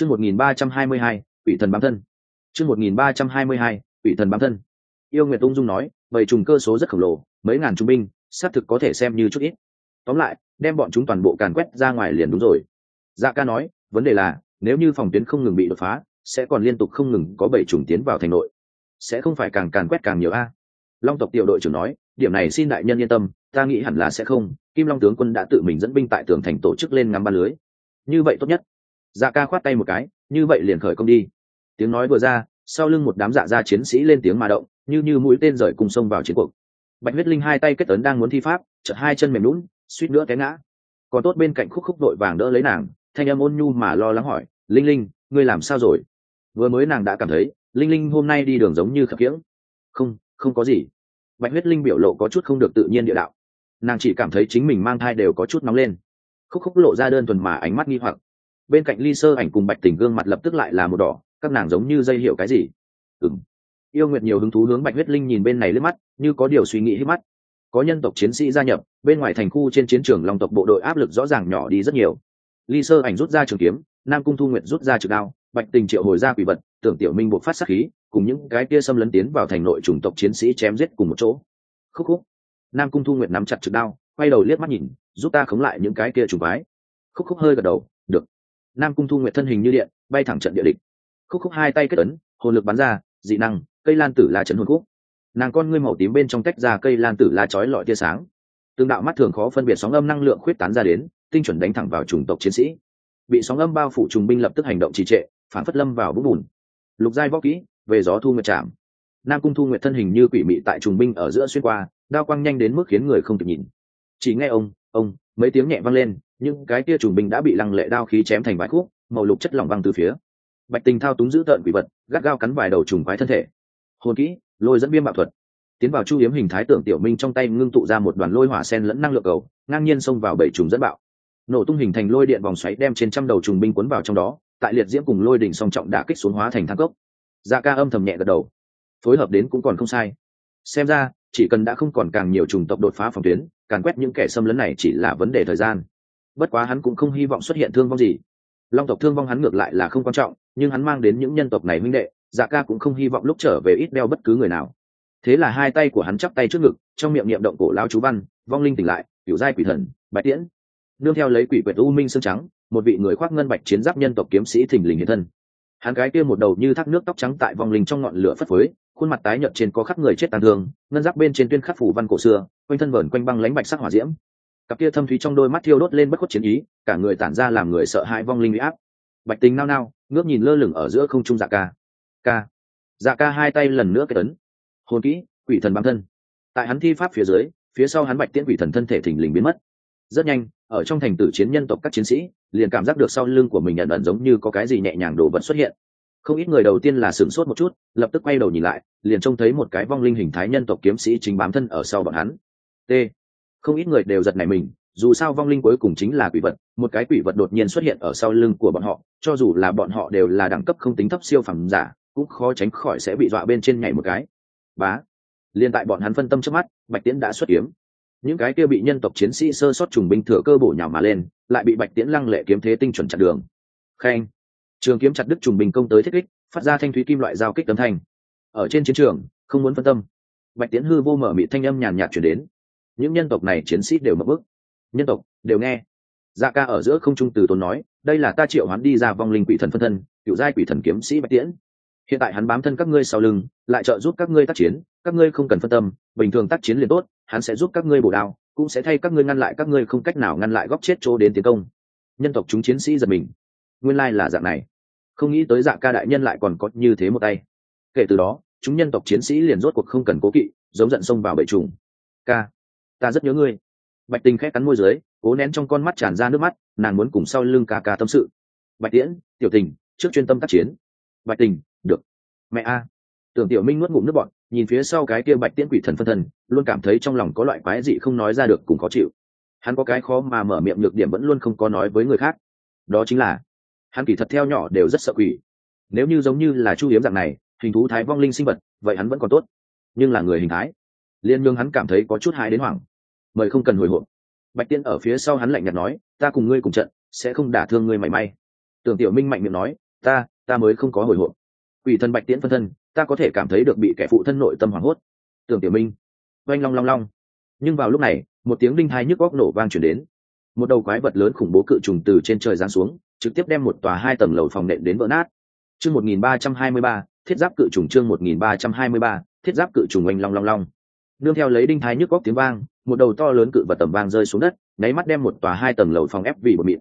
chương một nghìn ba trăm hai mươi hai ủy thần bám thân. Chương một nghìn ba trăm hai mươi hai ủy thần bám thân. Yêu nguyệt ung dung nói, bầy trùng cơ số rất khổng lồ, mấy ngàn trung binh, xác thực có thể xem như chút ít. Tóm lại, đem bọn chúng toàn bộ càn quét ra ngoài liền đúng rồi. Dạ ca nói, vấn đề là, nếu như phòng tuyến không ngừng bị đột phá, sẽ còn liên tục không ngừng có bảy trùng tiến vào thành nội. Sẽ không phải càng càn quét càng nhiều a. Long tộc tiểu đội trưởng nói, điểm này xin đại nhân yên tâm, ta nghĩ hẳn là sẽ không. Kim long tướng quân đã tự mình dẫn binh tại tường thành tổ chức lên ngắm ba lưới. Như vậy tốt nhất dạ ca khoát tay một cái, như vậy liền khởi công đi. Tiếng nói vừa ra, sau lưng một đám dạ gia chiến sĩ lên tiếng mà động, như như mũi tên rời cùng sông vào chiến cuộc. Bạch huyết linh hai tay kết ấn đang muốn thi pháp, chợt hai chân mềm lún suýt nữa té ngã. Còn tốt bên cạnh khúc khúc đội vàng đỡ lấy nàng, thanh âm ôn nhu mà lo lắng hỏi, linh linh, ngươi làm sao rồi? Vừa mới nàng đã cảm thấy, linh linh hôm nay đi đường giống như khập khiễng. Không không có gì. Bạch huyết linh biểu lộ có chút không được tự nhiên địa đạo. Nàng chỉ cảm thấy chính mình mang thai đều có chút nóng lên. Khúc khúc lộ ra đơn thuần mà ánh mắt nghi hoặc bên cạnh ly sơ ảnh cùng bạch tình gương mặt lập tức lại là một đỏ, các nàng giống như dây hiểu cái gì? Ừ m yêu nguyệt nhiều hứng thú hướng bạch huyết linh nhìn bên này lướt mắt, như có điều suy nghĩ hít mắt. Có nhân tộc chiến sĩ gia nhập, bên ngoài thành khu trên chiến trường long tộc bộ đội áp lực rõ ràng nhỏ đi rất nhiều. Ly sơ ảnh rút ra trường kiếm, nam cung thu nguyệt rút ra trực đao, bạch tình triệu hồi ra quỷ vật, tưởng tiểu minh buộc phát sát khí, cùng những cái kia xâm lấn tiến vào thành nội chủng tộc chiến sĩ chém giết cùng một chỗ. Khúc khúc. Nam cung thu nguyệt nắm chặt trực đao, quay đầu liếc mắt nhìn, giúp ta khống lại những cái kia trùng quái. Khúc khúc hơi gật đầu, được nam cung thu nguyện thân hình như điện, bay thẳng trận địa địch. Khúc khúc hai tay kết ấn, hồn lực bắn ra, dị năng, cây lan tử la trấn hồn khúc. Nàng con ngươi màu tím bên trong tách ra cây lan tử la chói lọi tia sáng. Tương đạo mắt thường khó phân biệt sóng âm năng lượng khuyết tán ra đến, tinh chuẩn đánh thẳng vào chủng tộc chiến sĩ. Bị sóng âm bao phủ trùng binh lập tức hành động trì trệ, phản phất lâm vào vũng bùn. Lục giai võ kỹ, về gió thu nguyệt chạm. Nam cung thu nguyệt thân hình như quỷ mị tại trùng binh ở giữa xuyên qua, đao quang nhanh đến mức khiến người không kịp nhìn. Chỉ nghe ông ông, mấy tiếng nhẹ vang lên nhưng cái kia trùng binh đã bị lăng lệ đao khí chém thành vài khúc, màu lục chất lỏng văng từ phía. Bạch tình thao túng giữ tợn quỷ vật, gắt gao cắn vài đầu trùng quái thân thể. Hồn kỹ, lôi dẫn viêm bạo thuật. Tiến vào chu hiếm hình thái tưởng tiểu minh trong tay ngưng tụ ra một đoàn lôi hỏa sen lẫn năng lượng cầu, ngang nhiên xông vào bảy trùng dẫn bạo. Nổ tung hình thành lôi điện vòng xoáy đem trên trăm đầu trùng binh cuốn vào trong đó, tại liệt diễm cùng lôi đỉnh song trọng đã kích xuống hóa thành thang cốc. Da ca âm thầm nhẹ gật đầu. Phối hợp đến cũng còn không sai. Xem ra, chỉ cần đã không còn càng nhiều trùng tộc đột phá phòng tuyến càng quét những kẻ xâm lấn này chỉ là vấn đề thời gian bất quá hắn cũng không hy vọng xuất hiện thương vong gì. Long tộc thương vong hắn ngược lại là không quan trọng, nhưng hắn mang đến những nhân tộc này minh đệ dạ ca cũng không hy vọng lúc trở về ít đeo bất cứ người nào. Thế là hai tay của hắn chắp tay trước ngực, trong miệng niệm động cổ lao chú văn, vong linh tỉnh lại kiểu giai quỷ thần, bạch tiễn. Nương theo lấy quỷ quyệt u minh xương trắng, một vị người khoác ngân bạch chiến giáp nhân tộc kiếm sĩ thình lình hiện thân. Hắn gái kia một đầu như thác nước tóc trắng tại vòng linh trong ngọn lửa phất phới, khuôn mặt tái nhợt trên có khắc người chết tàn thương, ngân giáp bên trên tuyên khắc phủ văn cổ xưa, quanh thân vờn quanh băng lánh bạch sắc hỏa diễm cặp kia thâm thúy trong đôi mắt thiêu đốt lên bất khuất chiến ý, cả người tản ra làm người sợ hãi vong linh bị áp. Bạch tình nao nao, ngước nhìn lơ lửng ở giữa không trung dạ ca. Ca. Dạ ca hai tay lần nữa kết ấn. Hồn kỹ, quỷ thần bám thân. Tại hắn thi pháp phía dưới, phía sau hắn bạch tiễn quỷ thần thân thể thình lình biến mất. Rất nhanh, ở trong thành tử chiến nhân tộc các chiến sĩ, liền cảm giác được sau lưng của mình nhận ẩn giống như có cái gì nhẹ nhàng đổ vật xuất hiện. Không ít người đầu tiên là sửng sốt một chút, lập tức quay đầu nhìn lại, liền trông thấy một cái vong linh hình thái nhân tộc kiếm sĩ chính bám thân ở sau bọn hắn. T không ít người đều giật nảy mình, dù sao vong linh cuối cùng chính là quỷ vật, một cái quỷ vật đột nhiên xuất hiện ở sau lưng của bọn họ, cho dù là bọn họ đều là đẳng cấp không tính thấp siêu phẩm giả, cũng khó tránh khỏi sẽ bị dọa bên trên nhảy một cái. Bá! Liên tại bọn hắn phân tâm trước mắt, bạch tiễn đã xuất kiếm. Những cái kia bị nhân tộc chiến sĩ sơ sót trùng binh thừa cơ bổ nhào mà lên, lại bị bạch tiễn lăng lệ kiếm thế tinh chuẩn chặn đường. Khen! Trường kiếm chặt đứt trùng binh công tới thiết kích, phát ra thanh thúy kim loại giao kích tấm thanh. Ở trên chiến trường, không muốn phân tâm. Bạch tiễn hư vô mở mị thanh âm nhàn nhạt chuyển đến những nhân tộc này chiến sĩ đều mất bức. Nhân tộc, đều nghe. Dạ ca ở giữa không trung từ tốn nói, đây là ta triệu hắn đi ra vong linh quỷ thần phân thân, cựu giai quỷ thần kiếm sĩ bạch tiễn. Hiện tại hắn bám thân các ngươi sau lưng, lại trợ giúp các ngươi tác chiến, các ngươi không cần phân tâm, bình thường tác chiến liền tốt, hắn sẽ giúp các ngươi bổ đao, cũng sẽ thay các ngươi ngăn lại các ngươi không cách nào ngăn lại góc chết chỗ đến tiến công. Nhân tộc chúng chiến sĩ giật mình. Nguyên lai là dạng này. Không nghĩ tới dạng ca đại nhân lại còn có như thế một tay. Kể từ đó, chúng nhân tộc chiến sĩ liền rốt cuộc không cần cố kỵ, giống giận xông vào bệ trùng. Ca ta rất nhớ ngươi. Bạch tình khẽ cắn môi dưới, cố nén trong con mắt tràn ra nước mắt, nàng muốn cùng sau lưng ca ca tâm sự. Bạch tiễn, tiểu tình, trước chuyên tâm tác chiến. Bạch tình, được. Mẹ a. Tưởng tiểu minh nuốt ngụm nước bọn nhìn phía sau cái kia bạch tiễn quỷ thần phân thân, luôn cảm thấy trong lòng có loại quái dị không nói ra được cùng khó chịu. Hắn có cái khó mà mở miệng nhược điểm vẫn luôn không có nói với người khác. Đó chính là, hắn kỳ thật theo nhỏ đều rất sợ quỷ. Nếu như giống như là chu hiếm dạng này, hình thú thái vong linh sinh vật, vậy hắn vẫn còn tốt. Nhưng là người hình thái liên nhương hắn cảm thấy có chút hại đến hoảng. Mời không cần hồi hộp. Bạch tiên ở phía sau hắn lạnh nhạt nói, ta cùng ngươi cùng trận, sẽ không đả thương ngươi mảy may. Tưởng tiểu minh mạnh miệng nói, ta ta mới không có hồi hộp. Quỷ thân bạch tiễn phân thân, ta có thể cảm thấy được bị kẻ phụ thân nội tâm hoảng hốt. Tưởng tiểu minh, oanh long long long. Nhưng vào lúc này, một tiếng đinh hai nhức góc nổ vang chuyển đến. Một đầu quái vật lớn khủng bố cự trùng từ trên trời giáng xuống, trực tiếp đem một tòa hai tầng lầu phòng nện đến vỡ nát. Chương một nghìn ba trăm hai mươi ba, thiết giáp cự trùng chương một nghìn ba trăm hai mươi ba, thiết giáp cự trùng oanh long long long nương theo lấy đinh thái nhức góc tiếng vang, một đầu to lớn cự vật tầm vang rơi xuống đất, nháy mắt đem một tòa hai tầng lầu phòng ép vì bột mịn.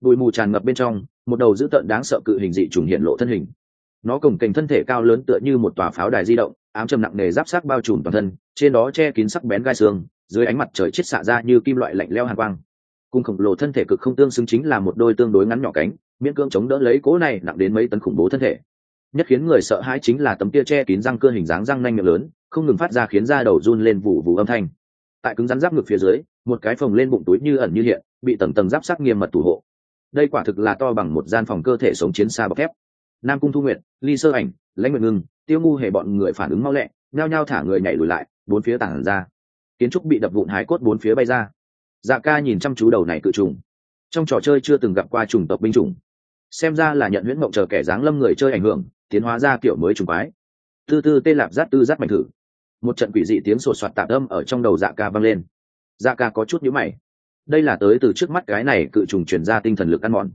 Bụi mù tràn ngập bên trong, một đầu dữ tợn đáng sợ cự hình dị trùng hiện lộ thân hình. Nó cổng kềnh thân thể cao lớn tựa như một tòa pháo đài di động, ám trầm nặng nề giáp sắc bao trùm toàn thân, trên đó che kín sắc bén gai xương, dưới ánh mặt trời chết xạ ra như kim loại lạnh leo hàn quang. Cùng khổng lồ thân thể cực không tương xứng chính là một đôi tương đối ngắn nhỏ cánh, miễn cưỡng chống đỡ lấy cố này nặng đến mấy tấn khủng bố thân thể. Nhất khiến người sợ hãi chính là tấm tia che kín răng cơ hình dáng răng nanh miệng lớn không ngừng phát ra khiến da đầu run lên vụ vụ âm thanh. Tại cứng rắn giáp ngực phía dưới, một cái phồng lên bụng túi như ẩn như hiện, bị tầng tầng giáp sắc nghiêm mật thủ hộ. Đây quả thực là to bằng một gian phòng cơ thể sống chiến xa bọc thép. Nam cung thu nguyện ly sơ ảnh, lãnh nguyện ngưng, tiêu ngu hề bọn người phản ứng mau lẹ, nhao nhao thả người nhảy lùi lại, bốn phía tản ra. Kiến trúc bị đập vụn hái cốt bốn phía bay ra. Dạ ca nhìn chăm chú đầu này cự trùng. Trong trò chơi chưa từng gặp qua trùng tộc binh chủng. Xem ra là nhận huyễn mộng chờ kẻ dáng lâm người chơi ảnh hưởng, tiến hóa ra kiểu mới trùng quái. Tư tư tê lạp giáp tư giáp mạnh thử một trận quỷ dị tiếng sột soạt tạp âm ở trong đầu dạ ca vang lên. Dạ ca có chút nhíu mày. Đây là tới từ trước mắt cái này cự trùng chuyển ra tinh thần lực ăn mòn.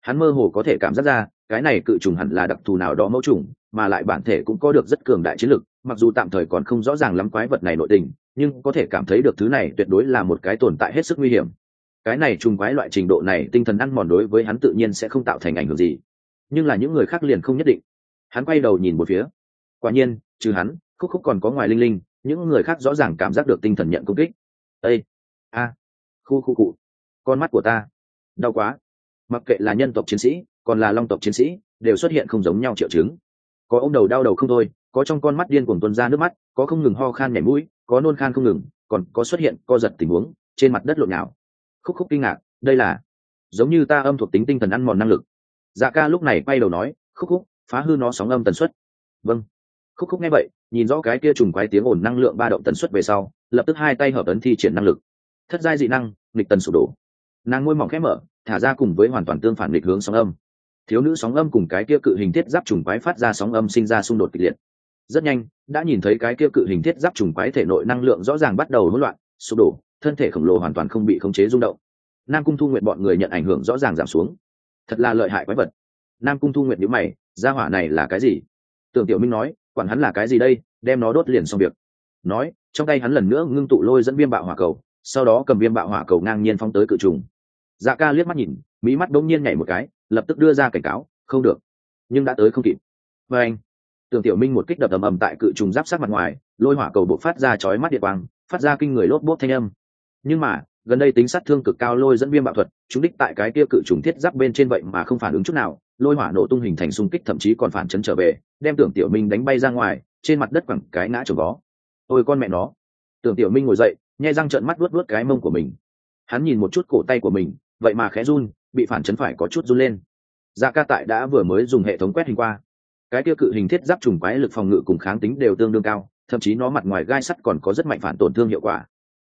Hắn mơ hồ có thể cảm giác ra, cái này cự trùng hẳn là đặc thù nào đó mẫu trùng, mà lại bản thể cũng có được rất cường đại chiến lực, mặc dù tạm thời còn không rõ ràng lắm quái vật này nội tình, nhưng có thể cảm thấy được thứ này tuyệt đối là một cái tồn tại hết sức nguy hiểm. Cái này trùng quái loại trình độ này tinh thần ăn mòn đối với hắn tự nhiên sẽ không tạo thành ảnh hưởng gì. Nhưng là những người khác liền không nhất định. Hắn quay đầu nhìn một phía. Quả nhiên, trừ hắn khúc khúc còn có ngoài linh linh, những người khác rõ ràng cảm giác được tinh thần nhận công kích. Ây a, khu khu cụ, con mắt của ta. Đau quá. Mặc kệ là nhân tộc chiến sĩ, còn là long tộc chiến sĩ, đều xuất hiện không giống nhau triệu chứng. Có ông đầu đau đầu không thôi, có trong con mắt điên cuồng tuân ra nước mắt, có không ngừng ho khan nhảy mũi, có nôn khan không ngừng, còn có xuất hiện co giật tình huống, trên mặt đất lộn nào khúc khúc kinh ngạc, đây là, giống như ta âm thuộc tính tinh thần ăn mòn năng lực. Dạ ca lúc này quay đầu nói, khúc khúc, phá hư nó sóng âm tần suất. Vâng. Khúc khúc nghe vậy nhìn rõ cái kia trùng quái tiếng ồn năng lượng ba động tần suất về sau, lập tức hai tay hợp ấn thi triển năng lực. Thất giai dị năng, nghịch tần sụp đổ. Nàng ngôi mỏng khép mở, thả ra cùng với hoàn toàn tương phản nghịch hướng sóng âm. Thiếu nữ sóng âm cùng cái kia cự hình thiết giáp trùng quái phát ra sóng âm sinh ra xung đột kịch liệt. Rất nhanh, đã nhìn thấy cái kia cự hình thiết giáp trùng quái thể nội năng lượng rõ ràng bắt đầu hỗn loạn, sụp đổ, thân thể khổng lồ hoàn toàn không bị khống chế rung động. Nam cung thu nguyện bọn người nhận ảnh hưởng rõ ràng giảm xuống. Thật là lợi hại quái vật. Nam cung thu nguyện nhữ mày, gia hỏa này là cái gì? Tưởng tiểu minh nói quản hắn là cái gì đây, đem nó đốt liền xong việc. Nói, trong tay hắn lần nữa ngưng tụ lôi dẫn viêm bạo hỏa cầu, sau đó cầm viêm bạo hỏa cầu ngang nhiên phóng tới cự trùng. Dạ ca liếc mắt nhìn, mỹ mắt đông nhiên nhảy một cái, lập tức đưa ra cảnh cáo, không được, nhưng đã tới không kịp. Và anh, tưởng tiểu minh một kích đập ầm ầm tại cự trùng giáp sát mặt ngoài, lôi hỏa cầu bộ phát ra chói mắt điện quang, phát ra kinh người lốp bốt thanh âm. Nhưng mà gần đây tính sát thương cực cao lôi dẫn viêm bạo thuật, chúng đích tại cái kia cự trùng thiết giáp bên trên vậy mà không phản ứng chút nào, lôi hỏa nổ tung hình thành xung kích thậm chí còn phản chấn trở về, đem tưởng tiểu minh đánh bay ra ngoài, trên mặt đất quẳng cái ngã trồng vó ôi con mẹ nó. Tưởng tiểu minh ngồi dậy, nhai răng trợn mắt luốt luốt cái mông của mình. Hắn nhìn một chút cổ tay của mình, vậy mà khẽ run, bị phản chấn phải có chút run lên. Dạ ca tại đã vừa mới dùng hệ thống quét hình qua. Cái tiêu cự hình thiết giáp trùng quái lực phòng ngự cùng kháng tính đều tương đương cao, thậm chí nó mặt ngoài gai sắt còn có rất mạnh phản tổn thương hiệu quả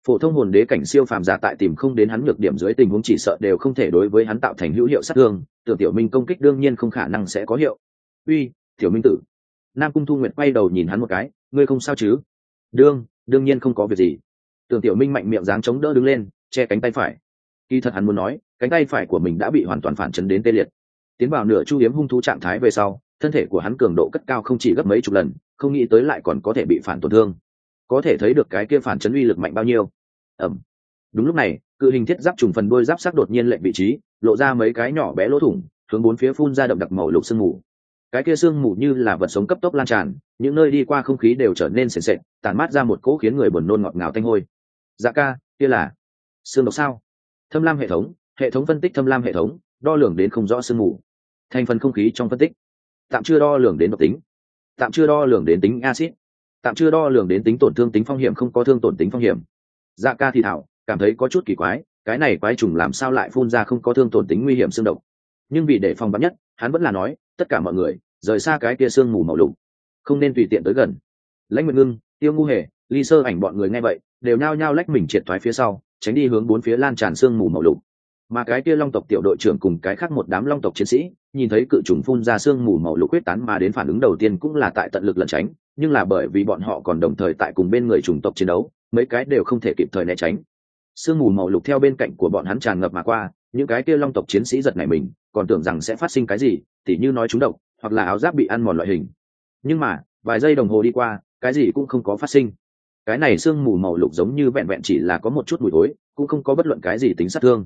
phổ thông hồn đế cảnh siêu phàm giả tại tìm không đến hắn nhược điểm dưới tình huống chỉ sợ đều không thể đối với hắn tạo thành hữu hiệu sát thương, tưởng tiểu minh công kích đương nhiên không khả năng sẽ có hiệu. Uy, tiểu minh tử. Nam cung thu nguyệt quay đầu nhìn hắn một cái, ngươi không sao chứ? Đương đương nhiên không có việc gì. Tưởng tiểu minh mạnh miệng dáng chống đỡ đứng lên, che cánh tay phải. Kỳ thật hắn muốn nói, cánh tay phải của mình đã bị hoàn toàn phản chấn đến tê liệt. Tiến vào nửa chu hiếm hung thú trạng thái về sau, thân thể của hắn cường độ cất cao không chỉ gấp mấy chục lần, không nghĩ tới lại còn có thể bị phản tổn thương. Có thể thấy được cái kia phản chấn uy lực mạnh bao nhiêu ẩm. Đúng lúc này, cự hình thiết giáp trùng phần đôi giáp sắc đột nhiên lệnh vị trí, lộ ra mấy cái nhỏ bé lỗ thủng, hướng bốn phía phun ra đậm đặc màu lục sương mù. Cái kia sương mù như là vật sống cấp tốc lan tràn, những nơi đi qua không khí đều trở nên sền sệt tàn mát ra một cỗ khiến người buồn nôn ngọt ngào tanh hôi. Dạ ca, kia là xương độc sao? Thâm lam hệ thống hệ thống phân tích thâm lam hệ thống, đo lường đến không rõ sương mù. Thành phần không khí trong phân tích. Tạm chưa đo lường đến độc tính. Tạm chưa đo lường đến tính acid tạm chưa đo lường đến tính tổn thương tính phong hiểm không có thương tổn tính phong hiểm dạ ca thì thảo, cảm thấy có chút kỳ quái, cái này quái trùng làm sao lại phun ra không có thương tổn tính nguy hiểm xương độc. Nhưng vì để phòng bắn nhất, hắn vẫn là nói, tất cả mọi người, rời xa cái kia sương mù màu lục. Không nên tùy tiện tới gần. Lãnh nguyện ngưng, tiêu ngu hề, ly sơ ảnh bọn người nghe vậy, đều nhao nhao lách mình triệt thoái phía sau, tránh đi hướng bốn phía lan tràn sương mù màu lục. Mà cái kia long tộc tiểu đội trưởng cùng cái khác một đám long tộc chiến sĩ, nhìn thấy cự trùng phun ra sương mù màu lục quyết tán mà đến phản ứng đầu tiên cũng là tại tận lực lẩn tránh, nhưng là bởi vì bọn họ còn đồng thời tại cùng bên người chủng tộc chiến đấu mấy cái đều không thể kịp thời né tránh. Sương mù màu lục theo bên cạnh của bọn hắn tràn ngập mà qua, những cái kia long tộc chiến sĩ giật này mình, còn tưởng rằng sẽ phát sinh cái gì, tỉ như nói chúng độc, hoặc là áo giáp bị ăn mòn loại hình. Nhưng mà, vài giây đồng hồ đi qua, cái gì cũng không có phát sinh. Cái này sương mù màu lục giống như vẹn vẹn chỉ là có một chút mùi tối cũng không có bất luận cái gì tính sát thương.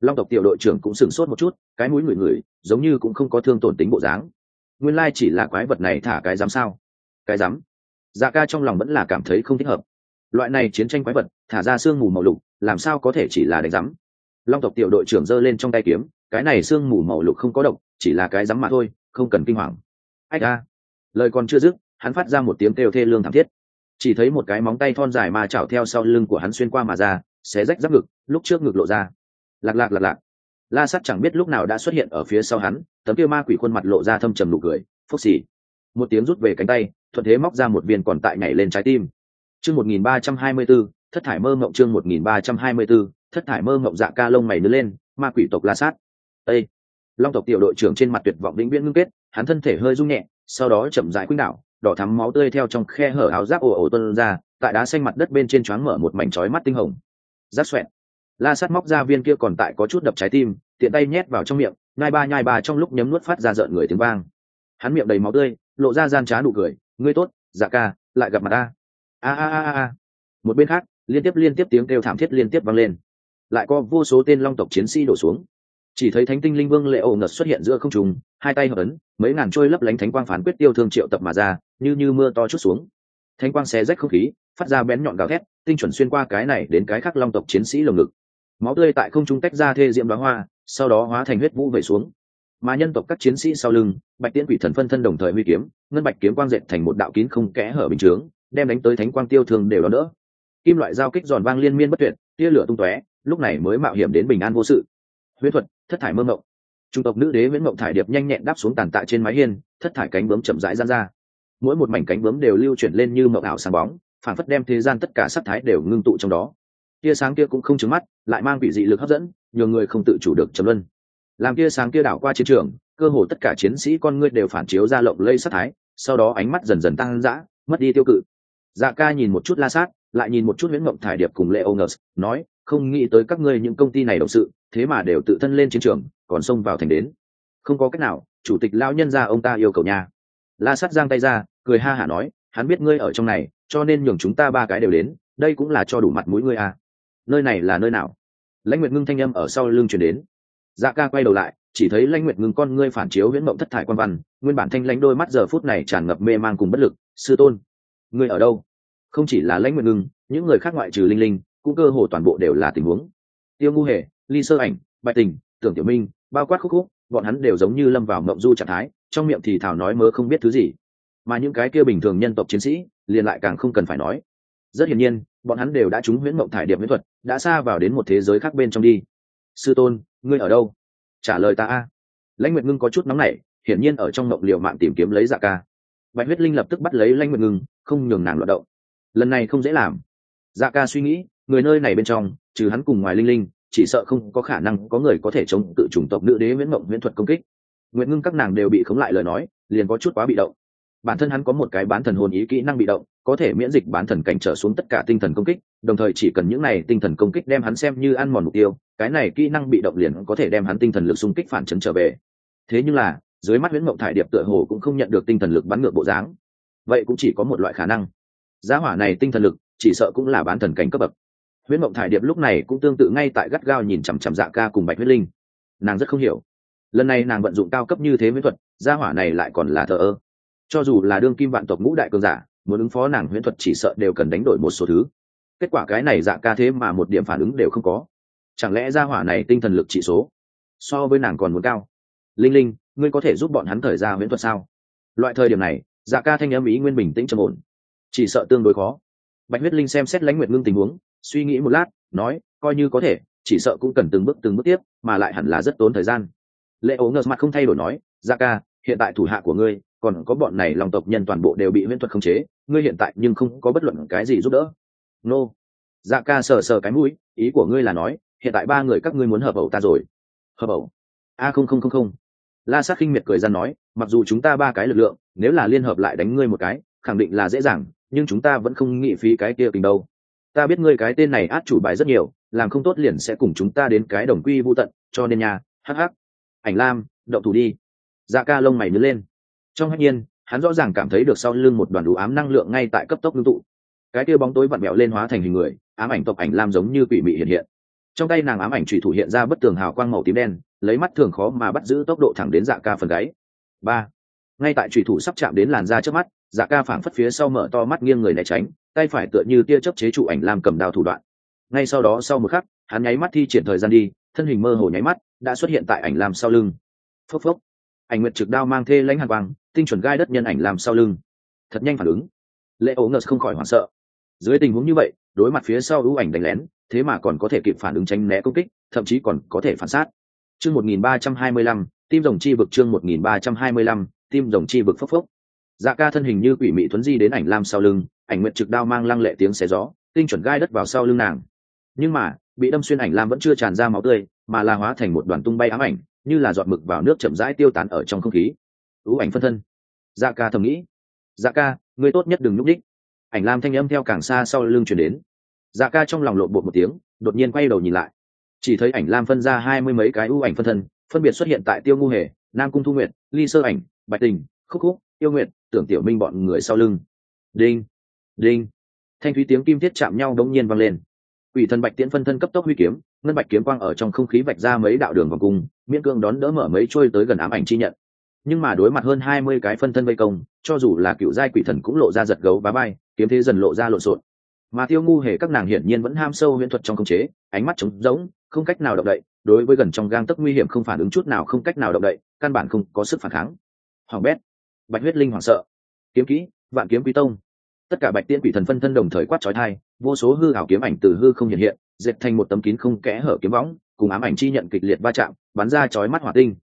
Long tộc tiểu đội trưởng cũng sửng sốt một chút, cái mũi người người giống như cũng không có thương tổn tính bộ dáng. Nguyên lai chỉ là quái vật này thả cái dám sao? Cái dám dạ ca trong lòng vẫn là cảm thấy không thích hợp loại này chiến tranh quái vật, thả ra sương mù màu lục, làm sao có thể chỉ là đánh rắm long tộc tiểu đội trưởng giơ lên trong tay kiếm, cái này sương mù màu lục không có độc, chỉ là cái rắm mà thôi, không cần kinh hoàng. Ách a. Lời còn chưa dứt, hắn phát ra một tiếng kêu thê lương thảm thiết. Chỉ thấy một cái móng tay thon dài mà chảo theo sau lưng của hắn xuyên qua mà ra, xé rách giáp ngực, lúc trước ngực lộ ra. Lạc lạc lạc lạc. La sắt chẳng biết lúc nào đã xuất hiện ở phía sau hắn, tấm kia ma quỷ khuôn mặt lộ ra thâm trầm nụ cười. Phốc xì. Một tiếng rút về cánh tay, thuận thế móc ra một viên còn tại nhảy lên trái tim chương một nghìn ba trăm hai mươi b ố thất thải mơ mộng chương một nghìn ba trăm hai mươi b ố thất thải mơ mộng dạ ca lông mày nứa lên, ma quỷ tộc la sát. Ây long tộc tiểu đội trưởng trên mặt tuyệt vọng vĩnh viễn ngưng kết, hắn thân thể hơi rung nhẹ, sau đó chậm dại quýnh đạo đỏ thắm máu tươi theo trong khe hở áo giáp ồ ồ tuân ra, tại đá xanh mặt đất bên trên choáng mở một mảnh trói mắt tinh hồng. Rát xoẹn la sát móc ra viên kia còn tại có chút đập trái tim, tiện tay nhét vào trong miệng, nhai ba nhai ba trong lúc nhấm nuốt phát ra rợn người tiếng vang. Hắn miệng đầy máu tươi, lộ ra gian trá nụ cười, ngươi tốt dạ ca, lại gặp mặt ta a a a a. Một bên khác, liên tiếp liên tiếp tiếng kêu thảm thiết liên tiếp vang lên. Lại có vô số tên long tộc chiến sĩ đổ xuống. Chỉ thấy thánh tinh linh vương lệ ổ ngật xuất hiện giữa không trùng hai tay hợp ấn, mấy ngàn trôi lấp lánh thánh quang phán quyết tiêu thương triệu tập mà ra, như như mưa to chút xuống. Thánh quang xé rách không khí, phát ra bén nhọn gào thét, tinh chuẩn xuyên qua cái này đến cái khác long tộc chiến sĩ lồng ngực. Máu tươi tại không trung tách ra thê diễm đoá hoa, sau đó hóa thành huyết vũ về xuống. Mà nhân tộc các chiến sĩ sau lưng, bạch tiễn quỷ thần phân thân đồng thời huy kiếm, ngân bạch kiếm quang dệt thành một đạo kín không kẽ hở bình chướng đem đánh tới thánh quang tiêu thường đều đó đỡ. Kim loại giao kích giòn vang liên miên bất tuyệt, tia lửa tung tóe, lúc này mới mạo hiểm đến bình an vô sự. Huyễn thuật, thất thải mơ mộng. Trung tộc nữ đế nguyễn mộng thải điệp nhanh nhẹn đáp xuống tàn tạ trên mái hiên, thất thải cánh bướm chậm rãi gian ra. Mỗi một mảnh cánh bướm đều lưu chuyển lên như mộng ảo sáng bóng, phản phất đem thế gian tất cả sắc thái đều ngưng tụ trong đó. Tia sáng kia cũng không trứng mắt, lại mang vị dị lực hấp dẫn nhiều người không tự chủ được trầm luân. Làm tia sáng kia đảo qua chiến trường, cơ hồ tất cả chiến sĩ con ngươi đều phản chiếu ra lộng lây sắc thái, sau đó ánh mắt dần dần tăng dã, mất đi tiêu cự dạ ca nhìn một chút la sát, lại nhìn một chút nguyễn mộng thải điệp cùng lệ ông nói, không nghĩ tới các ngươi những công ty này đồng sự, thế mà đều tự thân lên chiến trường, còn xông vào thành đến. Không có cách nào, chủ tịch lao nhân ra ông ta yêu cầu nha. La sát giang tay ra, cười ha hả nói, hắn biết ngươi ở trong này, cho nên nhường chúng ta ba cái đều đến, đây cũng là cho đủ mặt mũi ngươi à. nơi này là nơi nào? Lãnh nguyệt ngưng thanh â m ở sau lưng chuyển đến. Dạ ca quay đầu lại, chỉ thấy lãnh nguyệt ngưng con ngươi phản chiếu huyễn mộng thất thải quan văn, nguyên bản thanh lãnh đôi mắt giờ phút này tràn ngập mê man cùng bất lực, sư tôn, ngươi ở đâu? Không chỉ là lãnh nguyện ngưng, những người khác ngoại trừ linh linh, cũng cơ hồ toàn bộ đều là tình huống. Tiêu ngu hề, ly sơ ảnh, bạch tình, tưởng tiểu minh, bao quát khúc khúc, bọn hắn đều giống như lâm vào mộng du trạng thái, trong miệng thì thảo nói mớ không biết thứ gì. Mà những cái kia bình thường nhân tộc chiến sĩ, liền lại càng không cần phải nói. Rất hiển nhiên, bọn hắn đều đã trúng huyễn mộng thải điệp huyễn thuật, đã xa vào đến một thế giới khác bên trong đi. Sư tôn, ngươi ở đâu? Trả lời ta a. Lãnh nguyệt ngưng có chút nóng nảy, hiển nhiên ở trong mộng liệu mạng tìm kiếm lấy dạ ca. Bạch huyết linh lập tức bắt lấy lãnh nguyệt ngưng, không nhường nàng loạt động lần này không dễ làm. Dạ ca suy nghĩ, người nơi này bên trong, trừ hắn cùng ngoài linh linh, chỉ sợ không có khả năng có người có thể chống tự chủng tộc nữ đế nguyễn mộng nguyễn thuật công kích. Nguyện ngưng các nàng đều bị khống lại lời nói, liền có chút quá bị động. Bản thân hắn có một cái bán thần hồn ý kỹ năng bị động, có thể miễn dịch bán thần cảnh trở xuống tất cả tinh thần công kích, đồng thời chỉ cần những này tinh thần công kích đem hắn xem như ăn mòn mục tiêu, cái này kỹ năng bị động liền có thể đem hắn tinh thần lực xung kích phản chấn trở về. Thế nhưng là, dưới mắt nguyễn mộng thải điệp tựa hồ cũng không nhận được tinh thần lực bắn ngược bộ dáng. Vậy cũng chỉ có một loại khả năng giá hỏa này tinh thần lực, chỉ sợ cũng là bán thần cảnh cấp bậc. Huyễn mộng thải điệp lúc này cũng tương tự ngay tại gắt gao nhìn chằm chằm dạ ca cùng bạch huyết linh. Nàng rất không hiểu. Lần này nàng vận dụng cao cấp như thế huyễn thuật gia hỏa này lại còn là thờ ơ. Cho dù là đương kim vạn tộc ngũ đại cường giả, muốn ứng phó nàng huyễn thuật chỉ sợ đều cần đánh đổi một số thứ. Kết quả cái này dạ ca thế mà một điểm phản ứng đều không có. Chẳng lẽ gia hỏa này tinh thần lực chỉ số so với nàng còn muốn cao? Linh linh, ngươi có thể giúp bọn hắn thời gian huyễn thuật sao? Loại thời điểm này dạ ca thanh âm ý nguyên bình tĩnh trầm ổn chỉ sợ tương đối khó. Bạch huyết linh xem xét lãnh nguyệt ngưng tình huống, suy nghĩ một lát, nói, coi như có thể, chỉ sợ cũng cần từng bước từng bước tiếp, mà lại hẳn là rất tốn thời gian. Lệ ố ngờ mặt không thay đổi nói dạ ca, hiện tại thủ hạ của ngươi, còn có bọn này lòng tộc nhân toàn bộ đều bị huyễn thuật khống chế, ngươi hiện tại nhưng không có bất luận cái gì giúp đỡ. Nô. Dạ ca sờ sờ cái mũi, ý của ngươi là nói, hiện tại ba người các ngươi muốn hợp ẩu ta rồi. Hợp ẩu? A, không không không không. La sát khinh miệt cười ra nói, mặc dù chúng ta ba cái lực lượng, nếu là liên hợp lại đánh ngươi một cái, khẳng định là dễ dàng nhưng chúng ta vẫn không nghĩ phí cái kia tình đâu. Ta biết ngươi cái tên này át chủ bài rất nhiều, làm không tốt liền sẽ cùng chúng ta đến cái đồng quy vô tận, cho nên nhà hắc hắc. Ảnh lam, động thủ đi. Dạ ca lông mày nhớ lên. Trong hạnh nhiên, hắn rõ ràng cảm thấy được sau lưng một đoàn đủ ám năng lượng ngay tại cấp tốc ngưng tụ. Cái kia bóng tối vặn vẹo lên hóa thành hình người, ám ảnh tộc ảnh lam giống như quỷ mị hiện hiện. Trong tay nàng ám ảnh trùy thủ hiện ra bất tường hào quang màu tím đen, lấy mắt thường khó mà bắt giữ tốc độ thẳng đến dạ ca phần gáy. Ba. Ngay tại trùy thủ sắp chạm đến làn da trước mắt dạ ca phảng phất phía sau mở to mắt nghiêng người né tránh, tay phải tựa như tia chớp chế trụ ảnh làm cầm đao thủ đoạn. Ngay sau đó sau một khắc, hắn nháy mắt thi triển thời gian đi, thân hình mơ hồ nháy mắt, đã xuất hiện tại ảnh làm sau lưng. Phốc phốc. Ảnh nguyệt trực đao mang thê lãnh hàn quang, tinh chuẩn gai đất nhân ảnh làm sau lưng. Thật nhanh phản ứng. Lệ ấu ngờ không khỏi hoảng sợ. Dưới tình huống như vậy, đối mặt phía sau ưu ảnh đánh lén, thế mà còn có thể kịp phản ứng tránh né công kích, thậm chí còn có thể phản sát. Chương một nghìn ba trăm hai mươi lăm, tim rồng chi vực chương một nghìn ba trăm hai mươi lăm, tim rồng chi vực phốc phốc dạ ca thân hình như quỷ mị thuấn di đến ảnh lam sau lưng, ảnh nguyện trực đao mang lăng lệ tiếng xé gió, tinh chuẩn gai đất vào sau lưng nàng. Nhưng mà, bị đâm xuyên ảnh lam vẫn chưa tràn ra máu tươi, mà là hóa thành một đoàn tung bay ám ảnh, như là giọt mực vào nước chậm rãi tiêu tán ở trong không khí. Ưu ảnh phân thân. Dạ ca thầm nghĩ. Dạ ca, ngươi tốt nhất đừng nhúc đích ảnh lam thanh âm theo càng xa sau lưng chuyển đến. Dạ ca trong lòng lộn bột một tiếng, đột nhiên quay đầu nhìn lại. Chỉ thấy ảnh lam phân ra hai mươi mấy cái ưu ảnh phân thân, phân biệt xuất hiện tại tiêu ngu hề, nam cung thu nguyệt, ly sơ ảnh, bạch tình, khúc khúc, yêu nguyệt tưởng tiểu minh bọn người sau lưng. Đinh đinh. Thanh thúy tiếng kim thiết chạm nhau đống nhiên vang lên. Ủy thần bạch tiễn phân thân cấp tốc huy kiếm, ngân bạch kiếm quang ở trong không khí vạch ra mấy đạo đường vòng cung, miễn cương đón đỡ mở mấy trôi tới gần ám ảnh chi nhận. Nhưng mà đối mặt hơn hai mươi cái phân thân vây công, cho dù là cựu giai quỷ thần cũng lộ ra giật gấu bá bay, kiếm thế dần lộ ra lộn xộn. Mà tiêu ngu hề các nàng hiển nhiên vẫn ham sâu huyễn thuật trong khống chế, ánh mắt trống rỗng, không cách nào động đậy, đối với gần trong gang tấc nguy hiểm không phản ứng chút nào không cách nào động đậy, căn bản không có sức phản kháng. Hoàng bét bạch huyết linh hoảng sợ. Kiếm kỹ, vạn kiếm quý tông. Tất cả bạch tiên quỷ thần phân thân đồng thời quát trói thai vô số hư hảo kiếm ảnh từ hư không hiện hiện, dệt thành một tấm kín không kẽ hở kiếm võng, cùng ám ảnh chi nhận kịch liệt va chạm, bắn ra chói mắt hỏa tinh.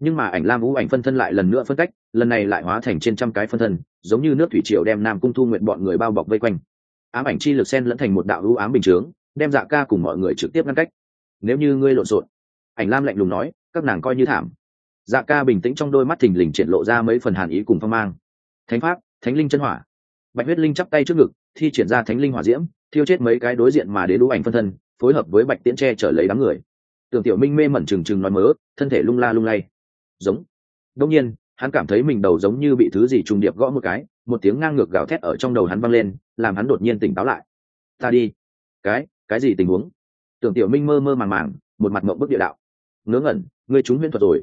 Nhưng mà ảnh lam vũ ảnh phân thân lại lần nữa phân cách, lần này lại hóa thành trên trăm cái phân thân, giống như nước thủy triều đem nam cung thu nguyện bọn người bao bọc vây quanh. Ám ảnh chi lực sen lẫn thành một đạo hữu ám bình chướng, đem dạ ca cùng mọi người trực tiếp ngăn cách. Nếu như ngươi lộn xộn, ảnh lam lạnh lùng nói, các nàng coi như thảm dạ ca bình tĩnh trong đôi mắt thình lình triển lộ ra mấy phần hàn ý cùng phong mang. Thánh pháp, thánh linh chân hỏa. Bạch huyết linh chắp tay trước ngực, thi triển ra thánh linh hỏa diễm, thiêu chết mấy cái đối diện mà đến đũ ảnh phân thân, phối hợp với bạch tiễn tre trở lấy đám người. Tưởng tiểu minh mê mẩn trừng trừng nói mớ, thân thể lung la lung lay. Giống. Đông nhiên, hắn cảm thấy mình đầu giống như bị thứ gì trùng điệp gõ một cái, một tiếng ngang ngược gào thét ở trong đầu hắn vang lên, làm hắn đột nhiên tỉnh táo lại. Ta đi. Cái cái gì tình huống? Tưởng tiểu minh mơ mơ màng màng, một mặt mộng bức địa đạo. Ngớ ngẩn, ngươi trúng huyễn thuật rồi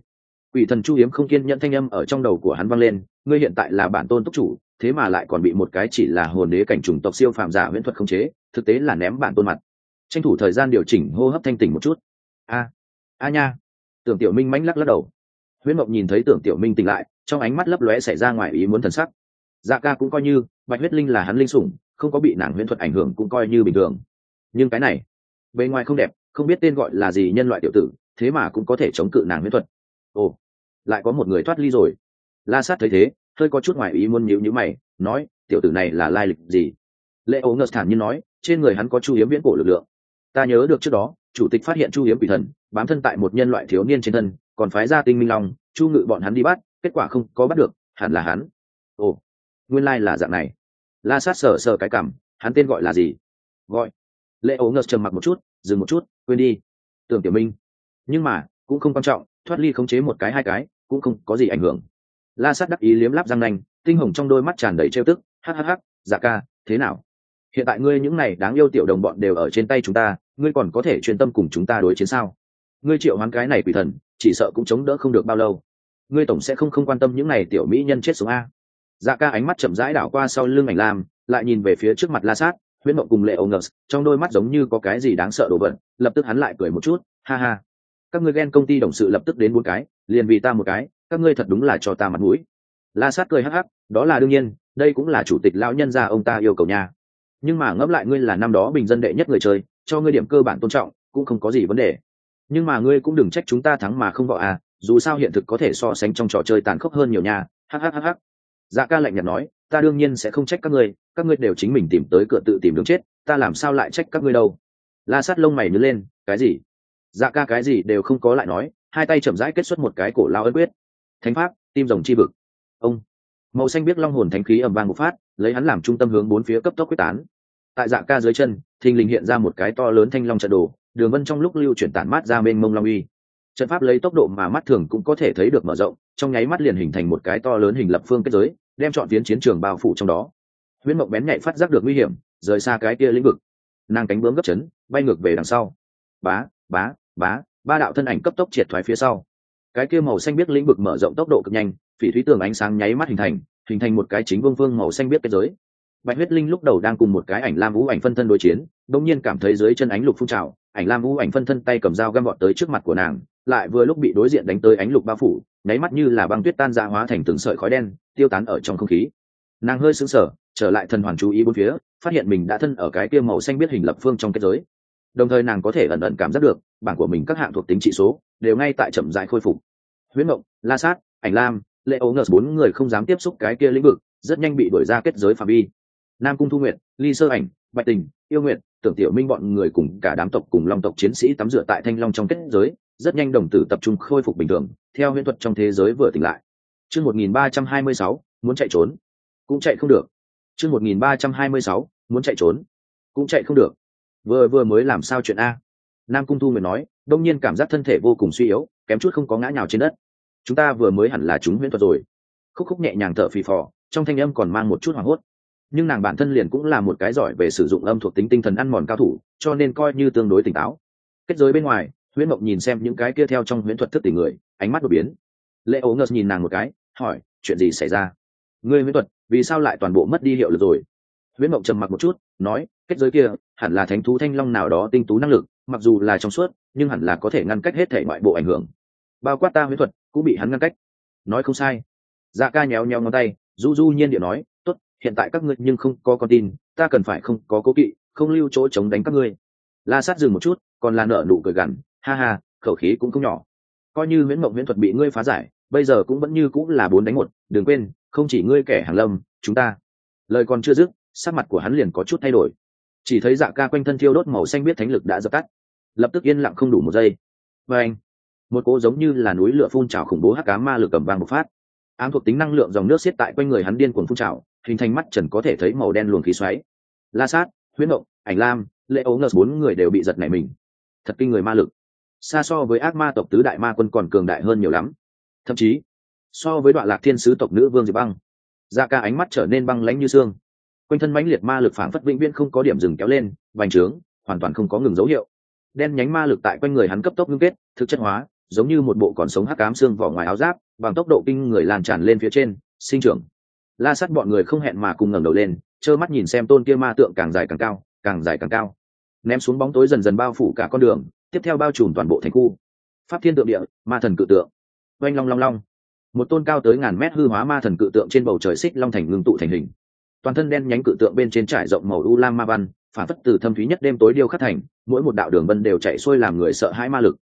quỷ thần chu hiếm không kiên nhẫn thanh âm ở trong đầu của hắn vang lên, ngươi hiện tại là bản tôn túc chủ, thế mà lại còn bị một cái chỉ là hồn đế cảnh trùng tộc siêu phàm giả huyễn thuật không chế, thực tế là ném bản tôn mặt. Tranh thủ thời gian điều chỉnh hô hấp thanh tỉnh một chút. A a nha. Tưởng tiểu minh mãnh lắc lắc đầu. Huyễn mộng nhìn thấy tưởng tiểu minh tỉnh lại, trong ánh mắt lấp lóe xảy ra ngoài ý muốn thần sắc. Dạ ca cũng coi như, bạch huyết linh là hắn linh sủng, không có bị nàng huyễn thuật ảnh hưởng cũng coi như bình thường. Nhưng cái này, bề ngoài không đẹp, không biết tên gọi là gì nhân loại tiểu tử, thế mà cũng có thể chống cự nàng huyễn thuật. Ồ lại có một người thoát ly rồi. La sát thấy thế, hơi có chút ngoài ý muốn nhíu nhíu mày, nói, tiểu tử này là lai lịch gì? Lệ ấu ngờ thản nhiên nói, trên người hắn có chu hiếm viễn cổ lực lượng. Ta nhớ được trước đó, chủ tịch phát hiện chu hiếm quỷ thần, bám thân tại một nhân loại thiếu niên trên thân, còn phái ra tinh minh long, chu ngự bọn hắn đi bắt, kết quả không có bắt được, hẳn là hắn. Ồ, nguyên lai là dạng này. La sát sờ sờ cái cảm, hắn tên gọi là gì? Gọi. Lệ ấu ngờ trầm mặc một chút, dừng một chút, quên đi. Tưởng tiểu minh. Nhưng mà, cũng không quan trọng, thoát ly khống chế một cái hai cái cũng không có gì ảnh hưởng. La sát đắc ý liếm láp răng nanh, tinh hồng trong đôi mắt tràn đầy trêu tức hhh dạ ca, thế nào? Hiện tại ngươi những này đáng yêu tiểu đồng bọn đều ở trên tay chúng ta, ngươi còn có thể chuyên tâm cùng chúng ta đối chiến sao? Ngươi triệu hoán cái này quỷ thần, chỉ sợ cũng chống đỡ không được bao lâu. Ngươi tổng sẽ không không quan tâm những này tiểu mỹ nhân chết xuống a. Dạ ca ánh mắt chậm rãi đảo qua sau lưng ảnh lam, lại nhìn về phía trước mặt la sát, huyễn mộng cùng lệ ông ngờ, trong đôi mắt giống như có cái gì đáng sợ đổ vật lập tức hắn lại cười một chút, ha ha các ngươi ghen công ty đồng sự lập tức đến bốn cái, liền vì ta một cái, các ngươi thật đúng là cho ta mặt mũi. La sát cười hắc hắc, đó là đương nhiên, đây cũng là chủ tịch lão nhân gia ông ta yêu cầu nha. Nhưng mà ngẫm lại ngươi là năm đó bình dân đệ nhất người chơi, cho ngươi điểm cơ bản tôn trọng, cũng không có gì vấn đề. Nhưng mà ngươi cũng đừng trách chúng ta thắng mà không vọ à dù sao hiện thực có thể so sánh trong trò chơi tàn khốc hơn nhiều nha. Hhhh dạ ca lạnh nhạt nói, ta đương nhiên sẽ không trách các ngươi các ngươi đều chính mình tìm tới cửa tự tìm đường chết, ta làm sao lại trách các ngươi đâu? La sát lông mày nhớ lên, cái gì? Dạ ca cái gì đều không có lại nói, hai tay chậm rãi kết xuất một cái cổ lao ấn quyết. Thánh pháp, tim rồng chi vực. Ông. Màu xanh biết long hồn thánh khí ẩm vang một phát, lấy hắn làm trung tâm hướng bốn phía cấp tốc quyết tán. Tại dạ ca dưới chân, thình lình hiện ra một cái to lớn thanh long trận đồ, đường vân trong lúc lưu chuyển tản mát ra mênh mông long uy. Trận pháp lấy tốc độ mà mắt thường cũng có thể thấy được mở rộng, trong nháy mắt liền hình thành một cái to lớn hình lập phương kết giới, đem chọn tiến chiến trường bao phủ trong đó. Huyễn mộng bén nhạy phát giác được nguy hiểm, rời xa cái kia lĩnh vực. Nàng cánh bướm gấp chấn, bay ngược về đằng sau. Bá bá bá, ba đạo thân ảnh cấp tốc triệt thoái phía sau. Cái kia màu xanh biết lĩnh vực mở rộng tốc độ cực nhanh, phỉ thúy tường ánh sáng nháy mắt hình thành hình thành một cái chính vương vương màu xanh biết kết giới. Bạch huyết linh lúc đầu đang cùng một cái ảnh lam vũ ảnh phân thân đối chiến đông nhiên cảm thấy dưới chân ánh lục phun trào, ảnh lam vũ ảnh phân thân tay cầm dao găm gọn tới trước mặt của nàng, lại vừa lúc bị đối diện đánh tới ánh lục bao phủ, nháy mắt như là băng tuyết tan ra hóa thành từng sợi khói đen, tiêu tán ở trong không khí. Nàng hơi sững sờ, trở lại thần hoàn chú ý bốn phía, phát hiện mình đã thân ở cái kia màu xanh biết hình lập phương trong kết giới. Đồng thời nàng có thể ẩn ẩn cảm giác được bảng của mình các hạng thuộc tính trị số, đều ngay tại chậm dài khôi phục. Huyễn mộng, la sát, ảnh lam, lệ ấu ngờ bốn người không dám tiếp xúc cái kia lĩnh vực, rất nhanh bị đổi ra kết giới phạm vi. Nam cung thu nguyện ly sơ ảnh, bạch tình, yêu nguyện tưởng tiểu minh bọn người cùng cả đám tộc cùng long tộc chiến sĩ tắm rửa tại thanh long trong kết giới, rất nhanh đồng tử tập trung khôi phục bình thường, theo huyễn thuật trong thế giới vừa tỉnh lại. Chương một nghìn ba trăm hai mươi sáu, muốn chạy trốn. Cũng chạy không được. Chương một nghìn ba trăm hai mươi sáu, muốn chạy trốn. Cũng chạy không được. Vừa vừa mới làm sao chuyện a? Nam cung thu nguyện nói, đông nhiên cảm giác thân thể vô cùng suy yếu, kém chút không có ngã nhào trên đất. Chúng ta vừa mới hẳn là chúng huyễn thuật rồi. Khúc khúc nhẹ nhàng thở phì phò, trong thanh âm còn mang một chút hoảng hốt. Nhưng nàng bản thân liền cũng là một cái giỏi về sử dụng âm thuộc tính tinh thần ăn mòn cao thủ, cho nên coi như tương đối tỉnh táo. Kết giới bên ngoài, huyễn mộng nhìn xem những cái kia theo trong huyễn thuật thức tỉnh người, ánh mắt đột biến. Lệ ấu ngợt nhìn nàng một cái, hỏi, chuyện gì xảy ra? Ngươi huyễn thuật, vì sao lại toàn bộ mất đi hiệu lực rồi? Huyễn mộng trầm mặc một chút nói, kết giới kia, hẳn là thánh thú thanh long nào đó tinh tú năng lực, mặc dù là trong suốt, nhưng hẳn là có thể ngăn cách hết thể ngoại bộ ảnh hưởng. Bao quát ta huyễn thuật, cũng bị hắn ngăn cách. Nói không sai. Dạ ca nhéo nhéo ngón tay, du du nhiên điệu nói, tốt, hiện tại các ngươi nhưng không có con tin, ta cần phải không có cố kỵ, không lưu chỗ chống đánh các ngươi. La sát dừng một chút, còn là nợ nụ cười gằn, ha ha, khẩu khí cũng không nhỏ. Coi như nguyễn mộng huyễn thuật bị ngươi phá giải, bây giờ cũng vẫn như cũng là bốn đánh một, đừng quên, không chỉ ngươi kẻ hàng lâm, chúng ta. Lời còn chưa dứt sắc mặt của hắn liền có chút thay đổi. Chỉ thấy dạ ca quanh thân thiêu đốt màu xanh biết thánh lực đã dập tắt. Lập tức yên lặng không đủ một giây. Và anh, một cô giống như là núi lửa phun trào khủng bố hắc cá ma lực cầm vàng một phát. Ám thuộc tính năng lượng dòng nước xiết tại quanh người hắn điên cuồng phun trào, hình thành mắt trần có thể thấy màu đen luồng khí xoáy. La sát huyết động, ảnh lam, lệ ấu ngờ, bốn người đều bị giật nảy mình. Thật kinh người ma lực. Xa so với ác ma tộc tứ đại ma quân còn cường đại hơn nhiều lắm. Thậm chí, so với đoạn lạc thiên sứ tộc nữ vương diệp băng, da ca ánh mắt trở nên băng lãnh như xương quanh thân mãnh liệt ma lực phản phất vĩnh viễn không có điểm dừng kéo lên, vành trướng, hoàn toàn không có ngừng dấu hiệu. Đen nhánh ma lực tại quanh người hắn cấp tốc ngưng kết, thực chất hóa, giống như một bộ còn sống hắc cám xương vỏ ngoài áo giáp, bằng tốc độ kinh người lan tràn lên phía trên, sinh trưởng. La sắt bọn người không hẹn mà cùng ngẩng đầu lên, trơ mắt nhìn xem tôn kia ma tượng càng dài càng cao, càng dài càng cao. Ném xuống bóng tối dần dần bao phủ cả con đường, tiếp theo bao trùm toàn bộ thành khu. Pháp thiên tượng địa, ma thần cự tượng. Oanh long long long. Một tôn cao tới ngàn mét hư hóa ma thần cự tượng trên bầu trời xích long thành ngưng tụ thành hình toàn thân đen nhánh cự tượng bên trên trải rộng màu u lam ma văn, phản phất từ thâm thúy nhất đêm tối điêu khắc thành, mỗi một đạo đường vân đều chạy xuôi làm người sợ hãi ma lực.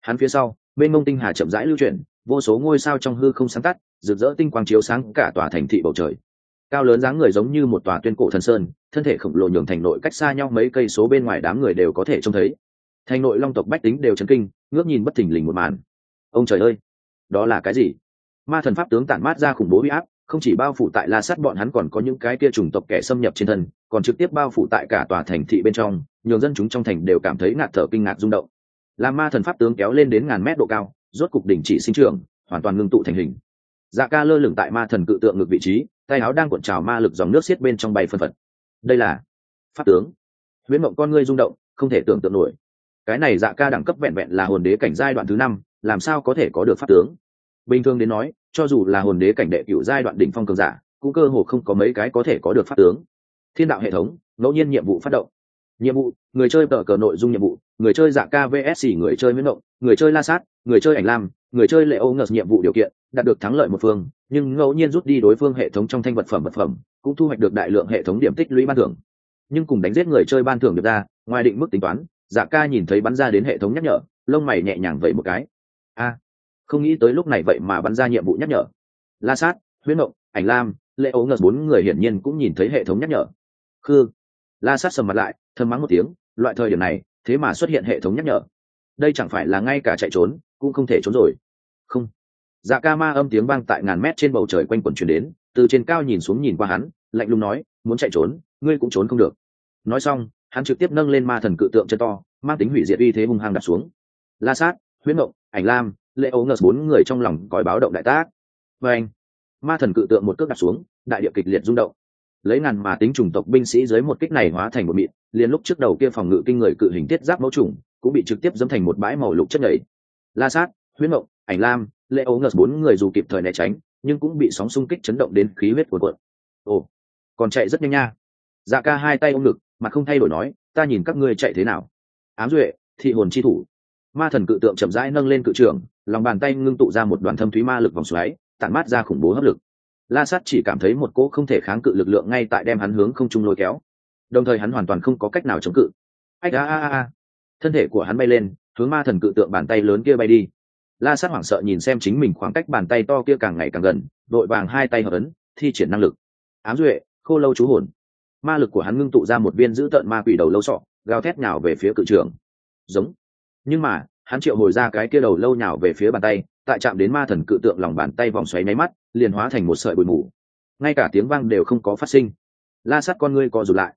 Hắn phía sau bên mông tinh hà chậm rãi lưu chuyển, vô số ngôi sao trong hư không sáng tắt, rực rỡ tinh quang chiếu sáng cả tòa thành thị bầu trời. Cao lớn dáng người giống như một tòa tuyên cổ thần sơn, thân thể khổng lồ nhường thành nội cách xa nhau mấy cây số bên ngoài đám người đều có thể trông thấy. Thành nội long tộc bách tính đều chấn kinh, ngước nhìn bất thình lình một màn. Ông trời ơi, đó là cái gì? Ma thần pháp tướng tản mát ra khủng bố huy áp không chỉ bao phủ tại la Sát bọn hắn còn có những cái kia chủng tộc kẻ xâm nhập trên thân, còn trực tiếp bao phủ tại cả tòa thành thị bên trong, nhường dân chúng trong thành đều cảm thấy ngạt thở kinh ngạc rung động. Là ma thần pháp tướng kéo lên đến ngàn mét độ cao, rốt cục đỉnh chỉ sinh trưởng, hoàn toàn ngưng tụ thành hình. Dạ ca lơ lửng tại ma thần cự tượng ngược vị trí, tay áo đang cuộn trào ma lực dòng nước xiết bên trong bay phân phật. Đây là pháp tướng. Huyễn mộng con ngươi rung động, không thể tưởng tượng nổi. Cái này dạ ca đẳng cấp vẹn vẹn là hồn đế cảnh giai đoạn thứ năm, làm sao có thể có được pháp tướng? Bình thường đến nói, cho dù là hồn đế cảnh đệ cựu giai đoạn đỉnh phong cường giả, cũng cơ hồ không có mấy cái có thể có được pháp tướng. Thiên đạo hệ thống, ngẫu nhiên nhiệm vụ phát động. Nhiệm vụ, người chơi tờ cờ nội dung nhiệm vụ, người chơi dạ kvsc người chơi miễn động, người chơi la sát, người chơi ảnh lam, người chơi lệ ô ngợt nhiệm vụ điều kiện, đạt được thắng lợi một phương, nhưng ngẫu nhiên rút đi đối phương hệ thống trong thanh vật phẩm vật phẩm, cũng thu hoạch được đại lượng hệ thống điểm tích lũy ban thưởng. Nhưng cùng đánh giết người chơi ban thưởng được ra, ngoài định mức tính toán dạ ca nhìn thấy bắn ra đến hệ thống nhắc nhở, lông mày nhẹ nhàng vậy một cái. A không nghĩ tới lúc này vậy mà bắn ra nhiệm vụ nhắc nhở. La sát huyết mộng, ảnh lam, lệ ấu ngờ bốn người hiển nhiên cũng nhìn thấy hệ thống nhắc nhở. Khư. La sát sầm mặt lại thơm mắng một tiếng, loại thời điểm này, thế mà xuất hiện hệ thống nhắc nhở. Đây chẳng phải là ngay cả chạy trốn, cũng không thể trốn rồi. Không. Dạ ca ma âm tiếng vang tại ngàn mét trên bầu trời quanh quẩn chuyển đến, từ trên cao nhìn xuống nhìn qua hắn, lạnh lùng nói, muốn chạy trốn, ngươi cũng trốn không được. Nói xong, hắn trực tiếp nâng lên ma thần cự tượng chân to, mang tính hủy diệt uy thế hung hăng đặt xuống. La sát huyết mộng, ảnh lam lệ ấu ngờ bốn người trong lòng còi báo động đại tác. Và anh, ma thần cự tượng một cước đặt xuống, đại địa kịch liệt rung động. Lấy ngàn mà tính chủng tộc binh sĩ dưới một kích này hóa thành một mịn, liền lúc trước đầu kia phòng ngự kinh người cự hình tiết giáp mẫu trùng cũng bị trực tiếp dẫm thành một bãi màu lục chất nhảy la sát huyết mộng, ảnh lam, lệ ấu ngờ bốn người dù kịp thời né tránh, nhưng cũng bị sóng xung kích chấn động đến khí huyết cuộn cuộn. Ồ, còn chạy rất nhanh nha. Dạ ca hai tay ôm ngực, mà không thay đổi nói, ta nhìn các ngươi chạy thế nào? Ám duệ, thị hồn chi thủ. Ma thần cự tượng chậm rãi nâng lên cự trường lòng bàn tay ngưng tụ ra một đoàn thâm thúy ma lực vòng xoáy, tản mát ra khủng bố hấp lực. La sát chỉ cảm thấy một cỗ không thể kháng cự lực lượng ngay tại đem hắn hướng không trung lôi kéo. Đồng thời hắn hoàn toàn không có cách nào chống cự. Ách, a a a thân thể của hắn bay lên, hướng ma thần cự tượng bàn tay lớn kia bay đi. La sát hoảng sợ nhìn xem chính mình khoảng cách bàn tay to kia càng ngày càng gần, đội vàng hai tay hợp ấn, thi triển năng lực. Ám duệ, khô lâu chú hồn. Ma lực của hắn ngưng tụ ra một viên giữ tợn ma quỷ đầu lâu sọ, gào thét nhào về phía cự trường giống. Nhưng mà hắn triệu hồi ra cái kia đầu lâu nhào về phía bàn tay, tại chạm đến ma thần cự tượng lòng bàn tay vòng xoáy máy mắt, liền hóa thành một sợi bụi mù. Ngay cả tiếng vang đều không có phát sinh. La sát con ngươi co rụt lại.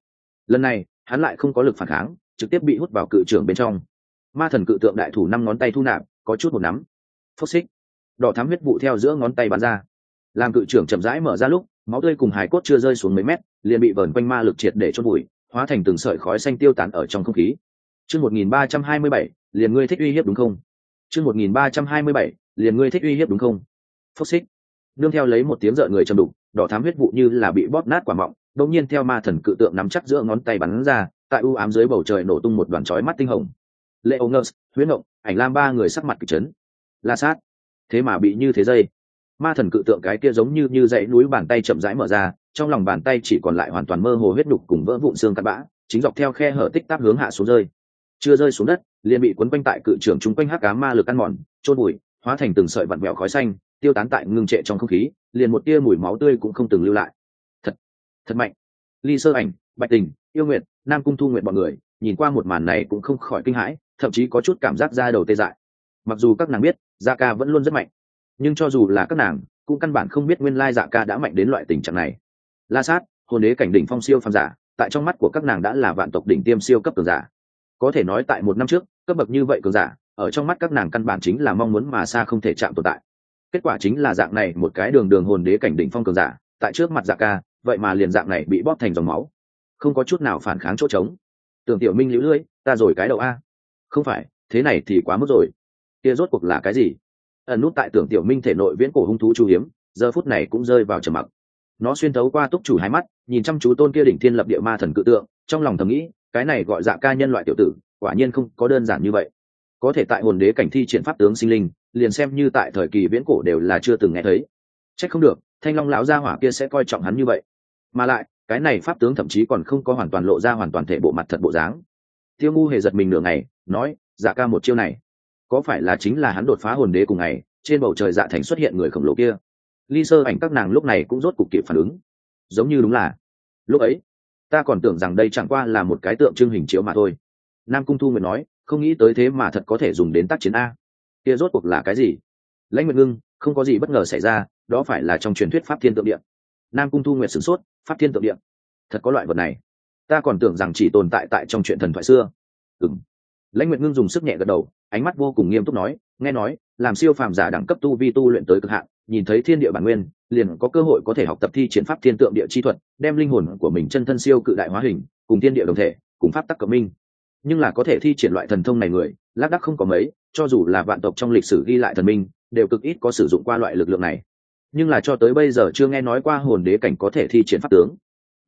Lần này, hắn lại không có lực phản kháng, trực tiếp bị hút vào cự trưởng bên trong. Ma thần cự tượng đại thủ năm ngón tay thu nạp, có chút một nắm. Phốc xích. Đỏ thắm huyết vụ theo giữa ngón tay bắn ra. Làm cự trưởng chậm rãi mở ra lúc, máu tươi cùng hải cốt chưa rơi xuống mấy mét, liền bị vờn quanh ma lực triệt để chốt bụi hóa thành từng sợi khói xanh tiêu tán ở trong không khí. Chương một nghìn ba trăm hai mươi bảy liền ngươi thích uy hiếp đúng không? Chương một nghìn ba trăm hai mươi bảy, liền ngươi thích uy hiếp đúng không? Phốc xích. Nương theo lấy một tiếng rợn người chầm đục, đỏ thám huyết vụ như là bị bóp nát quả mọng, đột nhiên theo ma thần cự tượng nắm chắc giữa ngón tay bắn ra, tại u ám dưới bầu trời nổ tung một đoàn chói mắt tinh hồng. Lệ ông ngơ huyết ngộng, ảnh lam ba người sắc mặt kịch chấn. La sát. Thế mà bị như thế dây. Ma thần cự tượng cái kia giống như như dãy núi bàn tay chậm rãi mở ra, trong lòng bàn tay chỉ còn lại hoàn toàn mơ hồ huyết đục cùng vỡ vụn xương cắt bã, chính dọc theo khe hở tích tắc hướng hạ xuống rơi. Chưa rơi xuống đất liền bị quấn quanh tại cự trưởng chúng quanh hắc cá ma lực ăn mòn trôn bụi hóa thành từng sợi vặn vẹo khói xanh, tiêu tán tại ngưng trệ trong không khí, liền một tia mùi máu tươi cũng không từng lưu lại. Thật thật mạnh. Ly sơ ảnh, bạch tình, yêu nguyện nam cung thu nguyện bọn người, nhìn qua một màn này cũng không khỏi kinh hãi, thậm chí có chút cảm giác ra đầu tê dại. Mặc dù các nàng biết dạ ca vẫn luôn rất mạnh, nhưng cho dù là các nàng, cũng căn bản không biết nguyên lai dạ ca đã mạnh đến loại tình trạng này. La sát, hồn đế cảnh đỉnh phong siêu phàm giả, tại trong mắt của các nàng đã là vạn tộc đỉnh tiêm siêu cấp cường giả có thể nói tại một năm trước, cấp bậc như vậy cường giả, ở trong mắt các nàng căn bản chính là mong muốn mà xa không thể chạm tồn tại. Kết quả chính là dạng này, một cái đường đường hồn đế cảnh đỉnh phong cường giả, tại trước mặt dạ ca, vậy mà liền dạng này bị bóp thành dòng máu. Không có chút nào phản kháng chỗ trống. Tưởng tiểu minh lũ lưỡi ta rồi cái đầu a. Không phải, thế này thì quá mức rồi. Kia rốt cuộc là cái gì? Ẩn nút tại tưởng tiểu minh thể nội viễn cổ hung thú chu hiếm, giờ phút này cũng rơi vào trầm mặc. Nó xuyên thấu qua túc chủ hai mắt, nhìn chăm chú tôn kia đỉnh thiên lập địa ma thần cự tượng, trong lòng thầm nghĩ cái này gọi dạ ca nhân loại tiểu tử, quả nhiên không có đơn giản như vậy. Có thể tại hồn đế cảnh thi triển pháp tướng sinh linh, liền xem như tại thời kỳ viễn cổ đều là chưa từng nghe thấy. Trách không được, thanh long lão gia hỏa kia sẽ coi trọng hắn như vậy. Mà lại, cái này pháp tướng thậm chí còn không có hoàn toàn lộ ra hoàn toàn thể bộ mặt thật bộ dáng. Tiêu ngu hề giật mình nửa ngày, nói dạ ca một chiêu này, có phải là chính là hắn đột phá hồn đế cùng ngày, trên bầu trời dạ thành xuất hiện người khổng lồ kia? Ly sơ ảnh các nàng lúc này cũng rốt cục kịp phản ứng. Giống như đúng là, lúc ấy ta còn tưởng rằng đây chẳng qua là một cái tượng trưng hình chiếu mà thôi. Nam cung thu nguyệt nói, không nghĩ tới thế mà thật có thể dùng đến tác chiến a. Kia rốt cuộc là cái gì? Lãnh nguyệt ngưng, không có gì bất ngờ xảy ra, đó phải là trong truyền thuyết pháp thiên tượng điện nam cung thu nguyệt sửng sốt, pháp thiên tượng điện thật có loại vật này. Ta còn tưởng rằng chỉ tồn tại tại trong chuyện thần thoại xưa. Ừng lãnh nguyệt ngưng dùng sức nhẹ gật đầu, ánh mắt vô cùng nghiêm túc nói, nghe nói, làm siêu phàm giả đẳng cấp tu vi tu luyện tới cực hạn, nhìn thấy thiên địa bản nguyên liền có cơ hội có thể học tập thi triển pháp thiên tượng địa chi thuật, đem linh hồn của mình chân thân siêu cự đại hóa hình, cùng thiên địa đồng thể, cùng pháp tắc cộng minh. Nhưng là có thể thi triển loại thần thông này người, lác đắc không có mấy, cho dù là vạn tộc trong lịch sử ghi lại thần minh, đều cực ít có sử dụng qua loại lực lượng này. Nhưng là cho tới bây giờ chưa nghe nói qua hồn đế cảnh có thể thi triển pháp tướng.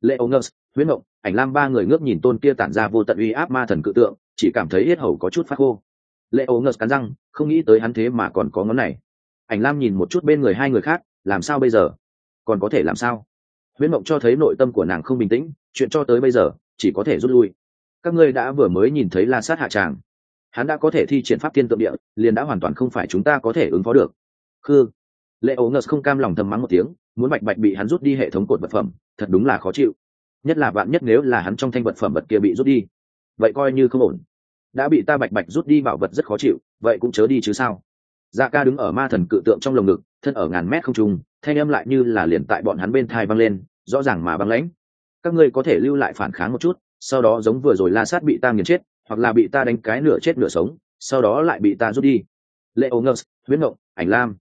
Lệ ông ngơ huyết mộng, ảnh lam ba người ngước nhìn tôn kia tản ra vô tận uy áp ma thần cự tượng, chỉ cảm thấy yết hầu có chút phát khô. Lệ Ông ngờ cắn răng, không nghĩ tới hắn thế mà còn có ngón này. Ảnh lam nhìn một chút bên người hai người khác làm sao bây giờ? Còn có thể làm sao? Huyễn mộng cho thấy nội tâm của nàng không bình tĩnh, chuyện cho tới bây giờ, chỉ có thể rút lui. Các ngươi đã vừa mới nhìn thấy la sát hạ tràng. Hắn đã có thể thi triển pháp tiên tượng địa, liền đã hoàn toàn không phải chúng ta có thể ứng phó được. Khư. Lệ ấu ngờ không cam lòng thầm mắng một tiếng, muốn bạch bạch bị hắn rút đi hệ thống cột vật phẩm, thật đúng là khó chịu. Nhất là bạn nhất nếu là hắn trong thanh vật phẩm vật kia bị rút đi, vậy coi như không ổn. Đã bị ta bạch bạch rút đi bảo vật rất khó chịu, vậy cũng chớ đi chứ sao? Dạ ca đứng ở ma thần cự tượng trong lồng ngực, thân ở ngàn mét không trung, thanh âm lại như là liền tại bọn hắn bên thai văng lên, rõ ràng mà băng lãnh. Các ngươi có thể lưu lại phản kháng một chút, sau đó giống vừa rồi la sát bị ta nghiền chết, hoặc là bị ta đánh cái nửa chết nửa sống, sau đó lại bị ta rút đi. Lệ ô ngơ huyết ngộng, ảnh lam.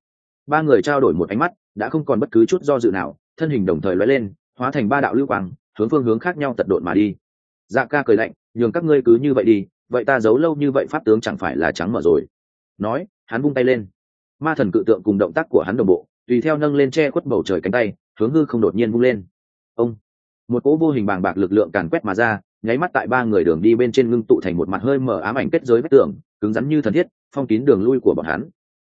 Ba người trao đổi một ánh mắt, đã không còn bất cứ chút do dự nào, thân hình đồng thời lóe lên, hóa thành ba đạo lưu quang, hướng phương hướng khác nhau tật độn mà đi. Dạ ca cười lạnh, nhường các ngươi cứ như vậy đi, vậy ta giấu lâu như vậy pháp tướng chẳng phải là trắng mở rồi. Nói hắn vung tay lên. Ma thần cự tượng cùng động tác của hắn đồng bộ, tùy theo nâng lên che khuất bầu trời cánh tay, hướng hư không đột nhiên vung lên. Ông! Một cỗ vô hình bàng bạc lực lượng càn quét mà ra, nháy mắt tại ba người đường đi bên trên ngưng tụ thành một mặt hơi mở ám ảnh kết giới vách tường, cứng rắn như thần thiết, phong kín đường lui của bọn hắn.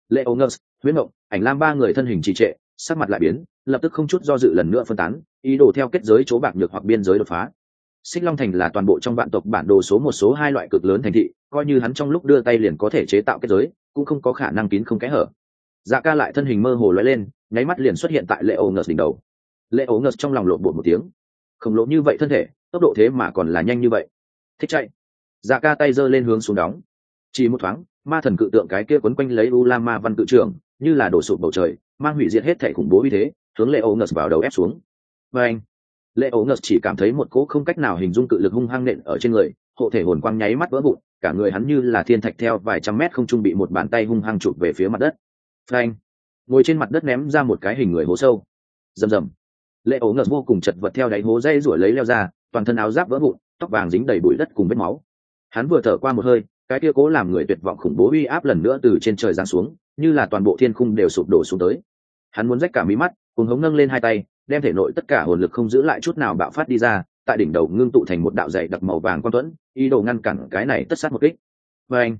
Lệ ô ngơ huyết ngộng, ảnh lam ba người thân hình trì trệ, sắc mặt lại biến, lập tức không chút do dự lần nữa phân tán, ý đồ theo kết giới chỗ bạc nhược hoặc biên giới đột phá xích long thành là toàn bộ trong vạn tộc bản đồ số một số hai loại cực lớn thành thị, coi như hắn trong lúc đưa tay liền có thể chế tạo kết giới, cũng không có khả năng kín không kẽ hở. Dạ ca lại thân hình mơ hồ lóe lên, nháy mắt liền xuất hiện tại lệ ổ ngợt đỉnh đầu. Lệ ổ ngợt trong lòng lộn bột một tiếng. Khổng lồ như vậy thân thể, tốc độ thế mà còn là nhanh như vậy. Thích chạy. Dạ ca tay giơ lên hướng xuống đóng. Chỉ một thoáng, ma thần cự tượng cái kia quấn quanh lấy u la ma văn cự trường như là đổ sụp bầu trời, mang hủy diệt hết thể khủng bố uy thế, hướng lệ ổ ngợt vào đầu ép xuống. Và anh lệ ổ ngợt chỉ cảm thấy một cỗ không cách nào hình dung cự lực hung hăng nện ở trên người, hộ thể hồn quang nháy mắt vỡ vụn, cả người hắn như là thiên thạch theo vài trăm mét không trung bị một bàn tay hung hăng chụp về phía mặt đất. Frank ngồi trên mặt đất ném ra một cái hình người hố sâu. Rầm rầm. Lệ ổ ngợt vô cùng chật vật theo đáy hố dây rủi lấy leo ra, toàn thân áo giáp vỡ vụn, tóc vàng dính đầy bụi đất cùng vết máu. Hắn vừa thở qua một hơi, cái kia cố làm người tuyệt vọng khủng bố uy áp lần nữa từ trên trời giáng xuống, như là toàn bộ thiên khung đều sụp đổ xuống tới. Hắn muốn rách cả mí mắt cùng hống nâng lên hai tay đem thể nội tất cả hồn lực không giữ lại chút nào bạo phát đi ra, tại đỉnh đầu ngưng tụ thành một đạo dày đặc màu vàng quan tuẫn ý đồ ngăn cản cái này tất sát một kích. Vê anh,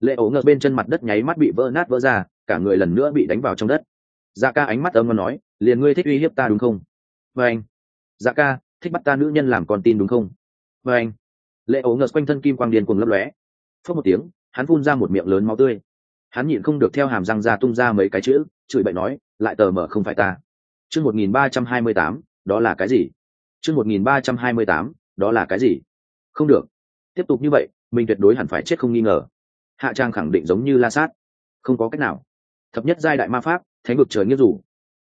lệ ổ ngơ bên chân mặt đất nháy mắt bị vỡ nát vỡ ra, cả người lần nữa bị đánh vào trong đất. Dạ ca ánh mắt âm ngon nói, liền ngươi thích uy hiếp ta đúng không? Vê anh dạ ca, thích bắt ta nữ nhân làm con tin đúng không? Vê anh, lệ ổ ngơ quanh thân kim quang điên cuồng lấp lóe. Phớt một tiếng, hắn phun ra một miệng lớn máu tươi. Hắn nhịn không được theo hàm răng ra tung ra mấy cái chữ, chửi bậy nói, lại tờ mở không phải ta chương một nghìn ba trăm hai mươi tám, đó là cái gì? Chương một nghìn ba trăm hai mươi tám, đó là cái gì? Không được. Tiếp tục như vậy, mình tuyệt đối hẳn phải chết không nghi ngờ. Hạ trang khẳng định giống như la sát. Không có cách nào. Thập nhất giai đại ma pháp, thánh vực trời nghiêng rủ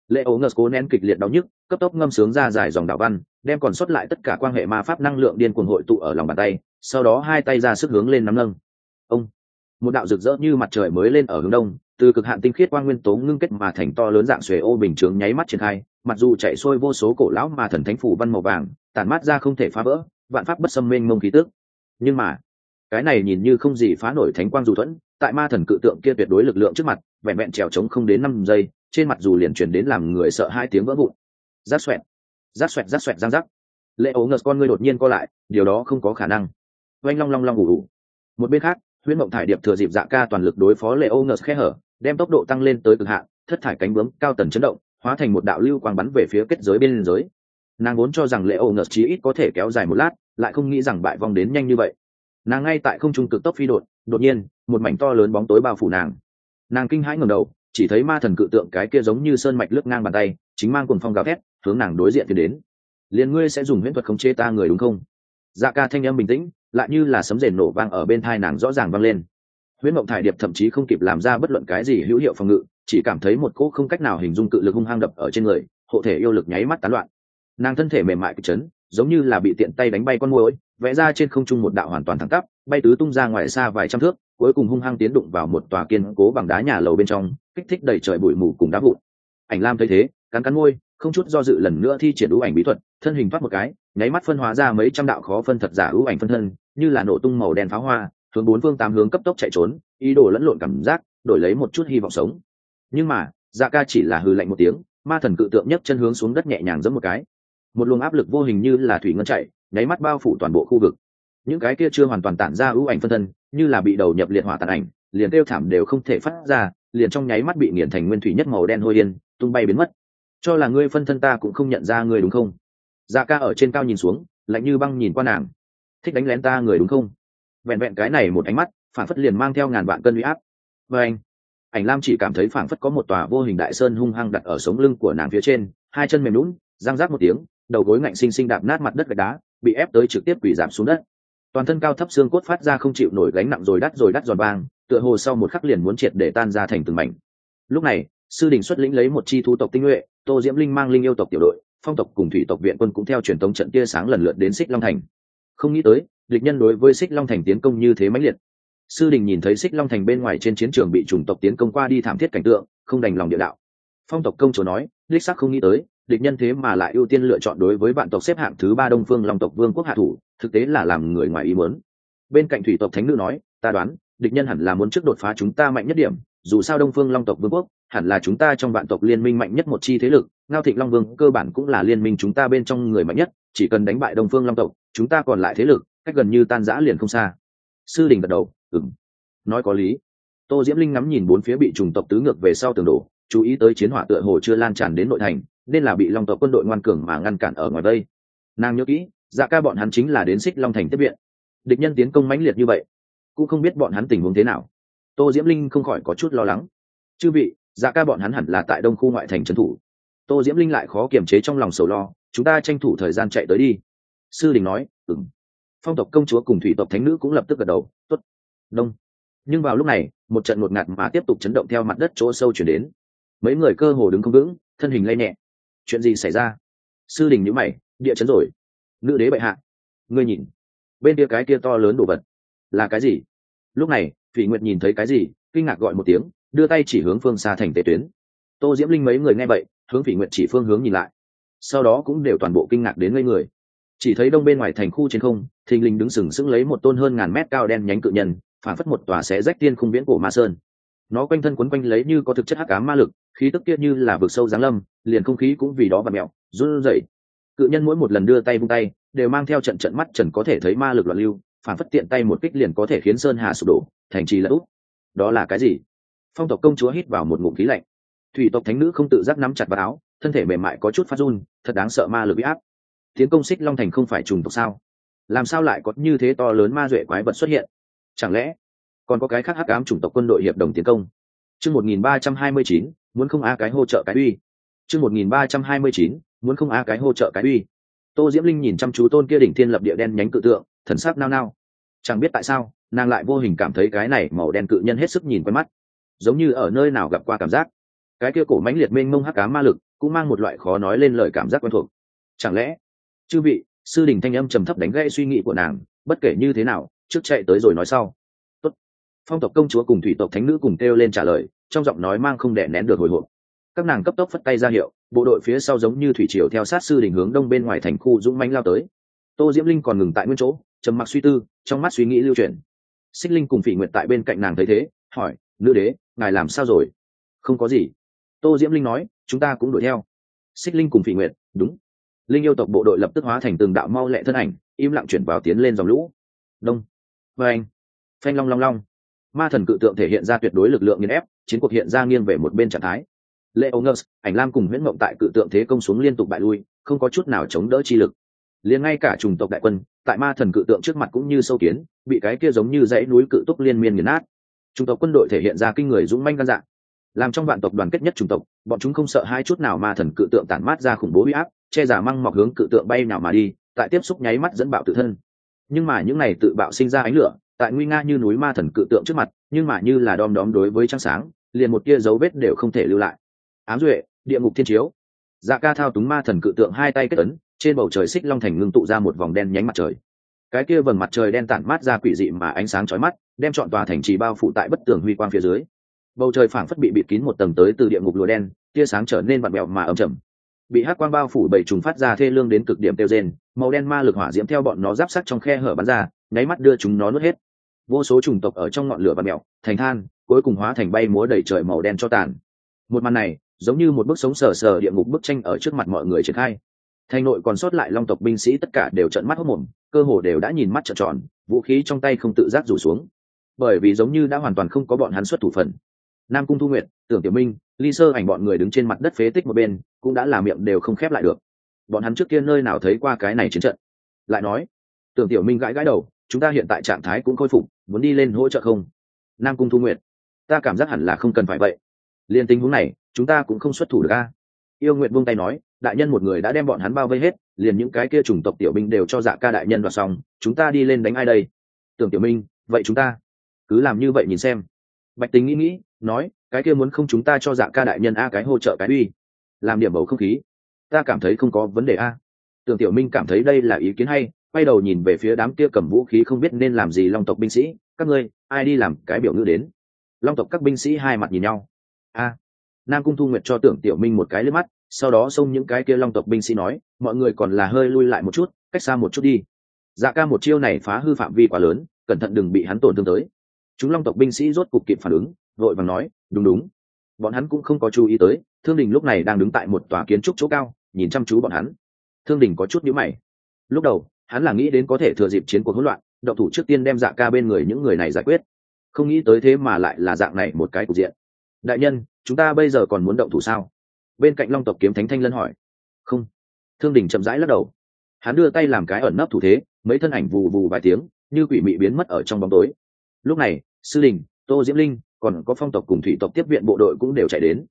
lệ ấu ngờ cố nén kịch liệt đau nhức, cấp tốc ngâm sướng ra dài dòng đạo văn, đem còn sót lại tất cả quan hệ ma pháp năng lượng điên cuồng hội tụ ở lòng bàn tay, sau đó hai tay ra sức hướng lên nắm nâng. Ông. Một đạo rực rỡ như mặt trời mới lên ở hướng đông từ cực hạn tinh khiết quang nguyên tố ngưng kết mà thành to lớn dạng xuề ô bình chướng nháy mắt triển khai, mặc dù chạy sôi vô số cổ lão mà thần thánh phủ văn màu vàng, tản mát ra không thể phá vỡ, vạn pháp bất xâm mênh mông khí tức. Nhưng mà, cái này nhìn như không gì phá nổi thánh quang dù thuẫn, tại ma thần cự tượng kia tuyệt đối lực lượng trước mặt, vẹn vẹn trèo trống không đến năm giây, trên mặt dù liền chuyển đến làm người sợ hai tiếng vỡ vụn. Rát xoẹt rát xoẹt rát xoẹt, răng rắc. Lệ ố ngợt con ngươi đột nhiên co lại, điều đó không có khả năng. Oanh long long long ủ ủ. Một bên khác, huyễn mộng thải điệp thừa dịp dạ ca toàn lực đối phó lệ ô ngợt khe hở đem tốc độ tăng lên tới cực hạn, thất thải cánh bướm, cao tần chấn động, hóa thành một đạo lưu quang bắn về phía kết giới bên giới nàng vốn cho rằng lễ ổ ngợt chí ít có thể kéo dài một lát, lại không nghĩ rằng bại vong đến nhanh như vậy. Nàng ngay tại không trung cực tốc phi đột đột nhiên, một mảnh to lớn bóng tối bao phủ nàng. Nàng kinh hãi ngầm đầu, chỉ thấy ma thần cự tượng cái kia giống như sơn mạch lướt ngang bàn tay, chính mang cùng phong gào thét, hướng nàng đối diện tiến đến. Liền ngươi sẽ dùng huyễn thuật khống chế ta người đúng không? Dạ ca thanh âm bình tĩnh, lại như là sấm rền nổ vang ở bên thai nàng rõ ràng vang lên huyễn mộng thải điệp thậm chí không kịp làm ra bất luận cái gì hữu hiệu phòng ngự, chỉ cảm thấy một cỗ không cách nào hình dung cự lực hung hăng đập ở trên người, hộ thể yêu lực nháy mắt tán loạn. Nàng thân thể mềm mại kịch chấn, giống như là bị tiện tay đánh bay con môi vẽ ra trên không trung một đạo hoàn toàn thẳng tắp, bay tứ tung ra ngoài xa vài trăm thước, cuối cùng hung hăng tiến đụng vào một tòa kiên cố bằng đá nhà lầu bên trong, kích thích đầy trời bụi mù cùng đá vụn. Ảnh lam thấy thế, cắn cắn môi, không chút do dự lần nữa thi triển ưu ảnh bí thuật, thân hình thoát một cái, nháy mắt phân hóa ra mấy trăm đạo khó phân thật giả ưu ảnh phân thân, như là nổ tung màu đen pháo hoa hướng bốn phương tám hướng cấp tốc chạy trốn, ý đồ lẫn lộn cảm giác, đổi lấy một chút hy vọng sống. Nhưng mà dạ ca chỉ là hư lạnh một tiếng, ma thần cự tượng nhấc chân hướng xuống đất nhẹ nhàng giẫm một cái. Một luồng áp lực vô hình như là thủy ngân chạy, nháy mắt bao phủ toàn bộ khu vực. Những cái kia chưa hoàn toàn tản ra ưu ảnh phân thân, như là bị đầu nhập liệt hỏa tàn ảnh, liền kêu thảm đều không thể phát ra, liền trong nháy mắt bị nghiền thành nguyên thủy nhất màu đen hôi yên tung bay biến mất. Cho là ngươi phân thân ta cũng không nhận ra ngươi đúng không? Dạ ca ở trên cao nhìn xuống, lạnh như băng nhìn qua nàng. Thích đánh lén ta người đúng không? Vẹn vẹn cái này một ánh mắt phản phất liền mang theo ngàn vạn cân huy áp. Và anh, ảnh lam chỉ cảm thấy phản phất có một tòa vô hình đại sơn hung hăng đặt ở sống lưng của nàng phía trên, hai chân mềm lún răng rác một tiếng, đầu gối ngạnh xinh xinh đạp nát mặt đất gạch đá, bị ép tới trực tiếp quỷ giảm xuống đất. Toàn thân cao thấp xương cốt phát ra không chịu nổi gánh nặng rồi đắt rồi đắt giòn vang, tựa hồ sau một khắc liền muốn triệt để tan ra thành từng mảnh. Lúc này, sư đình xuất lĩnh lấy một chi thu tộc tinh nhuệ, tô diễm linh mang linh yêu tộc tiểu đội, phong tộc cùng thủy tộc viện quân cũng theo truyền thống trận tia sáng lần lượt đến xích long thành. Không nghĩ tới địch nhân đối với xích long thành tiến công như thế mãnh liệt. Sư đình nhìn thấy xích long thành bên ngoài trên chiến trường bị chủng tộc tiến công qua đi thảm thiết cảnh tượng, không đành lòng địa đạo. Phong tộc công chúa nói, đích sắc không nghĩ tới, địch nhân thế mà lại ưu tiên lựa chọn đối với bạn tộc xếp hạng thứ ba đông phương long tộc vương quốc hạ thủ, thực tế là làm người ngoài ý muốn. Bên cạnh thủy tộc thánh nữ nói, ta đoán, địch nhân hẳn là muốn trước đột phá chúng ta mạnh nhất điểm, dù sao đông phương long tộc vương quốc, hẳn là chúng ta trong vạn tộc liên minh mạnh nhất một chi thế lực, ngao thịnh long vương cơ bản cũng là liên minh chúng ta bên trong người mạnh nhất, chỉ cần đánh bại đông phương long tộc, chúng ta còn lại thế lực cách gần như tan rã liền không xa. Sư đình gật đầu ừng nói có lý. Tô diễm linh ngắm nhìn bốn phía bị trùng tộc tứ ngược về sau tường đổ, chú ý tới chiến hỏa tựa hồ chưa lan tràn đến nội thành, nên là bị long tộc quân đội ngoan cường mà ngăn cản ở ngoài đây. Nàng nhớ kỹ dạ ca bọn hắn chính là đến xích long thành tiếp viện. Địch nhân tiến công mãnh liệt như vậy, cũng không biết bọn hắn tình huống thế nào. Tô diễm linh không khỏi có chút lo lắng. Chư vị dạ ca bọn hắn hẳn là tại đông khu ngoại thành trấn thủ. Tô diễm linh lại khó kiềm chế trong lòng sầu lo, chúng ta tranh thủ thời gian chạy tới đi. Sư đình nói ừng phong tộc công chúa cùng thủy tộc thánh nữ cũng lập tức gật đầu t ố t đông nhưng vào lúc này, một trận ngột ngạt mà tiếp tục chấn động theo mặt đất chỗ sâu chuyển đến. Mấy người cơ hồ đứng không vững, thân hình lay nhẹ. Chuyện gì xảy ra? Sư đình nhữ mày, địa chấn rồi. Nữ đế bệ hạ, ngươi nhìn, bên kia cái kia to lớn đồ vật là cái gì? Lúc này phỉ nguyệt nhìn thấy cái gì, kinh ngạc gọi một tiếng, đưa tay chỉ hướng phương xa thành Tề tuyến. Tô diễm linh mấy người nghe vậy, hướng phỉ nguyệt chỉ phương hướng nhìn lại. Sau đó cũng đều toàn bộ kinh ngạc đến ngây người chỉ thấy đông bên ngoài thành khu trên không, thình lình đứng sừng sững lấy một tôn hơn ngàn mét cao đen nhánh cự nhân phản phất một tòa sẽ rách tiên khung viễn cổ ma sơn. Nó quanh thân quấn quanh lấy như có thực chất hắc ám ma lực, khí tức kia như là vực sâu giáng lâm, liền không khí cũng vì đó và mẹo, run rẩy. Cự nhân mỗi một lần đưa tay vung tay, đều mang theo trận trận mắt trần có thể thấy ma lực loạn lưu phản phất tiện tay một kích liền có thể khiến sơn hà sụp đổ, thành trì lỡ úp. Đó là cái gì? Phong tộc công chúa hít vào một ngụm khí lạnh. Thủy tộc thánh nữ không tự giác nắm chặt vào áo, thân thể mềm mại có chút phát run, thật đáng sợ ma lực bị áp tiến công xích long thành không phải trùng tộc sao? Làm sao lại có như thế to lớn ma duệ quái vật xuất hiện? Chẳng lẽ còn có cái khác hắc ám chủng tộc quân đội hiệp đồng tiến công? Chương một nghìn ba trăm hai mươi chín, muốn không a cái hỗ trợ cái uy. Chương một nghìn ba trăm hai mươi chín, muốn không a cái hỗ trợ cái uy. Tô diễm linh nhìn chăm chú tôn kia đỉnh thiên lập địa đen nhánh cự tượng, thần sắc nao nao. Chẳng biết tại sao, nàng lại vô hình cảm thấy cái này màu đen cự nhân hết sức nhìn quen mắt. Giống như ở nơi nào gặp qua cảm giác. Cái kia cổ mãnh liệt mênh mông hắc cá ma lực cũng mang một loại khó nói lên lời cảm giác quen thuộc. Chẳng lẽ chư vị, sư đình thanh âm trầm thấp đánh gãy suy nghĩ của nàng, bất kể như thế nào, trước chạy tới rồi nói sau. Tốt. phong tộc công chúa cùng thủy tộc thánh nữ cùng kêu lên trả lời, trong giọng nói mang không đẻ nén được hồi hộp. Các nàng cấp tốc phất tay ra hiệu, bộ đội phía sau giống như thủy triều theo sát sư đình hướng đông bên ngoài thành khu dũng mãnh lao tới. Tô diễm linh còn ngừng tại nguyên chỗ, trầm mặc suy tư, trong mắt suy nghĩ lưu truyền xích linh cùng phỉ nguyện tại bên cạnh nàng thấy thế, hỏi, nữ đế, ngài làm sao rồi? Không có gì. Tô diễm linh nói, chúng ta cũng đuổi theo. Xích linh cùng phỉ nguyện đúng linh yêu tộc bộ đội lập tức hóa thành từng đạo mau lẹ thân ảnh, im lặng chuyển vào tiến lên dòng lũ. Đông. Và anh phanh long long long. Ma thần cự tượng thể hiện ra tuyệt đối lực lượng nghiền ép, chiến cuộc hiện ra nghiêng về một bên trạng thái. Lệ ông ngers ảnh lam cùng huyễn mộng tại cự tượng thế công xuống liên tục bại lui, không có chút nào chống đỡ chi lực. Liền ngay cả chủng tộc đại quân, tại ma thần cự tượng trước mặt cũng như sâu kiến, bị cái kia giống như dãy núi cự túc liên miên nghiền nát. Chủng tộc quân đội thể hiện ra kinh người dũng manh gan dạng làm trong vạn tộc đoàn kết nhất chủng tộc, bọn chúng không sợ hai chút nào ma thần cự tượng tản mát ra khủng bố huy áp che giả măng mọc hướng cự tượng bay nào mà đi, tại tiếp xúc nháy mắt dẫn bạo tự thân. Nhưng mà những này tự bạo sinh ra ánh lửa, tại nguy nga như núi ma thần cự tượng trước mặt, nhưng mà như là đom đóm đối với trăng sáng, liền một tia dấu vết đều không thể lưu lại. Ám duệ, địa ngục thiên chiếu. Dạ ca thao túng ma thần cự tượng hai tay kết ấn, trên bầu trời xích long thành ngưng tụ ra một vòng đen nhánh mặt trời. Cái kia vầng mặt trời đen tản mát ra quỷ dị mà ánh sáng chói mắt, đem chọn tòa thành trì bao phủ tại bất tường huy quang phía dưới. Bầu trời phảng phất bị bịt kín một tầng tới từ địa ngục lúa đen, tia sáng trở nên vặn mẹo mà ấm chầm bị hắc quang bao phủ bảy trùng phát ra thê lương đến cực điểm tiêu rên, màu đen ma lực hỏa diễm theo bọn nó giáp sắc trong khe hở bắn ra, nháy mắt đưa chúng nó nuốt hết. Vô số trùng tộc ở trong ngọn lửa vặn mèo, thành than, cuối cùng hóa thành bay múa đầy trời màu đen cho tàn. Một màn này, giống như một bức sống sờ sờ địa ngục bức tranh ở trước mặt mọi người triển khai. Thành nội còn sót lại long tộc binh sĩ tất cả đều trợn mắt hốc mồm, cơ hồ đều đã nhìn mắt trợn tròn, vũ khí trong tay không tự giác rủ xuống. Bởi vì giống như đã hoàn toàn không có bọn hắn xuất thủ phần nam cung thu nguyệt, tưởng tiểu minh, ly sơ ảnh bọn người đứng trên mặt đất phế tích một bên, cũng đã làm miệng đều không khép lại được. Bọn hắn trước kia nơi nào thấy qua cái này chiến trận? Lại nói, tưởng tiểu minh gãi gãi đầu, chúng ta hiện tại trạng thái cũng khôi phục, muốn đi lên hỗ trợ không? Nam cung thu nguyệt, ta cảm giác hẳn là không cần phải vậy. Liên tình huống này, chúng ta cũng không xuất thủ được a. Yêu nguyện buông tay nói, đại nhân một người đã đem bọn hắn bao vây hết, liền những cái kia chủng tộc tiểu binh đều cho dạ ca đại nhân vào xong, chúng ta đi lên đánh ai đây? Tưởng tiểu minh, vậy chúng ta cứ làm như vậy nhìn xem. Bạch tính nghĩ nghĩ nói, cái kia muốn không chúng ta cho dạ ca đại nhân a cái hỗ trợ cái uy. Làm điểm bầu không khí. Ta cảm thấy không có vấn đề a. Tưởng tiểu minh cảm thấy đây là ý kiến hay, quay đầu nhìn về phía đám kia cầm vũ khí không biết nên làm gì long tộc binh sĩ. Các ngươi, ai đi làm cái biểu ngữ đến? Long tộc các binh sĩ hai mặt nhìn nhau. A. Nam cung thu nguyệt cho tưởng tiểu minh một cái lên mắt, sau đó xông những cái kia long tộc binh sĩ nói, mọi người còn là hơi lui lại một chút, cách xa một chút đi. Dạ ca một chiêu này phá hư phạm vi quá lớn, cẩn thận đừng bị hắn tổn thương tới. Chúng long tộc binh sĩ rốt cục kịp phản ứng vội vàng nói, đúng đúng. Bọn hắn cũng không có chú ý tới, thương đình lúc này đang đứng tại một tòa kiến trúc chỗ cao, nhìn chăm chú bọn hắn. Thương đình có chút nhíu mày. Lúc đầu, hắn là nghĩ đến có thể thừa dịp chiến cuộc hỗn loạn, động thủ trước tiên đem dạ ca bên người những người này giải quyết. Không nghĩ tới thế mà lại là dạng này một cái cục diện. Đại nhân, chúng ta bây giờ còn muốn động thủ sao? Bên cạnh long tộc kiếm thánh thanh lân hỏi. Không. Thương đình chậm rãi lắc đầu. Hắn đưa tay làm cái ẩn nấp thủ thế, mấy thân ảnh vù vù vài tiếng, như quỷ mị biến mất ở trong bóng tối. Lúc này, sư đình, tô diễm linh còn có phong tộc cùng thủy tộc tiếp viện bộ đội cũng đều chạy đến.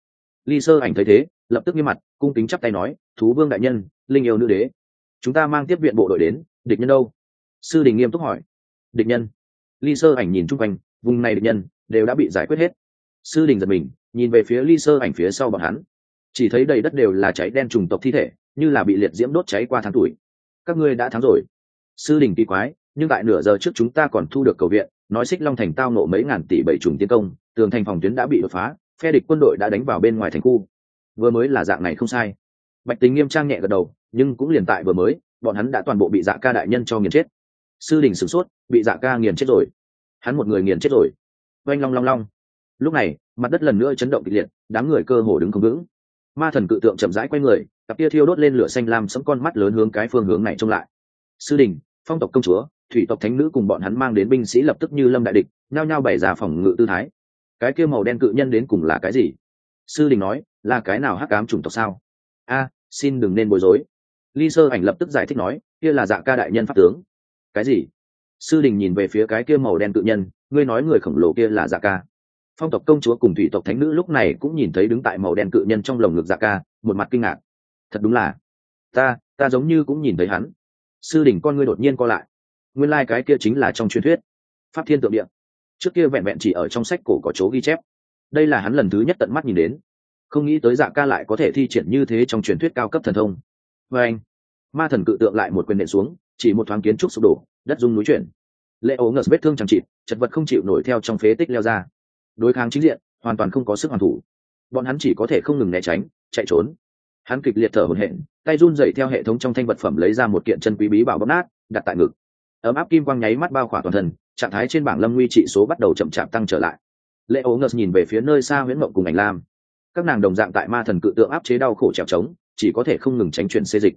Ly sơ ảnh thấy thế, lập tức nghiêm mặt, cung kính chắp tay nói, thú vương đại nhân, linh yêu nữ đế, chúng ta mang tiếp viện bộ đội đến, địch nhân đâu? Sư đình nghiêm túc hỏi. Địch nhân. Ly sơ ảnh nhìn chung quanh, vùng này địch nhân đều đã bị giải quyết hết. Sư đình giật mình, nhìn về phía ly sơ ảnh phía sau bọn hắn. Chỉ thấy đầy đất đều là cháy đen trùng tộc thi thể, như là bị liệt diễm đốt cháy qua tháng tuổi. Các ngươi đã thắng rồi. Sư đình kỳ quái nhưng tại nửa giờ trước chúng ta còn thu được cầu viện, nói xích long thành tao nộ mấy ngàn tỷ bảy trùng tiến công, tường thành phòng tuyến đã bị đột phá, phe địch quân đội đã đánh vào bên ngoài thành khu. Vừa mới là dạng này không sai. Bạch tính nghiêm trang nhẹ gật đầu, nhưng cũng liền tại vừa mới, bọn hắn đã toàn bộ bị dạ ca đại nhân cho nghiền chết. Sư đình sửng sốt, bị dạ ca nghiền chết rồi. Hắn một người nghiền chết rồi. Oanh long long long. Lúc này, mặt đất lần nữa chấn động kịch liệt, đám người cơ hồ đứng không vững. Ma thần cự tượng chậm rãi quay người, cặp tia thiêu đốt lên lửa xanh lam sẫm con mắt lớn hướng cái phương hướng này trông lại. Sư đình, phong tộc công chúa thủy tộc thánh nữ cùng bọn hắn mang đến binh sĩ lập tức như lâm đại địch, nhao nhao bày ra phòng ngự tư thái. Cái kia màu đen cự nhân đến cùng là cái gì? Sư đình nói, là cái nào hắc cám chủng tộc sao? A, xin đừng nên bối rối. Ly sơ ảnh lập tức giải thích nói, kia là dạ ca đại nhân pháp tướng. Cái gì? Sư đình nhìn về phía cái kia màu đen cự nhân, ngươi nói người khổng lồ kia là dạ ca. Phong tộc công chúa cùng thủy tộc thánh nữ lúc này cũng nhìn thấy đứng tại màu đen cự nhân trong lồng ngực dạ ca, một mặt kinh ngạc. Thật đúng là, ta ta giống như cũng nhìn thấy hắn. Sư đỉnh con ngươi đột nhiên co lại nguyên lai、like、cái kia chính là trong truyền thuyết. Pháp thiên tượng địa. Trước kia vẹn vẹn chỉ ở trong sách cổ có chỗ ghi chép. Đây là hắn lần thứ nhất tận mắt nhìn đến. Không nghĩ tới dạ ca lại có thể thi triển như thế trong truyền thuyết cao cấp thần thông. Và anh, ma thần cự tượng lại một quyền nện xuống, chỉ một thoáng kiến trúc sụp đổ, đất dung núi chuyển. Lệ ố ngờ vết thương chẳng chịt, chật vật không chịu nổi theo trong phế tích leo ra. Đối kháng chính diện, hoàn toàn không có sức hoàn thủ. Bọn hắn chỉ có thể không ngừng né tránh, chạy trốn. Hắn kịch liệt thở hổn hển, tay run dậy theo hệ thống trong thanh vật phẩm lấy ra một kiện chân quý bí bảo bóp nát, đặt tại ngực ấm áp kim quang nháy mắt bao khỏa toàn thân, trạng thái trên bảng lâm nguy trị số bắt đầu chậm chạp tăng trở lại. Lệ ố ngợt nhìn về phía nơi xa huyễn mộng cùng ảnh lam. Các nàng đồng dạng tại ma thần cự tượng áp chế đau khổ trèo trống, chỉ có thể không ngừng tránh chuyện xê dịch.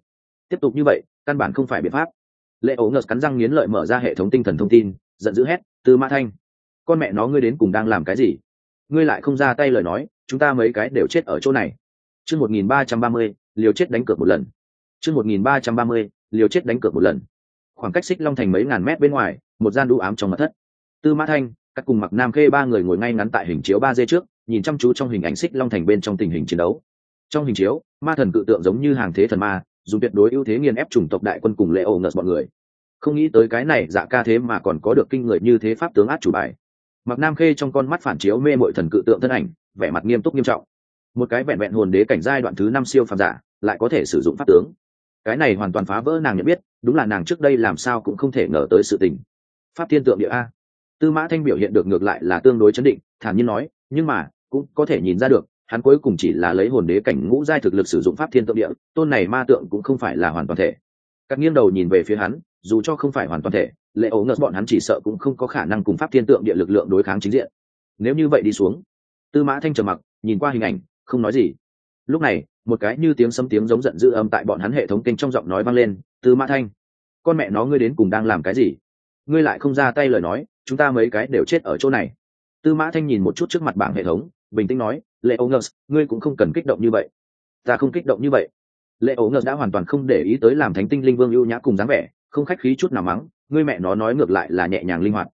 Tiếp tục như vậy, căn bản không phải biện pháp. Lệ ố ngợt cắn răng nghiến lợi mở ra hệ thống tinh thần thông tin, giận dữ hét từ ma thanh, con mẹ nó ngươi đến cùng đang làm cái gì? Ngươi lại không ra tay lời nói, chúng ta mấy cái đều chết ở chỗ này. Chương một nghìn ba trăm ba mươi, liều chết đánh cược một lần. Chương một nghìn ba trăm ba mươi, liều chết đánh cược một lần khoảng cách xích long thành mấy ngàn mét bên ngoài, một gian đũ ám trong mặt thất. Tư mã thanh, các cùng mặc nam khê ba người ngồi ngay ngắn tại hình chiếu ba d trước, nhìn chăm chú trong hình ảnh xích long thành bên trong tình hình chiến đấu. Trong hình chiếu, ma thần cự tượng giống như hàng thế thần ma, dùng tuyệt đối ưu thế nghiền ép chủng tộc đại quân cùng lệ ổ ngợt bọn người. Không nghĩ tới cái này dạ ca thế mà còn có được kinh người như thế pháp tướng át chủ bài. Mặc nam khê trong con mắt phản chiếu mê mội thần cự tượng thân ảnh, vẻ mặt nghiêm túc nghiêm trọng. Một cái vẹn vẹn hồn đế cảnh giai đoạn thứ năm siêu phàm giả, lại có thể sử dụng pháp tướng. Cái này hoàn toàn phá vỡ nàng nhận biết đúng là nàng trước đây làm sao cũng không thể ngờ tới sự tình. Pháp thiên tượng địa a. Tư mã thanh biểu hiện được ngược lại là tương đối chấn định, thản nhiên nói, nhưng mà, cũng có thể nhìn ra được, hắn cuối cùng chỉ là lấy hồn đế cảnh ngũ giai thực lực sử dụng pháp thiên tượng địa, tôn này ma tượng cũng không phải là hoàn toàn thể. Các nghiêng đầu nhìn về phía hắn, dù cho không phải hoàn toàn thể, lệ ấu ngợt bọn hắn chỉ sợ cũng không có khả năng cùng pháp thiên tượng địa lực lượng đối kháng chính diện. Nếu như vậy đi xuống, tư mã thanh trầm mặc, nhìn qua hình ảnh, không nói gì. Lúc này một cái như tiếng sấm tiếng giống giận dữ âm tại bọn hắn hệ thống kênh trong giọng nói vang lên, tư mã thanh, con mẹ nó ngươi đến cùng đang làm cái gì? Ngươi lại không ra tay lời nói, chúng ta mấy cái đều chết ở chỗ này. Tư mã thanh nhìn một chút trước mặt bảng hệ thống, bình tĩnh nói, lệ ấu ngợt ngươi cũng không cần kích động như vậy. Ta không kích động như vậy. Lệ ấu ngợt đã hoàn toàn không để ý tới làm thánh tinh linh vương ưu nhã cùng dáng vẻ, không khách khí chút nào mắng, ngươi mẹ nó nói ngược lại là nhẹ nhàng linh hoạt.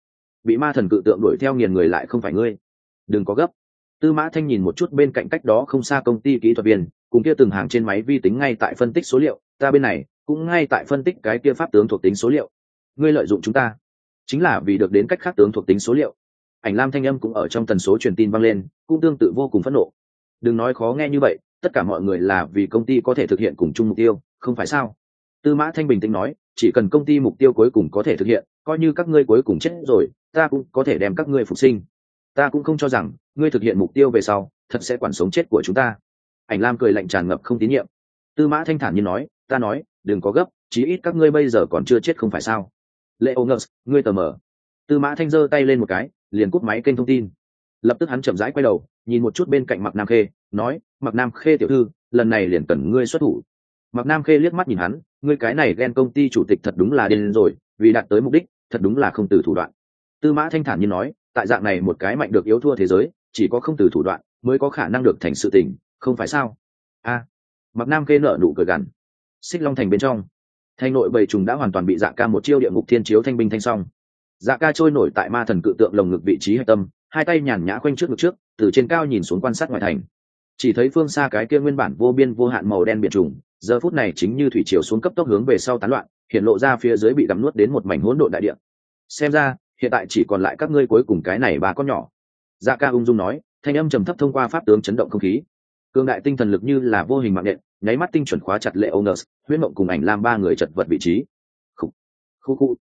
Bị ma thần cự tượng đuổi theo nghiền người lại không phải ngươi. Đừng có gấp. Tư mã thanh nhìn một chút bên cạnh cách đó không xa công ty kỹ thuật viên cùng kia từng hàng trên máy vi tính ngay tại phân tích số liệu, ta bên này cũng ngay tại phân tích cái kia pháp tướng thuộc tính số liệu. Ngươi lợi dụng chúng ta. Chính là vì được đến cách khác tướng thuộc tính số liệu. Ảnh lam thanh âm cũng ở trong tần số truyền tin vang lên, cũng tương tự vô cùng phẫn nộ. Đừng nói khó nghe như vậy, tất cả mọi người là vì công ty có thể thực hiện cùng chung mục tiêu, không phải sao? Tư mã thanh bình tĩnh nói, chỉ cần công ty mục tiêu cuối cùng có thể thực hiện, coi như các ngươi cuối cùng chết rồi, ta cũng có thể đem các ngươi phục sinh. Ta cũng không cho rằng, ngươi thực hiện mục tiêu về sau, thật sẽ quản sống chết của chúng ta ảnh lam cười lạnh tràn ngập không tín nhiệm. Tư mã thanh thản như nói, ta nói, đừng có gấp, chí ít các ngươi bây giờ còn chưa chết không phải sao? Lệ ô ngơ, ngươi tờ mờ. Tư mã thanh giơ tay lên một cái, liền cúp máy kênh thông tin. Lập tức hắn chậm rãi quay đầu, nhìn một chút bên cạnh mặc nam khê, nói mặc nam khê tiểu thư, lần này liền cần ngươi xuất thủ. Mặc nam khê liếc mắt nhìn hắn, ngươi cái này ghen công ty chủ tịch thật đúng là điên rồi, vì đạt tới mục đích, thật đúng là không từ thủ đoạn. Tư mã thanh thản như nói, tại dạng này một cái mạnh được yếu thua thế giới, chỉ có không từ thủ đoạn mới có khả năng được thành sự tình không phải sao? A. Mặc nam khê nợ nụ cười gằn. Xích long thành bên trong. Thanh nội bầy trùng đã hoàn toàn bị dạ ca một chiêu địa ngục thiên chiếu thanh binh thanh xong. Dạ ca trôi nổi tại ma thần cự tượng lồng ngực vị trí hạch tâm, hai tay nhàn nhã quanh trước ngực trước, từ trên cao nhìn xuống quan sát ngoài thành. Chỉ thấy phương xa cái kia nguyên bản vô biên vô hạn màu đen biển trùng, giờ phút này chính như thủy chiều xuống cấp tốc hướng về sau tán loạn, hiện lộ ra phía dưới bị đắm nuốt đến một mảnh hỗn độn đại địa. Xem ra, hiện tại chỉ còn lại các ngươi cuối cùng cái này ba con nhỏ. Dạ ca ung dung nói, thanh âm trầm thấp thông qua pháp tướng chấn động không khí cương đại tinh thần lực như là vô hình mạng nện, nháy mắt tinh chuẩn khóa chặt lệ onus huyết mộng cùng ảnh lam ba người chật vật vị trí. Khu khu khu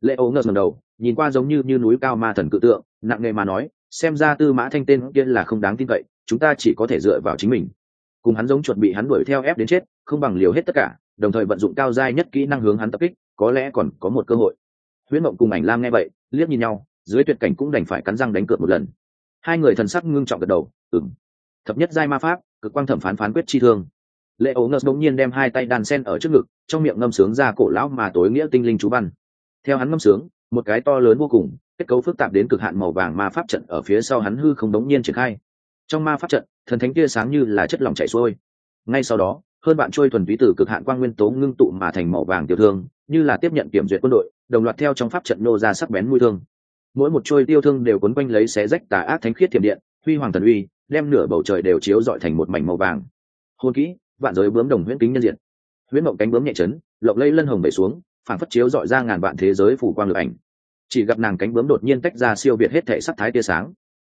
lệ onus ngầm đầu, nhìn qua giống như như núi cao ma thần cự tượng, nặng nề mà nói, xem ra tư mã thanh tên kia là không đáng tin cậy, chúng ta chỉ có thể dựa vào chính mình. Cùng hắn giống chuột bị hắn đuổi theo ép đến chết, không bằng liều hết tất cả, đồng thời vận dụng cao giai nhất kỹ năng hướng hắn tập kích, có lẽ còn có một cơ hội. Huyễn mộng cùng ảnh lam nghe vậy, liếc nhìn nhau, dưới tuyệt cảnh cũng đành phải cắn răng đánh cược một lần. Hai người thần sắc ngưng trọng gật đầu ừng thập nhất giai ma pháp cực quang thẩm phán phán quyết chi thương. Lệ ấu ngợt đống nhiên đem hai tay đàn sen ở trước ngực, trong miệng ngâm sướng ra cổ lão mà tối nghĩa tinh linh chú văn. Theo hắn ngâm sướng, một cái to lớn vô cùng, kết cấu phức tạp đến cực hạn màu vàng ma pháp trận ở phía sau hắn hư không đống nhiên triển khai. Trong ma pháp trận, thần thánh tia sáng như là chất lỏng chảy xuôi. Ngay sau đó, hơn bạn trôi thuần túy từ cực hạn quang nguyên tố ngưng tụ mà thành màu vàng tiểu thương, như là tiếp nhận kiểm duyệt quân đội, đồng loạt theo trong pháp trận nô ra sắc bén mũi thương. Mỗi một trôi tiêu thương đều quấn quanh lấy xé rách tà ác thánh khiết thiểm điện, huy hoàng thần uy đem nửa bầu trời đều chiếu dọi thành một mảnh màu vàng. Hôn kỹ, vạn giới bướm đồng huyễn kính nhân diện huyễn mộng cánh bướm nhẹ chấn, lộng lây lân hồng bể xuống phản phất chiếu dọi ra ngàn vạn thế giới phủ quang lực ảnh. Chỉ gặp nàng cánh bướm đột nhiên tách ra siêu việt hết thể sắc thái tia sáng.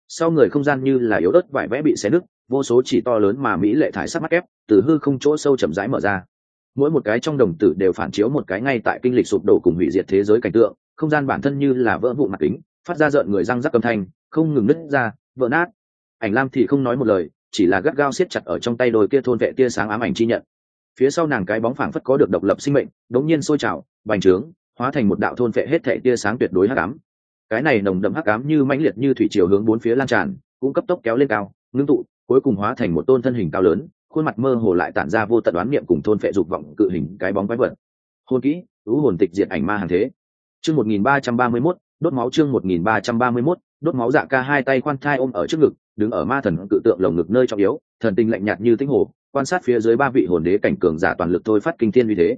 Sau người không gian như là yếu ớt vải vẽ bị xé nứt, vô số chỉ to lớn mà mỹ lệ thải sắc mắt ép từ hư không chỗ sâu chậm rãi mở ra. Mỗi một cái trong đồng tử đều phản chiếu một cái ngay tại kinh lịch sụp đổ cùng hủy diệt thế giới cảnh tượng, không gian bản thân như là vỡ vụ mặt kính, phát ra rợn người răng rắc âm thanh, không ngừng nứt ra, vỡ nát ảnh lam thì không nói một lời, chỉ là gắt gao siết chặt ở trong tay đôi kia thôn vệ tia sáng ám ảnh chi nhận. Phía sau nàng cái bóng phảng phất có được độc lập sinh mệnh, đống nhiên sôi trào, bành trướng, hóa thành một đạo thôn vệ hết thệ tia sáng tuyệt đối hắc ám. Cái này nồng đậm hắc ám như mãnh liệt như thủy chiều hướng bốn phía lan tràn, cũng cấp tốc kéo lên cao, ngưng tụ, cuối cùng hóa thành một tôn thân hình cao lớn, khuôn mặt mơ hồ lại tản ra vô tận đoán niệm cùng thôn phệ dục vọng cự hình cái bóng quái vật. Hôn kỹ ứ hồn tịch diệt ảnh ma hàng thế. Chương một nghìn ba trăm ba mươi mốt, đốt máu chương một nghìn ba trăm ba mươi mốt, đốt máu dạ ca hai tay khoan thai ôm ở trước ngực đứng ở ma thần cự tượng lồng ngực nơi trọng yếu, thần tinh lạnh nhạt như tinh hồ, quan sát phía dưới ba vị hồn đế cảnh cường giả toàn lực thôi phát kinh thiên uy thế.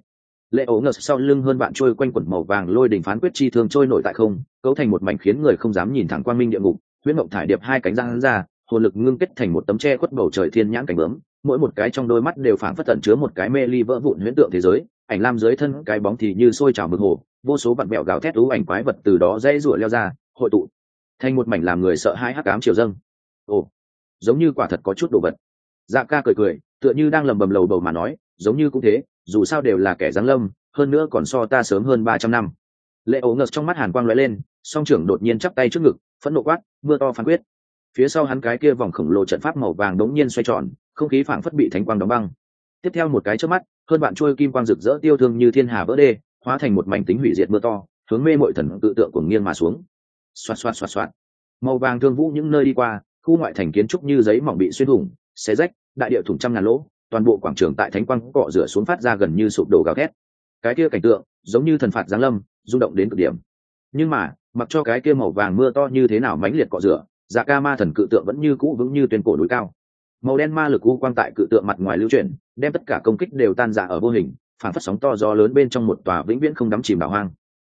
Lệ ố ngờ sau lưng hơn bạn trôi quanh quẩn màu vàng lôi đỉnh phán quyết chi thương trôi nổi tại không, cấu thành một mảnh khiến người không dám nhìn thẳng quang minh địa ngục huyết mộng thải điệp hai cánh răng ra, hồn lực ngưng kết thành một tấm tre khuất bầu trời thiên nhãn cảnh bướm, mỗi một cái trong đôi mắt đều phản phất tận chứa một cái mê ly vỡ vụn huyễn tượng thế giới, ảnh lam dưới thân cái bóng thì như sôi trào mực hồ, vô số vặn mẹo gào thét ú ảnh quái vật từ đó dây rủa leo ra, hội tụ thành một mảnh làm người sợ hãi hắc ám chiều dâng ồ, giống như quả thật có chút đồ vật. Dạ ca cười cười, tựa như đang lầm bầm lầu bầu mà nói, giống như cũng thế, dù sao đều là kẻ giáng lâm, hơn nữa còn so ta sớm hơn ba trăm năm. Lệ ấu ngợt trong mắt hàn quang lóe lên, song trưởng đột nhiên chắp tay trước ngực, phẫn nộ quát, mưa to phán quyết. Phía sau hắn cái kia vòng khổng lồ trận pháp màu vàng đống nhiên xoay tròn, không khí phảng phất bị thánh quang đóng băng. Tiếp theo một cái trước mắt, hơn bạn trôi kim quang rực rỡ tiêu thương như thiên hà vỡ đê, hóa thành một mảnh tính hủy diệt mưa to, hướng mê mọi thần tự tượng của nghiêng mà xuống. Xoạt xoạt xoạt xoạt. Màu vàng thương vũ những nơi đi qua khu ngoại thành kiến trúc như giấy mỏng bị xuyên thủng, xé rách, đại địa thủng trăm ngàn lỗ, toàn bộ quảng trường tại thánh quang cọ rửa xuống phát ra gần như sụp đổ gào thét. Cái kia cảnh tượng, giống như thần phạt giáng lâm, rung động đến cực điểm. Nhưng mà, mặc cho cái kia màu vàng mưa to như thế nào mãnh liệt cọ rửa dạ ca ma thần cự tượng vẫn như cũ vững như tuyên cổ núi cao. Màu đen ma lực u quang tại cự tượng mặt ngoài lưu chuyển, đem tất cả công kích đều tan dạ ở vô hình, phản phất sóng to gió lớn bên trong một tòa vĩnh viễn không đắm chìm đảo hoang.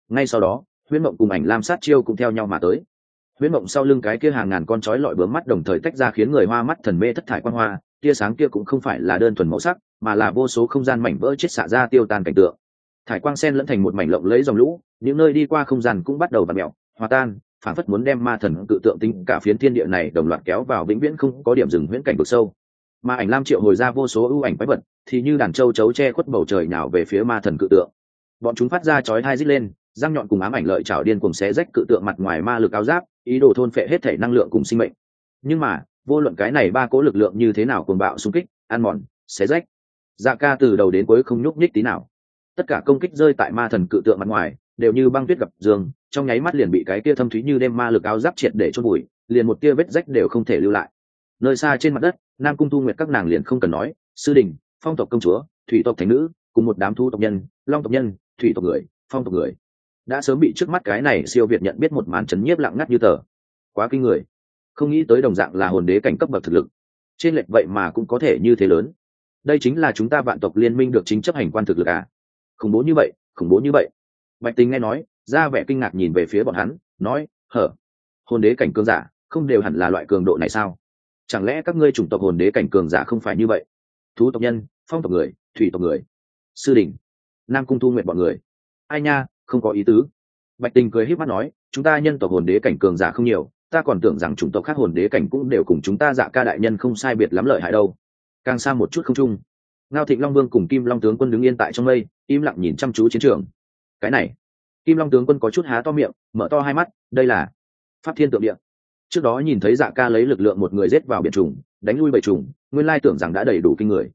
Ngay sau đó, huyễn mộng cùng ảnh lam sát chiêu cũng theo nhau mà tới huyễn mộng sau lưng cái kia hàng ngàn con chói lọi bướm mắt đồng thời tách ra khiến người hoa mắt thần mê thất thải quan hoa, tia sáng kia cũng không phải là đơn thuần màu sắc, mà là vô số không gian mảnh vỡ chết xả ra tiêu tan cảnh tượng. Thải quang sen lẫn thành một mảnh lộng lấy dòng lũ, những nơi đi qua không gian cũng bắt đầu v mẹo hòa tan phản phất muốn đem ma thần cự tượng tính cả phiến thiên địa này đồng loạt kéo vào vĩnh viễn không có điểm dừng huyễn cảnh vực sâu. Mà ảnh lam triệu hồi ra vô số ưu ảnh quái vật, thì như đàn châu chấu che khuất bầu trời nào về phía ma thần cự tượng. Bọn chúng phát ra chói thai rít lên răng nhọn cùng ám ảnh lợi chảo điên cùng xé rách cự tượng mặt ngoài ma lực áo giáp, ý đồ thôn phệ hết thể năng lượng cùng sinh mệnh. Nhưng mà, vô luận cái này ba cố lực lượng như thế nào cùng bạo xung kích, ăn mòn, xé rách dạ ca từ đầu đến cuối không nhúc nhích tí nào. Tất cả công kích rơi tại ma thần cự tượng mặt ngoài, đều như băng tuyết gặp dương, trong nháy mắt liền bị cái kia thâm thúy như đêm ma lực áo giáp triệt để chôn bụi liền một tia vết rách đều không thể lưu lại. Nơi xa trên mặt đất, nam cung thu nguyệt các nàng liền không cần nói, sư đình, phong tộc công chúa, thủy tộc thánh nữ, cùng một đám thu tộc nhân, long tộc nhân, thủy tộc người, phong tộc người đã sớm bị trước mắt cái này siêu việt nhận biết một màn chấn nhiếp lặng ngắt như tờ. Quá kinh người. Không nghĩ tới đồng dạng là hồn đế cảnh cấp bậc thực lực. Trên lệch vậy mà cũng có thể như thế lớn. Đây chính là chúng ta vạn tộc liên minh được chính chấp hành quan thực lực à? Khủng bố như vậy, khủng bố như vậy. Bạch tình nghe nói, ra vẻ kinh ngạc nhìn về phía bọn hắn, nói, hở? Hồn đế cảnh cường giả, không đều hẳn là loại cường độ này sao? Chẳng lẽ các ngươi chủng tộc hồn đế cảnh cường giả không phải như vậy? Thú tộc nhân, phong tộc người, thủy tộc người, sư đình, nam cung thu nguyện bọn người. Ai nha không có ý tứ. Bạch tình cười h í p mắt nói, chúng ta nhân tộc hồn đế cảnh cường giả không nhiều, ta còn tưởng rằng chủng tộc khác hồn đế cảnh cũng đều cùng chúng ta dạ ca đại nhân không sai biệt lắm lợi hại đâu. Càng xa một chút không chung. Ngao thịnh long vương cùng kim long tướng quân đứng yên tại trong mây, im lặng nhìn chăm chú chiến trường. Cái này, kim long tướng quân có chút há to miệng, mở to hai mắt, đây là pháp thiên tượng địa. Trước đó nhìn thấy dạ ca lấy lực lượng một người rết vào biển trùng, đánh lui bầy trùng, nguyên lai tưởng rằng đã đầy đủ kinh người.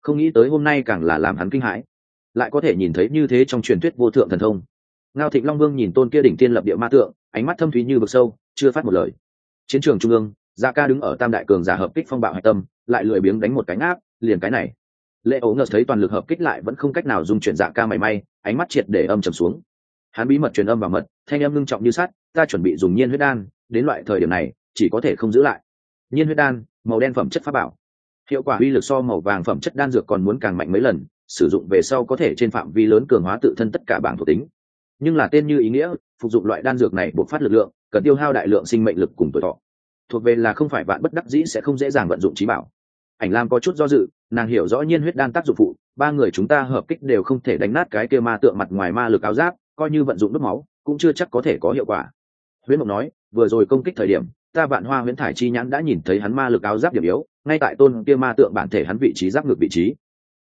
Không nghĩ tới hôm nay càng là làm hắn kinh hãi. Lại có thể nhìn thấy như thế trong truyền thuyết vô thượng thần thông ngao thịnh long vương nhìn tôn kia đỉnh tiên lập địa ma tượng, ánh mắt thâm thúy như vực sâu, chưa phát một lời. Chiến trường trung ương gia ca đứng ở tam đại cường giả hợp kích phong bạo hạch tâm, lại lười biếng đánh một cánh áp liền cái này. Lệ ấu ngờ thấy toàn lực hợp kích lại vẫn không cách nào dung chuyển dạ ca mảy may, ánh mắt triệt để âm trầm xuống. Hắn bí mật truyền âm vào mật, thanh âm ngưng trọng như sắt, ta chuẩn bị dùng nhiên huyết đan, đến loại thời điểm này, chỉ có thể không giữ lại. Nhiên huyết đan, màu đen phẩm chất pháp bảo. Hiệu quả uy lực so màu vàng phẩm chất đan dược còn muốn càng mạnh mấy lần, sử dụng về sau có thể trên phạm vi lớn cường hóa tự thân tất cả bảng thuộc tính nhưng là tên như ý nghĩa, phục dụng loại đan dược này buộc phát lực lượng, cần tiêu hao đại lượng sinh mệnh lực cùng tuổi thọ. Thuộc về là không phải bạn bất đắc dĩ sẽ không dễ dàng vận dụng trí bảo. Ảnh lam có chút do dự, nàng hiểu rõ nhiên huyết đan tác dụng phụ, ba người chúng ta hợp kích đều không thể đánh nát cái kia ma tượng mặt ngoài ma lực áo giáp, coi như vận dụng đốt máu, cũng chưa chắc có thể có hiệu quả. Huyễn mộng nói, vừa rồi công kích thời điểm, ta vạn hoa huyễn thải chi nhãn đã nhìn thấy hắn ma lực áo giáp điểm yếu, ngay tại tôn kia ma tượng bản thể hắn vị trí giáp ngược vị trí.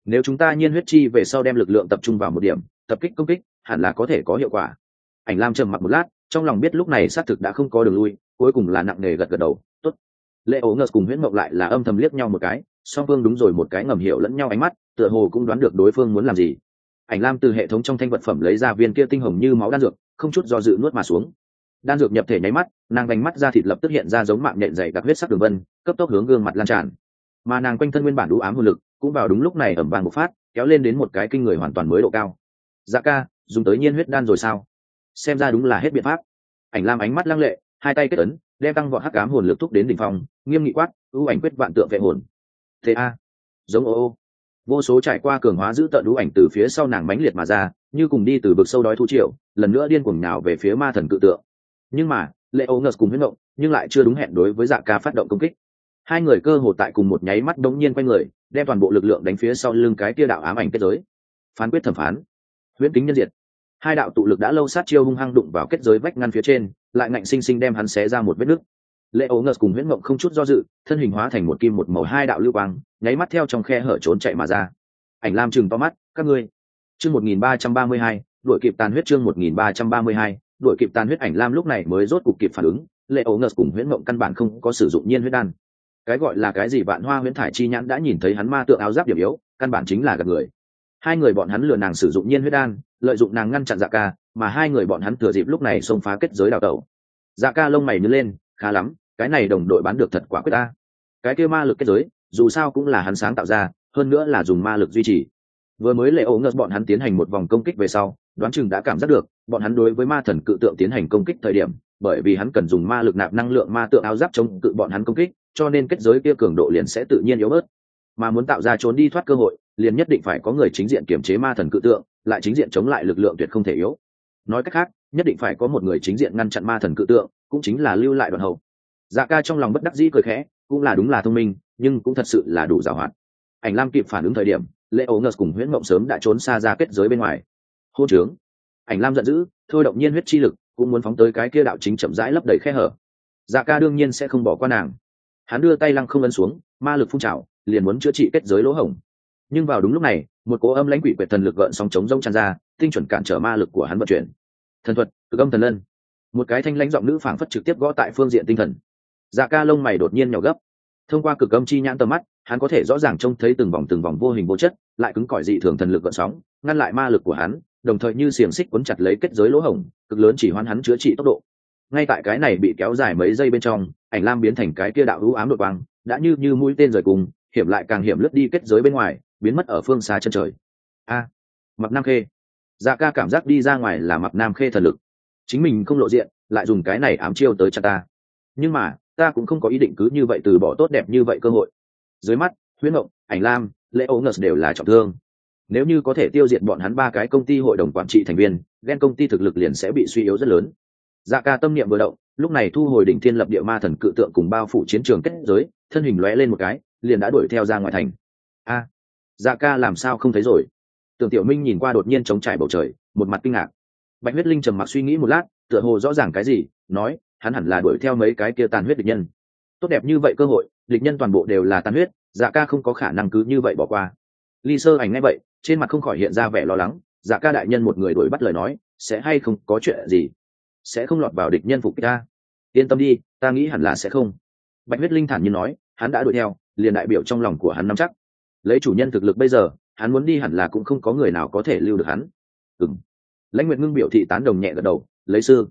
Nếu chúng ta nhiên huyết chi về sau đem lực lượng tập trung vào một điểm tập kích công kích, hẳn là có thể có hiệu quả. Ảnh lam trầm mặc một lát, trong lòng biết lúc này xác thực đã không có đường lui, cuối cùng là nặng nề gật gật đầu, tốt. Lệ ố ngờ cùng huyễn mộng lại là âm thầm liếc nhau một cái, song phương đúng rồi một cái ngầm hiểu lẫn nhau ánh mắt, tựa hồ cũng đoán được đối phương muốn làm gì. Ảnh lam từ hệ thống trong thanh vật phẩm lấy ra viên kia tinh hồng như máu đan dược, không chút do dự nuốt mà xuống. Đan dược nhập thể nháy mắt, nàng đánh mắt ra thịt lập tức hiện ra giống mạng nhện dày đặc huyết sắc đường vân, cấp tốc hướng gương mặt lan tràn. Mà nàng quanh thân nguyên bản đủ ám hồn lực, cũng vào đúng lúc này ẩm vàng một phát, kéo lên đến một cái kinh người hoàn toàn mới độ cao dạ ca, dùng tới nhiên huyết đan rồi sao? Xem ra đúng là hết biện pháp. Ảnh lam ánh mắt lăng lệ, hai tay kết ấn, đem tăng vọt hắc ám hồn lực thúc đến đỉnh phong, nghiêm nghị quát ưu ảnh quyết vạn tượng vệ hồn. Thế a. Giống ô ô. Vô số trải qua cường hóa giữ tận ưu ảnh từ phía sau nàng mãnh liệt mà ra, như cùng đi từ vực sâu đói thu triệu lần nữa điên cuồng nào về phía ma thần cự tượng. Nhưng mà, lệ ô ngờ cùng huyết động nhưng lại chưa đúng hẹn đối với dạ ca phát động công kích. Hai người cơ hồ tại cùng một nháy mắt đống nhiên quay người, đem toàn bộ lực lượng đánh phía sau lưng cái tia đạo ám ảnh kết giới. Phán quyết thẩm phán huyễn kính nhân diệt. Hai đạo tụ lực đã lâu sát chiêu hung hăng đụng vào kết giới vách ngăn phía trên, lại ngạnh sinh sinh đem hắn xé ra một vết nứt. Lệ ố ngợt cùng huyễn mộng không chút do dự, thân hình hóa thành một kim một màu hai đạo lưu quang, nháy mắt theo trong khe hở trốn chạy mà ra. Ảnh lam chừng to mắt, các ngươi, chương một nghìn ba trăm ba mươi hai đội kịp tàn huyết chương một nghìn ba trăm ba mươi hai đội kịp tàn huyết ảnh lam lúc này mới rốt cục kịp phản ứng. Lệ ố ngợt cùng huyễn mộng căn bản không có sử dụng nhiên huyết đan. Cái gọi là cái gì vạn hoa huyễn thải chi nhãn đã nhìn thấy hắn ma tượng áo giáp điểm yếu, căn bản chính là gặp người hai người bọn hắn lừa nàng sử dụng nhiên huyết đan, lợi dụng nàng ngăn chặn dạ ca, mà hai người bọn hắn thừa dịp lúc này xông phá kết giới đào tẩu. Dạ ca lông mày nhớ lên, khá lắm, cái này đồng đội bán được thật quả quyết ta. Cái kia ma lực kết giới, dù sao cũng là hắn sáng tạo ra, hơn nữa là dùng ma lực duy trì. Vừa mới lệ ấu ngợt bọn hắn tiến hành một vòng công kích về sau, đoán chừng đã cảm giác được, bọn hắn đối với ma thần cự tượng tiến hành công kích thời điểm, bởi vì hắn cần dùng ma lực nạp năng lượng ma tượng áo giáp chống cự bọn hắn công kích, cho nên kết giới kia cường độ liền sẽ tự nhiên yếu bớt. Mà muốn tạo ra trốn đi thoát cơ hội liền nhất định phải có người chính diện kiểm chế ma thần cự tượng, lại chính diện chống lại lực lượng tuyệt không thể yếu. Nói cách khác, nhất định phải có một người chính diện ngăn chặn ma thần cự tượng, cũng chính là lưu lại đoàn hậu. Dạ ca trong lòng bất đắc dĩ cười khẽ, cũng là đúng là thông minh, nhưng cũng thật sự là đủ giàu hoạt. Ảnh lam kịp phản ứng thời điểm, lệ ấu ngờ cùng huyễn mộng sớm đã trốn xa ra kết giới bên ngoài. Hô trướng. Ảnh lam giận dữ, thôi động nhiên huyết chi lực, cũng muốn phóng tới cái kia đạo chính chậm rãi lấp đầy khe hở. Dạ ca đương nhiên sẽ không bỏ qua nàng. Hắn đưa tay lăng không ấn xuống, ma lực phun trào, liền muốn chữa trị kết giới lỗ hổng nhưng vào đúng lúc này, một cỗ âm lãnh quỷ quyệt thần lực gợn sóng chống rông tràn ra, tinh chuẩn cản trở ma lực của hắn vận chuyển. Thần thuật, cực âm thần lân. Một cái thanh lãnh giọng nữ phảng phất trực tiếp gõ tại phương diện tinh thần. Dạ ca lông mày đột nhiên nhỏ gấp. Thông qua cực âm chi nhãn tầm mắt, hắn có thể rõ ràng trông thấy từng vòng từng vòng vô hình vô chất, lại cứng cỏi dị thường thần lực gợn sóng, ngăn lại ma lực của hắn, đồng thời như xiềng xích quấn chặt lấy kết giới lỗ hổng, cực lớn chỉ hoan hắn chữa trị tốc độ. Ngay tại cái này bị kéo dài mấy giây bên trong, ảnh lam biến thành cái kia đạo hữu ám đội quang, đã như như mũi tên rời cùng, hiểm lại càng hiểm lướt đi kết giới bên ngoài biến mất ở phương xa chân trời. A à, mặc nam khê. Dạ ca cảm giác đi ra ngoài là mặc nam khê thần lực. Chính mình không lộ diện lại dùng cái này ám chiêu tới cho ta. Nhưng mà ta cũng không có ý định cứ như vậy từ bỏ tốt đẹp như vậy cơ hội. Dưới mắt huyễn ngộng ảnh lam lễ ấu ngờ đều là trọng thương. Nếu như có thể tiêu diệt bọn hắn ba cái công ty hội đồng quản trị thành viên ghen công ty thực lực liền sẽ bị suy yếu rất lớn. Dạ ca tâm niệm vừa động lúc này thu hồi đỉnh thiên lập địa ma thần cự tượng cùng bao phủ chiến trường kết giới thân hình lóe lên một cái liền đã đuổi theo ra ngoài thành. A dạ ca làm sao không thấy rồi? Tưởng tiểu minh nhìn qua đột nhiên chống trải bầu trời, một mặt kinh ngạc. Bạch huyết linh trầm mặc suy nghĩ một lát, tựa hồ rõ ràng cái gì, nói, hắn hẳn là đuổi theo mấy cái kia tàn huyết địch nhân. Tốt đẹp như vậy cơ hội, địch nhân toàn bộ đều là tàn huyết dạ ca không có khả năng cứ như vậy bỏ qua. Ly sơ ảnh ngay vậy, trên mặt không khỏi hiện ra vẻ lo lắng dạ ca đại nhân một người đuổi bắt lời nói, sẽ hay không có chuyện gì? Sẽ không lọt vào địch nhân phục ta? Yên tâm đi, ta nghĩ hẳn là sẽ không. Bạch huyết linh thản nhiên nói, hắn đã đuổi theo, liền đại biểu trong lòng của hắn nắm chắc lấy chủ nhân thực lực bây giờ, hắn muốn đi hẳn là cũng không có người nào có thể lưu được hắn. Ừng lãnh nguyệt ngưng biểu thị tán đồng nhẹ gật đầu, lấy sư,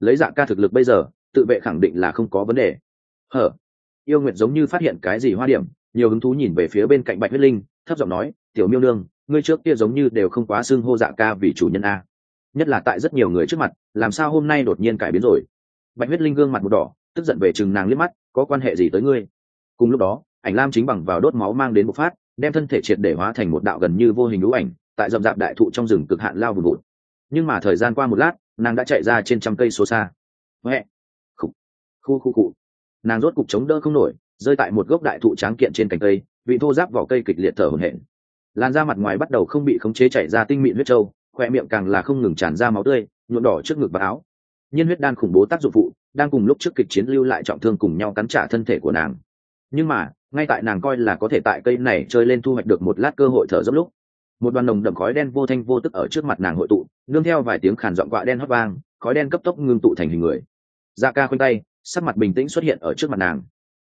lấy dạng ca thực lực bây giờ, tự vệ khẳng định là không có vấn đề. Hở? Yêu nguyệt giống như phát hiện cái gì hoa điểm, nhiều hứng thú nhìn về phía bên cạnh bạch huyết linh, thấp giọng nói, tiểu miêu nương, ngươi trước kia giống như đều không quá xưng hô dạ ca vì chủ nhân a. Nhất là tại rất nhiều người trước mặt, làm sao hôm nay đột nhiên cải biến rồi? Bạch huyết linh gương mặt một đỏ, tức giận về chừng nàng liếc mắt, có quan hệ gì tới ngươi? Cùng lúc đó, ảnh lam chính bằng vào đốt máu mang đến một phát đem thân thể triệt để hóa thành một đạo gần như vô hình lũ ảnh, tại rậm rạp đại thụ trong rừng cực hạn lao vùng vụt. Nhưng mà thời gian qua một lát, nàng đã chạy ra trên trăm cây số xa. Huệ! Khu khu khu! Cụ nàng rốt cục chống đỡ không nổi, rơi tại một gốc đại thụ tráng kiện trên cành cây, vị thô giáp vỏ cây kịch liệt thở hổn hển. Làn da mặt ngoài bắt đầu không bị khống chế chảy ra tinh mịn huyết trâu khoe miệng càng là không ngừng tràn ra máu tươi, nhuộm đỏ trước ngực và áo. Nhiên huyết đan khủng bố tác dụng phụ, đang cùng lúc trước kịch chiến lưu lại trọng thương cùng nhau cắn trả thân thể của nàng. Nhưng mà ngay tại nàng coi là có thể tại cây này chơi lên thu hoạch được một lát cơ hội thở dốc lúc, một đoàn nồng đậm khói đen vô thanh vô tức ở trước mặt nàng hội tụ, nương theo vài tiếng khàn giọng quạ đen hót vang, khói đen cấp tốc ngưng tụ thành hình người. Da ca khoanh tay, sắc mặt bình tĩnh xuất hiện ở trước mặt nàng.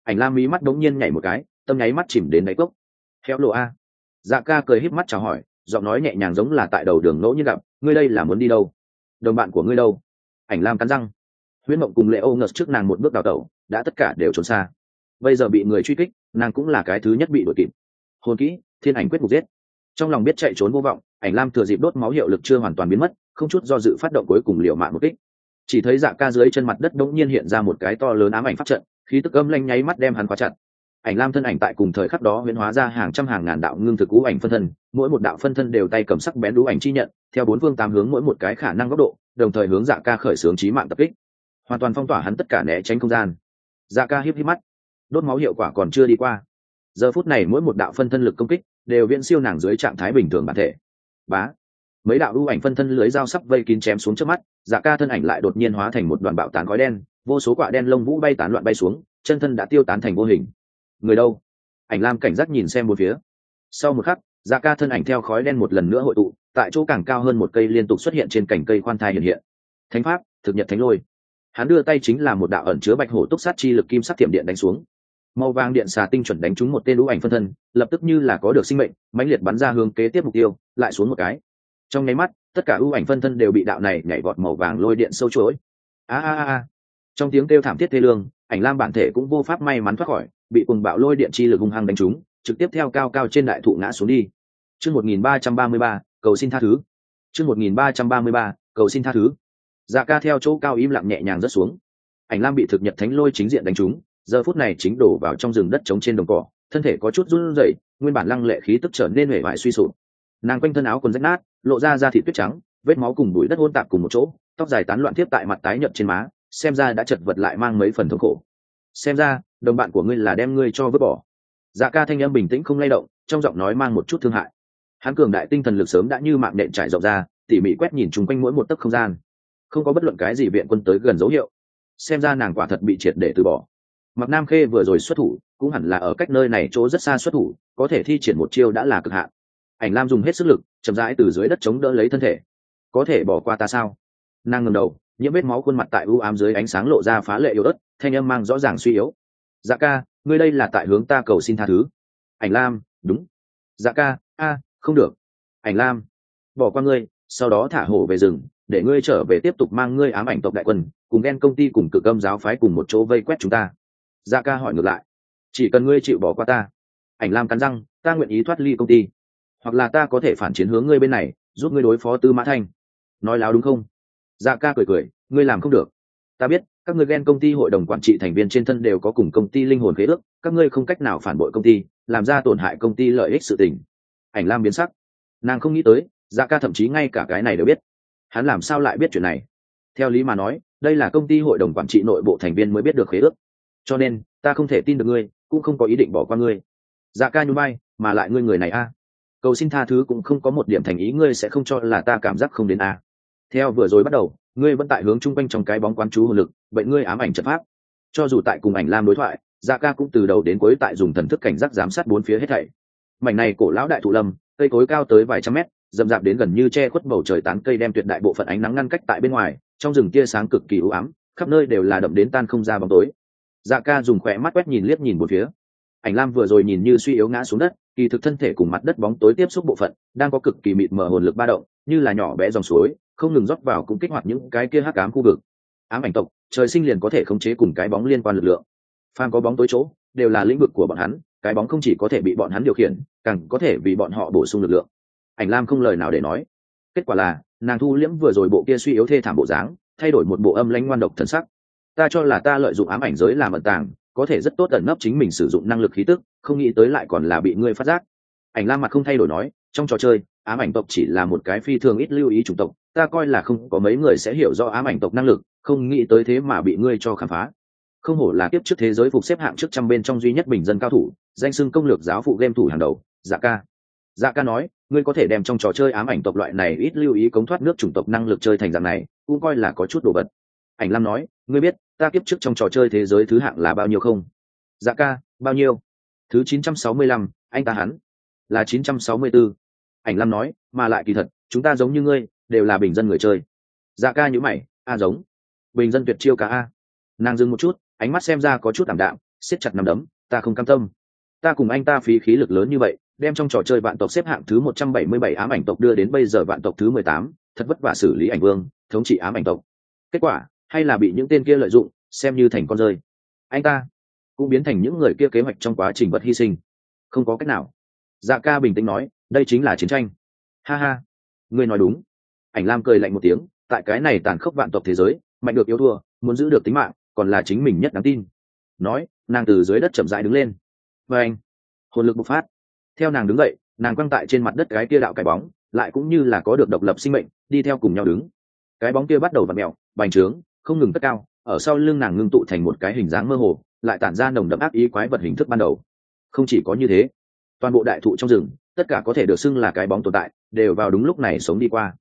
Ảnh lam mí mắt đống nhiên nhảy một cái, tâm nháy mắt chìm đến đáy cốc. Héo lộ a. Dạ ca cười híp mắt chào hỏi, giọng nói nhẹ nhàng giống là tại đầu đường ngẫu nhiên gặp, ngươi đây là muốn đi đâu? Đồng bạn của ngươi đâu? Ảnh lam cắn răng. Huyễn mộng cùng lệ ô ngợt trước nàng một bước đào tẩu, đã tất cả đều trốn xa bây giờ bị người truy kích, nàng cũng là cái thứ nhất bị đuổi kịp. Hồn kỹ, thiên ảnh quyết mục giết. Trong lòng biết chạy trốn vô vọng, ảnh lam thừa dịp đốt máu hiệu lực chưa hoàn toàn biến mất, không chút do dự phát động cuối cùng liều mạng một kích. Chỉ thấy dạ ca dưới chân mặt đất đống nhiên hiện ra một cái to lớn ám ảnh phát trận, khí tức âm lanh nháy mắt đem hắn khóa chặt. Ảnh lam thân ảnh tại cùng thời khắc đó huyễn hóa ra hàng trăm hàng ngàn đạo ngưng thực cũ ảnh phân thân, mỗi một đạo phân thân đều tay cầm sắc bén đũ ảnh chi nhận, theo bốn phương tám hướng mỗi một cái khả năng góc độ, đồng thời hướng dạ ca khởi xướng trí mạng tập kích. Hoàn toàn phong tỏa hắn tất cả né tránh không gian. Dạ ca hiếp hiếp mắt đốt máu hiệu quả còn chưa đi qua. Giờ phút này mỗi một đạo phân thân lực công kích đều viễn siêu nàng dưới trạng thái bình thường bản thể. Bá. Mấy đạo ưu ảnh phân thân lưới dao sắp vây kín chém xuống trước mắt dạ ca thân ảnh lại đột nhiên hóa thành một đoàn bạo tán khói đen, vô số quả đen lông vũ bay tán loạn bay xuống, chân thân đã tiêu tán thành vô hình. Người đâu? Ảnh lam cảnh giác nhìn xem một phía. Sau một khắc dạ ca thân ảnh theo khói đen một lần nữa hội tụ, tại chỗ càng cao hơn một cây liên tục xuất hiện trên cành cây khoan thai hiện hiện. Thánh pháp, thực nhật thánh lôi. Hắn đưa tay chính là một đạo ẩn chứa bạch hổ túc sát chi lực kim sắc tiệm điện đánh xuống màu vàng điện xà tinh chuẩn đánh trúng một tên lũ ảnh phân thân, lập tức như là có được sinh mệnh, mãnh liệt bắn ra hướng kế tiếp mục tiêu, lại xuống một cái. Trong nháy mắt, tất cả ưu ảnh phân thân đều bị đạo này nhảy vọt màu vàng lôi điện sâu chuỗi. A a a trong tiếng kêu thảm thiết thê lương, ảnh lam bản thể cũng vô pháp may mắn thoát khỏi, bị cùng bạo lôi điện chi lực hung hăng đánh trúng, trực tiếp theo cao cao trên đại thụ ngã xuống đi. Chương một nghìn ba trăm ba mươi ba, cầu xin tha thứ. Chương một nghìn ba trăm ba mươi ba, cầu xin tha thứ. Dạ ca theo chỗ cao im lặng nhẹ nhàng rớt xuống. Ảnh lam bị thực nhật thánh lôi chính diện đánh trúng giờ phút này chính đổ vào trong rừng đất trống trên đồng cỏ, thân thể có chút run rẩy, nguyên bản lăng lệ khí tức trở nên hể vải suy sụp. Nàng quanh thân áo quần rách nát, lộ ra da thịt tuyết trắng, vết máu cùng bụi đất hôn tạp cùng một chỗ, tóc dài tán loạn tiếp tại mặt tái nhợt trên má, xem ra đã chật vật lại mang mấy phần thống khổ. Xem ra, đồng bạn của ngươi là đem ngươi cho vứt bỏ. Dạ ca thanh âm bình tĩnh không lay động, trong giọng nói mang một chút thương hại. Hắn cường đại tinh thần lực sớm đã như mạng nện trải rộng ra, tỉ mỉ quét nhìn chung quanh mỗi một tấc không gian. Không có bất luận cái gì viện quân tới gần dấu hiệu. Xem ra nàng quả thật bị triệt để từ bỏ mặc nam khê vừa rồi xuất thủ, cũng hẳn là ở cách nơi này chỗ rất xa xuất thủ, có thể thi triển một chiêu đã là cực hạn. Ảnh lam dùng hết sức lực, chậm rãi từ dưới đất chống đỡ lấy thân thể. Có thể bỏ qua ta sao? Nàng ngầm đầu những vết máu khuôn mặt tại u ám dưới ánh sáng lộ ra phá lệ yếu ớt, thanh âm mang rõ ràng suy yếu. Dạ ca, ngươi đây là tại hướng ta cầu xin tha thứ. Ảnh lam, đúng. Dạ ca, a, không được. Ảnh lam, bỏ qua ngươi, sau đó thả hổ về rừng, để ngươi trở về tiếp tục mang ngươi ám ảnh tộc đại quân, cùng ghen công ty cùng cực âm giáo phái cùng một chỗ vây quét chúng ta dạ ca hỏi ngược lại. Chỉ cần ngươi chịu bỏ qua ta, ảnh lam cắn răng, ta nguyện ý thoát ly công ty. Hoặc là ta có thể phản chiến hướng ngươi bên này, giúp ngươi đối phó tư mã thanh. Nói láo đúng không? Dạ ca cười cười, ngươi làm không được. Ta biết, các ngươi ghen công ty hội đồng quản trị thành viên trên thân đều có cùng công ty linh hồn khế ước, các ngươi không cách nào phản bội công ty, làm ra tổn hại công ty lợi ích sự tình. Ảnh lam biến sắc. Nàng không nghĩ tới dạ ca thậm chí ngay cả cái này đều biết. Hắn làm sao lại biết chuyện này? Theo lý mà nói, đây là công ty hội đồng quản trị nội bộ thành viên mới biết được khế ước cho nên, ta không thể tin được ngươi, cũng không có ý định bỏ qua ngươi. Dạ ca nhún bay mà lại ngươi người này a. Cầu xin tha thứ cũng không có một điểm thành ý, ngươi sẽ không cho là ta cảm giác không đến a. Theo vừa rồi bắt đầu, ngươi vẫn tại hướng chung quanh trong cái bóng quán chú hồn lực, vậy ngươi ám ảnh trận pháp. Cho dù tại cùng ảnh lam đối thoại dạ ca cũng từ đầu đến cuối tại dùng thần thức cảnh giác giám sát bốn phía hết thảy. Mảnh này cổ lão đại thụ lâm, cây cối cao tới vài trăm mét, rậm rạp đến gần như che khuất bầu trời tán cây đem tuyệt đại bộ phận ánh nắng ngăn cách tại bên ngoài, trong rừng tia sáng cực kỳ u ám, khắp nơi đều là đậm đến tan không ra bóng tối dạ ca dùng khỏe mắt quét nhìn liếc nhìn một phía. Ảnh lam vừa rồi nhìn như suy yếu ngã xuống đất, kỳ thực thân thể cùng mặt đất bóng tối tiếp xúc bộ phận, đang có cực kỳ mịt mờ hồn lực ba động, như là nhỏ bé dòng suối, không ngừng rót vào cũng kích hoạt những cái kia hắc ám khu vực. Ám ảnh tộc, trời sinh liền có thể khống chế cùng cái bóng liên quan lực lượng. Phan có bóng tối chỗ, đều là lĩnh vực của bọn hắn, cái bóng không chỉ có thể bị bọn hắn điều khiển, càng có thể vì bọn họ bổ sung lực lượng. Ảnh lam không lời nào để nói. Kết quả là, nàng thu liễm vừa rồi bộ kia suy yếu thê thảm bộ dáng, thay đổi một bộ âm lãnh ngoan độc thần sắc ta cho là ta lợi dụng ám ảnh giới làm ẩn tàng, có thể rất tốt ẩn nấp chính mình sử dụng năng lực khí tức, không nghĩ tới lại còn là bị ngươi phát giác. Ảnh lam mặt không thay đổi nói, trong trò chơi, ám ảnh tộc chỉ là một cái phi thường ít lưu ý chủng tộc, ta coi là không có mấy người sẽ hiểu do ám ảnh tộc năng lực, không nghĩ tới thế mà bị ngươi cho khám phá. Không hổ là kiếp trước thế giới phục xếp hạng trước trăm bên trong duy nhất bình dân cao thủ, danh sưng công lược giáo phụ game thủ hàng đầu dạ ca. Dạ ca nói, ngươi có thể đem trong trò chơi ám ảnh tộc loại này ít lưu ý cống thoát nước chủng tộc năng lực chơi thành dạng này, cũng coi là có chút đồ vật. Ảnh lam nói ngươi biết, ta kiếp trước trong trò chơi thế giới thứ hạng là bao nhiêu không? Dạ ca, bao nhiêu? Thứ chín trăm sáu mươi lăm, anh ta hắn. Là chín trăm sáu mươi bốn. ảnh lam nói, mà lại kỳ thật, chúng ta giống như ngươi, đều là bình dân người chơi. Dạ ca nhữ mày, a giống. Bình dân tuyệt chiêu cả a. Nàng dừng một chút, ánh mắt xem ra có chút ảm đạm, siết chặt nằm đấm, ta không cam tâm. Ta cùng anh ta phí khí lực lớn như vậy, đem trong trò chơi vạn tộc xếp hạng thứ một trăm bảy mươi bảy ám ảnh tộc đưa đến bây giờ vạn tộc thứ mười tám, thật vất vả xử lý ảnh vương, thống trị ám ảnh tộc. Kết quả hay là bị những tên kia lợi dụng, xem như thành con rơi. Anh ta cũng biến thành những người kia kế hoạch trong quá trình vật hy sinh. Không có cách nào. Dạ ca bình tĩnh nói, đây chính là chiến tranh. Ha ha. Ngươi nói đúng. Ảnh lam cười lạnh một tiếng, tại cái này tàn khốc vạn tộc thế giới, mạnh được yếu thua, muốn giữ được tính mạng, còn là chính mình nhất đáng tin. Nói, nàng từ dưới đất chậm rãi đứng lên. Và anh, hồn lực bộc phát. Theo nàng đứng dậy, nàng quăng tại trên mặt đất cái kia đạo cái bóng, lại cũng như là có được độc lập sinh mệnh, đi theo cùng nhau đứng. Cái bóng kia bắt đầu v ặ mẹo bành trướng không ngừng tất cao, ở sau lưng nàng ngưng tụ thành một cái hình dáng mơ hồ, lại tản ra nồng đậm ác ý quái vật hình thức ban đầu. Không chỉ có như thế, toàn bộ đại thụ trong rừng, tất cả có thể được xưng là cái bóng tồn tại, đều vào đúng lúc này sống đi qua.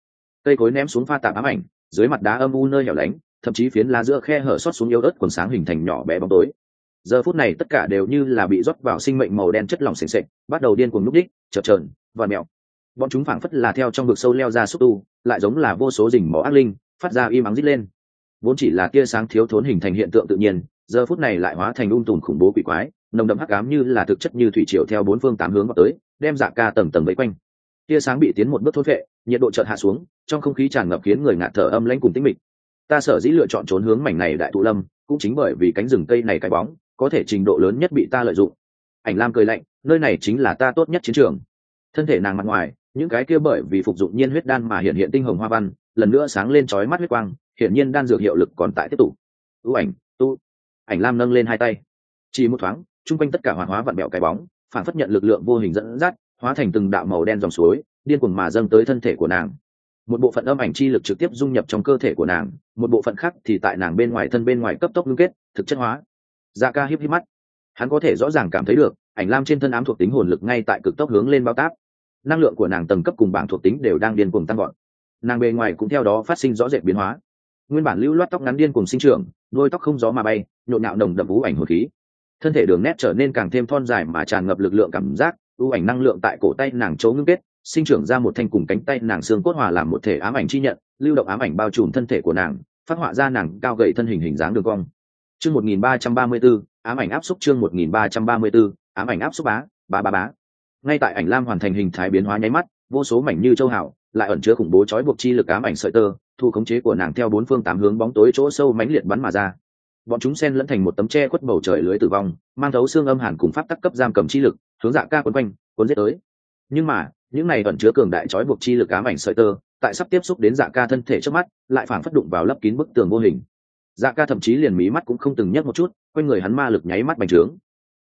Cây cối ném xuống pha tạp ám ảnh, dưới mặt đá âm u nơi hẻo lánh, thậm chí phiến lá giữa khe hở sót xuống yếu ớt quần sáng hình thành nhỏ bé bóng tối. Giờ phút này tất cả đều như là bị rót vào sinh mệnh màu đen chất lỏng s sệch bắt đầu điên cuồng núp đích chợt trờn và mèo. Bọn chúng phảng phất là theo trong vực sâu leo ra xúc tu, lại giống là vô số rình mỏ ác linh, phát ra im ắng rít lên vốn chỉ là tia sáng thiếu thốn hình thành hiện tượng tự nhiên, giờ phút này lại hóa thành ung tùm khủng bố quỷ quái, nồng đậm hắc ám như là thực chất như thủy triều theo bốn phương tám hướng vào tới, đem dạ ca tầng tầng vây quanh. Tia sáng bị tiến một bước thối vệ nhiệt độ chợt hạ xuống, trong không khí tràn ngập khiến người ngạt thở âm lãnh cùng tĩnh mịch. Ta sở dĩ lựa chọn trốn hướng mảnh này đại thụ lâm, cũng chính bởi vì cánh rừng cây này cái bóng, có thể trình độ lớn nhất bị ta lợi dụng. Ảnh lam cười lạnh, nơi này chính là ta tốt nhất chiến trường. Thân thể nàng mặt ngoài, những cái kia bởi vì phục dụng nhiên huyết đan mà hiện hiện tinh hồng hoa văn lần nữa sáng lên chói mắt huyết quang, hiển nhiên đan dược hiệu lực còn tại tiếp tục. Ưu ảnh, tu. Ảnh lam nâng lên hai tay. Chỉ một thoáng, chung quanh tất cả hoạt hóa vặn bẹo cái bóng, phản phất nhận lực lượng vô hình dẫn dắt, hóa thành từng đạo màu đen dòng suối, điên cuồng mà dâng tới thân thể của nàng. Một bộ phận âm ảnh chi lực trực tiếp dung nhập trong cơ thể của nàng, một bộ phận khác thì tại nàng bên ngoài thân bên ngoài cấp tốc ngưng kết, thực chất hóa. Da ca hiếp híp mắt. Hắn có thể rõ ràng cảm thấy được, ảnh lam trên thân ám thuộc tính hồn lực ngay tại cực tốc hướng lên bao táp năng lượng của nàng tầng cấp cùng bảng thuộc tính đều đang điên cuồng tăng gọn nàng bề ngoài cũng theo đó phát sinh rõ rệt biến hóa. Nguyên bản lưu loát tóc ngắn điên cùng sinh trưởng, đôi tóc không gió mà bay, nhộn nhạo nồng đậm vũ ảnh hồi khí. Thân thể đường nét trở nên càng thêm thon dài mà tràn ngập lực lượng cảm giác ưu ảnh năng lượng tại cổ tay nàng chấu ngưng kết, sinh trưởng ra một thanh cùng cánh tay nàng xương cốt hòa làm một thể ám ảnh chi nhận, lưu động ám ảnh bao trùm thân thể của nàng, phát họa ra nàng cao gậy thân hình hình dáng đường cong. Chương một nghìn ba trăm ba mươi b ố ám ảnh áp xúc chương một nghìn ba trăm ba mươi b ố ám ảnh áp xúc bá, ba ba bá. Ngay tại ảnh lam hoàn thành hình thái biến hóa nháy mắt, vô số mảnh như châu hảo lại ẩn chứa khủng bố trói buộc chi lực ám ảnh sợi tơ, thu khống chế của nàng theo bốn phương tám hướng bóng tối chỗ sâu mãnh liệt bắn mà ra. Bọn chúng xen lẫn thành một tấm tre khuất bầu trời lưới tử vong, mang thấu xương âm hàn cùng pháp tắc cấp giam cầm chi lực, hướng dạ ca quấn quanh, cuốn giết tới. Nhưng mà, những này ẩn chứa cường đại trói buộc chi lực ám ảnh sợi tơ, tại sắp tiếp xúc đến dạ ca thân thể trước mắt, lại phảng phất đụng vào lấp kín bức tường vô hình. Dạ ca thậm chí liền mí mắt cũng không từng nhấc một chút, quanh người hắn ma lực nháy mắt bành trướng.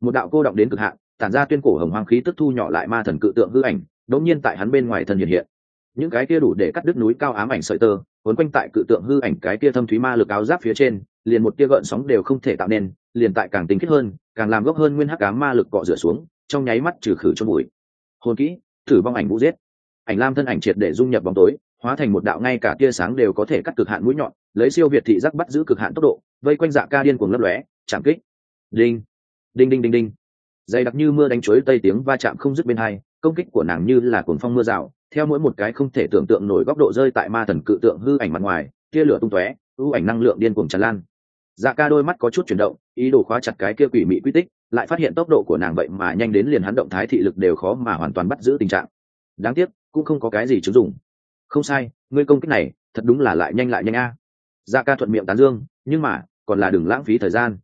Một đạo cô động đến cực hạn, tản ra tuyên cổ hồng hoang khí tức thu nhỏ lại ma thần cự tượng hư ảnh, đột nhiên tại hắn bên ngoài thân hiện hiện những cái kia đủ để cắt đứt núi cao ám ảnh sợi tơ quấn quanh tại cự tượng hư ảnh cái kia thâm thúy ma lực áo giáp phía trên, liền một tia gợn sóng đều không thể tạo nên, liền tại càng tính kết hơn, càng làm gốc hơn nguyên hắc ám ma lực cọ rửa xuống, trong nháy mắt trừ khử cho bụi. Hồn kỹ, thử vong ảnh vũ giết. Ảnh lam thân ảnh triệt để dung nhập bóng tối, hóa thành một đạo ngay cả tia sáng đều có thể cắt cực hạn mũi nhọn, lấy siêu việt thị giác bắt giữ cực hạn tốc độ, vây quanh dạ ca điên cuồng lấp lóe, chạm kích. Đinh đinh đinh đinh đinh. Dày đặc như mưa đánh chuối tây tiếng va chạm không dứt bên hai, công kích của nàng như là cuồng phong mưa rào theo mỗi một cái không thể tưởng tượng nổi góc độ rơi tại ma thần cự tượng hư ảnh mặt ngoài, tia lửa tung tóe, ưu ảnh năng lượng điên cuồng tràn lan. Dạ ca đôi mắt có chút chuyển động, ý đồ khóa chặt cái kia quỷ mị quy tích, lại phát hiện tốc độ của nàng vậy mà nhanh đến liền hắn động thái thị lực đều khó mà hoàn toàn bắt giữ tình trạng. Đáng tiếc, cũng không có cái gì chứng dụng. Không sai, ngươi công kích này, thật đúng là lại nhanh lại nhanh a. Dạ ca thuận miệng tán dương, nhưng mà, còn là đừng lãng phí thời gian.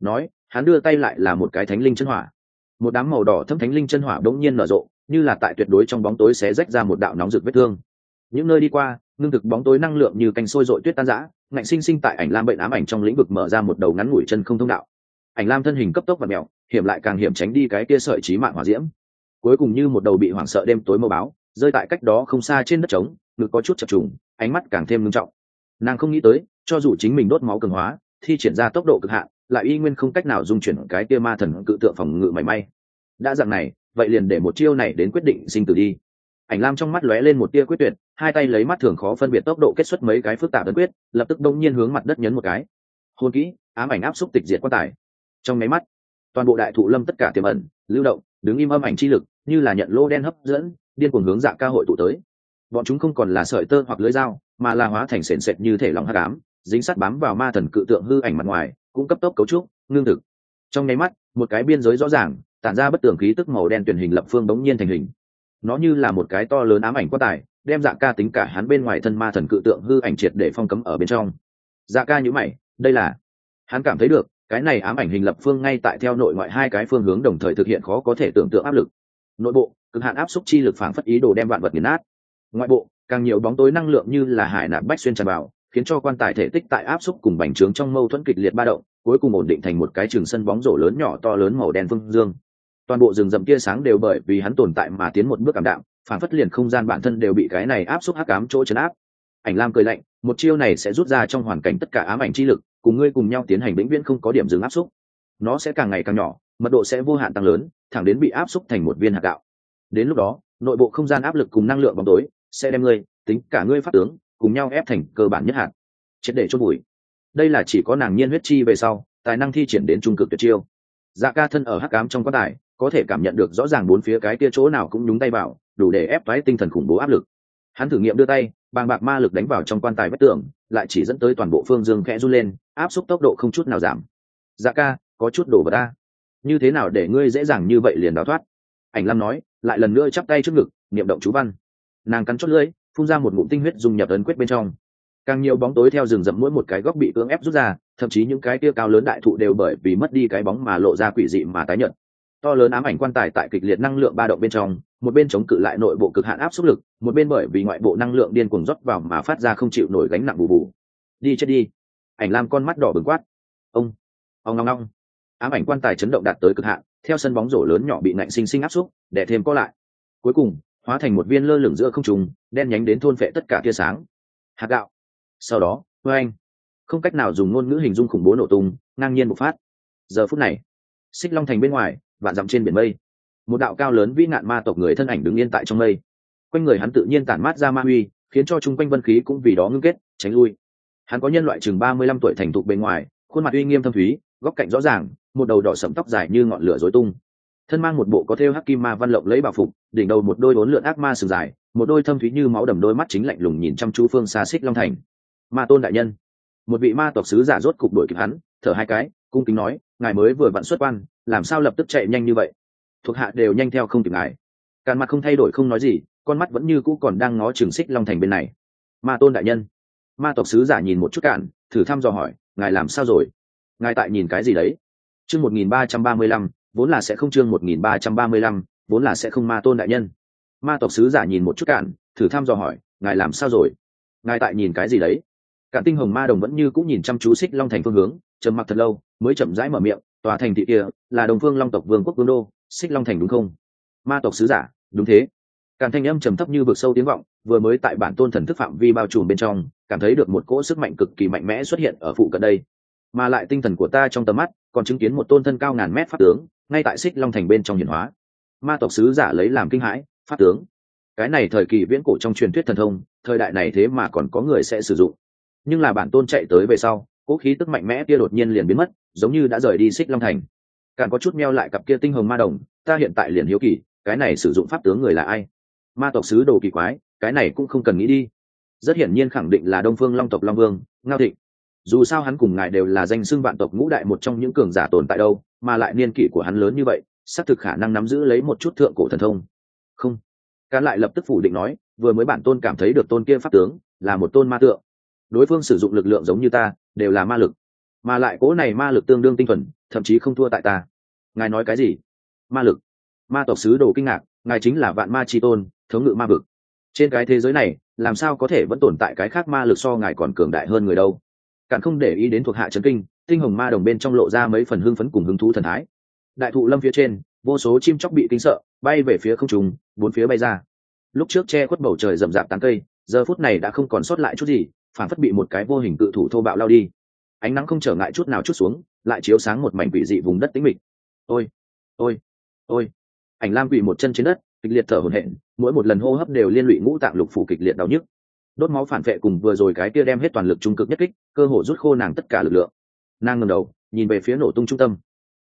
Nói, hắn đưa tay lại là một cái thánh linh chân hỏa. Một đám màu đỏ thâm thánh linh chân hỏa đống nhiên nở rộ như là tại tuyệt đối trong bóng tối xé rách ra một đạo nóng rực vết thương. Những nơi đi qua, ngưng thực bóng tối năng lượng như canh sôi dội tuyết tan rã, ngạnh sinh sinh tại ảnh lam bệnh ám ảnh trong lĩnh vực mở ra một đầu ngắn ngủi chân không thông đạo. Ảnh lam thân hình cấp tốc và mèo hiểm lại càng hiểm tránh đi cái kia sợi trí mạng hỏa diễm. Cuối cùng như một đầu bị hoảng sợ đêm tối mơ báo, rơi tại cách đó không xa trên đất trống, ngực có chút chập trùng, ánh mắt càng thêm ngưng trọng. Nàng không nghĩ tới, cho dù chính mình đốt máu cường hóa, thi triển ra tốc độ cực hạn, lại y nguyên không cách nào dung chuyển cái kia ma thần cự tượng phòng ngự mảy may. Đã dạng này vậy liền để một chiêu này đến quyết định sinh tử đi. Ảnh lam trong mắt lóe lên một tia quyết tuyệt, hai tay lấy mắt thường khó phân biệt tốc độ kết xuất mấy cái phức tạp ấn quyết, lập tức đông nhiên hướng mặt đất nhấn một cái. Hôn kỹ, ám ảnh áp xúc tịch diệt quan tài. Trong máy mắt, toàn bộ đại thụ lâm tất cả tiềm ẩn, lưu động, đứng im âm ảnh chi lực, như là nhận lô đen hấp dẫn, điên cuồng hướng dạ ca hội tụ tới. Bọn chúng không còn là sợi tơ hoặc lưới dao, mà là hóa thành sền sệt như thể lòng hắc ám, dính sắt bám vào ma thần cự tượng hư ảnh mặt ngoài cũng cấp tốc cấu trúc, ngưng thực. Trong nháy mắt, một cái biên giới rõ ràng tản ra bất tường khí tức màu đen tuyển hình lập phương bỗng nhiên thành hình. Nó như là một cái to lớn ám ảnh quá tải đem dạ ca tính cả hắn bên ngoài thân ma thần cự tượng hư ảnh triệt để phong cấm ở bên trong. Dạ ca nhữ mày, đây là? Hắn cảm thấy được, cái này ám ảnh hình lập phương ngay tại theo nội ngoại hai cái phương hướng đồng thời thực hiện khó có thể tưởng tượng áp lực. Nội bộ, cực hạn áp xúc chi lực phản phất ý đồ đem vạn vật nghiền nát. Ngoại bộ, càng nhiều bóng tối năng lượng như là hải nạp bách xuyên tràn vào, khiến cho quan tài thể tích tại áp xúc cùng bành trướng trong mâu thuẫn kịch liệt ba động, cuối cùng ổn định thành một cái trường sân bóng rổ lớn nhỏ to lớn màu đen vương dương toàn bộ rừng rậm tia sáng đều bởi vì hắn tồn tại mà tiến một bước cảm đạm, phản phất liền không gian bản thân đều bị cái này áp xúc hắc ám chỗ chấn áp. Ảnh lam cười lạnh, một chiêu này sẽ rút ra trong hoàn cảnh tất cả ám ảnh chi lực, cùng ngươi cùng nhau tiến hành vĩnh viễn không có điểm dừng áp xúc. Nó sẽ càng ngày càng nhỏ, mật độ sẽ vô hạn tăng lớn, thẳng đến bị áp xúc thành một viên hạt gạo. Đến lúc đó, nội bộ không gian áp lực cùng năng lượng bóng tối sẽ đem ngươi, tính cả ngươi phát tướng, cùng nhau ép thành cơ bản nhất hạt. Triệt để chôn bụi đây là chỉ có nàng nhiên huyết chi về sau, tài năng thi triển đến trung cực tuyệt chiêu. Dạ ca thân ở hắc ám trong quan tài có thể cảm nhận được rõ ràng bốn phía cái kia chỗ nào cũng nhúng tay vào, đủ để ép thoái tinh thần khủng bố áp lực. Hắn thử nghiệm đưa tay, bàng bạc ma lực đánh vào trong quan tài bất tưởng lại chỉ dẫn tới toàn bộ phương dương khẽ run lên, áp suất tốc độ không chút nào giảm. Dạ ca, có chút đổ vào ta. Như thế nào để ngươi dễ dàng như vậy liền đào thoát? Ảnh lam nói, lại lần nữa chắp tay trước ngực, niệm động chú văn. Nàng cắn chót lưỡi, phun ra một ngụm tinh huyết dùng nhập ấn quyết bên trong. Càng nhiều bóng tối theo rừng rậm mỗi một cái góc bị cưỡng ép rút ra, thậm chí những cái kia cao lớn đại thụ đều bởi vì mất đi cái bóng mà lộ ra quỷ dị mà tái nhận to lớn ám ảnh quan tài tại kịch liệt năng lượng ba động bên trong, một bên chống cự lại nội bộ cực hạn áp suất lực, một bên bởi vì ngoại bộ năng lượng điên cuồng rót vào mà phát ra không chịu nổi gánh nặng bù bù. Đi chết đi. Ảnh lam con mắt đỏ bừng quát. Ông ông ngong ngong. Ám ảnh quan tài chấn động đạt tới cực hạn, theo sân bóng rổ lớn nhỏ bị nạnh sinh sinh áp xúc để thêm có lại. Cuối cùng, hóa thành một viên lơ lửng giữa không trùng đen nhánh đến thôn phệ tất cả tia sáng. Hạt gạo. Sau đó, vê anh. Không cách nào dùng ngôn ngữ hình dung khủng bố nổ tung, ngang nhiên bộc phát. Giờ phút này, xích long thành bên ngoài vạn dặm trên biển mây. Một đạo cao lớn vĩ nạn ma tộc người thân ảnh đứng yên tại trong mây. Quanh người hắn tự nhiên tản mát ra ma huy, khiến cho chung quanh vân khí cũng vì đó ngưng kết, tránh lui. Hắn có nhân loại chừng ba mươi lăm tuổi thành thục bên ngoài, khuôn mặt uy nghiêm thâm thúy, góc cạnh rõ ràng, một đầu đỏ sẫm tóc dài như ngọn lửa rối tung. Thân mang một bộ có thêu hắc kim ma văn lộng lấy bảo phục, đỉnh đầu một đôi bốn lượn ác ma sừng dài, một đôi thâm thúy như máu đầm đôi mắt chính lạnh lùng nhìn chăm chú phương xa xích long thành. Ma tôn đại nhân. Một vị ma tộc sứ giả rốt cục đuổi kịp hắn, thở hai cái, cung kính nói, ngài mới vừa vặn xuất quan làm sao lập tức chạy nhanh như vậy? Thuộc hạ đều nhanh theo không kịp ngài. Càn mặt không thay đổi không nói gì, con mắt vẫn như cũ còn đang ngó trường xích long thành bên này. Ma tôn đại nhân. Ma tộc sứ giả nhìn một chút cạn, thử thăm dò hỏi, ngài làm sao rồi? Ngài tại nhìn cái gì đấy? Chương một nghìn ba trăm ba mươi lăm, vốn là sẽ không chương một nghìn ba trăm ba mươi lăm, vốn là sẽ không ma tôn đại nhân. Ma tộc sứ giả nhìn một chút cạn, thử thăm dò hỏi, ngài làm sao rồi? Ngài tại nhìn cái gì đấy? Cạn tinh hồng ma đồng vẫn như cũng nhìn chăm chú xích long thành phương hướng, trầm mặc thật lâu, mới chậm rãi mở miệng tòa thành thị kia là đồng phương long tộc vương quốc vương đô, xích long thành đúng không? Ma tộc sứ giả, đúng thế. Càng thanh âm trầm thấp như vực sâu tiếng vọng, vừa mới tại bản tôn thần thức phạm vi bao trùm bên trong, cảm thấy được một cỗ sức mạnh cực kỳ mạnh mẽ xuất hiện ở phụ cận đây. Mà lại tinh thần của ta trong tầm mắt còn chứng kiến một tôn thân cao ngàn mét pháp tướng, ngay tại xích long thành bên trong hiển hóa. Ma tộc sứ giả lấy làm kinh hãi, pháp tướng, cái này thời kỳ viễn cổ trong truyền thuyết thần thông, thời đại này thế mà còn có người sẽ sử dụng. Nhưng là bản tôn chạy tới về sau cỗ khí tức mạnh mẽ kia đột nhiên liền biến mất, giống như đã rời đi xích long thành. Càng có chút meo lại cặp kia tinh hồng ma đồng, ta hiện tại liền hiếu kỳ, cái này sử dụng pháp tướng người là ai? Ma tộc sứ đồ kỳ quái, cái này cũng không cần nghĩ đi. Rất hiển nhiên khẳng định là đông phương long tộc long vương, ngao thịnh. Dù sao hắn cùng ngài đều là danh xưng vạn tộc ngũ đại một trong những cường giả tồn tại đâu, mà lại niên kỷ của hắn lớn như vậy, xác thực khả năng nắm giữ lấy một chút thượng cổ thần thông. Không. Cá lại lập tức phủ định nói, vừa mới bản tôn cảm thấy được tôn kia pháp tướng là một tôn ma tượng. Đối phương sử dụng lực lượng giống như ta đều là ma lực. Mà lại cố này ma lực tương đương tinh thuần, thậm chí không thua tại ta. Ngài nói cái gì? Ma lực. Ma tộc sứ đồ kinh ngạc, ngài chính là vạn ma chi tôn, thống ngự ma vực. Trên cái thế giới này, làm sao có thể vẫn tồn tại cái khác ma lực so ngài còn cường đại hơn người đâu? Cạn không để ý đến thuộc hạ trấn kinh, tinh hồng ma đồng bên trong lộ ra mấy phần hưng phấn cùng hứng thú thần thái. Đại thụ lâm phía trên, vô số chim chóc bị kinh sợ, bay về phía không trùng bốn phía bay ra. Lúc trước che khuất bầu trời rậm rạp tán cây, giờ phút này đã không còn sót lại chút gì phản phất bị một cái vô hình cự thủ thô bạo lao đi. Ánh nắng không trở ngại chút nào chút xuống, lại chiếu sáng một mảnh quỷ dị vùng đất tĩnh mịch. Ôi ôi ôi. Ảnh lam quỷ một chân trên đất, kịch liệt thở hổn hển, mỗi một lần hô hấp đều liên lụy ngũ tạng lục phủ kịch liệt đau nhức. Đốt máu phản vệ cùng vừa rồi cái kia đem hết toàn lực trung cực nhất kích, cơ hồ rút khô nàng tất cả lực lượng. Nàng ngẩng đầu, nhìn về phía nổ tung trung tâm.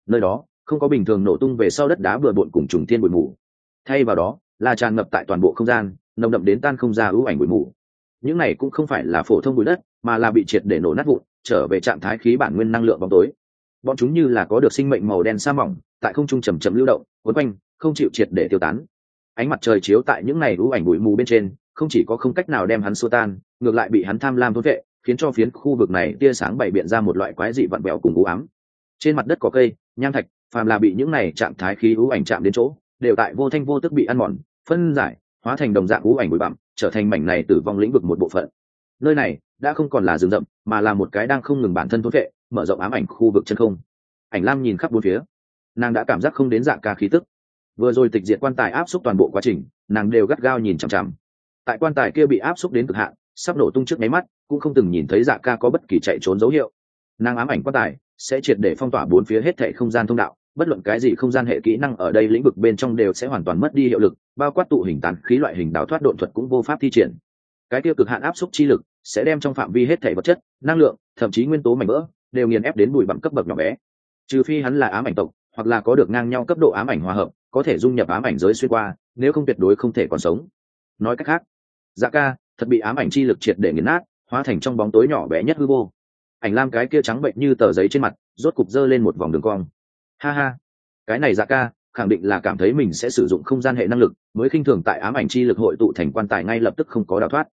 Nơi đó, không có bình thường nổ tung về sau đất đá vừa bộn cùng trùng thiên bụi mù. Thay vào đó, là tràn ngập tại toàn bộ không gian, nồng đậm đến tan không ra ưu ảnh bụi mù những này cũng không phải là phổ thông bụi đất, mà là bị triệt để nổ nát vụn, trở về trạng thái khí bản nguyên năng lượng bóng tối. Bọn chúng như là có được sinh mệnh màu đen sa mỏng, tại không trung chầm chậm lưu động quấn quanh, không chịu triệt để tiêu tán. Ánh mặt trời chiếu tại những này ưu ảnh bụi mù bên trên, không chỉ có không cách nào đem hắn xua tan, ngược lại bị hắn tham lam thối vệ, khiến cho phiến khu vực này tia sáng bày biện ra một loại quái dị vặn vẹo cùng u ám. Trên mặt đất có cây, nham thạch, phàm là bị những này trạng thái khí ưu ảnh chạm đến chỗ, đều tại vô thanh vô tức bị ăn mòn, phân giải, hóa thành đồng dạng ưu ảnh bụi bặm trở thành mảnh này tử vong lĩnh vực một bộ phận. Nơi này đã không còn là rừng rậm, mà là một cái đang không ngừng bản thân thốt vệ, mở rộng ám ảnh khu vực chân không. Ảnh lam nhìn khắp bốn phía. Nàng đã cảm giác không đến dạng ca khí tức. Vừa rồi tịch diệt quan tài áp xúc toàn bộ quá trình, nàng đều gắt gao nhìn chằm chằm. Tại quan tài kia bị áp xúc đến cực hạn, sắp nổ tung trước máy mắt, cũng không từng nhìn thấy dạ ca có bất kỳ chạy trốn dấu hiệu. Nàng ám ảnh quan tài sẽ triệt để phong tỏa bốn phía hết thệ không gian thông đạo bất luận cái gì không gian hệ kỹ năng ở đây lĩnh vực bên trong đều sẽ hoàn toàn mất đi hiệu lực, bao quát tụ hình tán khí loại hình đào thoát độn thuật cũng vô pháp thi triển. Cái tiêu cực hạn áp suất chi lực sẽ đem trong phạm vi hết thể vật chất, năng lượng, thậm chí nguyên tố mảnh vỡ, đều nghiền ép đến bụi bặm cấp bậc nhỏ bé. Trừ phi hắn là ám ảnh tộc, hoặc là có được ngang nhau cấp độ ám ảnh hòa hợp, có thể dung nhập ám ảnh giới xuyên qua, nếu không tuyệt đối không thể còn sống. Nói cách khác dạ ca, thật bị ám ảnh chi lực triệt để nghiền nát, hóa thành trong bóng tối nhỏ bé nhất hư vô. Ảnh lam cái kia trắng bệnh như tờ giấy trên mặt, rốt cục dơ lên một vòng đường cong ha ha. Cái này dạ ca, khẳng định là cảm thấy mình sẽ sử dụng không gian hệ năng lực, mới khinh thường tại ám ảnh chi lực hội tụ thành quan tài ngay lập tức không có đào thoát.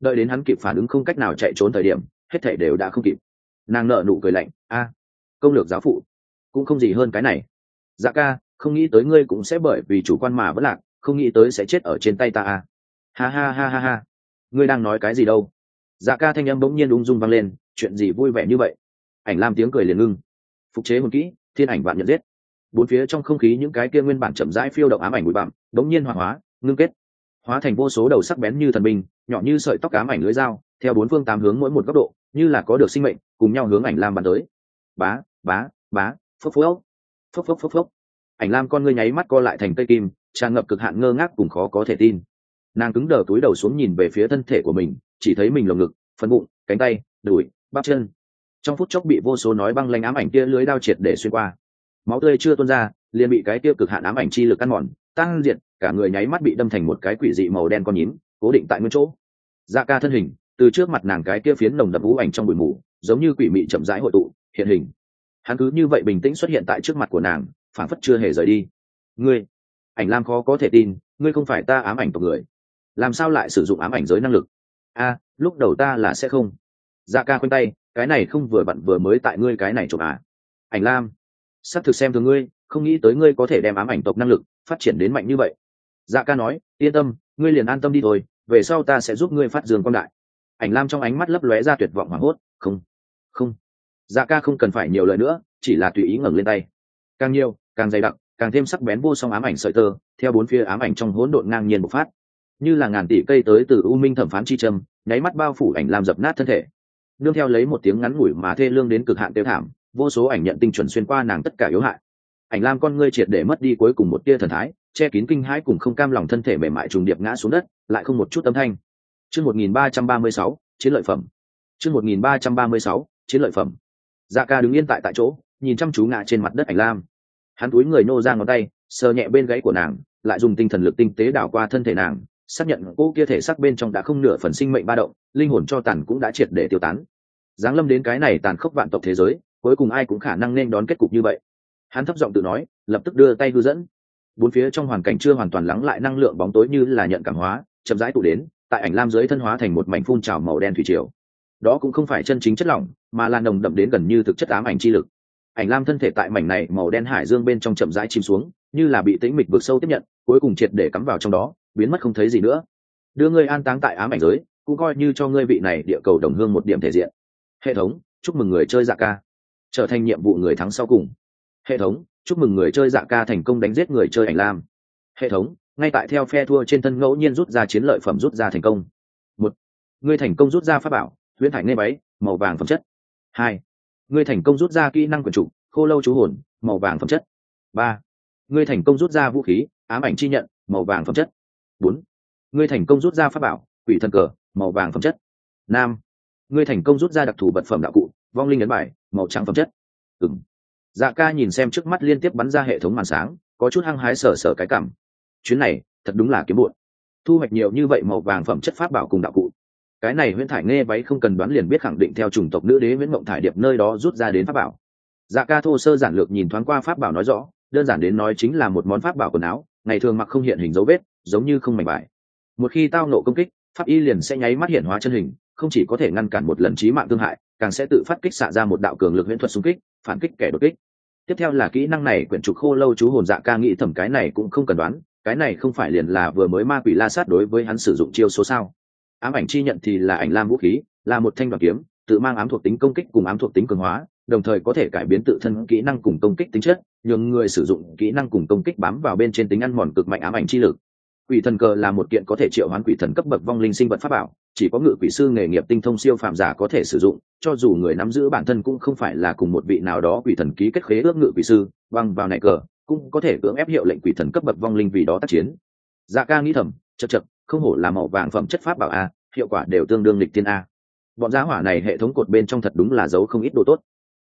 Đợi đến hắn kịp phản ứng không cách nào chạy trốn thời điểm, hết thể đều đã không kịp. Nàng nợ nụ cười lạnh, a, công lược giáo phụ, cũng không gì hơn cái này. Dạ ca, không nghĩ tới ngươi cũng sẽ bởi vì chủ quan mà vẫn lạc, không nghĩ tới sẽ chết ở trên tay ta a ha ha ha ha ha. Ngươi đang nói cái gì đâu? Dạ ca thanh âm bỗng nhiên ung dung vang lên, chuyện gì vui vẻ như vậy? Ảnh lam tiếng cười liền ngưng. Phục chế hồn kỹ thiên ảnh vạn nhận giết. Bốn phía trong không khí những cái kia nguyên bản chậm rãi phiêu động ám ảnh bụi bặm, đống nhiên hòa hóa, ngưng kết. Hóa thành vô số đầu sắc bén như thần binh, nhỏ như sợi tóc ám ảnh lưới dao, theo bốn phương tám hướng mỗi một góc độ, như là có được sinh mệnh, cùng nhau hướng ảnh lam bàn tới. Bá bá bá, phốc phốc. Phốc phốc phốc phốc. Ảnh lam con ngươi nháy mắt co lại thành cây kim, tràn ngập cực hạn ngơ ngác cùng khó có thể tin. Nàng cứng đờ túi đầu xuống nhìn về phía thân thể của mình, chỉ thấy mình lồng ngực, phần bụng, cánh tay, đùi, bắp chân trong phút chốc bị vô số nói băng lanh ám ảnh kia lưới đao triệt để xuyên qua. Máu tươi chưa tuôn ra, liền bị cái tiêu cực hạn ám ảnh chi lực ăn mòn tăng diệt, cả người nháy mắt bị đâm thành một cái quỷ dị màu đen con nhím, cố định tại nguyên chỗ. Da ca thân hình, từ trước mặt nàng cái kia phiến nồng đậm vũ ảnh trong bụi mù, giống như quỷ mị chậm rãi hội tụ, hiện hình. Hắn cứ như vậy bình tĩnh xuất hiện tại trước mặt của nàng phản phất chưa hề rời đi. Ngươi, ảnh lam khó có thể tin, ngươi không phải ta ám ảnh tộc người. Làm sao lại sử dụng ám ảnh giới năng lực? A, lúc đầu ta là sẽ không. Dạ ca khoanh tay cái này không vừa bận vừa mới tại ngươi cái này chụp à? Ảnh lam, sắp thực xem thường ngươi, không nghĩ tới ngươi có thể đem ám ảnh tộc năng lực phát triển đến mạnh như vậy. Dạ ca nói, yên tâm, ngươi liền an tâm đi thôi, về sau ta sẽ giúp ngươi phát dương quang đại. Ảnh lam trong ánh mắt lấp lóe ra tuyệt vọng hoảng hốt, không không. Dạ ca không cần phải nhiều lời nữa, chỉ là tùy ý ngẩng lên tay. Càng nhiều, càng dày đặc, càng thêm sắc bén vô song ám ảnh sợi tơ, theo bốn phía ám ảnh trong hỗn độn ngang nhiên bộc phát. Như là ngàn tỷ cây tới từ u minh thẩm phán chi trâm, nháy mắt bao phủ ảnh lam dập nát thân thể nương theo lấy một tiếng ngắn ngủi mà thê lương đến cực hạn tiêu thảm, vô số ảnh nhận tinh chuẩn xuyên qua nàng tất cả yếu hại. Ảnh lam con ngươi triệt để mất đi cuối cùng một tia thần thái, che kín kinh hãi cùng không cam lòng thân thể mềm mại trùng điệp ngã xuống đất, lại không một chút âm thanh. Chương một nghìn ba trăm ba mươi sáu, chiến lợi phẩm. Chương một nghìn ba trăm ba mươi sáu, chiến lợi phẩm. Dạ ca đứng yên tại tại chỗ, nhìn chăm chú ngã trên mặt đất ảnh lam. Hắn túi người nô ra ngón tay, sờ nhẹ bên gáy của nàng, lại dùng tinh thần lực tinh tế đảo qua thân thể nàng xác nhận cô kia thể xác bên trong đã không nửa phần sinh mệnh ba động, linh hồn cho tàn cũng đã triệt để tiêu tán. Giáng lâm đến cái này tàn khốc vạn tộc thế giới, cuối cùng ai cũng khả năng nên đón kết cục như vậy. Hắn thấp giọng tự nói, lập tức đưa tay hư dẫn. Bốn phía trong hoàn cảnh chưa hoàn toàn lắng lại năng lượng bóng tối như là nhận cảm hóa, chậm rãi tụ đến, tại ảnh lam dưới thân hóa thành một mảnh phun trào màu đen thủy triều. Đó cũng không phải chân chính chất lỏng, mà là nồng đậm đến gần như thực chất ám ảnh chi lực. Ảnh lam thân thể tại mảnh này màu đen hải dương bên trong chậm rãi chìm xuống, như là bị tĩnh mịch vượt sâu tiếp nhận, cuối cùng triệt để cắm vào trong đó biến mất không thấy gì nữa. Đưa ngươi an táng tại ám ảnh giới, cũng coi như cho ngươi vị này địa cầu đồng hương một điểm thể diện. Hệ thống, chúc mừng người chơi dạ ca. Trở thành nhiệm vụ người thắng sau cùng. Hệ thống, chúc mừng người chơi dạ ca thành công đánh giết người chơi ảnh lam. Hệ thống, ngay tại theo phe thua trên thân ngẫu nhiên rút ra chiến lợi phẩm rút ra thành công. Một, ngươi thành công rút ra pháp bảo, huyễn thải nghe máy, màu vàng phẩm chất. Hai, ngươi thành công rút ra kỹ năng quyền trục khô lâu chú hồn, màu vàng phẩm chất. Ba, ngươi thành công rút ra vũ khí, ám ảnh chi nhận, màu vàng phẩm chất bốn. Ngươi thành công rút ra pháp bảo, quỷ thần cờ, màu vàng phẩm chất. Nam. Ngươi thành công rút ra đặc thù vật phẩm đạo cụ, vong linh ấn bài, màu trắng phẩm chất. Ừng dạ ca nhìn xem trước mắt liên tiếp bắn ra hệ thống màn sáng, có chút hăng hái sở sở cái cảm. Chuyến này, thật đúng là kiếm bụn thu hoạch nhiều như vậy màu vàng phẩm chất pháp bảo cùng đạo cụ. Cái này huyễn thải nghe váy không cần đoán liền biết khẳng định theo chủng tộc nữ đế nguyễn mộng thải điệp nơi đó rút ra đến pháp bảo. Dạ ca thô sơ giản lược nhìn thoáng qua pháp bảo nói rõ, đơn giản đến nói chính là một món pháp bảo quần áo, ngày thường mặc không hiện hình dấu vết giống như không mảnh vải. Một khi tao nộ công kích, pháp y liền sẽ nháy mắt hiện hóa chân hình, không chỉ có thể ngăn cản một lần trí mạng thương hại, càng sẽ tự phát kích xạ ra một đạo cường lực huyễn thuật xung kích, phản kích kẻ đột kích. Tiếp theo là kỹ năng này quyển trục khô lâu chú hồn dạ ca nghĩ thẩm cái này cũng không cần đoán, cái này không phải liền là vừa mới ma quỷ la sát đối với hắn sử dụng chiêu số sao? Ám ảnh chi nhận thì là ảnh lam vũ khí, là một thanh đoàn kiếm, tự mang ám thuộc tính công kích cùng ám thuộc tính cường hóa, đồng thời có thể cải biến tự thân kỹ năng cùng công kích tính chất, nhường người sử dụng kỹ năng cùng công kích bám vào bên trên tính ăn mòn cực mạnh ám ảnh chi lực quỷ thần cờ là một kiện có thể triệu hoán quỷ thần cấp bậc vong linh sinh vật pháp bảo, chỉ có ngự quỷ sư nghề nghiệp tinh thông siêu phạm giả có thể sử dụng, cho dù người nắm giữ bản thân cũng không phải là cùng một vị nào đó quỷ thần ký kết khế ước ngự quỷ sư băng vào này cờ, cũng có thể cưỡng ép hiệu lệnh quỷ thần cấp bậc vong linh vì đó tác chiến. Dạ ca nghĩ thầm, chật chật, không hổ là màu vàng phẩm chất pháp bảo a, hiệu quả đều tương đương lịch tiên a. Bọn giá hỏa này hệ thống cột bên trong thật đúng là giấu không ít đồ tốt.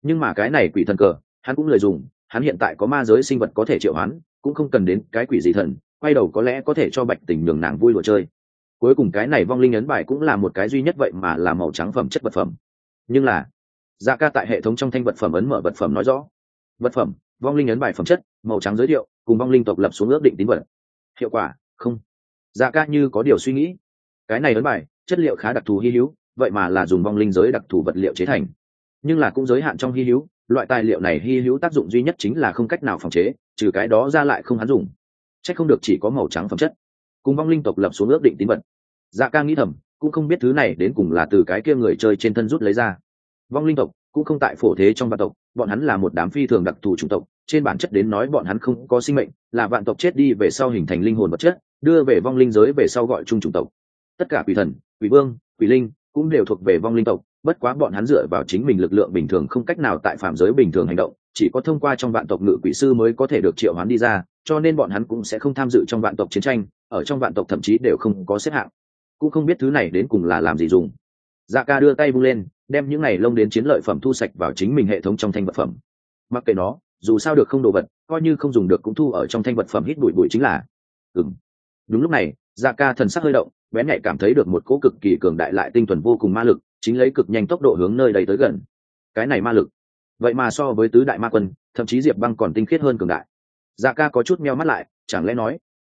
Nhưng mà cái này quỷ thần cờ, hắn cũng lời dùng, hắn hiện tại có ma giới sinh vật có thể triệu hắn cũng không cần đến cái quỷ gì thần quay đầu có lẽ có thể cho bạch tình đường nàng vui lùa chơi. Cuối cùng cái này vong linh ấn bài cũng là một cái duy nhất vậy mà là màu trắng phẩm chất vật phẩm. Nhưng là dạ ca tại hệ thống trong thanh vật phẩm ấn mở vật phẩm nói rõ. Vật phẩm, vong linh ấn bài phẩm chất, màu trắng giới thiệu, cùng vong linh tộc lập xuống ước định tín vật. Hiệu quả, không. Dạ ca như có điều suy nghĩ. Cái này ấn bài, chất liệu khá đặc thù hy hữu, vậy mà là dùng vong linh giới đặc thù vật liệu chế thành. Nhưng là cũng giới hạn trong hy hữu, loại tài liệu này hy hữu tác dụng duy nhất chính là không cách nào phòng chế, trừ cái đó ra lại không hắn dùng chắc không được chỉ có màu trắng phẩm chất. Cùng vong linh tộc lập xuống ước định tín vật. Dạ ca nghĩ thầm, cũng không biết thứ này đến cùng là từ cái kia người chơi trên thân rút lấy ra. Vong linh tộc, cũng không tại phổ thế trong vạn tộc, bọn hắn là một đám phi thường đặc thù chủng tộc, trên bản chất đến nói bọn hắn không có sinh mệnh, là vạn tộc chết đi về sau hình thành linh hồn vật chất, đưa về vong linh giới về sau gọi chung chủng tộc. Tất cả quỷ thần, quỷ vương, quỷ linh, cũng đều thuộc về vong linh tộc bất quá bọn hắn dựa vào chính mình lực lượng bình thường không cách nào tại phạm giới bình thường hành động, chỉ có thông qua trong vạn tộc ngự quỷ sư mới có thể được triệu hoán đi ra, cho nên bọn hắn cũng sẽ không tham dự trong vạn tộc chiến tranh, ở trong vạn tộc thậm chí đều không có xếp hạng. Cũng không biết thứ này đến cùng là làm gì dùng. Dạ ca đưa tay bung lên, đem những này lông đến chiến lợi phẩm thu sạch vào chính mình hệ thống trong thanh vật phẩm. Mặc kệ nó, dù sao được không đồ vật, coi như không dùng được cũng thu ở trong thanh vật phẩm hít bụi bụi chính là. Ừ đúng lúc này dạ ca thần sắc hơi động, bén nhạy cảm thấy được một cỗ cực kỳ cường đại lại tinh thuần vô cùng ma lực chính lấy cực nhanh tốc độ hướng nơi đây tới gần. Cái này ma lực. Vậy mà so với tứ đại ma quân, thậm chí diệp băng còn tinh khiết hơn cường đại. Dạ ca có chút meo mắt lại, chẳng lẽ nói,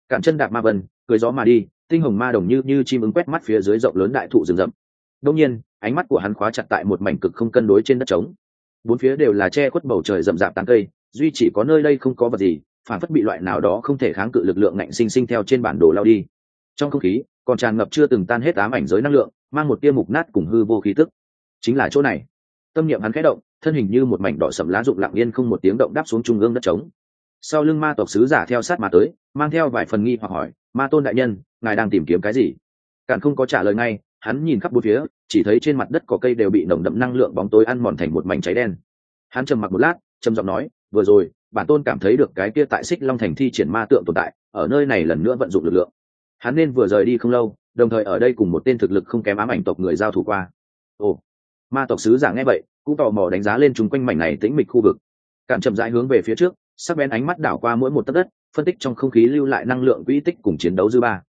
cản chân đạp ma vân, cười gió mà đi, tinh hồng ma đồng như như chim ứng quét mắt phía dưới rộng lớn đại thụ rừng rậm. Đông nhiên, ánh mắt của hắn khóa chặt tại một mảnh cực không cân đối trên đất trống. Bốn phía đều là che khuất bầu trời rậm rạp tán cây, duy chỉ có nơi đây không có vật gì, phản phất bị loại nào đó không thể kháng cự lực lượng ngạnh sinh sinh theo trên bản đồ lao đi trong không khí, còn tràn ngập chưa từng tan hết ám ảnh giới năng lượng, mang một tia mục nát cùng hư vô khí tức. Chính là chỗ này. Tâm niệm hắn khẽ động, thân hình như một mảnh đỏ sầm lá rụng lặng yên không một tiếng động đáp xuống trung ương đất trống. Sau lưng ma tộc sứ giả theo sát mà tới, mang theo vài phần nghi hoặc hỏi, ma tôn đại nhân, ngài đang tìm kiếm cái gì? Cản không có trả lời ngay, hắn nhìn khắp bốn phía, chỉ thấy trên mặt đất có cây đều bị nồng đậm năng lượng bóng tối ăn mòn thành một mảnh cháy đen. Hắn trầm mặc một lát, trầm giọng nói, vừa rồi, bản tôn cảm thấy được cái kia tại xích long thành thi triển ma tượng tồn tại, ở nơi này lần nữa vận dụng lực lượng hắn nên vừa rời đi không lâu, đồng thời ở đây cùng một tên thực lực không kém ám ảnh tộc người giao thủ qua. Ồ, ma tộc sứ giả nghe vậy, cũng tò mò đánh giá lên chung quanh mảnh này tĩnh mịch khu vực. Cạn chậm rãi hướng về phía trước, sắc bén ánh mắt đảo qua mỗi một tấc đất, phân tích trong không khí lưu lại năng lượng quỹ tích cùng chiến đấu dư ba.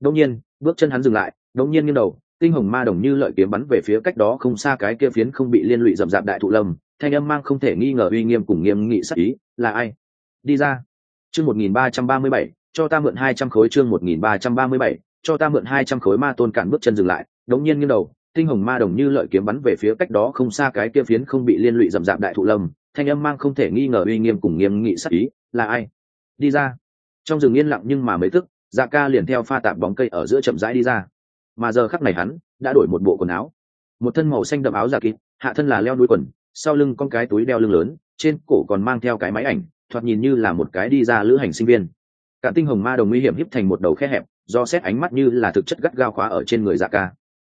Đông nhiên, bước chân hắn dừng lại đông nhiên nghiêng đầu, tinh hồng ma đồng như lợi kiếm bắn về phía cách đó không xa cái kia phiến không bị liên lụy rậm rạp đại thụ lâm, thanh âm mang không thể nghi ngờ uy nghiêm cùng nghiêm nghị sắc ý, là ai? Đi ra. Chương một nghìn ba trăm ba mươi bảy cho ta mượn hai trăm khối chương một nghìn ba trăm ba mươi bảy cho ta mượn hai trăm khối ma tôn cản bước chân dừng lại đống nhiên nghiêng đầu tinh hồng ma đồng như lợi kiếm bắn về phía cách đó không xa cái kia phiến không bị liên lụy rậm rạp đại thụ lâm thanh âm mang không thể nghi ngờ uy nghiêm cùng nghiêm nghị sắc ý là ai? Đi ra. Trong rừng yên lặng nhưng mà mấy tức dạ ca liền theo pha tạp bóng cây ở giữa chậm rãi đi ra. Mà giờ khắc này hắn đã đổi một bộ quần áo. Một thân màu xanh đậm áo giả kín, hạ thân là leo núi quần sau lưng con cái túi đeo lưng lớn trên cổ còn mang theo cái máy ảnh thoạt nhìn như là một cái đi ra lữ hành sinh viên cả tinh hồng ma đồng nguy hiểm híp thành một đầu khe hẹp, do xét ánh mắt như là thực chất gắt gao khóa ở trên người dạ ca.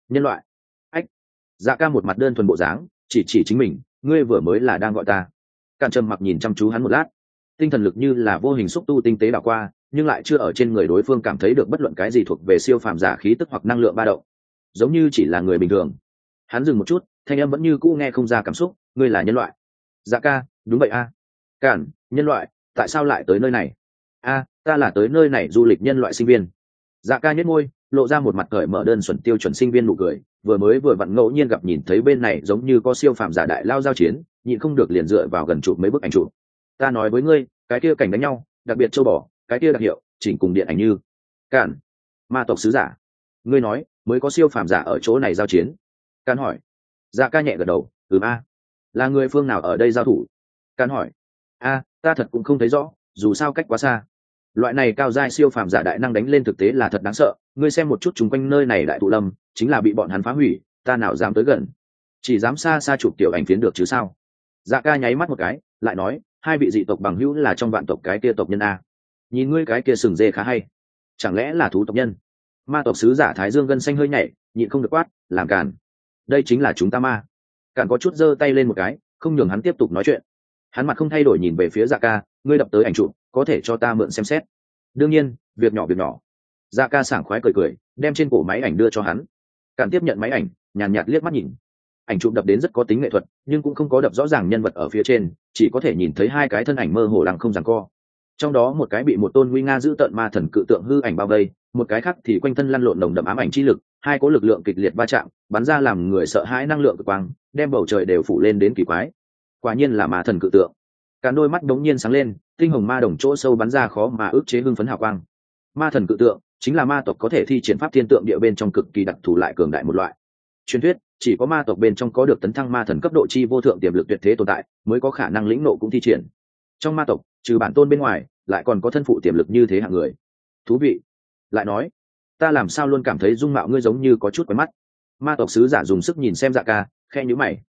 Nhân loại. Ách. Dạ ca một mặt đơn thuần bộ dáng, chỉ chỉ chính mình, ngươi vừa mới là đang gọi ta. Càn trầm mặc nhìn chăm chú hắn một lát. Tinh thần lực như là vô hình xúc tu tinh tế đảo qua, nhưng lại chưa ở trên người đối phương cảm thấy được bất luận cái gì thuộc về siêu phàm giả khí tức hoặc năng lượng ba động. Giống như chỉ là người bình thường. Hắn dừng một chút, thanh âm vẫn như cũ nghe không ra cảm xúc, ngươi là nhân loại. Dạ ca, đúng vậy a. Cản nhân loại, tại sao lại tới nơi này? A ta là tới nơi này du lịch nhân loại sinh viên. Dạ ca nhất môi, lộ ra một mặt cởi mở đơn xuẩn tiêu chuẩn sinh viên nụ cười, vừa mới vừa vặn ngẫu nhiên gặp nhìn thấy bên này giống như có siêu phàm giả đại lao giao chiến, nhịn không được liền dựa vào gần chụp mấy bức ảnh chụp. Ta nói với ngươi, cái kia cảnh đánh nhau, đặc biệt châu bò, cái kia đặc hiệu, chỉnh cùng điện ảnh như cản ma tộc sứ giả. Ngươi nói, mới có siêu phàm giả ở chỗ này giao chiến. Càn hỏi. Dạ ca nhẹ gật đầu ừ a. Là người phương nào ở đây giao thủ? Càn hỏi. A, ta thật cũng không thấy rõ, dù sao cách quá xa loại này cao giai siêu phàm giả đại năng đánh lên thực tế là thật đáng sợ. Ngươi xem một chút chung quanh nơi này đại thụ lâm, chính là bị bọn hắn phá hủy, ta nào dám tới gần? Chỉ dám xa xa chụp tiểu ảnh phiến được chứ sao? Dạ ca nháy mắt một cái, lại nói, hai vị dị tộc bằng hữu là trong vạn tộc cái kia tộc nhân a. Nhìn ngươi cái kia sừng dê khá hay. Chẳng lẽ là thú tộc nhân? Ma tộc sứ giả thái dương gân xanh hơi nhảy, nhịn không được quát, làm càn. Đây chính là chúng ta ma. Càn có chút giơ tay lên một cái, không nhường hắn tiếp tục nói chuyện. Hắn mặt không thay đổi nhìn về phía dạ ca, ngươi đập tới ảnh chụp có thể cho ta mượn xem xét. Đương nhiên, việc nhỏ việc nhỏ. Dạ ca sảng khoái cười cười, đem trên cổ máy ảnh đưa cho hắn. Càn tiếp nhận máy ảnh, nhàn nhạt liếc mắt nhìn. Ảnh chụp đập đến rất có tính nghệ thuật, nhưng cũng không có đập rõ ràng nhân vật ở phía trên, chỉ có thể nhìn thấy hai cái thân ảnh mơ hồ lằng không ràng co. Trong đó một cái bị một tôn nguy nga giữ tận ma thần cự tượng hư ảnh bao vây, một cái khác thì quanh thân lăn lộn nồng đậm ám ảnh chi lực, hai có lực lượng kịch liệt va chạm, bắn ra làm người sợ hãi năng lượng cực quang, đem bầu trời đều phủ lên đến kỳ quái. Quả nhiên là ma thần cự tượng. Cả đôi mắt đống nhiên sáng lên tinh hồng ma đồng chỗ sâu bắn ra khó mà ước chế hưng phấn hào quang. Ma thần cự tượng, chính là ma tộc có thể thi triển pháp thiên tượng địa bên trong cực kỳ đặc thù lại cường đại một loại. Truyền thuyết, chỉ có ma tộc bên trong có được tấn thăng ma thần cấp độ chi vô thượng tiềm lực tuyệt thế tồn tại, mới có khả năng lĩnh nộ cũng thi triển. Trong ma tộc, trừ bản tôn bên ngoài, lại còn có thân phụ tiềm lực như thế hạng người. Thú vị. Lại nói, ta làm sao luôn cảm thấy dung mạo ngươi giống như có chút quen mắt. Ma tộc sứ giả dùng sức nhìn xem dạ ca, khe nhữ mày.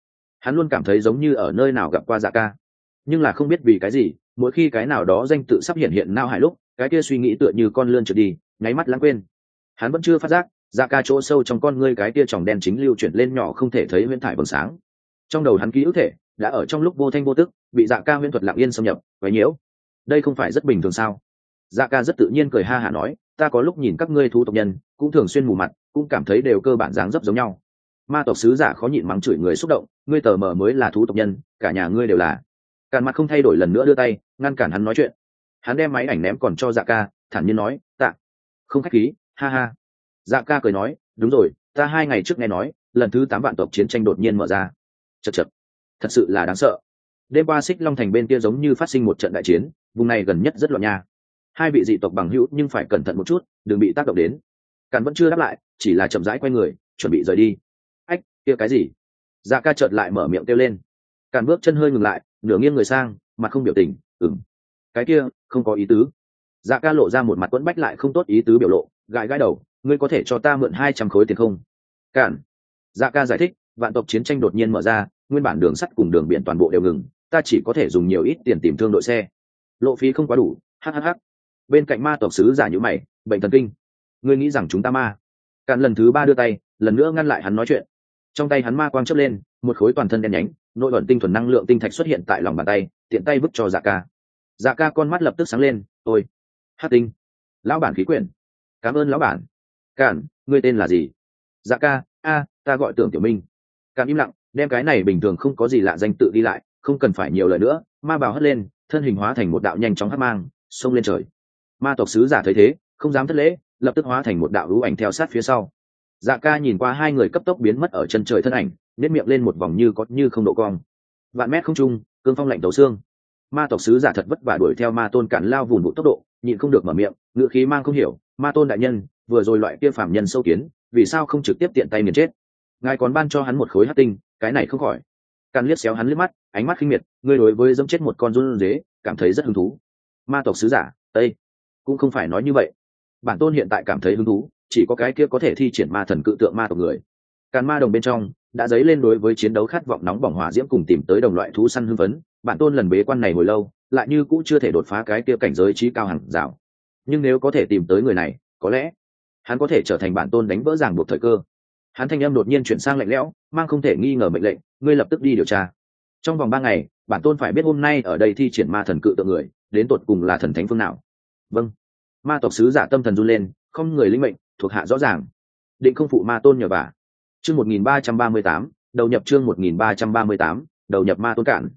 Hắn luôn cảm thấy giống như ở nơi nào gặp qua dạ ca. Nhưng là không biết vì cái gì mỗi khi cái nào đó danh tự sắp hiện hiện nao hải lúc, cái kia suy nghĩ tựa như con lươn trượt đi, nháy mắt lãng quên. Hắn vẫn chưa phát giác ra ca chỗ sâu trong con ngươi cái kia tròng đen chính lưu chuyển lên nhỏ không thể thấy huyễn thải bừng sáng. Trong đầu hắn ký ức thể, đã ở trong lúc vô thanh vô tức, bị dạ ca huyễn thuật lặng yên xâm nhập và nhiễu. Đây không phải rất bình thường sao? Dạ ca rất tự nhiên cười ha hả nói, ta có lúc nhìn các ngươi thú tộc nhân, cũng thường xuyên mù mặt, cũng cảm thấy đều cơ bản dáng dấp giống nhau. Ma tộc sứ giả khó nhịn mắng chửi người xúc động, ngươi tờ mờ mới là thú tộc nhân, cả nhà ngươi đều là càn mặt không thay đổi lần nữa đưa tay, ngăn cản hắn nói chuyện. Hắn đem máy ảnh ném còn cho dạ ca, thản nhiên nói, tạ, không khách khí, ha ha. Dạ ca cười nói, đúng rồi, ta hai ngày trước nghe nói, lần thứ tám vạn tộc chiến tranh đột nhiên mở ra. Chật chật thật sự là đáng sợ. Đêm qua xích long thành bên kia giống như phát sinh một trận đại chiến, vùng này gần nhất rất loạn nha. Hai vị dị tộc bằng hữu nhưng phải cẩn thận một chút, đừng bị tác động đến. Càn vẫn chưa đáp lại, chỉ là chậm rãi quay người, chuẩn bị rời đi. Ách, kia cái gì? Dạ ca chợt lại mở miệng kêu lên. Càn bước chân hơi ngừng lại nửa nghiêng người sang mặt không biểu tình ừng cái kia, không có ý tứ. Dạ ca lộ ra một mặt quẫn bách lại không tốt ý tứ biểu lộ, gãi gãi đầu, ngươi có thể cho ta mượn hai trăm khối tiền không? Cản. Dạ ca giải thích, vạn tộc chiến tranh đột nhiên mở ra, nguyên bản đường sắt cùng đường biển toàn bộ đều ngừng, ta chỉ có thể dùng nhiều ít tiền tìm thương đội xe. Lộ phí không quá đủ hhh bên cạnh ma tộc sứ giả nhữ mày, bệnh thần kinh. Ngươi nghĩ rằng chúng ta ma? Cạn lần thứ ba đưa tay, lần nữa ngăn lại hắn nói chuyện. Trong tay hắn ma quang chớp lên, một khối toàn thân đen nhánh nội ẩn tinh thuần năng lượng tinh thạch xuất hiện tại lòng bàn tay, tiện tay vứt cho dạ ca. Dạ ca con mắt lập tức sáng lên, ôi hát tinh, lão bản khí quyển. Cảm ơn lão bản. Cản, ngươi tên là gì? Dạ ca, a, ta gọi tưởng tiểu minh. Cản im lặng, đem cái này bình thường không có gì lạ danh tự đi lại, không cần phải nhiều lời nữa. Ma bào hất lên, thân hình hóa thành một đạo nhanh chóng hất mang, xông lên trời. Ma tộc sứ giả thấy thế, không dám thất lễ, lập tức hóa thành một đạo lũ ảnh theo sát phía sau. Dạ ca nhìn qua hai người cấp tốc biến mất ở chân trời thân ảnh nếp miệng lên một vòng như có như không độ cong. Vạn mét không trung, cương phong lạnh tấu xương. Ma tộc sứ giả thật vất vả đuổi theo ma tôn cản lao vùn vụ tốc độ, nhịn không được mở miệng, ngựa khí mang không hiểu, ma tôn đại nhân, vừa rồi loại kia phạm nhân sâu kiến, vì sao không trực tiếp tiện tay miền chết? Ngài còn ban cho hắn một khối hát tinh, cái này không khỏi. Càn liếc xéo hắn liếc mắt, ánh mắt khinh miệt, ngươi đối với dẫm chết một con run dế cảm thấy rất hứng thú. Ma tộc sứ giả tây cũng không phải nói như vậy. Bản tôn hiện tại cảm thấy hứng thú, chỉ có cái kia có thể thi triển ma thần cự tượng ma tộc người. Càn ma đồng bên trong đã dấy lên đối với chiến đấu khát vọng nóng bỏng hỏa diễm cùng tìm tới đồng loại thú săn hưng phấn. Bản tôn lần bế quan này hồi lâu, lại như cũ chưa thể đột phá cái kia cảnh giới trí cao hẳn rào. Nhưng nếu có thể tìm tới người này, có lẽ hắn có thể trở thành bản tôn đánh vỡ ràng buộc thời cơ. Hắn thanh âm đột nhiên chuyển sang lạnh lẽo, mang không thể nghi ngờ mệnh lệnh, ngươi lập tức đi điều tra. Trong vòng ba ngày, bản tôn phải biết hôm nay ở đây thi triển ma thần cự tượng người, đến tột cùng là thần thánh phương nào. Vâng. Ma tộc sứ giả tâm thần run lên, không người linh mệnh, thuộc hạ rõ ràng. Định không phụ ma tôn nhờ vả chương một nghìn ba trăm ba mươi tám, đầu nhập chương một nghìn ba trăm ba mươi tám, đầu nhập ma tôn cản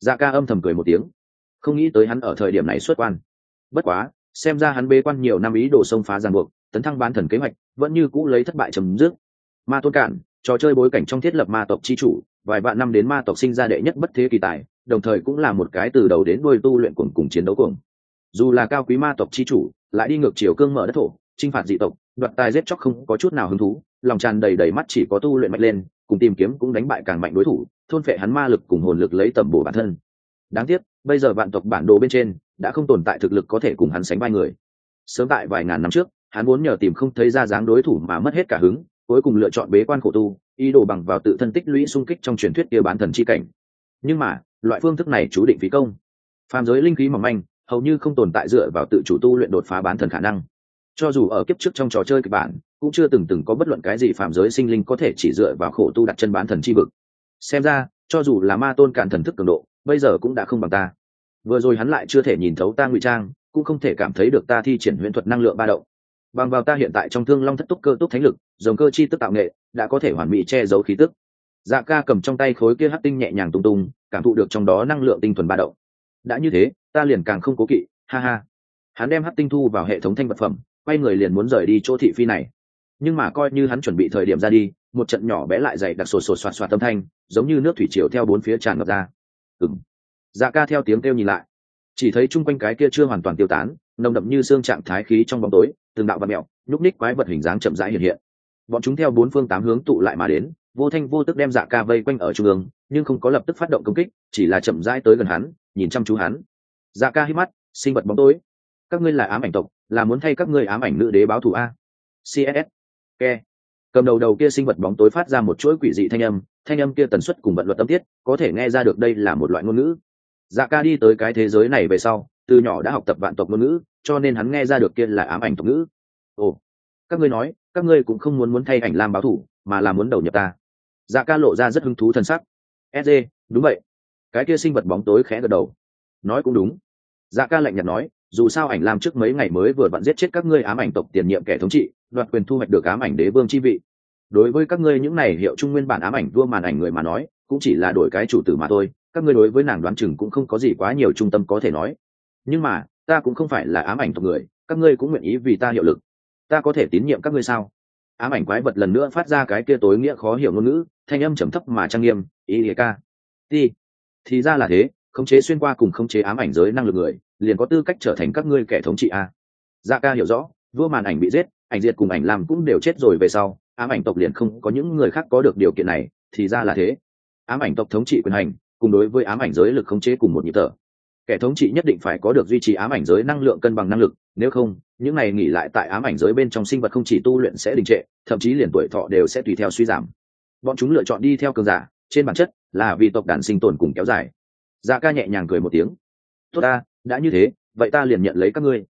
dạ ca âm thầm cười một tiếng. Không nghĩ tới hắn ở thời điểm này xuất quan. Bất quá, xem ra hắn bế quan nhiều năm ý đồ xông phá ràng buộc, tấn thăng bán thần kế hoạch, vẫn như cũ lấy thất bại chấm dứt. Ma tôn cản trò chơi bối cảnh trong thiết lập ma tộc chi chủ, vài vạn năm đến ma tộc sinh ra đệ nhất bất thế kỳ tài, đồng thời cũng là một cái từ đầu đến đuôi tu luyện cùng cùng chiến đấu cùng dù là cao quý ma tộc chi chủ, lại đi ngược chiều cương mở đất thổ, chinh phạt dị tộc đoạt tài giết chóc không có chút nào hứng thú, lòng tràn đầy đầy mắt chỉ có tu luyện mạnh lên, cùng tìm kiếm cũng đánh bại càng mạnh đối thủ, thôn phệ hắn ma lực cùng hồn lực lấy tầm bổ bản thân. Đáng tiếc, bây giờ vạn tộc bản đồ bên trên đã không tồn tại thực lực có thể cùng hắn sánh vai người. Sớm tại vài ngàn năm trước, hắn muốn nhờ tìm không thấy ra dáng đối thủ mà mất hết cả hứng, cuối cùng lựa chọn bế quan khổ tu, ý đồ bằng vào tự thân tích lũy xung kích trong truyền thuyết kia bán thần chi cảnh. Nhưng mà, loại phương thức này chú định phí công. Phàm giới linh khí mỏng manh, hầu như không tồn tại dựa vào tự chủ tu luyện đột phá bán thần khả năng cho dù ở kiếp trước trong trò chơi kịch bản, cũng chưa từng từng có bất luận cái gì phạm giới sinh linh có thể chỉ dựa vào khổ tu đặt chân bán thần chi vực. Xem ra, cho dù là ma tôn cản thần thức cường độ, bây giờ cũng đã không bằng ta. Vừa rồi hắn lại chưa thể nhìn thấu ta ngụy trang, cũng không thể cảm thấy được ta thi triển huyễn thuật năng lượng ba động. Bằng vào ta hiện tại trong thương long thất túc cơ túc thánh lực, dòng cơ chi tức tạo nghệ, đã có thể hoàn mỹ che giấu khí tức. Dạ ca cầm trong tay khối kia hắc tinh nhẹ nhàng tung tung, cảm thụ được trong đó năng lượng tinh thuần ba động. Đã như thế, ta liền càng không cố kỵ, ha ha. Hắn đem hắc tinh thu vào hệ thống thanh vật phẩm quay người liền muốn rời đi chỗ thị phi này. Nhưng mà coi như hắn chuẩn bị thời điểm ra đi, một trận nhỏ bé lại dày đặc sột sột soạt soạt tâm thanh, giống như nước thủy triều theo bốn phía tràn ngập ra. Ừng dạ ca theo tiếng kêu nhìn lại. Chỉ thấy chung quanh cái kia chưa hoàn toàn tiêu tán, nồng đậm như xương trạng thái khí trong bóng tối, từng đạo và mẹo, nhúc ních quái vật hình dáng chậm rãi hiện hiện. Bọn chúng theo bốn phương tám hướng tụ lại mà đến, vô thanh vô tức đem dạ ca vây quanh ở trung ương, nhưng không có lập tức phát động công kích, chỉ là chậm rãi tới gần hắn, nhìn chăm chú hắn. Dạ ca hít mắt, sinh vật bóng tối. Các ngươi là ám ảnh tộc là muốn thay các ngươi ám ảnh nữ đế báo thù a. Css ke cầm đầu đầu kia sinh vật bóng tối phát ra một chuỗi quỷ dị thanh âm thanh âm kia tần suất cùng vận luật tâm tiết, có thể nghe ra được đây là một loại ngôn ngữ. Dạ ca đi tới cái thế giới này về sau, từ nhỏ đã học tập vạn tộc ngôn ngữ, cho nên hắn nghe ra được kia là ám ảnh tộc ngữ. Ồ, các ngươi nói, các ngươi cũng không muốn muốn thay ảnh lam báo thủ mà là muốn đầu nhập ta. Dạ ca lộ ra rất hứng thú t sắc. Sd đúng vậy. Cái kia sinh vật bóng tối khẽ gật đầu. Nói cũng đúng. Dạ ca lạnh nhạt nói dù sao ảnh làm trước mấy ngày mới vừa vặn giết chết các ngươi ám ảnh tộc tiền nhiệm kẻ thống trị, đoạt quyền thu hoạch được ám ảnh đế vương chi vị. Đối với các ngươi những này hiệu trung nguyên bản ám ảnh vua màn ảnh người mà nói, cũng chỉ là đổi cái chủ tử mà thôi, các ngươi đối với nàng đoán chừng cũng không có gì quá nhiều trung tâm có thể nói. Nhưng mà, ta cũng không phải là ám ảnh tộc người, các ngươi cũng nguyện ý vì ta hiệu lực. Ta có thể tín nhiệm các ngươi sao? Ám ảnh quái vật lần nữa phát ra cái kia tối nghĩa khó hiểu ngôn ngữ, thanh âm trầm thấp mà trang nghiêm ý nghĩa ca. Ti. Thì ra là thế, khống chế xuyên qua cùng khống chế ám ảnh giới năng lực người liền có tư cách trở thành các ngươi kẻ thống trị a. Dạ ca hiểu rõ, vua màn ảnh bị giết, ảnh diệt cùng ảnh làm cũng đều chết rồi về sau, ám ảnh tộc liền không có những người khác có được điều kiện này, thì ra là thế. Ám ảnh tộc thống trị quyền hành, cùng đối với ám ảnh giới lực khống chế cùng một nhịp thở. Kẻ thống trị nhất định phải có được duy trì ám ảnh giới năng lượng cân bằng năng lực, nếu không, những này nghỉ lại tại ám ảnh giới bên trong sinh vật không chỉ tu luyện sẽ đình trệ, thậm chí liền tuổi thọ đều sẽ tùy theo suy giảm. Bọn chúng lựa chọn đi theo cường giả, trên bản chất là vì tộc đàn sinh tồn cùng kéo dài. Dạ ca nhẹ nhàng cười một tiếng tốt ta, đã như thế, vậy ta liền nhận lấy các ngươi.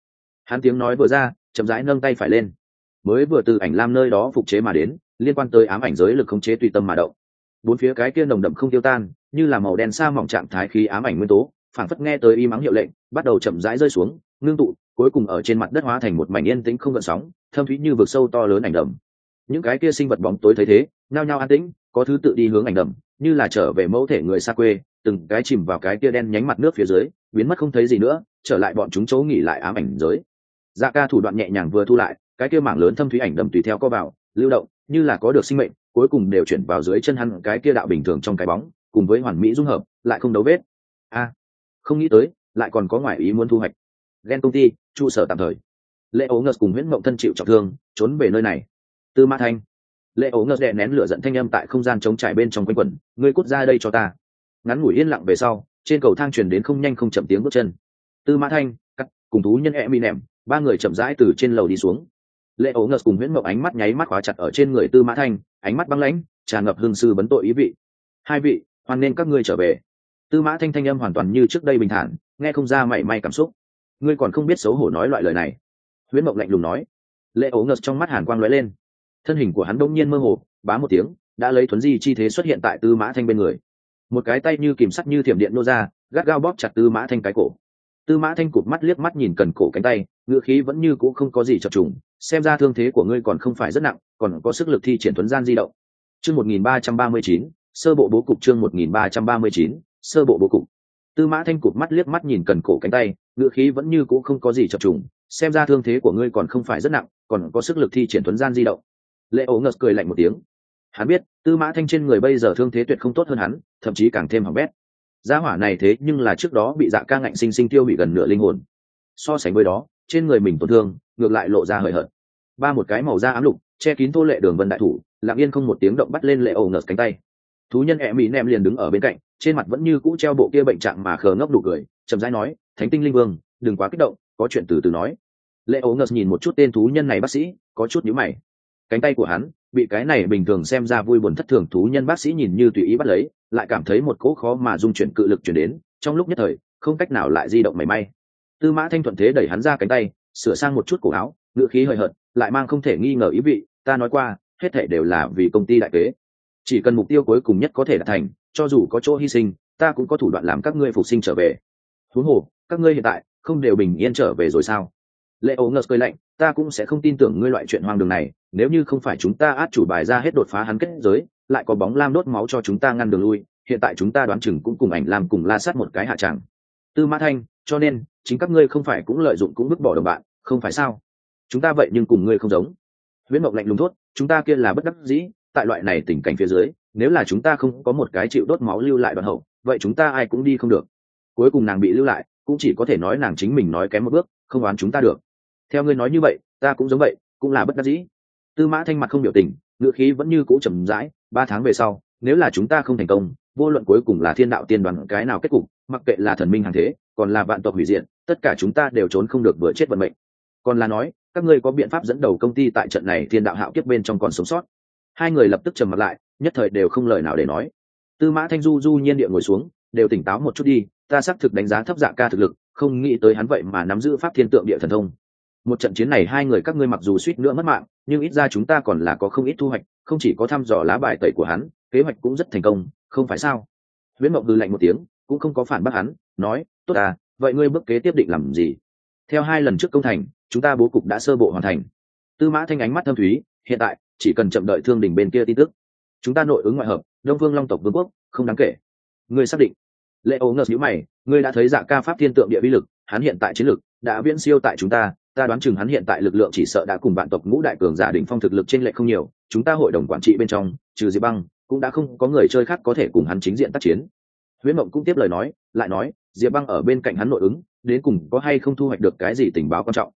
Hắn tiếng nói vừa ra, chậm rãi nâng tay phải lên. Mới vừa từ ảnh lam nơi đó phục chế mà đến, liên quan tới ám ảnh giới lực khống chế tùy tâm mà động. Bốn phía cái kia nồng đậm không tiêu tan, như là màu đen sa mỏng trạng thái khí ám ảnh nguyên tố phản phất nghe tới y mắng hiệu lệnh, bắt đầu chậm rãi rơi xuống, ngưng tụ, cuối cùng ở trên mặt đất hóa thành một mảnh yên tĩnh không gợn sóng, thâm thúy như vực sâu to lớn ảnh đầm. Những cái kia sinh vật bóng tối thấy thế, nhao nhao an tĩnh, có thứ tự đi hướng ảnh đầm, như là trở về mẫu thể người xa quê từng cái chìm vào cái kia đen nhánh mặt nước phía dưới, biến mất không thấy gì nữa, trở lại bọn chúng chỗ nghỉ lại ám ảnh giới. Dạ ca thủ đoạn nhẹ nhàng vừa thu lại, cái kia mảng lớn thâm thúy ảnh đầm tùy theo co vào, lưu động, như là có được sinh mệnh, cuối cùng đều chuyển vào dưới chân hắn cái kia đạo bình thường trong cái bóng, cùng với hoàn mỹ dung hợp, lại không đấu vết. A, không nghĩ tới, lại còn có ngoại ý muốn thu hoạch. Ghen công ty, trụ sở tạm thời. Lệ ấu ngợt cùng nguyễn mộng thân chịu trọng thương, trốn về nơi này. Tư mã thanh. Lệ ấu ngợt đè nén lửa giận thanh âm tại không gian chống trải bên trong quanh quẩn, ngươi cút ra đây cho ta ngắn ngủi yên lặng về sau, trên cầu thang truyền đến không nhanh không chậm tiếng bước chân. Tư mã thanh, cắt, cùng thú nhân e mi nẻm, ba người chậm rãi từ trên lầu đi xuống. Lệ ấu ngợt cùng nguyễn mộng ánh mắt nháy mắt khóa chặt ở trên người tư mã thanh, ánh mắt băng lãnh, tràn ngập hương sư vấn tội ý vị. Hai vị, hoan nên các ngươi trở về. Tư mã thanh thanh âm hoàn toàn như trước đây bình thản, nghe không ra mảy may cảm xúc. Ngươi còn không biết xấu hổ nói loại lời này. Huyễn mộng lạnh lùng nói. Lệ ấu ngợt trong mắt hàn quang lóe lên. Thân hình của hắn đông nhiên mơ hồ, bá một tiếng, đã lấy thuấn di chi thế xuất hiện tại tư mã thanh bên người một cái tay như kìm sắt như thiểm điện nô ra, gắt gao bóp chặt tư mã thanh cái cổ. Tư mã thanh cụt mắt liếc mắt nhìn cần cổ cánh tay ngựa khí vẫn như c ũ không có gì chập trùng, xem ra thương thế của ngươi còn không phải rất nặng, còn có sức lực thi triển thuấn gian di động. Chương một nghìn ba trăm ba mươi chín, sơ bộ bố cục chương một nghìn ba trăm ba mươi chín, sơ bộ bố cục. Tư mã thanh cụt mắt liếc mắt nhìn cần cổ cánh tay ngựa khí vẫn như c ũ không có gì chập trùng, xem ra thương thế của ngươi còn không phải rất nặng, còn có sức lực thi triển thuấn gian di động. Lệ ổ ngợt cười lạnh một tiếng hắn biết, tư mã thanh trên người bây giờ thương thế tuyệt không tốt hơn hắn, thậm chí càng thêm hỏng bét. Gia hỏa này thế nhưng là trước đó bị dạ ca ngạnh sinh sinh tiêu bị gần nửa linh hồn. So sánh với đó, trên người mình tổn thương, ngược lại lộ ra hời hợt. Ba một cái màu da ám lục, che kín tô lệ đường vân đại thủ, lặng yên không một tiếng động bắt lên lệ ẩu ngợt cánh tay. Thú nhân ẹ mỹ nem liền đứng ở bên cạnh, trên mặt vẫn như cũ treo bộ kia bệnh trạng mà khờ ngốc đủ cười, chậm rãi nói, thánh tinh linh vương, đừng quá kích động, có chuyện từ từ nói. Lệ ẩu ngợt nhìn một chút tên thú nhân này bác sĩ, có chút nhíu mày. Cánh tay của hắn bị cái này bình thường xem ra vui buồn thất thường thú nhân bác sĩ nhìn như tùy ý bắt lấy, lại cảm thấy một cỗ khó mà dung chuyển cự lực chuyển đến, trong lúc nhất thời, không cách nào lại di động mảy may. Tư mã thanh thuận thế đẩy hắn ra cánh tay, sửa sang một chút cổ áo ngựa khí hời hợt, lại mang không thể nghi ngờ ý vị, ta nói qua, hết thể đều là vì công ty đại kế. Chỉ cần mục tiêu cuối cùng nhất có thể đạt thành, cho dù có chỗ hy sinh, ta cũng có thủ đoạn làm các ngươi phục sinh trở về. Thú hồ, các ngươi hiện tại không đều bình yên trở về rồi sao? Lệ ấu ngờ cười lạnh, ta cũng sẽ không tin tưởng ngươi loại chuyện hoang đường này nếu như không phải chúng ta át chủ bài ra hết đột phá hắn kết giới, lại có bóng lam đốt máu cho chúng ta ngăn đường lui, hiện tại chúng ta đoán chừng cũng cùng ảnh làm cùng la sát một cái hạ tràng tư mã thanh, cho nên, chính các ngươi không phải cũng lợi dụng cũng vứt bỏ đồng bạn, không phải sao? Chúng ta vậy nhưng cùng ngươi không giống. Huyễn mộng lạnh lùng thốt, chúng ta kia là bất đắc dĩ, tại loại này tình cảnh phía dưới, nếu là chúng ta không có một cái chịu đốt máu lưu lại đoạn hậu, vậy chúng ta ai cũng đi không được. Cuối cùng nàng bị lưu lại, cũng chỉ có thể nói nàng chính mình nói kém một bước, không oán chúng ta được. Theo ngươi nói như vậy, ta cũng giống vậy, cũng là bất đắc dĩ tư mã thanh mặt không biểu tình ngựa khí vẫn như cũ trầm rãi, ba tháng về sau, nếu là chúng ta không thành công, vô luận cuối cùng là thiên đạo tiên đoàn cái nào kết cục, mặc kệ là thần minh hàng thế, còn là vạn tộc hủy diện tất cả chúng ta đều trốn không được vừa chết vận mệnh. Còn là nói, các ngươi có biện pháp dẫn đầu công ty tại trận này thiên đạo hạo kiếp bên trong còn sống sót. Hai người lập tức trầm mặt lại, nhất thời đều không lời nào để nói. Tư mã thanh du du nhiên địa ngồi xuống, đều tỉnh táo một chút đi, ta xác thực đánh giá thấp dạ ca thực lực, không nghĩ tới hắn vậy mà nắm giữ pháp thiên tượng địa thần thông một trận chiến này hai người các ngươi mặc dù suýt nữa mất mạng, nhưng ít ra chúng ta còn là có không ít thu hoạch, không chỉ có thăm dò lá bài tẩy của hắn, kế hoạch cũng rất thành công, không phải sao? Viễn mộng hư lạnh một tiếng, cũng không có phản bác hắn, nói, tốt à vậy ngươi bước kế tiếp định làm gì? Theo hai lần trước công thành, chúng ta bố cục đã sơ bộ hoàn thành. Tư mã thanh ánh mắt thâm thúy, hiện tại, chỉ cần chậm đợi thương đình bên kia tin tức. Chúng ta nội ứng ngoại hợp, đông vương long tộc vương quốc, không đáng kể. Ngươi xác định. Lệ ấu ngờ nhữ mày, ngươi đã thấy dạ ca pháp thiên tượng địa vi lực, hắn hiện tại chiến lực đã viễn siêu tại chúng ta ta đoán chừng hắn hiện tại lực lượng chỉ sợ đã cùng vạn tộc ngũ đại cường giả đỉnh phong thực lực trên lệ không nhiều, chúng ta hội đồng quản trị bên trong, trừ diệp băng, cũng đã không có người chơi khác có thể cùng hắn chính diện tác chiến. Huyễn mộng cũng tiếp lời nói, lại nói, diệp băng ở bên cạnh hắn nội ứng, đến cùng có hay không thu hoạch được cái gì tình báo quan trọng?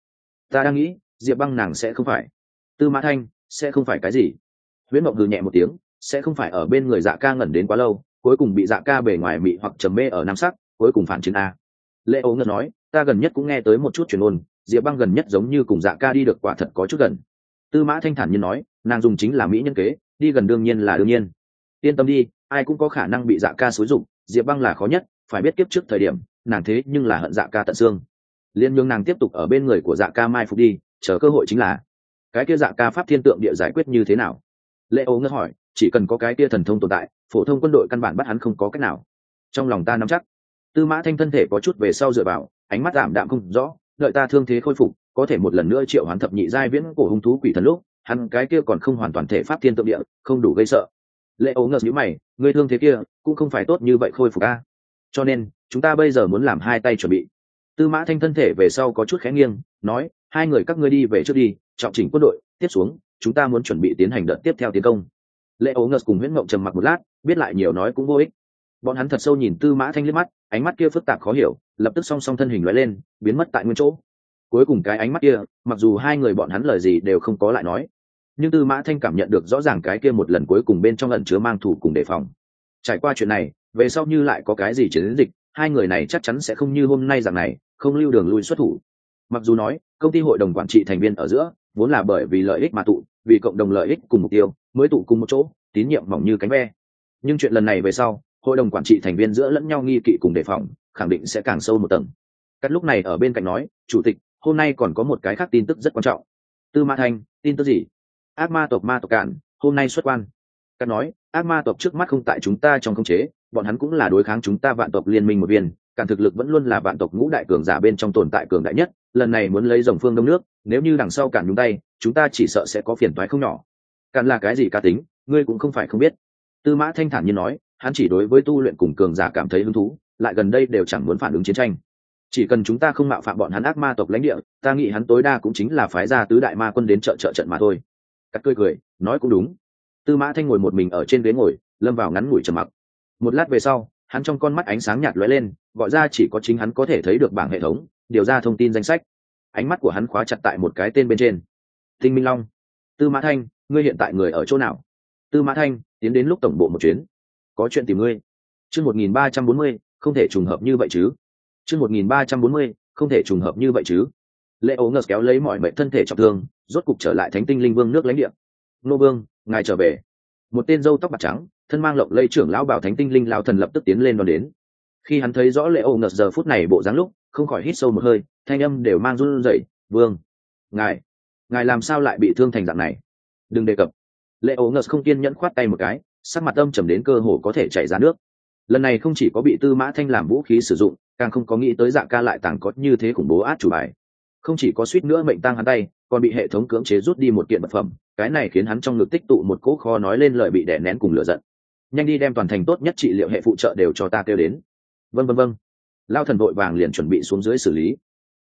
Ta đang nghĩ, diệp băng nàng sẽ không phải. Tư mã thanh, sẽ không phải cái gì? Huyễn mộng hừ nhẹ một tiếng, sẽ không phải ở bên người dạ ca ngẩn đến quá lâu, cuối cùng bị dạ ca bề ngoài mị hoặc trầm mê ở nam sắc, cuối cùng phản chiến a. Lệ ấu ngật nói, ta gần nhất cũng nghe tới một chút truyền ôn diệp băng gần nhất giống như cùng dạ ca đi được quả thật có chút gần. Tư mã thanh thản nhiên nói, nàng dùng chính là mỹ nhân kế, đi gần đương nhiên là đương nhiên. Yên tâm đi, ai cũng có khả năng bị dạ ca xúi dụng diệp băng là khó nhất, phải biết kiếp trước thời điểm, nàng thế nhưng là hận dạ ca tận xương. Liên nhường nàng tiếp tục ở bên người của dạ ca mai phục đi, chờ cơ hội chính là. Cái kia dạ ca pháp thiên tượng địa giải quyết như thế nào? Lệ ấu ngất hỏi, chỉ cần có cái kia thần thông tồn tại, phổ thông quân đội căn bản bắt hắn không có cách nào. Trong lòng ta nắm chắc. Tư mã thanh thân thể có chút về sau dựa vào, ánh mắt giảm đạm không rõ đợi ta thương thế khôi phục, có thể một lần nữa triệu hoán thập nhị giai viễn cổ hung thú quỷ thần lúc, hắn cái kia còn không hoàn toàn thể pháp thiên tượng địa, không đủ gây sợ. Lệ ấu ngợt nhíu mày, người thương thế kia, cũng không phải tốt như vậy khôi phục a. Cho nên, chúng ta bây giờ muốn làm hai tay chuẩn bị. Tư mã thanh thân thể về sau có chút khẽ nghiêng, nói, hai người các ngươi đi về trước đi, trọng chỉnh quân đội, tiếp xuống, chúng ta muốn chuẩn bị tiến hành đợt tiếp theo tiến công. Lệ ấu ngợt cùng nguyễn mộng trầm mặc một lát, biết lại nhiều nói cũng vô ích bọn hắn thật sâu nhìn tư mã thanh liếc mắt, ánh mắt kia phức tạp khó hiểu, lập tức song song thân hình loại lên, biến mất tại nguyên chỗ. Cuối cùng cái ánh mắt kia, mặc dù hai người bọn hắn lời gì đều không có lại nói, nhưng tư mã thanh cảm nhận được rõ ràng cái kia một lần cuối cùng bên trong lần chứa mang thủ cùng đề phòng. Trải qua chuyện này, về sau như lại có cái gì chiến dịch, hai người này chắc chắn sẽ không như hôm nay rằng này, không lưu đường lui xuất thủ. Mặc dù nói, công ty hội đồng quản trị thành viên ở giữa, vốn là bởi vì lợi ích mà tụ, vì cộng đồng lợi ích cùng mục tiêu, mới tụ cùng một chỗ, tín nhiệm mỏng như cánh ve. Nhưng chuyện lần này về sau hội đồng quản trị thành viên giữa lẫn nhau nghi kỵ cùng đề phòng, khẳng định sẽ càng sâu một tầng. Cắt lúc này ở bên cạnh nói, chủ tịch, hôm nay còn có một cái khác tin tức rất quan trọng. Tư ma thanh, tin tức gì? Ác ma tộc ma tộc cạn, hôm nay xuất quan. Cắt nói, ác ma tộc trước mắt không tại chúng ta trong khống chế, bọn hắn cũng là đối kháng chúng ta vạn tộc liên minh một viên cản thực lực vẫn luôn là vạn tộc ngũ đại cường giả bên trong tồn tại cường đại nhất, lần này muốn lấy dòng phương đông nước, nếu như đằng sau cản nhúng tay, chúng ta chỉ sợ sẽ có phiền toái không nhỏ. Cản là cái gì cá tính, ngươi cũng không phải không biết. Tư mã thanh thản như nói hắn chỉ đối với tu luyện cùng cường giả cảm thấy hứng thú, lại gần đây đều chẳng muốn phản ứng chiến tranh. Chỉ cần chúng ta không mạo phạm bọn hắn ác ma tộc lãnh địa, ta nghĩ hắn tối đa cũng chính là phái ra tứ đại ma quân đến trợ trợ trận mà thôi. Cắt cười cười, nói cũng đúng. Tư mã thanh ngồi một mình ở trên ghế ngồi, lâm vào ngắn ngủi trầm mặc. Một lát về sau, hắn trong con mắt ánh sáng nhạt lóe lên, gọi ra chỉ có chính hắn có thể thấy được bảng hệ thống, điều ra thông tin danh sách. Ánh mắt của hắn khóa chặt tại một cái tên bên trên. Tinh minh long. Tư mã thanh, ngươi hiện tại người ở chỗ nào? Tư mã thanh tiến đến lúc tổng bộ một chuyến có chuyện tìm ngươi. Chương một nghìn ba trăm bốn mươi, không thể trùng hợp như vậy chứ. Chương một nghìn ba trăm bốn mươi, không thể trùng hợp như vậy chứ. Lệ ấu ngờ kéo lấy mọi mệnh thân thể trọng thương, rốt cục trở lại thánh tinh linh vương nước lãnh địa. Nô vương, ngài trở về. Một tên dâu tóc bạc trắng, thân mang lộng lây trưởng lão bảo thánh tinh linh lao thần lập tức tiến lên đón đến. Khi hắn thấy rõ lệ ấu ngợt giờ phút này bộ dáng lúc, không khỏi hít sâu một hơi, thanh âm đều mang run rẩy, vương, ngài ngài làm sao lại bị thương thành dạng này? Đừng đề cập. Lệ ấu ngợt không kiên nhẫn khoát tay một cái sắc mặt âm trầm đến cơ hồ có thể chảy ra nước. Lần này không chỉ có bị tư mã thanh làm vũ khí sử dụng, càng không có nghĩ tới dạng ca lại tàng có như thế khủng bố át chủ bài. Không chỉ có suýt nữa mệnh tăng hắn tay, còn bị hệ thống cưỡng chế rút đi một kiện vật phẩm, cái này khiến hắn trong ngực tích tụ một cỗ kho nói lên lời bị đè nén cùng lửa giận. Nhanh đi đem toàn thành tốt nhất trị liệu hệ phụ trợ đều cho ta kêu đến. Vân vân vân lao thần vội vàng liền chuẩn bị xuống dưới xử lý.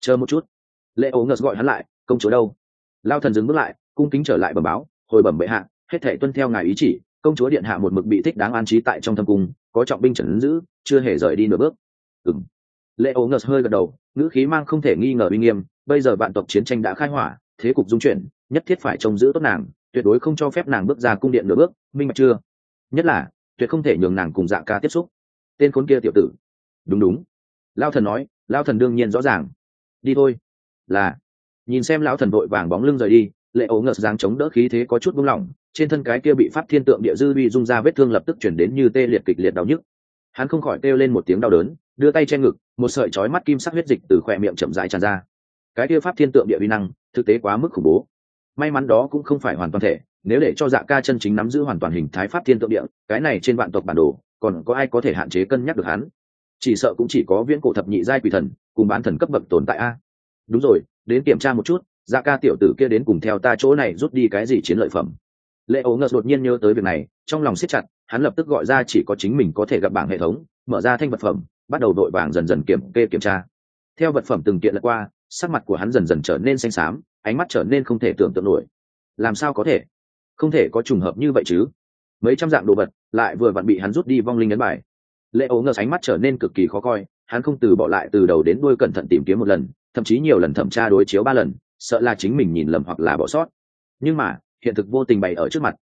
Chờ một chút. Lệ ố ngợt gọi hắn lại, công chúa đâu? Lao thần dừng bước lại, cung kính trở lại bẩm báo, hồi bẩm bệ hạ, hết thể tuân theo ngài ý chỉ công chúa điện hạ một mực bị thích đáng an trí tại trong thâm cung, có trọng binh trần giữ, chưa hề rời đi nửa bước. Ừng lệ ố ngợt hơi gật đầu, ngữ khí mang không thể nghi ngờ uy nghiêm, bây giờ vạn tộc chiến tranh đã khai hỏa, thế cục dung chuyển, nhất thiết phải trông giữ tốt nàng, tuyệt đối không cho phép nàng bước ra cung điện nửa bước, minh bạch chưa? Nhất là, tuyệt không thể nhường nàng cùng dạ ca tiếp xúc. Tên khốn kia tiểu tử. Đúng đúng. Lao thần nói lao thần đương nhiên rõ ràng. Đi thôi. Là. Nhìn xem lão thần vội vàng bóng lưng rời đi, lệ ố ngợt dáng chống đỡ khí thế có chút buông lỏng trên thân cái kia bị pháp thiên tượng địa dư bị dung ra vết thương lập tức chuyển đến như tê liệt kịch liệt đau nhức. Hắn không khỏi kêu lên một tiếng đau đớn, đưa tay che ngực, một sợi chói mắt kim sắc huyết dịch từ khỏe miệng chậm rãi tràn ra. Cái kia pháp thiên tượng địa vi năng, thực tế quá mức khủng bố. May mắn đó cũng không phải hoàn toàn thể, nếu để cho dạ ca chân chính nắm giữ hoàn toàn hình thái pháp thiên tượng địa, cái này trên vạn tộc bản đồ, còn có ai có thể hạn chế cân nhắc được hắn? Chỉ sợ cũng chỉ có viễn cổ thập nhị giai quỷ thần, cùng bán thần cấp bậc tồn tại a. Đúng rồi, đến kiểm tra một chút dạ ca tiểu tử kia đến cùng theo ta chỗ này rút đi cái gì chiến lợi phẩm? Lệ ấu ngờ đột nhiên nhớ tới việc này, trong lòng siết chặt, hắn lập tức gọi ra chỉ có chính mình có thể gặp bảng hệ thống, mở ra thanh vật phẩm, bắt đầu đội vàng dần dần kiểm kê, kiểm tra. Theo vật phẩm từng kiện lật qua, sắc mặt của hắn dần dần trở nên xanh xám, ánh mắt trở nên không thể tưởng tượng nổi. Làm sao có thể? Không thể có trùng hợp như vậy chứ? Mấy trăm dạng đồ vật, lại vừa vặn bị hắn rút đi vong linh ấn bài. Lệ ấu ngờ ánh mắt trở nên cực kỳ khó coi, hắn không từ bỏ lại từ đầu đến đuôi cẩn thận tìm kiếm một lần, thậm chí nhiều lần thẩm tra đối chiếu ba lần, sợ là chính mình nhìn lầm hoặc là bỏ sót. Nhưng mà hiện thực vô tình bày ở trước mặt.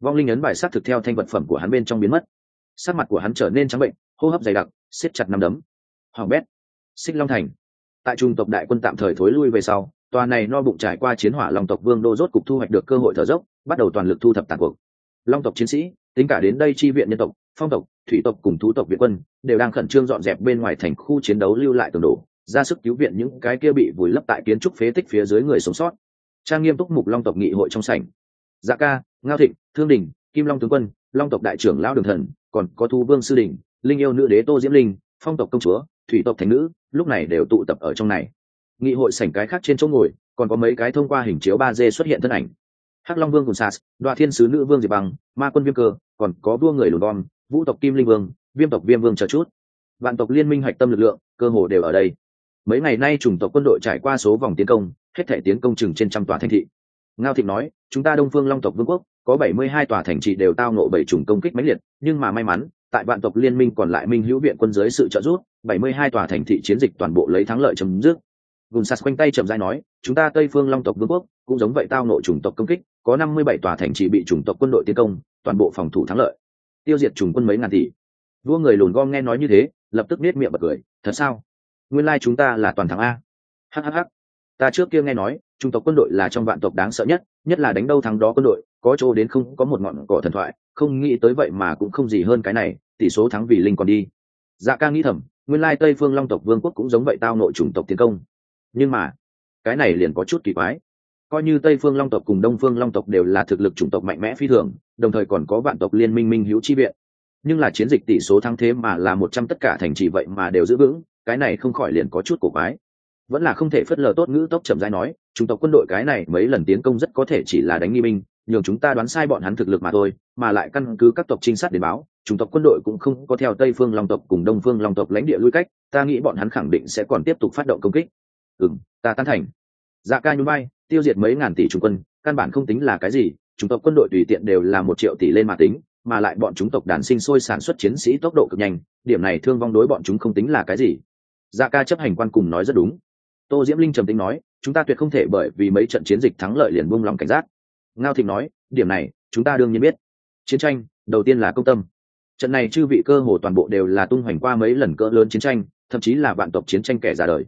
Vong linh ấn bài sát thực theo thanh vật phẩm của hắn bên trong biến mất. Sắc mặt của hắn trở nên trắng bệnh, hô hấp dày đặc, siết chặt nằm đấm. Hoàng bét, xích long thành. Tại trung tộc đại quân tạm thời thối lui về sau, tòa này no bụng trải qua chiến hỏa long tộc vương đô rốt cục thu hoạch được cơ hội thở dốc, bắt đầu toàn lực thu thập tàn cuộc. Long tộc chiến sĩ, tính cả đến đây chi viện nhân tộc, phong tộc, thủy tộc cùng thú tộc việt quân, đều đang khẩn trương dọn dẹp bên ngoài thành khu chiến đấu lưu lại tường đổ, ra sức cứu viện những cái kia bị vùi lấp tại kiến trúc phế tích phía dưới người sống sót. Trang nghiêm túc mục long tộc nghị hội trong sảnh dạ ca, ngao thịnh, thương đình, kim long tướng quân, long tộc đại trưởng lao đường thần, còn có thu vương sư đình, linh yêu nữ đế tô diễm linh, phong tộc công chúa, thủy tộc thành nữ, lúc này đều tụ tập ở trong này. Nghị hội sảnh cái khác trên chỗ ngồi, còn có mấy cái thông qua hình chiếu ba d xuất hiện thân ảnh. Hắc long vương cùng sas, đoạ thiên sứ nữ vương diệp bằng, ma quân viêm cơ, còn có vua người lùn bom, vũ tộc kim linh vương, viêm tộc viêm vương chờ chút. Vạn tộc liên minh hạch tâm lực lượng, cơ hồ đều ở đây. Mấy ngày nay chủng tộc quân đội trải qua số vòng tiến công, hết thể tiến công chừng trên trăm tòa thành thị ngao thịnh nói, chúng ta đông phương long tộc vương quốc, có bảy mươi hai tòa thành trì đều tao nộ bảy chủng công kích mãnh liệt, nhưng mà may mắn, tại vạn tộc liên minh còn lại minh hữu viện quân dưới sự trợ giúp, bảy mươi hai tòa thành thị chiến dịch toàn bộ lấy thắng lợi chấm dứt. Gùn sạt quanh tay chậm rãi nói, chúng ta tây phương long tộc vương quốc cũng giống vậy tao nộ chủng tộc công kích, có năm mươi bảy tòa thành trì bị chủng tộc quân đội tiến công, toàn bộ phòng thủ thắng lợi. Tiêu diệt chủng quân mấy ngàn tỷ. Vua người lùn gom nghe nói như thế, lập tức nết miệng bật cười, thật sao? Nguyên lai chúng ta là toàn thắng a. Hhh ta trước kia nghe nói Trung tộc quân đội là trong vạn tộc đáng sợ nhất nhất là đánh đâu thắng đó quân đội, có chỗ đến không có một ngọn cỏ thần thoại, không nghĩ tới vậy mà cũng không gì hơn cái này, tỷ số thắng vì linh còn đi. Dạ ca nghĩ thầm, nguyên lai tây phương long tộc vương quốc cũng giống vậy tao nội chủng tộc tiến công. Nhưng mà, cái này liền có chút kỳ quái. Coi như tây phương long tộc cùng đông phương long tộc đều là thực lực chủng tộc mạnh mẽ phi thường, đồng thời còn có vạn tộc liên minh minh hữu chi viện. Nhưng là chiến dịch tỷ số thắng thế mà là một trăm tất cả thành trì vậy mà đều giữ vững, cái này không khỏi liền có chút cổ quái. Vẫn là không thể phớt lờ tốt ngữ tốc chậm rãi nói chúng tộc quân đội cái này mấy lần tiến công rất có thể chỉ là đánh nghi binh, nhường chúng ta đoán sai bọn hắn thực lực mà thôi, mà lại căn cứ các tộc trinh sát để báo, chúng tộc quân đội cũng không có theo tây phương long tộc cùng đông phương long tộc lãnh địa lui cách, ta nghĩ bọn hắn khẳng định sẽ còn tiếp tục phát động công kích. Ừ ta tán thành. Dạ ca nhún bay tiêu diệt mấy ngàn tỷ trung quân, căn bản không tính là cái gì, chúng tộc quân đội tùy tiện đều là một triệu tỷ lên mà tính, mà lại bọn chúng tộc đàn sinh sôi sản xuất chiến sĩ tốc độ cực nhanh, điểm này thương vong đối bọn chúng không tính là cái gì. Dạ ca chấp hành quan cùng nói rất đúng tô diễm linh trầm tính nói, chúng ta tuyệt không thể bởi vì mấy trận chiến dịch thắng lợi liền buông lòng cảnh giác. Ngao thịnh nói, điểm này, chúng ta đương nhiên biết. Chiến tranh, đầu tiên là công tâm. Trận này chư vị cơ hồ toàn bộ đều là tung hoành qua mấy lần cỡ lớn chiến tranh, thậm chí là vạn tộc chiến tranh kẻ ra đời.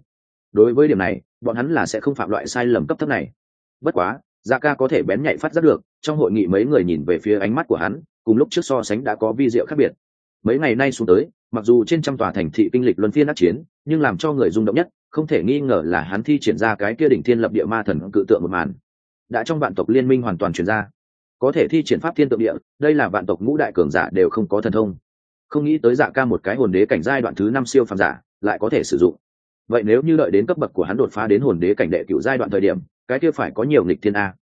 Đối với điểm này, bọn hắn là sẽ không phạm loại sai lầm cấp thấp này. Bất quá gia ca có thể bén nhạy phát giác được, trong hội nghị mấy người nhìn về phía ánh mắt của hắn, cùng lúc trước so sánh đã có vi diệu khác biệt. Mấy ngày nay xuống tới, mặc dù trên trăm tòa thành thị kinh lịch luân phiên ác chiến, nhưng làm cho người rung động nhất không thể nghi ngờ là hắn thi triển ra cái kia đỉnh thiên lập địa ma thần cự tượng một màn. Đã trong vạn tộc liên minh hoàn toàn chuyển ra. Có thể thi triển pháp thiên tượng địa, đây là vạn tộc ngũ đại cường giả đều không có thần thông. Không nghĩ tới dạ ca một cái hồn đế cảnh giai đoạn thứ năm siêu phàm giả lại có thể sử dụng. Vậy nếu như đợi đến cấp bậc của hắn đột phá đến hồn đế cảnh đệ cựu giai đoạn thời điểm, cái kia phải có nhiều nghịch thiên a.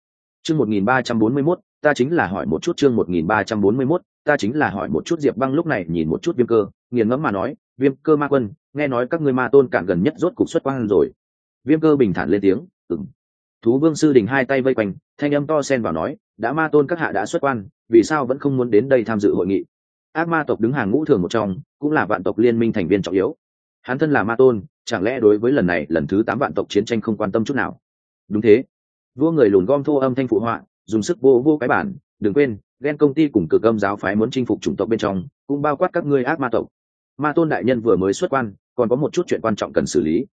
Chương một nghìn ba trăm bốn mươi mốt, ta chính là hỏi một chút chương một nghìn ba trăm bốn mươi mốt, ta chính là hỏi một chút diệp băng lúc này nhìn một chút viêm cơ, nghiền ngẫm mà nói viêm cơ ma quân, nghe nói các ngươi ma tôn cản gần nhất rốt cục xuất quan rồi. Viêm cơ bình thản lên tiếng ừng thú vương sư đình hai tay vây quanh, thanh âm to sen vào nói, đã ma tôn các hạ đã xuất quan, vì sao vẫn không muốn đến đây tham dự hội nghị? Ác ma tộc đứng hàng ngũ thường một trong, cũng là vạn tộc liên minh thành viên trọng yếu. Hắn thân là ma tôn, chẳng lẽ đối với lần này, lần thứ tám vạn tộc chiến tranh không quan tâm chút nào? Đúng thế. Vua người lùn gom thô âm thanh phụ họa, dùng sức vô vô cái bản, đừng quên, ghen công ty cùng cực âm giáo phái muốn chinh phục chủng tộc bên trong, cũng bao quát các ngươi ác ma tộc ma tôn đại nhân vừa mới xuất quan, còn có một chút chuyện quan trọng cần xử lý.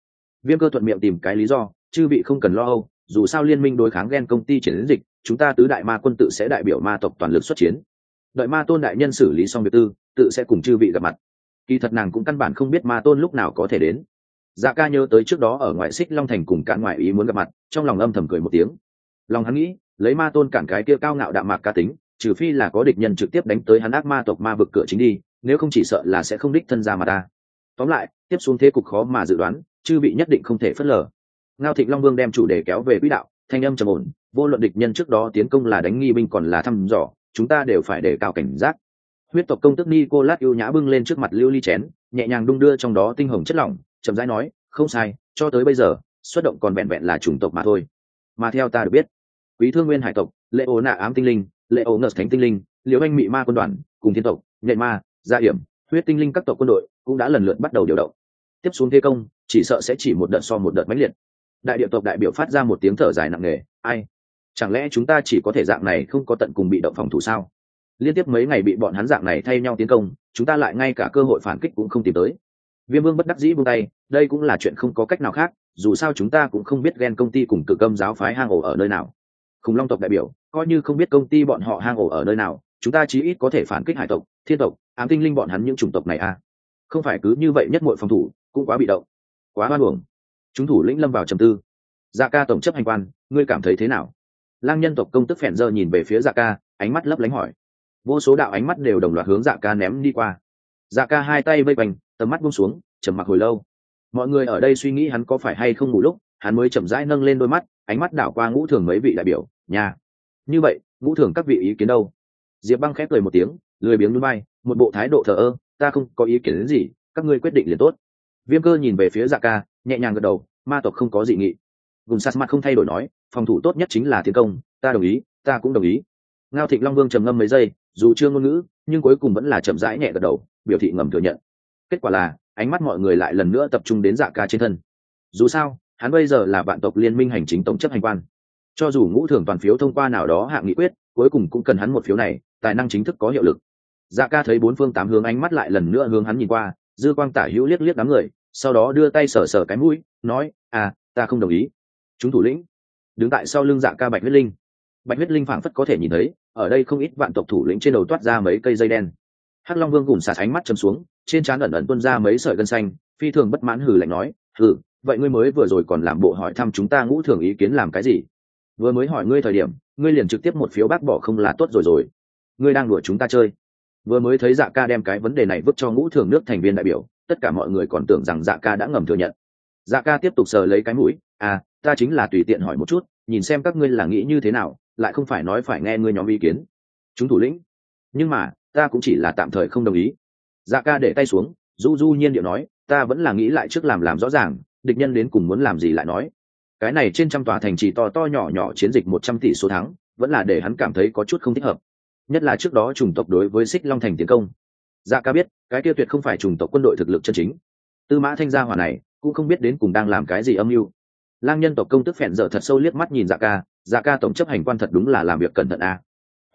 Viêm cơ thuận miệng tìm cái lý do, chư vị không cần lo âu, dù sao liên minh đối kháng ghen công ty triển dịch, chúng ta tứ đại ma quân tự sẽ đại biểu ma tộc toàn lực xuất chiến. Đợi ma tôn đại nhân xử lý xong việc tư, tự sẽ cùng chư vị gặp mặt. Kỳ thật nàng cũng căn bản không biết ma tôn lúc nào có thể đến. Dạ ca nhớ tới trước đó ở ngoại xích long thành cùng cạn ngoại ý muốn gặp mặt, trong lòng âm thầm cười một tiếng. Lòng hắn nghĩ, lấy ma tôn cản cái kia cao ngạo đạm mạc ca tính, trừ phi là có địch nhân trực tiếp đánh tới hắn ác ma tộc ma vực cửa chính đi nếu không chỉ sợ là sẽ không đích thân ra mà ta. Tóm lại, tiếp xuống thế cục khó mà dự đoán, chư bị nhất định không thể phớt lờ. Ngao thịnh long vương đem chủ đề kéo về quỹ đạo, thanh âm trầm ổn, vô luận địch nhân trước đó tiến công là đánh nghi binh còn là thăm dò, chúng ta đều phải đề cao cảnh giác. Huyết tộc công tức nicolas yêu nhã bưng lên trước mặt lưu ly chén, nhẹ nhàng đung đưa trong đó tinh hồng chất lỏng, chậm rãi nói, không sai, cho tới bây giờ, xuất động còn vẹn vẹn là chủng tộc mà thôi. Mà theo ta được biết, quý thương nguyên hải tộc, lệ ố nạ ám tinh linh, lệ ố ngợt thánh tinh linh, liễu anh mị ma quân đoàn, cùng thiên tộc, nhện ma gia hiểm, huyết tinh linh các tộc quân đội cũng đã lần lượt bắt đầu điều động. Tiếp xuống thế công, chỉ sợ sẽ chỉ một đợt so một đợt mãnh liệt. Đại địa tộc đại biểu phát ra một tiếng thở dài nặng nề, ai? Chẳng lẽ chúng ta chỉ có thể dạng này không có tận cùng bị động phòng thủ sao? Liên tiếp mấy ngày bị bọn hắn dạng này thay nhau tiến công, chúng ta lại ngay cả cơ hội phản kích cũng không tìm tới. Viêm vương bất đắc dĩ buông tay, đây cũng là chuyện không có cách nào khác, dù sao chúng ta cũng không biết ghen công ty cùng cử câm giáo phái hang ổ ở nơi nào. Khủng long tộc đại biểu, coi như không biết công ty bọn họ hang ổ ở nơi nào, chúng ta chí ít có thể phản kích hải tộc, thiên tộc ám tinh linh bọn hắn những chủng tộc này à? Không phải cứ như vậy nhất mọi phòng thủ, cũng quá bị động, quá hoan hưởng chúng thủ lĩnh lâm vào trầm tư. Dạ ca tổng chấp hành quan, ngươi cảm thấy thế nào? Lang nhân tộc công tức phèn dơ nhìn về phía dạ ca, ánh mắt lấp lánh hỏi. Vô số đạo ánh mắt đều đồng loạt hướng dạ ca ném đi qua. Dạ ca hai tay vây quanh, tầm mắt buông xuống, trầm mặc hồi lâu. Mọi người ở đây suy nghĩ hắn có phải hay không ngủ lúc, hắn mới chậm rãi nâng lên đôi mắt, ánh mắt đảo qua ngũ thường mấy vị đại biểu nhà như vậy, ngũ thường các vị ý kiến đâu? Diệp băng khép cười một tiếng lười biếng núi bay, một bộ thái độ thờ ơ, ta không có ý kiến đến gì, các ngươi quyết định liền tốt. Viêm cơ nhìn về phía dạ ca, nhẹ nhàng gật đầu, ma tộc không có dị nghị. Gùn sát mặt không thay đổi nói, phòng thủ tốt nhất chính là tiến công, ta đồng ý, ta cũng đồng ý. Ngao thịnh long vương trầm ngâm mấy giây, dù chưa ngôn ngữ, nhưng cuối cùng vẫn là chậm rãi nhẹ gật đầu, biểu thị ngầm thừa nhận. Kết quả là, ánh mắt mọi người lại lần nữa tập trung đến dạ ca trên thân. Dù sao, hắn bây giờ là vạn tộc liên minh hành chính tổng chấp hành quan. Cho dù ngũ thường toàn phiếu thông qua nào đó hạ nghị quyết, cuối cùng cũng cần hắn một phiếu này, tài năng chính thức có hiệu lực dạ ca thấy bốn phương tám hướng ánh mắt lại lần nữa hướng hắn nhìn qua, dư quang tả hữu liếc liếc đám người, sau đó đưa tay sờ sờ cái mũi, nói à ta không đồng ý. Chúng thủ lĩnh. Đứng tại sau lưng dạ ca bạch huyết linh. Bạch huyết linh phảng phất có thể nhìn thấy, ở đây không ít vạn tộc thủ lĩnh trên đầu toát ra mấy cây dây đen. Hắc long vương gùm sạt ánh mắt chầm xuống, trên trán ẩn ẩn tuôn ra mấy sợi gân xanh, phi thường bất mãn hừ lạnh nói, hừ, vậy ngươi mới vừa rồi còn làm bộ hỏi thăm chúng ta ngũ thường ý kiến làm cái gì? Vừa mới hỏi ngươi thời điểm, ngươi liền trực tiếp một phiếu bác bỏ không là tốt rồi rồi. Ngươi đang đùa chúng ta chơi vừa mới thấy dạ ca đem cái vấn đề này vứt cho ngũ thường nước thành viên đại biểu, tất cả mọi người còn tưởng rằng dạ ca đã ngầm thừa nhận. Dạ ca tiếp tục sờ lấy cái mũi à ta chính là tùy tiện hỏi một chút, nhìn xem các ngươi là nghĩ như thế nào, lại không phải nói phải nghe ngươi nhóm ý kiến. Chúng thủ lĩnh. Nhưng mà, ta cũng chỉ là tạm thời không đồng ý. Dạ ca để tay xuống, du du nhiên điệu nói, ta vẫn là nghĩ lại trước làm làm rõ ràng, địch nhân đến cùng muốn làm gì lại nói. Cái này trên trăm tòa thành trì to to nhỏ nhỏ chiến dịch một trăm tỷ số thắng, vẫn là để hắn cảm thấy có chút không thích hợp nhất là trước đó chủng tộc đối với xích long thành tiến công. Dạ ca biết, cái kia tuyệt không phải chủng tộc quân đội thực lực chân chính. Tư mã thanh gia hòa này, cũng không biết đến cùng đang làm cái gì âm mưu. Lang nhân tộc công tức phèn dở thật sâu liếc mắt nhìn dạ ca dạ ca tổng chấp hành quan thật đúng là làm việc cẩn thận a.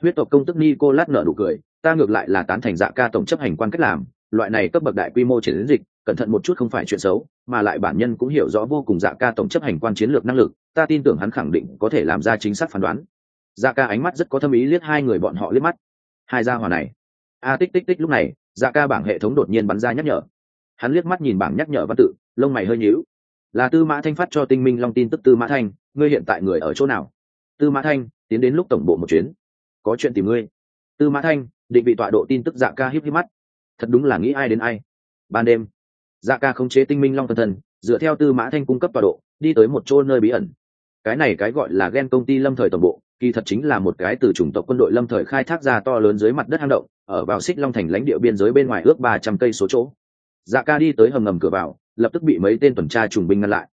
Huyết tộc công tức nico lát nợ nụ cười, ta ngược lại là tán thành dạ ca tổng chấp hành quan cách làm, loại này cấp bậc đại quy mô chiến dịch, cẩn thận một chút không phải chuyện xấu, mà lại bản nhân cũng hiểu rõ vô cùng dạ ca tổng chấp hành quan chiến lược năng lực, ta tin tưởng hắn khẳng định có thể làm ra chính xác phán đoán dạ ca ánh mắt rất có thâm ý liếc hai người bọn họ liếc mắt. Hai gia hòa này. A, tích tích tích lúc này dạ ca bảng hệ thống đột nhiên bắn ra nhắc nhở. Hắn liếc mắt nhìn bảng nhắc nhở văn tự, lông mày hơi nhíu. Là tư mã thanh phát cho tinh minh long tin tức tư mã thanh, ngươi hiện tại người ở chỗ nào? Tư mã thanh, tiến đến lúc tổng bộ một chuyến. Có chuyện tìm ngươi. Tư mã thanh, định vị tọa độ tin tức dạ ca híp híp mắt. Thật đúng là nghĩ ai đến ai. Ban đêm dạ ca khống chế tinh minh long thần thần dựa theo tư mã thanh cung cấp tọa độ, đi tới một chỗ nơi bí ẩn. Cái này cái gọi là ghen công ty lâm thời tổng bộ kỳ thật chính là một cái từ chủng tộc quân đội lâm thời khai thác ra to lớn dưới mặt đất hang động, ở vào xích long thành lãnh địa biên giới bên ngoài ước ba trăm cây số chỗ. Dạ ca đi tới hầm ngầm cửa vào, lập tức bị mấy tên tuần tra trùng binh ngăn lại.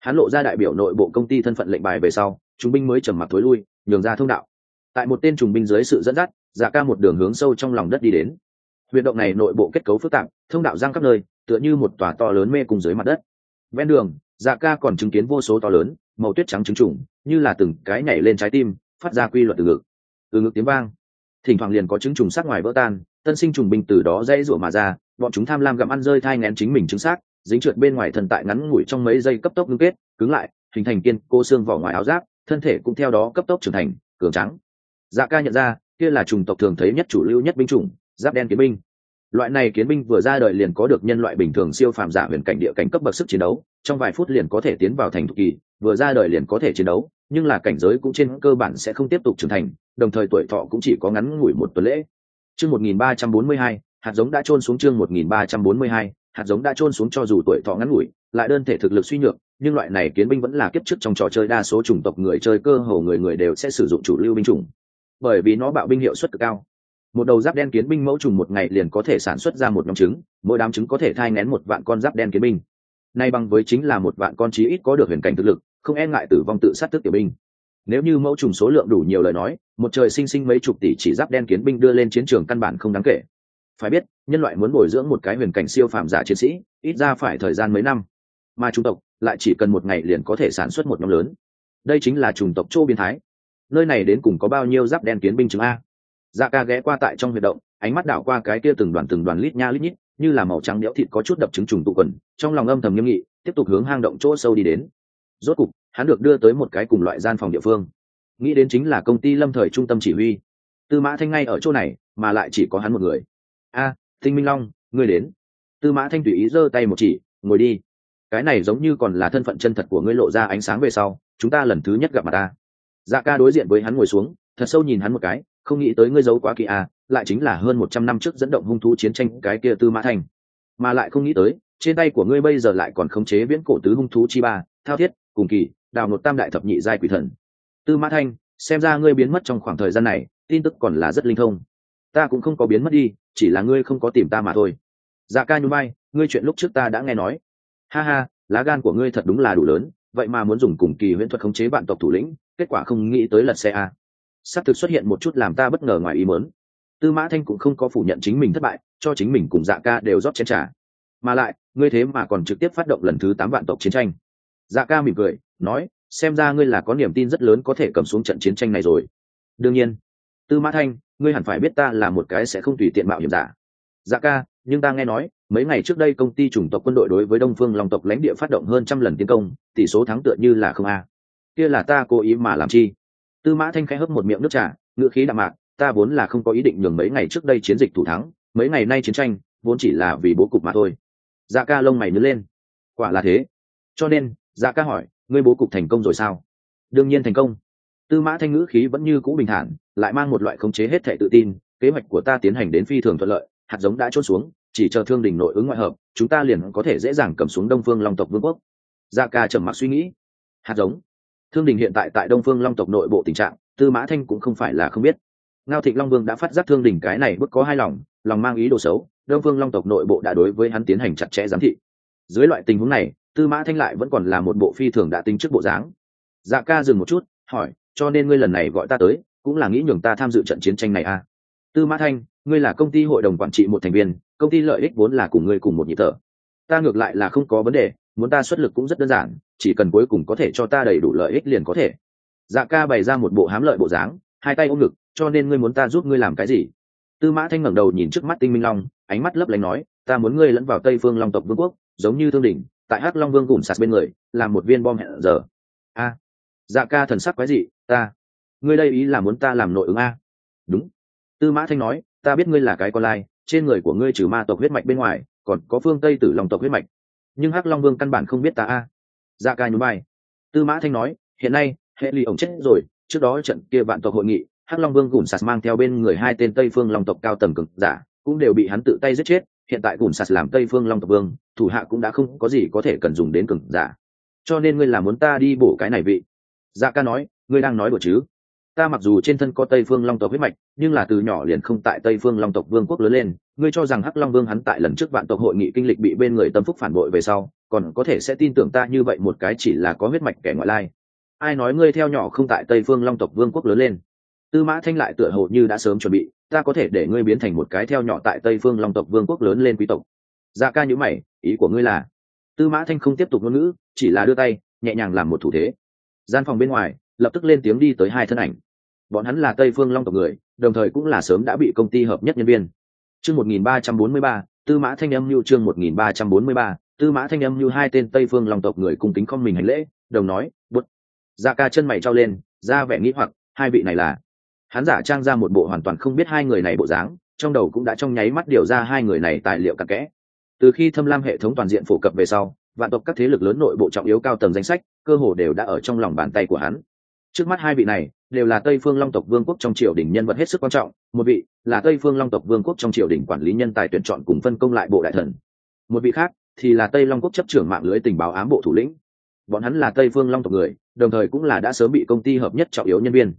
Hắn lộ ra đại biểu nội bộ công ty thân phận lệnh bài về sau trùng binh mới trầm mặc thối lui, nhường ra thông đạo. Tại một tên trùng binh dưới sự dẫn dắt dạ ca một đường hướng sâu trong lòng đất đi đến. Huyện động này nội bộ kết cấu phức tạp, thông đạo giang khắp nơi, tựa như một tòa to lớn mê cùng dưới mặt đất. Ven đường dạ ca còn chứng kiến vô số to lớn, màu tuyết trắng trứng trùng, như là từng cái nhảy lên trái tim phát ra quy luật từ ngực. Từ ngực tiếng vang. Thỉnh thoảng liền có trứng trùng sắc ngoài vỡ tan, tân sinh trùng binh từ đó dãy rủa mà ra, bọn chúng tham lam gặm ăn rơi thai ngén chính mình trứng xác, dính trượt bên ngoài thần tại ngắn ngủi trong mấy giây cấp tốc ngưng kết, cứng lại, hình thành kiên cô xương vỏ ngoài áo giáp, thân thể cũng theo đó cấp tốc trưởng thành, cường trắng. Dạ ca nhận ra, kia là trùng tộc thường thấy nhất chủ lưu nhất binh chủng, giáp đen kiến binh. Loại này kiến binh vừa ra đời liền có được nhân loại bình thường siêu phàm giả huyền cảnh địa cảnh cấp bậc sức chiến đấu, trong vài phút liền có thể tiến vào thành thục kỳ, vừa ra đời liền có thể chiến đấu nhưng là cảnh giới cũng trên cơ bản sẽ không tiếp tục trưởng thành đồng thời tuổi thọ cũng chỉ có ngắn ngủi một tuần lễ. Chương 1342, hạt giống đã trôn xuống chương 1342, hạt giống đã trôn xuống cho dù tuổi thọ ngắn ngủi lại đơn thể thực lực suy nhược nhưng loại này kiến binh vẫn là kiếp trước trong trò chơi đa số chủng tộc người chơi cơ hồ người người đều sẽ sử dụng chủ lưu binh chủng. Bởi vì nó bạo binh hiệu suất cực cao. Một đầu giáp đen kiến binh mẫu trùng một ngày liền có thể sản xuất ra một nhóm trứng mỗi đám trứng có thể thai nén một vạn con giáp đen kiến binh. Nay bằng với chính là một vạn con chí ít có được huyền cảnh thực lực không e ngại tử vong tự sát tức tiểu binh. Nếu như mẫu trùng số lượng đủ nhiều lời nói, một trời sinh sinh mấy chục tỷ chỉ giáp đen kiến binh đưa lên chiến trường căn bản không đáng kể. Phải biết, nhân loại muốn bồi dưỡng một cái huyền cảnh siêu phàm giả chiến sĩ, ít ra phải thời gian mấy năm. Mà chủng tộc lại chỉ cần một ngày liền có thể sản xuất một nhóm lớn. Đây chính là chủng tộc châu biên thái. Nơi này đến cùng có bao nhiêu giáp đen kiến binh chứng a? Dạ ca ghé qua tại trong huyệt động, ánh mắt đảo qua cái kia từng đoàn từng đoàn lít nha lít nhít, như là màu trắng đẽo thịt có chút đập trứng trùng tụ quần, trong lòng âm thầm nghiêm nghị, tiếp tục hướng hang động chỗ sâu đi đến rốt cục, hắn được đưa tới một cái cùng loại gian phòng địa phương. Nghĩ đến chính là công ty lâm thời trung tâm chỉ huy. Tư mã thanh ngay ở chỗ này, mà lại chỉ có hắn một người. A Thinh minh long, ngươi đến. Tư mã thanh tùy ý giơ tay một chỉ, ngồi đi. Cái này giống như còn là thân phận chân thật của ngươi lộ ra ánh sáng về sau, chúng ta lần thứ nhất gặp mặt ta. Dạ ca đối diện với hắn ngồi xuống, thật sâu nhìn hắn một cái, không nghĩ tới ngươi giấu quá kỳ à lại chính là hơn một trăm năm trước dẫn động hung thú chiến tranh cái kia tư mã thanh. Mà lại không nghĩ tới, trên tay của ngươi bây giờ lại còn khống chế viễn cổ tứ hung thú chi ba, thao thiết cùng kỳ, đào một tam đại thập nhị giai quỷ thần. Tư mã thanh, xem ra ngươi biến mất trong khoảng thời gian này, tin tức còn là rất linh thông. Ta cũng không có biến mất đi, chỉ là ngươi không có tìm ta mà thôi. Dạ ca nhún bay ngươi chuyện lúc trước ta đã nghe nói. Ha ha, lá gan của ngươi thật đúng là đủ lớn, vậy mà muốn dùng cùng kỳ huyễn thuật khống chế vạn tộc thủ lĩnh, kết quả không nghĩ tới lật xe a. Xác thực xuất hiện một chút làm ta bất ngờ ngoài ý mớn tư mã thanh cũng không có phủ nhận chính mình thất bại, cho chính mình cùng dạ ca đều rót chén trả mà lại, ngươi thế mà còn trực tiếp phát động lần thứ tám vạn tộc chiến tranh dạ ca mỉm cười, nói, xem ra ngươi là có niềm tin rất lớn có thể cầm xuống trận chiến tranh này rồi. Đương nhiên, tư mã thanh, ngươi hẳn phải biết ta là một cái sẽ không tùy tiện mạo hiểm giả. Dạ ca, nhưng ta nghe nói, mấy ngày trước đây công ty chủng tộc quân đội đối với đông phương long tộc lãnh địa phát động hơn trăm lần tiến công, tỷ số thắng tựa như là không a. Kia là ta cố ý mà làm chi? Tư mã thanh khẽ hấp một miệng nước trà, ngữ khí đạm mạc, ta vốn là không có ý định nhường mấy ngày trước đây chiến dịch thủ thắng, mấy ngày nay chiến tranh, vốn chỉ là vì bố cục mà thôi. Dạ ca lông mày nứt lên. Quả là thế. Cho nên dạ ca hỏi, ngươi bố cục thành công rồi sao? Đương nhiên thành công. Tư mã thanh ngữ khí vẫn như cũ bình thản, lại mang một loại khống chế hết thệ tự tin, kế hoạch của ta tiến hành đến phi thường thuận lợi, hạt giống đã trôn xuống, chỉ chờ thương đình nội ứng ngoại hợp, chúng ta liền có thể dễ dàng cầm xuống đông phương long tộc vương quốc. Gia ca trầm mặc suy nghĩ, hạt giống? Thương đình hiện tại tại đông phương long tộc nội bộ tình trạng, tư mã thanh cũng không phải là không biết. Ngao thịnh long vương đã phát giác thương đình cái này bức có hai lòng lòng mang ý đồ xấu, đông phương long tộc nội bộ đã đối với hắn tiến hành chặt chẽ giám thị. Dưới loại tình huống này tư mã thanh lại vẫn còn là một bộ phi thường đã tính trước bộ dáng. Dạ ca dừng một chút, hỏi, cho nên ngươi lần này gọi ta tới, cũng là nghĩ nhường ta tham dự trận chiến tranh này à? Tư mã thanh, ngươi là công ty hội đồng quản trị một thành viên, công ty lợi ích vốn là cùng ngươi cùng một nhị thở. Ta ngược lại là không có vấn đề, muốn ta xuất lực cũng rất đơn giản, chỉ cần cuối cùng có thể cho ta đầy đủ lợi ích liền có thể. Dạ ca bày ra một bộ hám lợi bộ dáng, hai tay ôm ngực, cho nên ngươi muốn ta giúp ngươi làm cái gì? Tư mã thanh ngẩng đầu nhìn trước mắt tinh minh long, ánh mắt lấp lánh nói, ta muốn ngươi lẫn vào tây phương long tộc vương quốc, giống như thương Đình tại hắc long vương gùm sạt bên người, làm một viên bom hẹn giờ. A. Dạ ca thần sắc quái gì ta, ngươi đây ý là muốn ta làm nội ứng a? Đúng. Tư mã thanh nói, ta biết ngươi là cái con lai, trên người của ngươi trừ ma tộc huyết mạch bên ngoài, còn có phương tây tử long tộc huyết mạch. Nhưng hắc long vương căn bản không biết ta a. Dạ ca nhún vai. tư mã thanh nói, hiện nay, hệ ly ổng chết rồi, trước đó trận kia vạn tộc hội nghị, hắc long vương gùm sạt mang theo bên người hai tên tây phương long tộc cao tầng cực giả, cũng đều bị hắn tự tay giết chết hiện tại cùng sạt làm tây phương long tộc vương, thủ hạ cũng đã không có gì có thể cần dùng đến cừng giả. Cho nên ngươi là muốn ta đi bổ cái này vị? Dạ ca nói, ngươi đang nói đùa chứ? Ta mặc dù trên thân có tây phương long tộc huyết mạch, nhưng là từ nhỏ liền không tại tây phương long tộc vương quốc lớn lên. Ngươi cho rằng hắc long vương hắn tại lần trước vạn tộc hội nghị kinh lịch bị bên người tâm phúc phản bội về sau, còn có thể sẽ tin tưởng ta như vậy một cái chỉ là có huyết mạch kẻ ngoại lai. Ai nói ngươi theo nhỏ không tại tây phương long tộc vương quốc lớn lên? Tư mã thanh lại tựa hồ như đã sớm chuẩn bị ta có thể để ngươi biến thành một cái theo nhỏ tại tây phương long tộc vương quốc lớn lên quý tộc. Dạ ca nhữ mày, ý của ngươi là? Tư mã thanh không tiếp tục ngôn ngữ, chỉ là đưa tay, nhẹ nhàng làm một thủ thế. Gian phòng bên ngoài, lập tức lên tiếng đi tới hai thân ảnh. Bọn hắn là tây phương long tộc người, đồng thời cũng là sớm đã bị công ty hợp nhất nhân viên. Chương một nghìn ba trăm bốn mươi ba, tư mã thanh âm lưu chương một nghìn ba trăm bốn mươi ba, tư mã thanh âm lưu hai tên tây phương long tộc người cung kính không mình hành lễ, đồng nói bút da dạ ca chân mày trao lên, ra vẻ nghĩ hoặc, hai vị này là? Hắn giả trang ra một bộ hoàn toàn không biết hai người này bộ dáng, trong đầu cũng đã trong nháy mắt điều ra hai người này tài liệu cặn kẽ. Từ khi thâm lam hệ thống toàn diện phổ cập về sau, vạn tộc các thế lực lớn nội bộ trọng yếu cao tầng danh sách, cơ hồ đều đã ở trong lòng bàn tay của hắn. Trước mắt hai vị này, đều là tây phương long tộc vương quốc trong triều đình nhân vật hết sức quan trọng, một vị là tây phương long tộc vương quốc trong triều đình quản lý nhân tài tuyển chọn cùng phân công lại bộ đại thần. Một vị khác thì là tây long quốc chấp trưởng mạng lưới tình báo ám bộ thủ lĩnh. Bọn hắn là tây phương long tộc người, đồng thời cũng là đã sớm bị công ty hợp nhất trọng yếu nhân viên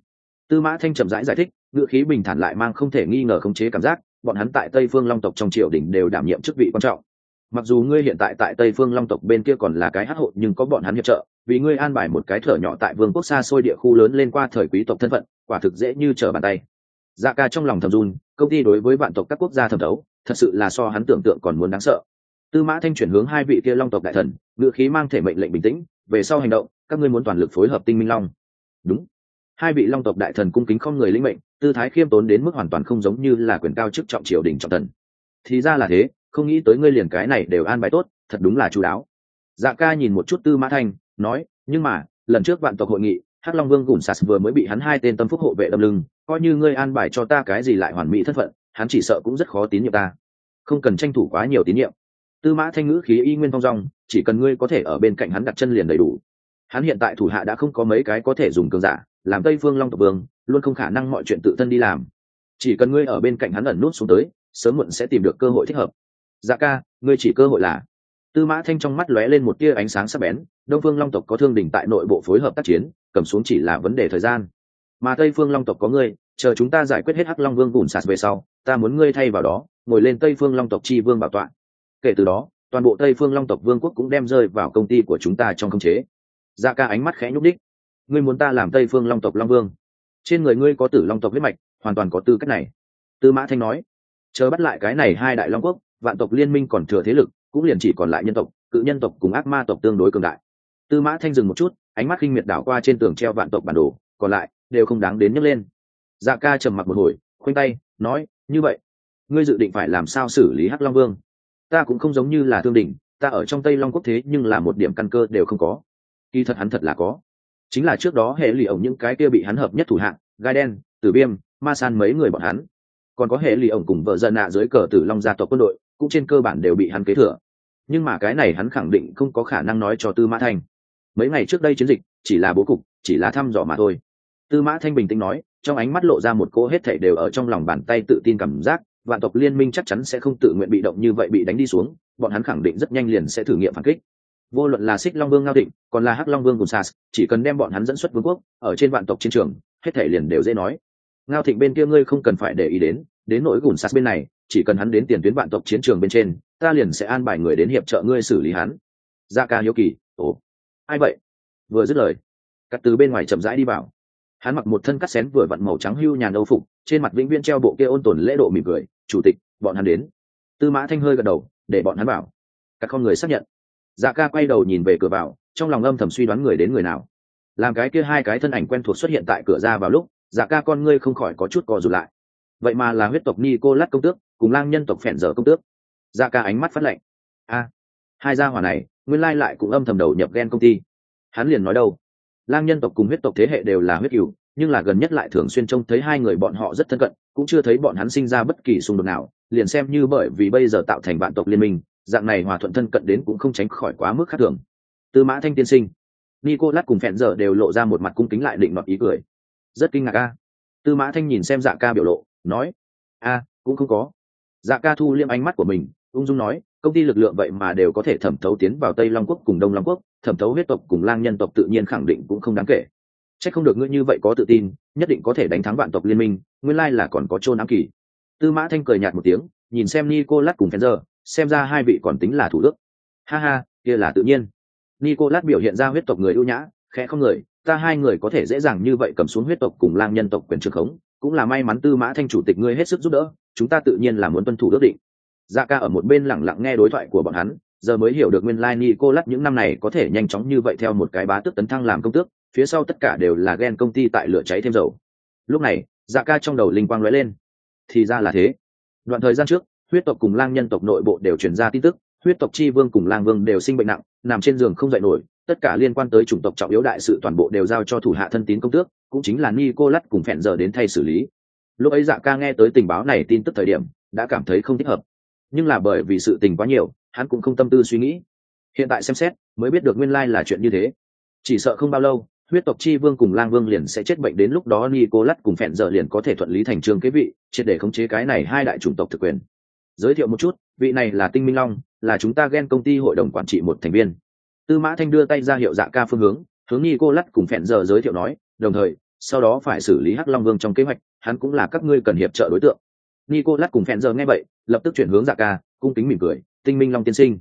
tư mã thanh chậm rãi giải, giải thích ngựa khí bình thản lại mang không thể nghi ngờ khống chế cảm giác bọn hắn tại tây phương long tộc trong triều đình đều đảm nhiệm chức vị quan trọng. Mặc dù ngươi hiện tại tại tây phương long tộc bên kia còn là cái hát hộ nhưng có bọn hắn hiệp trợ vì ngươi an bài một cái thở nhỏ tại vương quốc xa xôi địa khu lớn lên qua thời quý tộc thân phận quả thực dễ như trở bàn tay. Dạ ca trong lòng thầm run công ty đối với vạn tộc các quốc gia thẩm đấu thật sự là so hắn tưởng tượng còn muốn đáng sợ. Tư mã thanh chuyển hướng hai vị kia long tộc đại thần ngự khí mang thể mệnh lệnh bình tĩnh về sau hành động các ngươi muốn toàn lực phối hợp tinh minh long. Đúng hai vị long tộc đại thần cung kính không người linh mệnh, tư thái khiêm tốn đến mức hoàn toàn không giống như là quyền cao chức trọng triều đình trọng thần. Thì ra là thế, không nghĩ tới ngươi liền cái này đều an bài tốt, thật đúng là chú đáo. Dạ ca nhìn một chút tư mã thanh, nói, nhưng mà, lần trước vạn tộc hội nghị, hắc long vương gùn sạt vừa mới bị hắn hai tên tâm phúc hộ vệ đâm lưng, coi như ngươi an bài cho ta cái gì lại hoàn mỹ thất phận, hắn chỉ sợ cũng rất khó tín nhiệm ta. Không cần tranh thủ quá nhiều tín nhiệm. Tư mã thanh ngữ khí y nguyên phong rong chỉ cần ngươi có thể ở bên cạnh hắn đặt chân liền đầy đủ. Hắn hiện tại thủ hạ đã không có mấy cái có thể dùng cường giả làm tây phương long tộc vương, luôn không khả năng mọi chuyện tự thân đi làm. Chỉ cần ngươi ở bên cạnh hắn ẩn nút xuống tới, sớm muộn sẽ tìm được cơ hội thích hợp. Dạ ca, ngươi chỉ cơ hội là. Tư mã thanh trong mắt lóe lên một tia ánh sáng sắc bén, đông phương long tộc có thương đình tại nội bộ phối hợp tác chiến, cầm xuống chỉ là vấn đề thời gian. Mà tây phương long tộc có ngươi, chờ chúng ta giải quyết hết hắc long vương gùn sạt về sau, ta muốn ngươi thay vào đó, ngồi lên tây phương long tộc chi vương bảo tọa. Kể từ đó, toàn bộ tây phương long tộc vương quốc cũng đem rơi vào công ty của chúng ta trong khống chế. Dạ ca ánh mắt khẽ nhúc đích ngươi muốn ta làm tây phương long tộc long vương. Trên người ngươi có tử long tộc huyết mạch, hoàn toàn có tư cách này. Tư mã thanh nói. Chờ bắt lại cái này hai đại long quốc, vạn tộc liên minh còn thừa thế lực, cũng liền chỉ còn lại nhân tộc, cự nhân tộc cùng ác ma tộc tương đối cường đại. Tư mã thanh dừng một chút, ánh mắt khinh miệt đảo qua trên tường treo vạn tộc bản đồ, còn lại đều không đáng đến nhấc lên. Dạ ca trầm mặc một hồi, khoanh tay, nói, như vậy, ngươi dự định phải làm sao xử lý hắc long vương? Ta cũng không giống như là thương đình ta ở trong tây long quốc thế nhưng là một điểm căn cơ đều không có. Kỳ thật hắn thật là có chính là trước đó hệ lụy ổng những cái kia bị hắn hợp nhất thủ hạng, gai đen, tử viêm, ma san mấy người bọn hắn. Còn có hệ lụy ổng cùng vợ dân nạ dưới cờ tử long gia tộc quân đội, cũng trên cơ bản đều bị hắn kế thừa. Nhưng mà cái này hắn khẳng định không có khả năng nói cho tư mã thanh. Mấy ngày trước đây chiến dịch, chỉ là bố cục, chỉ là thăm dò mà thôi. Tư mã thanh bình tĩnh nói, trong ánh mắt lộ ra một cỗ hết thảy đều ở trong lòng bàn tay tự tin cảm giác, vạn tộc liên minh chắc chắn sẽ không tự nguyện bị động như vậy bị đánh đi xuống, bọn hắn khẳng định rất nhanh liền sẽ thử nghiệm phản kích vô luận là xích long vương ngao thịnh, còn là hắc long vương cùng sas, chỉ cần đem bọn hắn dẫn xuất vương quốc, ở trên vạn tộc chiến trường, hết thể liền đều dễ nói. Ngao thịnh bên kia ngươi không cần phải để ý đến đến nỗi gùn sas bên này, chỉ cần hắn đến tiền tuyến vạn tộc chiến trường bên trên, ta liền sẽ an bài người đến hiệp trợ ngươi xử lý hắn. Gia ca hiếu kỳ, ồ, ai vậy? Vừa dứt lời, cắt từ bên ngoài chậm rãi đi vào. Hắn mặc một thân cắt xén vừa vặn màu trắng hưu nhàn nâu phục, trên mặt vĩnh viên treo bộ kia ôn tồn lễ độ mỉm cười, chủ tịch, bọn hắn đến. Tư mã thanh hơi gật đầu, để bọn hắn bảo. Các con người xác nhận dạ ca quay đầu nhìn về cửa vào, trong lòng âm thầm suy đoán người đến người nào. Làm cái kia hai cái thân ảnh quen thuộc xuất hiện tại cửa ra vào lúc dạ ca con ngươi không khỏi có chút co rụt lại. Vậy mà là huyết tộc ni cô lát công tước, cùng lang nhân tộc phèn dở công tước. Dạ ca ánh mắt phát lạnh. A, hai gia hỏa này, nguyên lai lại cũng âm thầm đầu nhập ghen công ty. Hắn liền nói đâu? Lang nhân tộc cùng huyết tộc thế hệ đều là huyết cừu, nhưng là gần nhất lại thường xuyên trông thấy hai người bọn họ rất thân cận, cũng chưa thấy bọn hắn sinh ra bất kỳ xung đột nào, liền xem như bởi vì bây giờ tạo thành vạn tộc liên minh dạng này hòa thuận thân cận đến cũng không tránh khỏi quá mức khác thường. Tư mã thanh tiên sinh nico lát cùng phẹn giờ đều lộ ra một mặt cung kính lại định nọt ý cười. Rất kinh ngạc a. Tư mã thanh nhìn xem dạ ca biểu lộ, nói, a, cũng không có. Dạ ca thu liêm ánh mắt của mình, ung dung nói, công ty lực lượng vậy mà đều có thể thẩm thấu tiến vào tây long quốc cùng đông long quốc, thẩm thấu huyết tộc cùng lang nhân tộc tự nhiên khẳng định cũng không đáng kể. C h ắ c không được ngươi như vậy có tự tin, nhất định có thể đánh thắng vạn tộc liên minh, nguyên lai là còn có chôn ám kỳ. Tư mã thanh cười nhạt một tiếng, nhìn xem nico lát cùng phen giờ xem ra hai vị còn tính là thủ đức. Ha ha, kia là tự nhiên. Nicolas biểu hiện ra huyết tộc người ưu nhã, khẽ không người, ta hai người có thể dễ dàng như vậy cầm xuống huyết tộc cùng lang nhân tộc quyền trường khống, cũng là may mắn tư mã thanh chủ tịch ngươi hết sức giúp đỡ, chúng ta tự nhiên là muốn tuân thủ ước định. Dạ ca ở một bên lẳng lặng nghe đối thoại của bọn hắn, giờ mới hiểu được nguyên lai những năm này có thể nhanh chóng như vậy theo một cái bá tước tấn thăng làm công tước, phía sau tất cả đều là ghen công ty tại lửa cháy thêm dầu. Lúc này dạ ca trong đầu linh quang lóe lên. Thì ra là thế. Đoạn thời gian trước huyết tộc cùng lang nhân tộc nội bộ đều truyền ra tin tức, huyết tộc chi vương cùng lang vương đều sinh bệnh nặng, nằm trên giường không dậy nổi, tất cả liên quan tới chủng tộc trọng yếu đại sự toàn bộ đều giao cho thủ hạ thân tín công tước, cũng chính là nicolas cùng phèn giờ đến thay xử lý. Lúc ấy dạ ca nghe tới tình báo này tin tức thời điểm, đã cảm thấy không thích hợp. Nhưng là bởi vì sự tình quá nhiều, hắn cũng không tâm tư suy nghĩ. Hiện tại xem xét, mới biết được nguyên lai là chuyện như thế. Chỉ sợ không bao lâu, huyết tộc chi vương cùng lang vương liền sẽ chết bệnh đến lúc đó nicolas cùng phẹn giờ liền có thể thuận lý thành trương kế vị, triệt để khống chế cái này hai đại chủng tộc thực quyền giới thiệu một chút, vị này là tinh minh long, là chúng ta ghen công ty hội đồng quản trị một thành viên. Tư mã thanh đưa tay ra hiệu dạ ca phương hướng hướng nhi cô lắt cùng phẹn giờ giới thiệu nói, đồng thời, sau đó phải xử lý hắc long vương trong kế hoạch, hắn cũng là các ngươi cần hiệp trợ đối tượng. Nhi cô lắt cùng phẹn giờ nghe vậy, lập tức chuyển hướng dạ ca, cung kính mỉm cười, tinh minh long tiên sinh.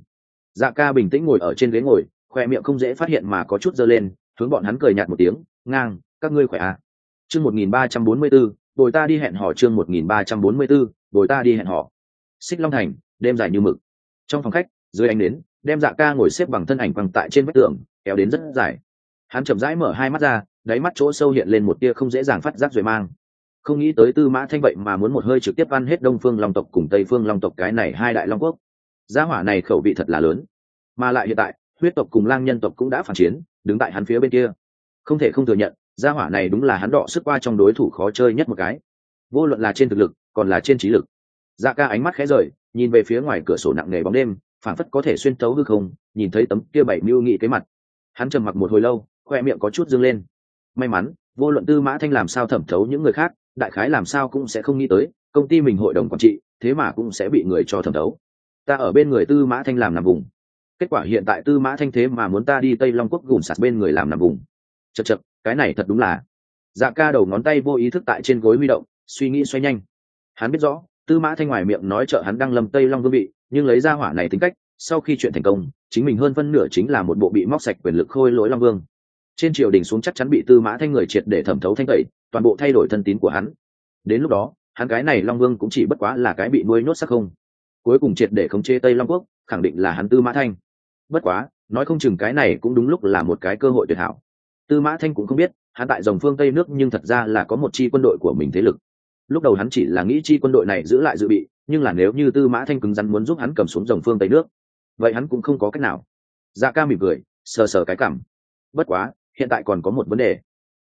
Dạ ca bình tĩnh ngồi ở trên ghế ngồi, khoe miệng không dễ phát hiện mà có chút dơ lên, hướng bọn hắn cười nhạt một tiếng, ngang, các ngươi khỏe à. chương một nghìn ba trăm bốn mươi b bồi ta đi hẹn hò chương một nghìn ba trăm bốn mươi b bồi ta đi hẹn hò xích long thành đêm dài như mực. Trong phòng khách dưới ánh nến, đem dạ ca ngồi xếp bằng thân ảnh bằng tại trên vách tường kéo đến rất dài. Hắn chậm rãi mở hai mắt ra đáy mắt chỗ sâu hiện lên một tia không dễ dàng phát giác rồi mang. Không nghĩ tới tư mã thanh vậy mà muốn một hơi trực tiếp ăn hết đông phương long tộc cùng tây phương long tộc cái này hai đại long quốc. Gia hỏa này khẩu vị thật là lớn. Mà lại hiện tại huyết tộc cùng lang nhân tộc cũng đã phản chiến đứng tại hắn phía bên kia. Không thể không thừa nhận gia hỏa này đúng là hắn đọ sức qua trong đối thủ khó chơi nhất một cái. Vô luận là trên thực lực còn là trên trí lực dạ ca ánh mắt khẽ rời, nhìn về phía ngoài cửa sổ nặng nề bóng đêm, phảng phất có thể xuyên tấu hư không, nhìn thấy tấm kia bảy mưu nghị cái mặt. Hắn trầm mặc một hồi lâu, khoe miệng có chút dâng lên. May mắn, vô luận tư mã thanh làm sao thẩm thấu những người khác, đại khái làm sao cũng sẽ không nghĩ tới, công ty mình hội đồng quản trị, thế mà cũng sẽ bị người cho thẩm thấu. Ta ở bên người tư mã thanh làm nằm vùng. Kết quả hiện tại tư mã thanh thế mà muốn ta đi tây long quốc gùn sạt bên người làm nằm vùng. Chật chật cái này thật đúng là. Dạ ca đầu ngón tay vô ý thức tại trên gối huy động, suy nghĩ xoay nhanh. Hắn biết rõ tư mã thanh ngoài miệng nói trợ hắn đang lâm tây long vương vị, nhưng lấy ra hỏa này tính cách, sau khi chuyện thành công, chính mình hơn phân nửa chính là một bộ bị móc sạch quyền lực khôi lỗi long vương. Trên triều đình xuống chắc chắn bị tư mã thanh người triệt để thẩm thấu thanh tẩy, toàn bộ thay đổi thân tín của hắn. Đến lúc đó, hắn cái này long vương cũng chỉ bất quá là cái bị nuôi nhốt sắc không. Cuối cùng triệt để khống chế tây long quốc, khẳng định là hắn tư mã thanh. Bất quá, nói không chừng cái này cũng đúng lúc là một cái cơ hội tuyệt hảo. Tư mã thanh cũng không biết, hắn tại dòng phương tây nước nhưng thật ra là có một chi quân đội của mình thế lực lúc đầu hắn chỉ là nghĩ chi quân đội này giữ lại dự bị, nhưng là nếu như tư mã thanh cứng rắn muốn giúp hắn cầm xuống dòng phương tây nước, vậy hắn cũng không có cách nào. Dạ ca mỉm cười, sờ sờ cái cảm. Bất quá, hiện tại còn có một vấn đề.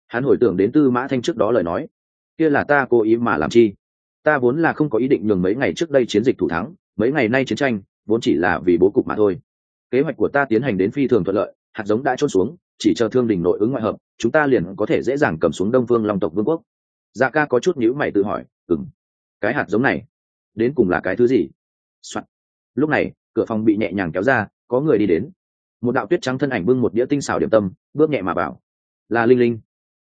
Hắn hồi tưởng đến tư mã thanh trước đó lời nói, kia là ta cố ý mà làm chi? Ta vốn là không có ý định nhường mấy ngày trước đây chiến dịch thủ thắng, mấy ngày nay chiến tranh, vốn chỉ là vì bố cục mà thôi. Kế hoạch của ta tiến hành đến phi thường thuận lợi, hạt giống đã trôn xuống, chỉ chờ thương đình nội ứng ngoại hợp, chúng ta liền có thể dễ dàng cầm xuống đông vương long tộc vương quốc dạ ca có chút nhữ mày tự hỏi ừng cái hạt giống này đến cùng là cái thứ gì、Soạn. lúc này, cửa phòng bị nhẹ nhàng kéo ra, có người đi đến. Một đạo tuyết trắng thân ảnh bưng một đĩa tinh xảo điểm tâm, bước nhẹ mà bảo là linh linh.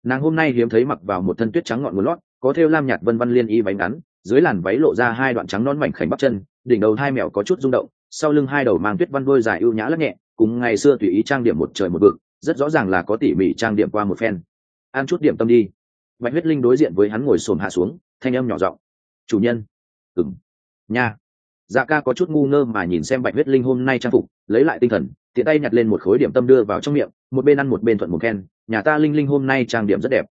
Nàng hôm nay hiếm thấy mặc vào một thân tuyết trắng ngọn một lót, có thêu lam nhạt vân văn liên y váy ngắn, dưới làn váy lộ ra hai đoạn trắng non mảnh khảnh bắp chân, đỉnh đầu hai mèo có chút rung động, sau lưng hai đầu mang tuyết văn đôi dài ưu nhã lắc nhẹ, cùng ngày xưa tùy ý trang điểm một trời một vực, rất rõ ràng là có tỉ mỉ trang điểm qua một phen. Ăn chút điểm tâm đi bạch huyết linh đối diện với hắn ngồi xổm hạ xuống, thanh âm nhỏ giọng. Chủ nhân. Ừng nha. Dạ ca có chút ngu ngơ mà nhìn xem bạch huyết linh hôm nay trang phục, lấy lại tinh thần, tiện tay nhặt lên một khối điểm tâm đưa vào trong miệng, một bên ăn một bên thuận một khen, nhà ta linh linh hôm nay trang điểm rất đẹp.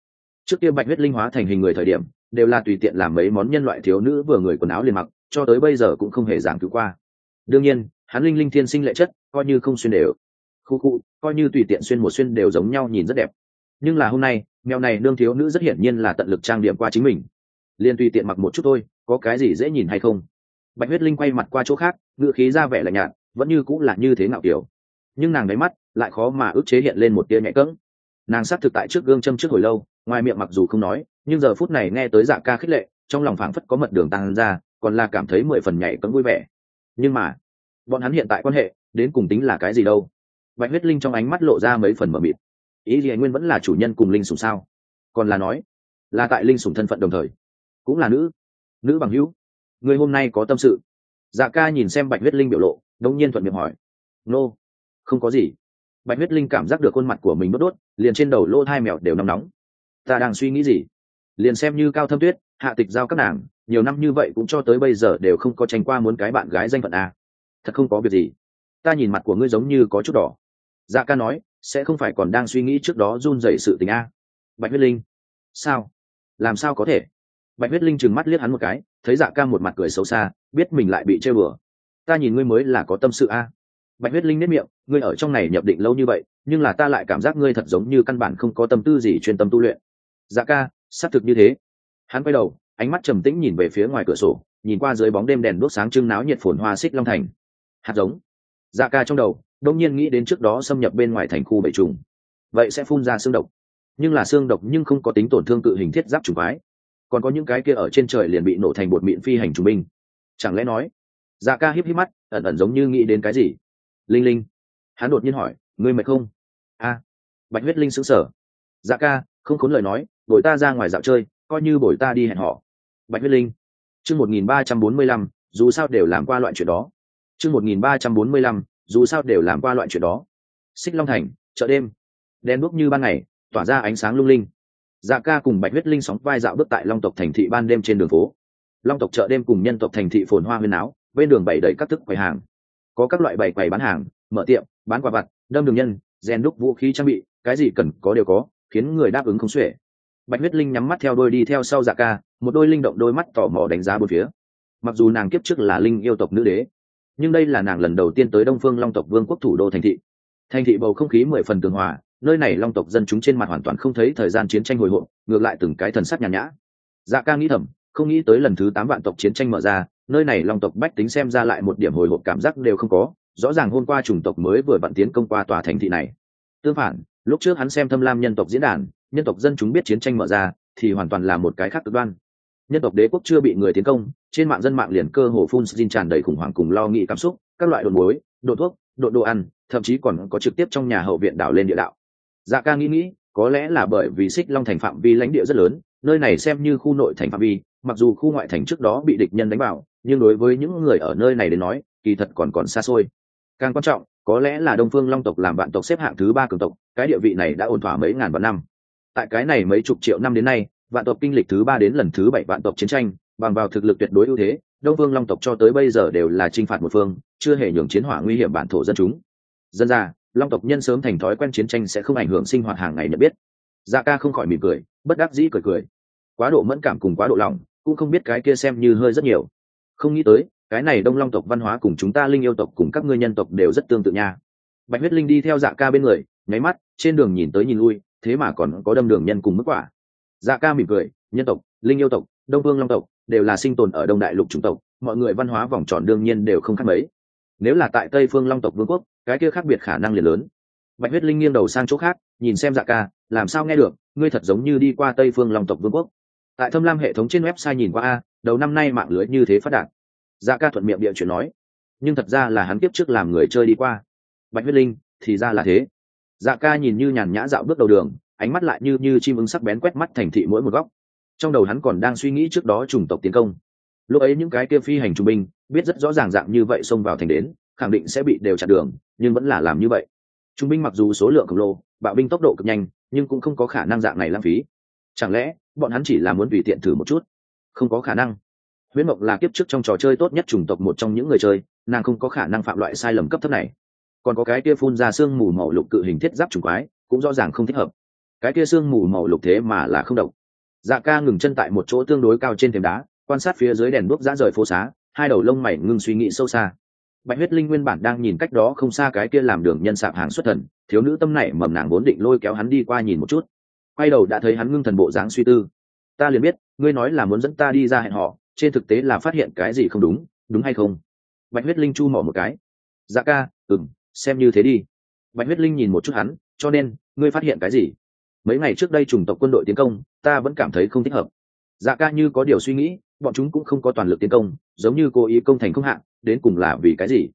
Trước kia bạch huyết linh hóa thành hình người thời điểm, đều là tùy tiện làm mấy món nhân loại thiếu nữ vừa người quần áo liền mặc, cho tới bây giờ cũng không hề giảng cứu qua. Đương nhiên, hắn linh linh thiên sinh lệ chất, coi như không xuyên đều. Khu khu, coi như tùy tiện xuyên một xuyên đều giống nhau nhìn rất đẹp nhưng là hôm nay, mèo này nương thiếu nữ rất hiển nhiên là tận lực trang điểm qua chính mình. Liền tùy tiện mặc một chút thôi, có cái gì dễ nhìn hay không? Bạch huyết linh quay mặt qua chỗ khác ngựa khí ra vẻ lạnh nhạt, vẫn như cũng là như thế ngạo kiểu. Nhưng nàng đáy mắt lại khó mà ức chế hiện lên một tia nhạy cỡng nàng sát thực tại trước gương châm trước hồi lâu, ngoài miệng mặc dù không nói, nhưng giờ phút này nghe tới dạ ca khích lệ, trong lòng phảng phất có mật đường tăng ra, còn là cảm thấy mười phần nhảy cẫng vui vẻ. Nhưng mà, bọn hắn hiện tại quan hệ, đến cùng tính là cái gì đâu? Bạch huyết linh trong ánh mắt lộ ra mấy phần mờ mịt ý gì nguyên vẫn là chủ nhân cùng linh Sủng sao? Còn là nói, là tại linh Sủng thân phận đồng thời, cũng là nữ nữ bằng hữu. Người hôm nay có tâm sự. Dạ ca nhìn xem bạch huyết linh biểu lộ đông nhiên thuận miệng hỏi, nô、no. không có gì. Bạch huyết linh cảm giác được khuôn mặt của mình đốt đốt, liền trên đầu lô hai mèo đều nóng nóng. Ta đang suy nghĩ gì? Liền xem như cao thâm tuyết, hạ tịch giao các nàng, nhiều năm như vậy cũng cho tới bây giờ đều không có tranh qua muốn cái bạn gái danh phận a. Thật không có việc gì. Ta nhìn mặt của ngươi giống như có chút đỏ. Dạ ca nói sẽ không phải còn đang suy nghĩ trước đó run dậy sự tình a. Bạch huyết linh, sao? Làm sao có thể? Bạch huyết linh trừng mắt liếc hắn một cái, thấy dạ ca một mặt cười xấu xa, biết mình lại bị chơi bừa ta nhìn ngươi mới là có tâm sự a. Bạch huyết linh nếp miệng, ngươi ở trong này nhập định lâu như vậy, nhưng là ta lại cảm giác ngươi thật giống như căn bản không có tâm tư gì chuyên tâm tu luyện. Dạ ca, xác thực như thế. Hắn quay đầu, ánh mắt trầm tĩnh nhìn về phía ngoài cửa sổ, nhìn qua dưới bóng đêm đèn đuốc sáng trưng náo nhiệt phồn hoa xích long thành. Hạt giống. Dạ ca trong đầu đông nhiên nghĩ đến trước đó xâm nhập bên ngoài thành khu bệ trùng. Vậy sẽ phun ra xương độc. Nhưng là xương độc nhưng không có tính tổn thương cự hình thiết giáp trùng quái. Còn có những cái kia ở trên trời liền bị nổ thành bột mịn phi hành trùng binh. Chẳng lẽ nói dạ ca híp híp mắt, ẩn ẩn giống như nghĩ đến cái gì? Linh linh, hắn đột nhiên hỏi, ngươi mệt không? A. Bạch huyết linh sững sờ. Dạ ca, không khốn lời nói, bồi ta ra ngoài dạo chơi, coi như bồi ta đi hẹn họ bạch huyết linh, chương một nghìn ba trăm bốn mươi lăm, dù sao đều làm qua loại chuyện đó. Chương một nghìn ba trăm bốn mươi lăm dù sao đều làm qua loại chuyện đó. Xích long thành, chợ đêm. Đen bốc như ban ngày, tỏa ra ánh sáng lung linh. Dạ ca cùng bạch huyết linh sóng vai dạo bước tại long tộc thành thị ban đêm trên đường phố. Long tộc chợ đêm cùng nhân tộc thành thị phồn hoa huyên áo bên đường bày đầy các thức quầy hàng. Có các loại bày quầy bán hàng, mở tiệm, bán quà vặt, đâm đường nhân, rèn đúc vũ khí trang bị, cái gì cần có đều có, khiến người đáp ứng không xuể. Bạch huyết linh nhắm mắt theo đôi đi theo sau dạ ca, một đôi linh động đôi mắt tò mò đánh giá bốn phía. Mặc dù nàng kiếp trước là linh yêu tộc nữ đế nhưng đây là nàng lần đầu tiên tới đông phương long tộc vương quốc thủ đô thành thị. Thành thị bầu không khí mười phần tường hòa, nơi này long tộc dân chúng trên mặt hoàn toàn không thấy thời gian chiến tranh hồi hộp, ngược lại từng cái thần sắc nhàn nhã. Dạ ca nghĩ thầm, không nghĩ tới lần thứ tám vạn tộc chiến tranh mở ra, nơi này long tộc bách tính xem ra lại một điểm hồi hộp cảm giác đều không có, rõ ràng hôm qua chủng tộc mới vừa vặn tiến công qua tòa thành thị này. Tương phản, lúc trước hắn xem thâm lam nhân tộc diễn đàn, nhân tộc dân chúng biết chiến tranh mở ra, thì hoàn toàn là một cái khác cực đoan. Nhân tộc đế quốc chưa bị người tiến công trên mạng dân mạng liền cơ hồ phun xin tràn đầy khủng hoảng cùng lo nghĩ cảm xúc, các loại đồn muối đồ thuốc, đồ đồ ăn, thậm chí còn có trực tiếp trong nhà hậu viện đảo lên địa đạo. Dạ ca nghĩ nghĩ, có lẽ là bởi vì xích long thành phạm vi lãnh địa rất lớn, nơi này xem như khu nội thành phạm vi, mặc dù khu ngoại thành trước đó bị địch nhân đánh vào nhưng đối với những người ở nơi này đến nói, kỳ thật còn còn xa xôi. Càng quan trọng, có lẽ là đông phương long tộc làm vạn tộc xếp hạng thứ ba cường tộc, cái địa vị này đã ổn thỏa mấy ngàn vạn năm. Tại cái này mấy chục triệu năm đến nay, vạn tộc kinh lịch thứ ba đến lần thứ bảy vạn tộc chiến tranh bằng vào thực lực tuyệt đối ưu thế, đông Vương long tộc cho tới bây giờ đều là t r i n h phạt một phương, chưa hề nhường chiến hỏa nguy hiểm bản thổ dân chúng. Dân ra long tộc nhân sớm thành thói quen chiến tranh sẽ không ảnh hưởng sinh hoạt hàng ngày nhận biết. Dạ ca không khỏi mỉm cười, bất đắc dĩ cười cười. Quá độ mẫn cảm cùng quá độ lòng, cũng không biết cái kia xem như hơi rất nhiều. Không nghĩ tới, cái này đông long tộc văn hóa cùng chúng ta linh yêu tộc cùng các ngươi nhân tộc đều rất tương tự nha. Bạch huyết linh đi theo dạ ca bên người, nháy mắt, trên đường nhìn tới nhìn lui, thế mà còn có đâm đường nhân cùng mức quả. Dạ ca mỉm cười, nhân tộc, linh yêu tộc, đông vương long tộc đều là sinh tồn ở đông đại lục chủng tộc, mọi người văn hóa vòng tròn đương nhiên đều không khác mấy. Nếu là tại tây phương long tộc vương quốc, cái kia khác biệt khả năng liền lớn. Bạch huyết linh nghiêng đầu sang chỗ khác, nhìn xem dạ ca, làm sao nghe được, ngươi thật giống như đi qua tây phương long tộc vương quốc. Tại thâm lam hệ thống trên website nhìn qua a, đầu năm nay mạng lưới như thế phát đạt. Dạ ca thuận miệng địa chuyện nói. Nhưng thật ra là hắn tiếp trước làm người chơi đi qua. Bạch huyết linh, thì ra là thế. Dạ ca nhìn như nhàn nhã dạo bước đầu đường, ánh mắt lại như như chim ứng sắc bén quét mắt thành thị mỗi một góc trong đầu hắn còn đang suy nghĩ trước đó chủng tộc tiến công. Lúc ấy những cái kia phi hành trung binh, biết rất rõ ràng dạng như vậy xông vào thành đến, khẳng định sẽ bị đều chặn đường, nhưng vẫn là làm như vậy. Trung binh mặc dù số lượng khổng lồ, bạo binh tốc độ cực nhanh, nhưng cũng không có khả năng dạng này lãng phí. Chẳng lẽ, bọn hắn chỉ là muốn tùy tiện thử một chút? Không có khả năng. Huyễn mộng là kiếp trước trong trò chơi tốt nhất chủng tộc một trong những người chơi, nàng không có khả năng phạm loại sai lầm cấp thấp này. Còn có cái kia phun ra xương mù màu lục cự hình thiết giáp trùng quái, cũng rõ ràng không thích hợp. Cái kia xương mù màu lục thế mà là không độc dạ ca ngừng chân tại một chỗ tương đối cao trên thềm đá, quan sát phía dưới đèn đuốc dã rời phố xá, hai đầu lông mày ngưng suy nghĩ sâu xa. Bạch huyết linh nguyên bản đang nhìn cách đó không xa cái kia làm đường nhân sạp hàng xuất thần, thiếu nữ tâm này mầm nàng vốn định lôi kéo hắn đi qua nhìn một chút. Quay đầu đã thấy hắn ngưng thần bộ dáng suy tư. Ta liền biết, ngươi nói là muốn dẫn ta đi ra hẹn họ trên thực tế là phát hiện cái gì không đúng đúng hay không? Bạch huyết linh chu mỏ một cái. Dạ ca ừng xem như thế đi. Bạch huyết linh nhìn một chút hắn, cho nên, ngươi phát hiện cái gì? Mấy ngày trước đây chủng tộc quân đội tiến công, ta vẫn cảm thấy không thích hợp. Dạ ca như có điều suy nghĩ, bọn chúng cũng không có toàn lực tiến công, giống như cố ý công thành không hạn, đến cùng là vì cái gì?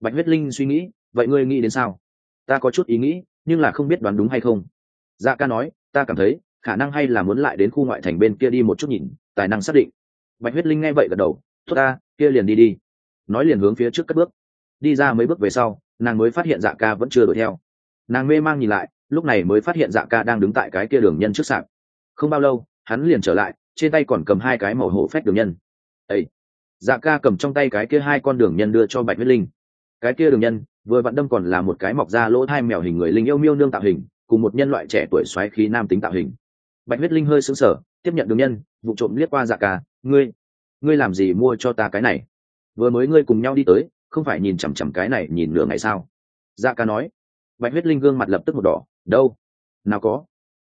Bạch huyết linh suy nghĩ, vậy ngươi nghĩ đến sao? Ta có chút ý nghĩ, nhưng là không biết đoán đúng hay không. Dạ ca nói, ta cảm thấy, khả năng hay là muốn lại đến khu ngoại thành bên kia đi một chút nhìn, tài năng xác định. Bạch huyết linh nghe vậy gật đầu, tốt ta, kia liền đi đi. Nói liền hướng phía trước cất bước. Đi ra mấy bước về sau, nàng mới phát hiện dạ ca vẫn chưa đuổi theo. Nàng mê mang nhìn lại lúc này mới phát hiện dạ ca đang đứng tại cái kia đường nhân trước sạp. Không bao lâu, hắn liền trở lại, trên tay còn cầm hai cái màu hổ phách đường nhân. Ấy dạ ca cầm trong tay cái kia hai con đường nhân đưa cho bạch huyết linh. Cái kia đường nhân, vừa vặn đâm còn là một cái mọc ra lỗ thai mèo hình người linh yêu miêu nương tạo hình, cùng một nhân loại trẻ tuổi xoáy khí nam tính tạo hình. Bạch huyết linh hơi sững sờ, tiếp nhận đường nhân, vụ trộm liếc qua dạ ca, ngươi ngươi làm gì mua cho ta cái này? Vừa mới ngươi cùng nhau đi tới, không phải nhìn chằm chằm cái này nhìn nửa ngày sao? Dạ ca nói. Bạch huyết linh gương mặt lập tức một đỏ đâu? Nào có.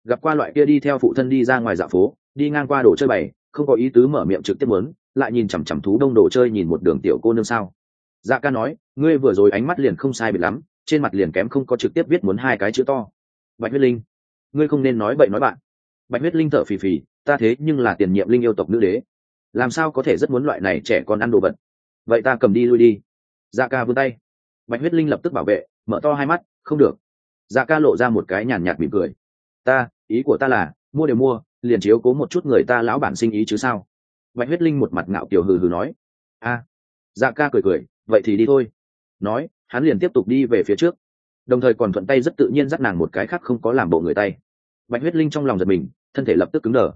Gặp qua loại kia đi theo phụ thân đi ra ngoài dạ phố, đi ngang qua đồ chơi bày, không có ý tứ mở miệng trực tiếp muốn, lại nhìn chằm chằm thú đông đồ chơi nhìn một đường tiểu cô nương sao. Dạ ca nói, ngươi vừa rồi ánh mắt liền không sai bị lắm, trên mặt liền kém không có trực tiếp viết muốn hai cái chữ to. Bạch huyết linh, ngươi không nên nói bậy nói bạn. Bạch huyết linh thở phì phì, ta thế nhưng là tiền nhiệm linh yêu tộc nữ đế. Làm sao có thể rất muốn loại này trẻ con ăn đồ vật? Vậy ta cầm đi lui đi. Dạ ca vươn tay. Bạch huyết linh lập tức bảo vệ, mở to hai mắt, không được dạ ca lộ ra một cái nhàn nhạt mỉm cười. Ta, ý của ta là, mua đều mua, liền chiếu cố một chút người ta lão bản sinh ý chứ sao? Bạch huyết linh một mặt ngạo kiểu hừ hừ nói. A. Dạ ca cười cười, vậy thì đi thôi. Nói, hắn liền tiếp tục đi về phía trước. Đồng thời còn thuận tay rất tự nhiên dắt nàng một cái khác không có làm bộ người tay. Bạch huyết linh trong lòng giật mình, thân thể lập tức cứng đờ.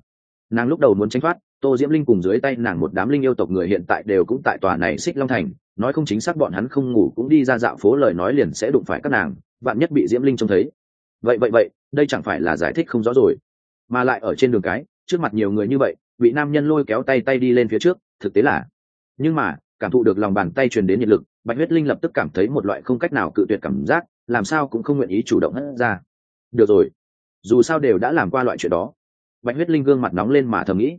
Nàng lúc đầu muốn tránh thoát, tô diễm linh cùng dưới tay nàng một đám linh yêu tộc người hiện tại đều cũng tại tòa này xích long thành nói không chính xác bọn hắn không ngủ cũng đi ra dạo phố lời nói liền sẽ đụng phải các nàng bạn nhất bị diễm linh trông thấy. Vậy vậy vậy, đây chẳng phải là giải thích không rõ rồi. Mà lại ở trên đường cái, trước mặt nhiều người như vậy vị nam nhân lôi kéo tay tay đi lên phía trước, thực tế là. Nhưng mà, cảm thụ được lòng bàn tay truyền đến nhiệt lực, bạch huyết linh lập tức cảm thấy một loại không cách nào cự tuyệt cảm giác, làm sao cũng không nguyện ý chủ động hất ra. Được rồi. Dù sao đều đã làm qua loại chuyện đó. Bạch huyết linh gương mặt nóng lên mà thầm nghĩ.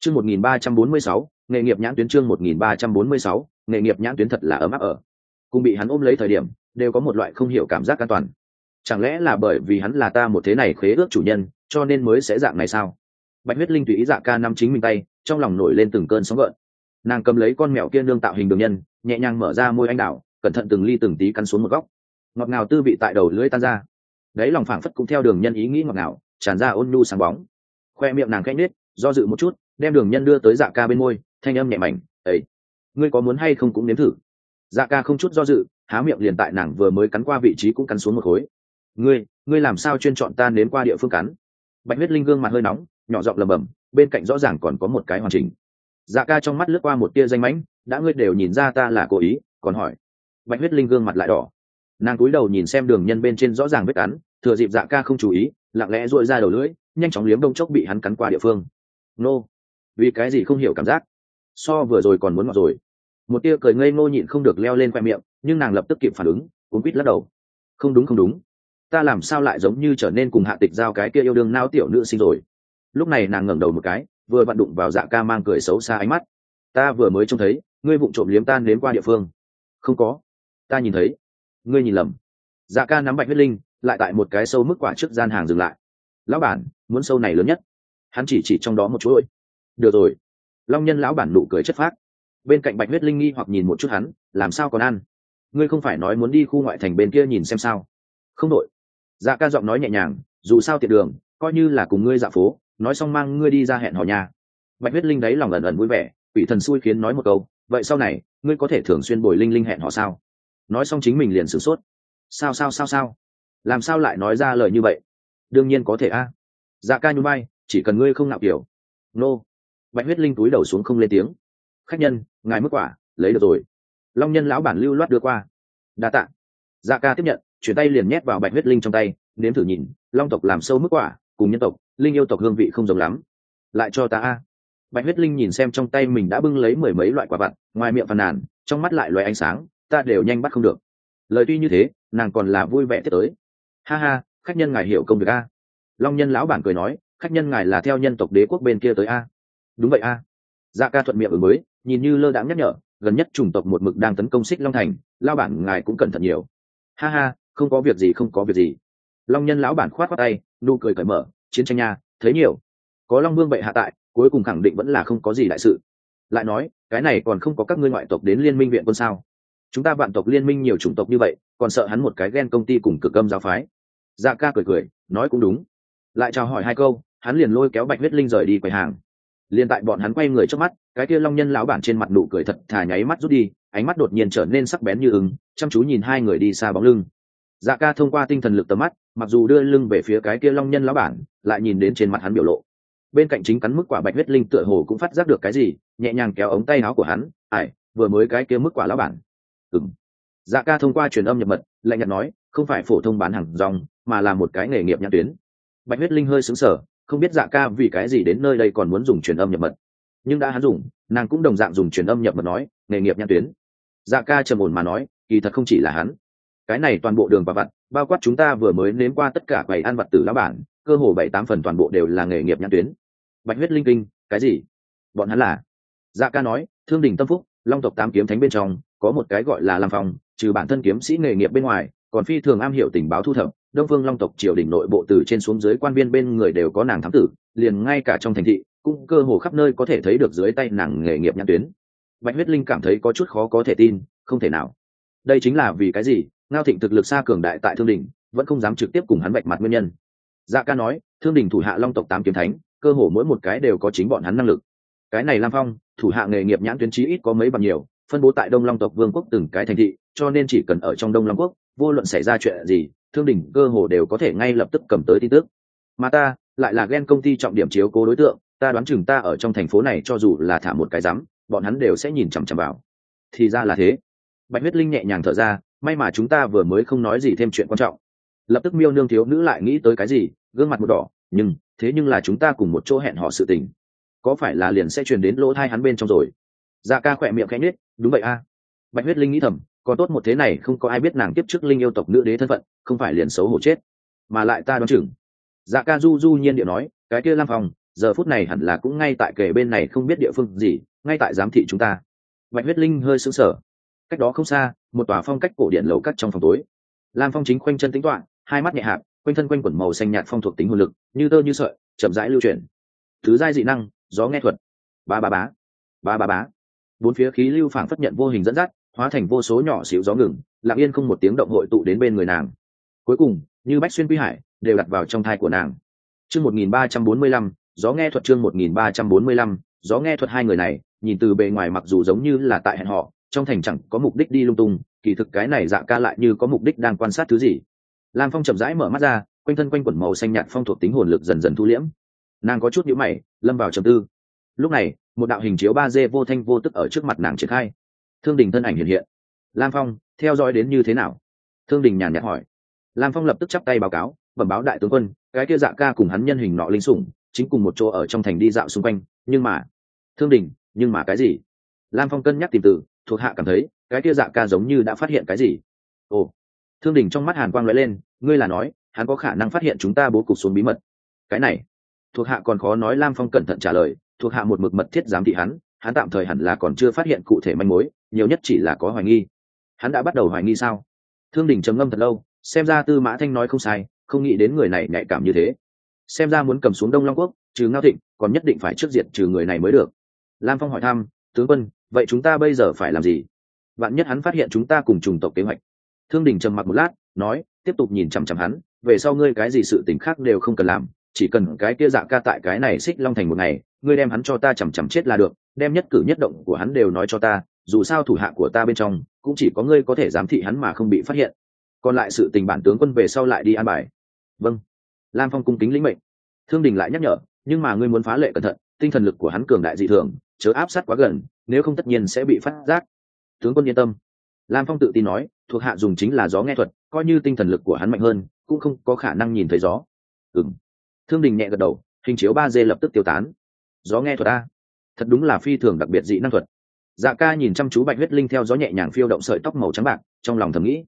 Chương một nghìn ba trăm bốn mươi sáu, nghề nghiệp nhãn tuyến chương một nghìn ba trăm bốn mươi sáu nghề nghiệp nhãn tuyến thật là ấm áp ở. Cùng bị hắn ôm lấy thời điểm, đều có một loại không hiểu cảm giác an toàn. Chẳng lẽ là bởi vì hắn là ta một thế này khế ước chủ nhân, cho nên mới sẽ dạng này sao? Bạch huyết linh tùy ý dạ ca năm chính mình tay, trong lòng nổi lên từng cơn sóng gợn. Nàng cầm lấy con mèo kia nương tạo hình đường nhân, nhẹ nhàng mở ra môi anh đào, cẩn thận từng ly từng tí cắn xuống một góc. Ngọt ngào tư vị tại đầu lưỡi tan ra. Đấy lòng phảng phất cũng theo đường nhân ý nghĩ ngọt ngào, tràn ra ôn nhu sáng bóng. Khoe miệng nàng khẽ nết do dự một chút, đem đường nhân đưa tới dạ ca bên môi, thanh âm nhẹ mảnh ấy ngươi có muốn hay không cũng nếm thử. Dạ ca không chút do dự, há miệng liền tại nàng vừa mới cắn qua vị trí cũng cắn xuống một khối. Ngươi ngươi làm sao chuyên chọn ta nếm qua địa phương cắn? Bạch huyết linh gương mặt hơi nóng, nhỏ giọng lầm bầm bên cạnh rõ ràng còn có một cái hoàn chỉnh. Dạ ca trong mắt lướt qua một tia danh mãnh, đã ngươi đều nhìn ra ta là cố ý, còn hỏi. Bạch huyết linh gương mặt lại đỏ. Nàng cúi đầu nhìn xem đường nhân bên trên rõ ràng vết cắn, thừa dịp dạ ca không chú ý, lặng lẽ dội ra đầu lưỡi, nhanh chóng liếm đông chốc bị hắn cắn qua địa phương. Nô. Vì cái gì không hiểu cảm giác? So vừa rồi còn muốn ngọt rồi. Một tia cười ngây ngô nhịn không được leo lên khoe miệng, nhưng nàng lập tức kịp phản ứng, cuốn quýt lắc đầu. Không đúng không đúng. Ta làm sao lại giống như trở nên cùng hạ tịch giao cái kia yêu đương nao tiểu nữ sinh rồi? Lúc này nàng ngẩng đầu một cái, vừa vặn đụng vào dạ ca mang cười xấu xa ánh mắt. Ta vừa mới trông thấy, ngươi vụng trộm liếm tan đến qua địa phương. Không có. Ta nhìn thấy. Ngươi nhìn lầm. Dạ ca nắm bạch huyết linh, lại tại một cái sâu mức quả trước gian hàng dừng lại. Lão bản, muốn sâu này lớn nhất. Hắn chỉ chỉ trong đó một chuỗi được rồi long nhân lão bản nụ cười chất phác. Bên cạnh bạch huyết linh nghi hoặc nhìn một chút hắn, làm sao còn ăn? Ngươi không phải nói muốn đi khu ngoại thành bên kia nhìn xem sao? Không đội dạ ca giọng nói nhẹ nhàng, dù sao tiện đường, coi như là cùng ngươi dạ phố, nói xong mang ngươi đi ra hẹn hò nhà. Bạch huyết linh đấy lòng ẩn ẩn vui vẻ, quỷ thần xui khiến nói một câu, vậy sau này, ngươi có thể thường xuyên bồi linh linh hẹn hò sao? Nói xong chính mình liền sửng sốt. Sao sao sao sao? Làm sao lại nói ra lời như vậy? Đương nhiên có thể a. Dạ ca nhún bay chỉ cần ngươi không ngạo kiểu. Nô bạch huyết linh túi đầu xuống không lên tiếng. Khách nhân, ngài mức quả, lấy được rồi. Long nhân lão bản lưu loát đưa qua. Đa t ạ dạ ca tiếp nhận, chuyển tay liền nhét vào bạch huyết linh trong tay, nếm thử nhìn, long tộc làm sâu mức quả, cùng nhân tộc, linh yêu tộc hương vị không giống lắm. Lại cho ta a. Bạch huyết linh nhìn xem trong tay mình đã bưng lấy mười mấy loại quả vặt, ngoài miệng phàn nàn, trong mắt lại loài ánh sáng, ta đều nhanh bắt không được. Lời tuy như thế, nàng còn là vui vẻ tiếp tới. Ha ha, khách nhân ngài hiểu công việc a. Long nhân lão bản cười nói, khách nhân ngài là theo nhân tộc đế quốc bên kia tới a đúng vậy a. Dạ ca thuận miệng ở mới, nhìn như lơ đãng nhắc nhở, gần nhất chủng tộc một mực đang tấn công xích long thành lao bản ngài cũng cẩn thận nhiều. Ha ha, không có việc gì, không có việc gì. Long nhân lão bản khoát khoát tay, nụ cười cởi mở, chiến tranh nha, thấy nhiều. Có long vương bệ hạ tại, cuối cùng khẳng định vẫn là không có gì đại sự. Lại nói, cái này còn không có các ngươi ngoại tộc đến liên minh viện quân sao? Chúng ta vạn tộc liên minh nhiều chủng tộc như vậy, còn sợ hắn một cái ghen công ty cùng cực âm giáo phái. Dạ ca cười cười, nói cũng đúng. Lại chào hỏi hai câu, hắn liền lôi kéo bạch huyết linh rời đi quầy hàng liền tại bọn hắn quay người trước mắt, cái kia long nhân lão bản trên mặt nụ cười thật thà nháy mắt rút đi, ánh mắt đột nhiên trở nên sắc bén như ứng chăm chú nhìn hai người đi xa bóng lưng. Dạ ca thông qua tinh thần lực tầm mắt, mặc dù đưa lưng về phía cái kia long nhân lão bản, lại nhìn đến trên mặt hắn biểu lộ. Bên cạnh chính cắn mức quả bạch huyết linh tựa hồ cũng phát giác được cái gì, nhẹ nhàng kéo ống tay áo của hắn ải vừa mới cái kia mức quả lão bản. Ừng dạ ca thông qua truyền âm nhập mật, lạnh nhạt nói, không phải phổ thông bán hàng rong, mà là một cái nghề nghiệp nhãn tuyến. Bạch huyết linh hơi xứng sở không biết dạ ca vì cái gì đến nơi đây còn muốn dùng truyền âm nhập mật. Nhưng đã hắn dùng, nàng cũng đồng dạng dùng truyền âm nhập mật nói, nghề nghiệp nhãn tuyến. Dạ ca trầm ổn mà nói, kỳ thật không chỉ là hắn. Cái này toàn bộ đường và vặt, bao quát chúng ta vừa mới nếm qua tất cả quầy ăn vật tử lá bản, cơ hồ bảy tám phần toàn bộ đều là nghề nghiệp nhãn tuyến. Bạch huyết linh kinh, cái gì? Bọn hắn là? Dạ ca nói, thương đình tâm phúc, long tộc tám kiếm thánh bên trong, có một cái gọi là làm phòng trừ bản thân kiếm sĩ nghề nghiệp bên ngoài còn phi thường am hiểu tình báo thu thập, đông phương long tộc triều đình nội bộ từ trên xuống dưới quan viên bên người đều có nàng thám tử, liền ngay cả trong thành thị, cũng cơ hồ khắp nơi có thể thấy được dưới tay nàng nghề nghiệp nhãn tuyến. Bạch huyết linh cảm thấy có chút khó có thể tin, không thể nào. Đây chính là vì cái gì? Ngao thịnh thực lực xa cường đại tại thương đình, vẫn không dám trực tiếp cùng hắn bạch mặt nguyên nhân. Dạ ca nói, thương đình thủ hạ long tộc tám kiếm thánh, cơ hồ mỗi một cái đều có chính bọn hắn năng lực. Cái này lam phong, thủ hạ nghề nghiệp nhãn tuyến trí ít có mấy bằng nhiều, phân bố tại đông long tộc vương quốc từng cái thành thị cho nên chỉ cần ở trong đông long quốc vô luận xảy ra chuyện gì thương đình cơ hồ đều có thể ngay lập tức cầm tới tin tức. Mà ta lại là ghen công ty trọng điểm chiếu cố đối tượng ta đoán chừng ta ở trong thành phố này cho dù là thả một cái rắm bọn hắn đều sẽ nhìn chằm chằm vào. Thì ra là thế. Bạch huyết linh nhẹ nhàng thở ra may mà chúng ta vừa mới không nói gì thêm chuyện quan trọng. Lập tức miêu nương thiếu nữ lại nghĩ tới cái gì gương mặt một đỏ nhưng thế nhưng là chúng ta cùng một chỗ hẹn họ sự tình. Có phải là liền sẽ truyền đến lỗ thai hắn bên trong rồi? Dạ ca khỏe miệng khẽ nhếch, đúng vậy a. Bạch huyết linh nghĩ thầm còn tốt một thế này không có ai biết nàng tiếp trước linh yêu tộc nữ đế thân phận, không phải liền xấu hổ chết, mà lại ta đoán chừng. Dạ ca du du nhiên điệu nói, cái kia lam phòng giờ phút này hẳn là cũng ngay tại kề bên này không biết địa phương gì, ngay tại giám thị chúng ta. Bạch huyết linh hơi sững sờ. Cách đó không xa, một tòa phong cách cổ điện lầu cắt trong phòng tối. Lam phong chính khoanh chân tính toạ hai mắt nhẹ hạp, quanh thân quanh quẩn màu xanh nhạt phong thuộc tính hồn lực, như tơ như sợi, chậm rãi lưu chuyển. Thứ giai dị năng, gió nghe thuật. Ba ba bá ba ba bá bốn phía khí lưu phảng phất nhận vô hình dẫn dắt hóa thành vô số nhỏ xíu gió ngừng, lặng yên không một tiếng động hội tụ đến bên người nàng. Cuối cùng, như bách xuyên quy hải, đều đặt vào trong thai của nàng. Chương một nghìn ba trăm bốn mươi lăm, gió nghe thuật chương một nghìn ba trăm bốn mươi lăm, gió nghe thuật hai người này, nhìn từ bề ngoài mặc dù giống như là tại hẹn họ, trong thành chẳng có mục đích đi lung tung, kỳ thực cái này dạ ca lại như có mục đích đang quan sát thứ gì. Lam phong chậm rãi mở mắt ra, quanh thân quanh quẩn màu xanh nhạt phong thuộc tính hồn lực dần dần thu liễm. Nàng có chút nhữ mày, lâm vào trầm tư. Lúc này, một đạo hình chiếu ba d vô thanh vô tức ở trước mặt nàng triển khai thương đình thân ảnh hiện hiện. Lam phong, theo dõi đến như thế nào? Thương đình nhàn nhạt hỏi. Lam phong lập tức chắp tay báo cáo, bẩm báo đại tướng quân, cái kia dạ ca cùng hắn nhân hình nọ linh sủng, chính cùng một chỗ ở trong thành đi dạo xung quanh, nhưng mà thương đình, nhưng mà cái gì? Lam phong cân nhắc tìm từ, thuộc hạ cảm thấy, cái kia dạ ca giống như đã phát hiện cái gì? Ồ. Thương đình trong mắt hàn quang lóe lên, ngươi là nói, hắn có khả năng phát hiện chúng ta bố cục xuống bí mật. Cái này. Thuộc hạ còn khó nói, lam phong cẩn thận trả lời, thuộc hạ một mực mật thiết giám thị hắn hắn tạm thời hẳn là còn chưa phát hiện cụ thể manh mối, nhiều nhất chỉ là có hoài nghi. Hắn đã bắt đầu hoài nghi sao? Thương đình trầm ngâm thật lâu, xem ra tư mã thanh nói không sai, không nghĩ đến người này nhạy cảm như thế. Xem ra muốn cầm xuống đông long quốc, trừ ngao thịnh, còn nhất định phải trước diện trừ người này mới được. Lam phong hỏi thăm, tướng quân, vậy chúng ta bây giờ phải làm gì? Bạn nhất hắn phát hiện chúng ta cùng trùng tộc kế hoạch. Thương đình trầm mặc một lát, nói, tiếp tục nhìn chằm chằm hắn, về sau ngươi cái gì sự tình khác đều không cần làm, chỉ cần cái kia dạ ca tại cái này xích long thành một ngày, ngươi đem hắn cho ta chằm chằm chết là được đem nhất cử nhất động của hắn đều nói cho ta, dù sao thủ hạ của ta bên trong, cũng chỉ có ngươi có thể giám thị hắn mà không bị phát hiện. Còn lại sự tình bản tướng quân về sau lại đi an bài. Vâng. Lam phong cung kính lĩnh mệnh. Thương đình lại nhắc nhở, nhưng mà ngươi muốn phá lệ cẩn thận, tinh thần lực của hắn cường đại dị thường, chớ áp sát quá gần, nếu không tất nhiên sẽ bị phát giác. Tướng quân yên tâm. Lam phong tự tin nói, thuộc hạ dùng chính là gió nghe thuật, coi như tinh thần lực của hắn mạnh hơn, cũng không có khả năng nhìn thấy gió. Ừng thương đình nhẹ gật đầu, hình chiếu ba d lập tức tiêu tán. Gió nghe thuật a thật đúng là phi thường đặc biệt dị năng thuật. Dạ ca nhìn chăm chú bạch huyết linh theo gió nhẹ nhàng phiêu động sợi tóc màu trắng bạc, trong lòng thầm nghĩ.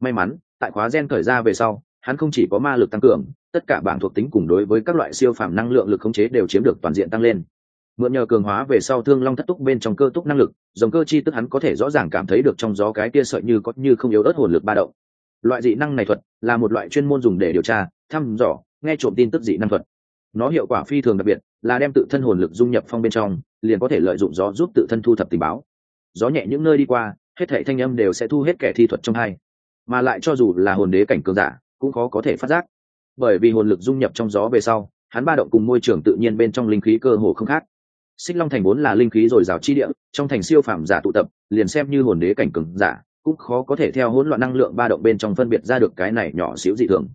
May mắn, tại khóa gen khởi ra về sau, hắn không chỉ có ma lực tăng cường, tất cả bảng thuộc tính cùng đối với các loại siêu phàm năng lượng lực khống chế đều chiếm được toàn diện tăng lên. Mượn nhờ cường hóa về sau thương long thất túc bên trong cơ túc năng lực, dòng cơ chi tức hắn có thể rõ ràng cảm thấy được trong gió cái kia sợi như có như không yếu ớt hồn lực ba động. Loại dị năng này thuật là một loại chuyên môn dùng để điều tra, thăm dò, nghe trộm tin tức dị năng thuật nó hiệu quả phi thường đặc biệt, là đem tự thân hồn lực dung nhập phong bên trong, liền có thể lợi dụng gió giúp tự thân thu thập tình báo. Gió nhẹ những nơi đi qua, hết thệ thanh âm đều sẽ thu hết kẻ thi thuật trong hai. Mà lại cho dù là hồn đế cảnh cường giả, cũng khó có thể phát giác. Bởi vì hồn lực dung nhập trong gió về sau, hắn ba động cùng môi trường tự nhiên bên trong linh khí cơ hồ không khác. Xích long thành vốn là linh khí dồi dào chi địa, trong thành siêu phàm giả tụ tập, liền xem như hồn đế cảnh cường giả, cũng khó có thể theo hỗn loạn năng lượng ba động bên trong phân biệt ra được cái này nhỏ xíu dị thường.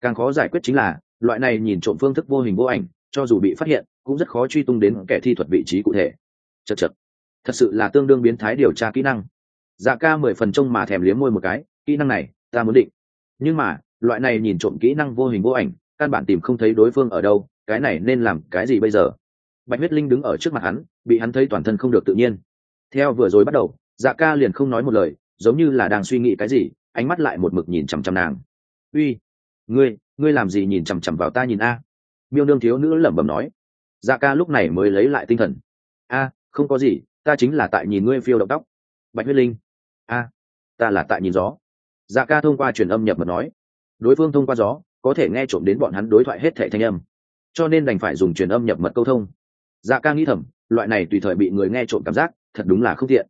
Càng khó giải quyết chính là loại này nhìn trộm phương thức vô hình vô ảnh, cho dù bị phát hiện, cũng rất khó truy tung đến kẻ thi thuật vị trí cụ thể. Chật chật. Thật sự là tương đương biến thái điều tra kỹ năng. Dạ ca mười phần trông mà thèm liếm môi một cái, kỹ năng này, ta muốn định. Nhưng mà, loại này nhìn trộm kỹ năng vô hình vô ảnh, căn bản tìm không thấy đối phương ở đâu, cái này nên làm cái gì bây giờ? Bạch huyết linh đứng ở trước mặt hắn, bị hắn thấy toàn thân không được tự nhiên. Theo vừa rồi bắt đầu dạ ca liền không nói một lời, giống như là đang suy nghĩ cái gì, ánh mắt lại một mực nhìn chằm chằm nàng. Uy, ngươi ngươi làm gì nhìn chằm chằm vào ta nhìn a? Miêu nương thiếu nữ lẩm bẩm nói. Dạ ca lúc này mới lấy lại tinh thần. A, không có gì, ta chính là tại nhìn ngươi phiêu động tóc. Bạch huyết linh. A, ta là tại nhìn gió. Dạ ca thông qua truyền âm nhập mật nói. Đối phương thông qua gió, có thể nghe trộm đến bọn hắn đối thoại hết thẻ thanh âm. Cho nên đành phải dùng truyền âm nhập mật câu thông. Dạ ca nghĩ thầm, loại này tùy thời bị người nghe trộm cảm giác, thật đúng là không thiện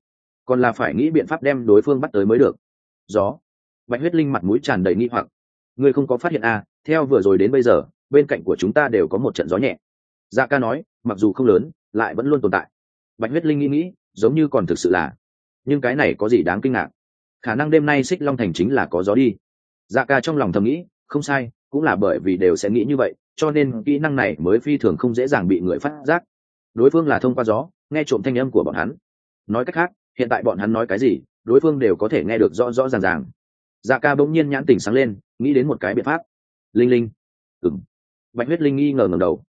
còn là phải nghĩ biện pháp đem đối phương bắt tới mới được. Gió. Bạch huyết linh mặt mũi tràn đầy nghi hoặc ngươi không có phát hiện à theo vừa rồi đến bây giờ, bên cạnh của chúng ta đều có một trận gió nhẹ. Dạ ca nói, mặc dù không lớn, lại vẫn luôn tồn tại. Bạch huyết linh nghĩ nghĩ, giống như còn thực sự là. Nhưng cái này có gì đáng kinh ngạc? Khả năng đêm nay xích long thành chính là có gió đi. Dạ ca trong lòng thầm nghĩ, không sai, cũng là bởi vì đều sẽ nghĩ như vậy, cho nên kỹ năng này mới phi thường không dễ dàng bị người phát giác. Đối phương là thông qua gió, nghe trộm thanh âm của bọn hắn. Nói cách khác, hiện tại bọn hắn nói cái gì, đối phương đều có thể nghe được rõ rõ ràng ràng dạ ca bỗng nhiên nhãn tỉnh sáng lên, nghĩ đến một cái biện pháp. Linh linh. Ừng bạch huyết linh nghi ngờ ngầm đầu.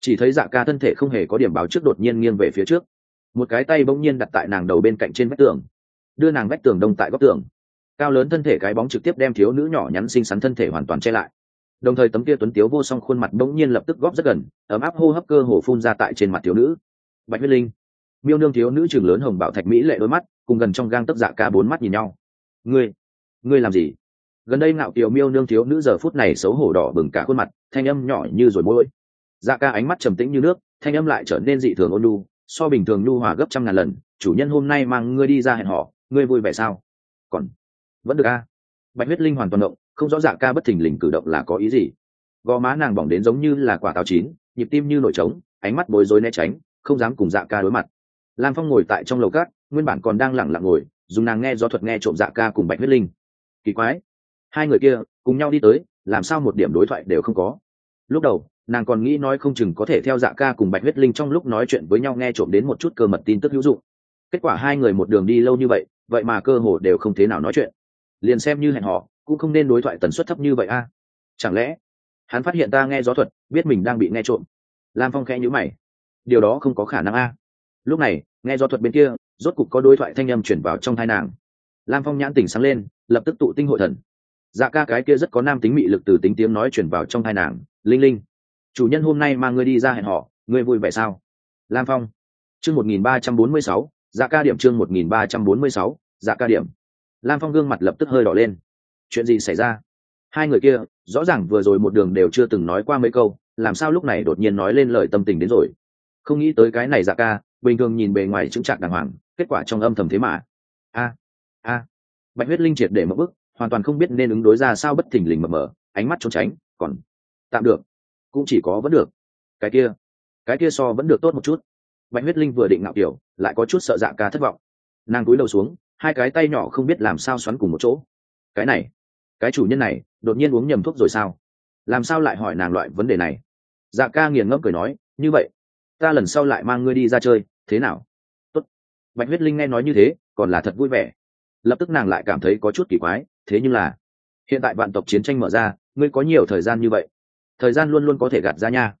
Chỉ thấy dạ ca thân thể không hề có điểm báo trước đột nhiên nghiêng về phía trước. Một cái tay bỗng nhiên đặt tại nàng đầu bên cạnh trên vách tường. Đưa nàng vách tường đông tại góc tường. Cao lớn thân thể cái bóng trực tiếp đem thiếu nữ nhỏ nhắn xinh xắn thân thể hoàn toàn che lại. Đồng thời tấm kia tuấn tiếu vô song khuôn mặt bỗng nhiên lập tức góp rất gần, ấm áp hô hấp cơ hồ phun ra tại trên mặt thiếu nữ. Bạch huyết linh. Miêu nương thiếu nữ trường lớn hồng bảo thạch mỹ lệ đôi mắt, cùng gần trong gang tấc dạ ca bốn mắt nhìn nhau. Ngươi ngươi làm gì? Gần đây ngạo kiều miêu nương thiếu nữ giờ phút này xấu hổ đỏ bừng cả khuôn mặt, thanh âm nhỏ như rồi môi dạ ca ánh mắt trầm tĩnh như nước, thanh âm lại trở nên dị thường ôn nhu, so bình thường nhu hòa gấp trăm ngàn lần, chủ nhân hôm nay mang ngươi đi ra hẹn họ ngươi vui vẻ sao? Còn, vẫn được a. Bạch huyết linh hoàn toàn động, không rõ dạ ca bất thình lình cử động là có ý gì. Gò má nàng bỏng đến giống như là quả táo chín, nhịp tim như nổi trống, ánh mắt bối rối né tránh, không dám cùng dạ ca đối mặt. Lam phong ngồi tại trong lầu cát, nguyên bản còn đang lẳng lặng ngồi, dùng nàng nghe do thuật nghe trộm dạ ca cùng bạch huyết linh kỳ quái. Hai người kia cùng nhau đi tới, làm sao một điểm đối thoại đều không có. Lúc đầu, nàng còn nghĩ nói không chừng có thể theo dạ ca cùng bạch huyết linh trong lúc nói chuyện với nhau nghe trộm đến một chút cơ mật tin tức hữu dụng. Kết quả hai người một đường đi lâu như vậy vậy mà cơ hồ đều không thế nào nói chuyện. Liền xem như hẹn họ cũng không nên đối thoại tần suất thấp như vậy a. Chẳng lẽ, hắn phát hiện ta nghe gió thuật, biết mình đang bị nghe trộm? Lam phong khẽ nhữ mày. Điều đó không có khả năng a. Lúc này, nghe gió thuật bên kia, rốt cục có đối thoại thanh âm chuyển vào trong thai nàng lam phong nhãn tỉnh sáng lên, lập tức tụ tinh hội thần. Dạ ca cái kia rất có nam tính mị lực từ tính tiếng nói chuyển vào trong hai nàng, linh linh, chủ nhân hôm nay mang ngươi đi ra hẹn họ ngươi vui vẻ sao? Lam phong, chương một nghìn ba trăm bốn mươi sáu dạ ca điểm chương một nghìn ba trăm bốn mươi sáu dạ ca điểm. Lam phong gương mặt lập tức hơi đỏ lên. Chuyện gì xảy ra? Hai người kia, rõ ràng vừa rồi một đường đều chưa từng nói qua mấy câu, làm sao lúc này đột nhiên nói lên lời tâm tình đến rồi? Không nghĩ tới cái này dạ ca, bình thường nhìn bề ngoài chững chạc đàng hoàng, kết quả trong âm thầm thế mà. A a. Bạch huyết linh triệt để mất bức hoàn toàn không biết nên ứng đối ra sao bất thình lình mờ mờ ánh mắt trốn tránh, còn tạm được. Cũng chỉ có vẫn được. Cái kia cái kia so vẫn được tốt một chút. Bạch huyết linh vừa định ngạo kiểu, lại có chút sợ dạ ca thất vọng. Nàng cúi đầu xuống, hai cái tay nhỏ không biết làm sao xoắn cùng một chỗ. Cái này, cái chủ nhân này, đột nhiên uống nhầm thuốc rồi sao? Làm sao lại hỏi nàng loại vấn đề này? Dạ ca nghiền ngẫm cười nói, như vậy, ta lần sau lại mang ngươi đi ra chơi, thế nào? Tốt. bạch huyết linh nghe nói như thế, còn là thật vui vẻ lập tức nàng lại cảm thấy có chút kỳ quái, thế nhưng là, hiện tại vạn tộc chiến tranh mở ra, ngươi có nhiều thời gian như vậy? Thời gian luôn luôn có thể gạt ra nha.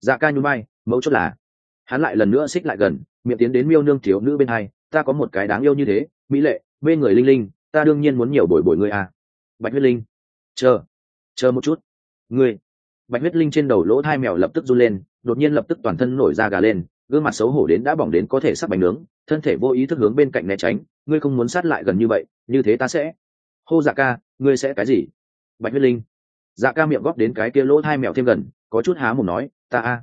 Dạ ca nhún bay mẫu chốt là, hắn lại lần nữa xích lại gần, miệng tiến đến miêu nương thiếu nữ bên hai, ta có một cái đáng yêu như thế, mỹ lệ, mê người linh linh, ta đương nhiên muốn nhiều bồi bồi ngươi à. Bạch huyết linh, chờ chờ một chút. Ngươi, bạch huyết linh trên đầu lỗ thai mèo lập tức run lên, đột nhiên lập tức toàn thân nổi da gà lên gương mặt xấu hổ đến đã bỏng đến có thể sắp bánh nướng, thân thể vô ý thức hướng bên cạnh né tránh, ngươi không muốn sát lại gần như vậy, như thế ta sẽ. Hô dạ ca, ngươi sẽ cái gì? Bạch huyết linh. Dạ ca miệng góp đến cái kia lỗ hai mèo thêm gần, có chút há mồm nói, ta a.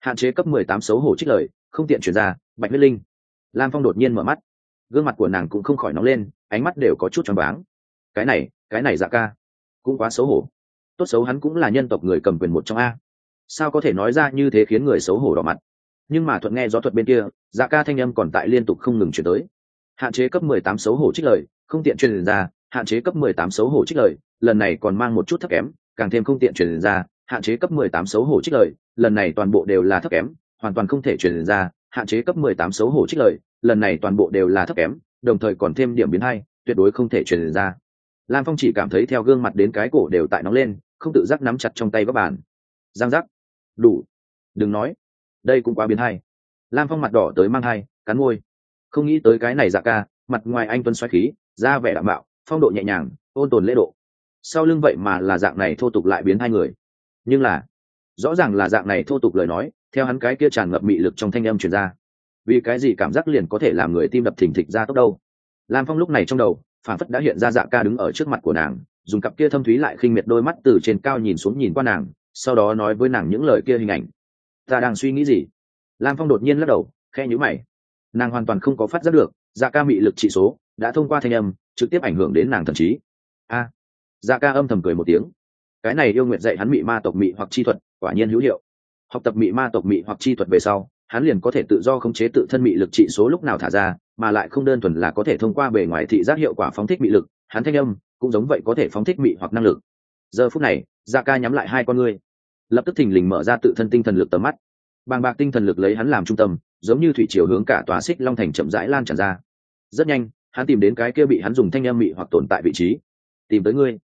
Hạn chế cấp mười tám xấu hổ trích lời, không tiện chuyển ra, bạch huyết linh. Lam phong đột nhiên mở mắt. Gương mặt của nàng cũng không khỏi nóng lên, ánh mắt đều có chút choáng váng. Cái này cái này dạ ca, cũng quá xấu hổ. Tốt xấu hắn cũng là nhân tộc người cầm quyền một trong a. Sao có thể nói ra như thế khiến người xấu hổ đỏ mặt? Nhưng mà thuận nghe gió thuật bên kia dạ ca thanh âm còn tại liên tục không ngừng chuyển tới. Hạn chế cấp mười tám xấu hổ trích lời không tiện truyền ra hạn chế cấp mười tám xấu hổ trích lời lần này còn mang một chút thấp kém càng thêm không tiện truyền ra hạn chế cấp mười tám xấu hổ trích lời lần này toàn bộ đều là thấp kém hoàn toàn không thể truyền ra hạn chế cấp mười tám xấu hổ trích lời lần này toàn bộ đều là thấp kém đồng thời còn thêm điểm biến hay, tuyệt đối không thể truyền ra. Lam phong chỉ cảm thấy theo gương mặt đến cái cổ đều tại nóng lên không tự giác nắm chặt trong tay các bàn. Giang giác. Đủ. Đừng nói đây cũng quá biến hay lam phong mặt đỏ tới mang hai, cắn môi. Không nghĩ tới cái này dạ ca, mặt ngoài anh tuân xoáy khí, da vẻ đạm bạo phong độ nhẹ nhàng, ôn tồn lễ độ. Sau lưng vậy mà là dạng này thô tục lại biến hai người. Nhưng là, rõ ràng là dạng này thô tục lời nói, theo hắn cái kia tràn ngập mị lực trong thanh âm truyền ra. Vì cái gì cảm giác liền có thể làm người tim đập thình thịch ra tốc đâu? Lam phong lúc này trong đầu phản phất đã hiện ra dạ ca đứng ở trước mặt của nàng, dùng cặp kia thâm thúy lại khinh miệt đôi mắt từ trên cao nhìn xuống nhìn qua nàng, sau đó nói với nàng những lời kia hình ảnh ta đang suy nghĩ gì? Lam phong đột nhiên lắc đầu khe nhữ mày. Nàng hoàn toàn không có phát giác được dạ ca mị lực trị số đã thông qua thanh âm, trực tiếp ảnh hưởng đến nàng thần trí. A. Dạ ca âm thầm cười một tiếng. Cái này yêu nguyện dạy hắn mị ma tộc mị hoặc chi thuật, quả nhiên hữu hiệu. Học tập mị ma tộc mị hoặc chi thuật về sau, hắn liền có thể tự do khống chế tự thân mị lực trị số lúc nào thả ra, mà lại không đơn thuần là có thể thông qua bề ngoài thị giác hiệu quả phóng thích mị lực, hắn thanh âm cũng giống vậy có thể phóng thích mị hoặc năng lực. Giờ phút này da ca nhắm lại hai con ngươi lập tức thình lình mở ra tự thân tinh thần lực tầm mắt. Bàng bạc tinh thần lực lấy hắn làm trung tâm, giống như thủy chiều hướng cả tòa xích long thành chậm rãi lan tràn ra. Rất nhanh, hắn tìm đến cái kia bị hắn dùng thanh em mị hoặc tồn tại vị trí. Tìm tới ngươi.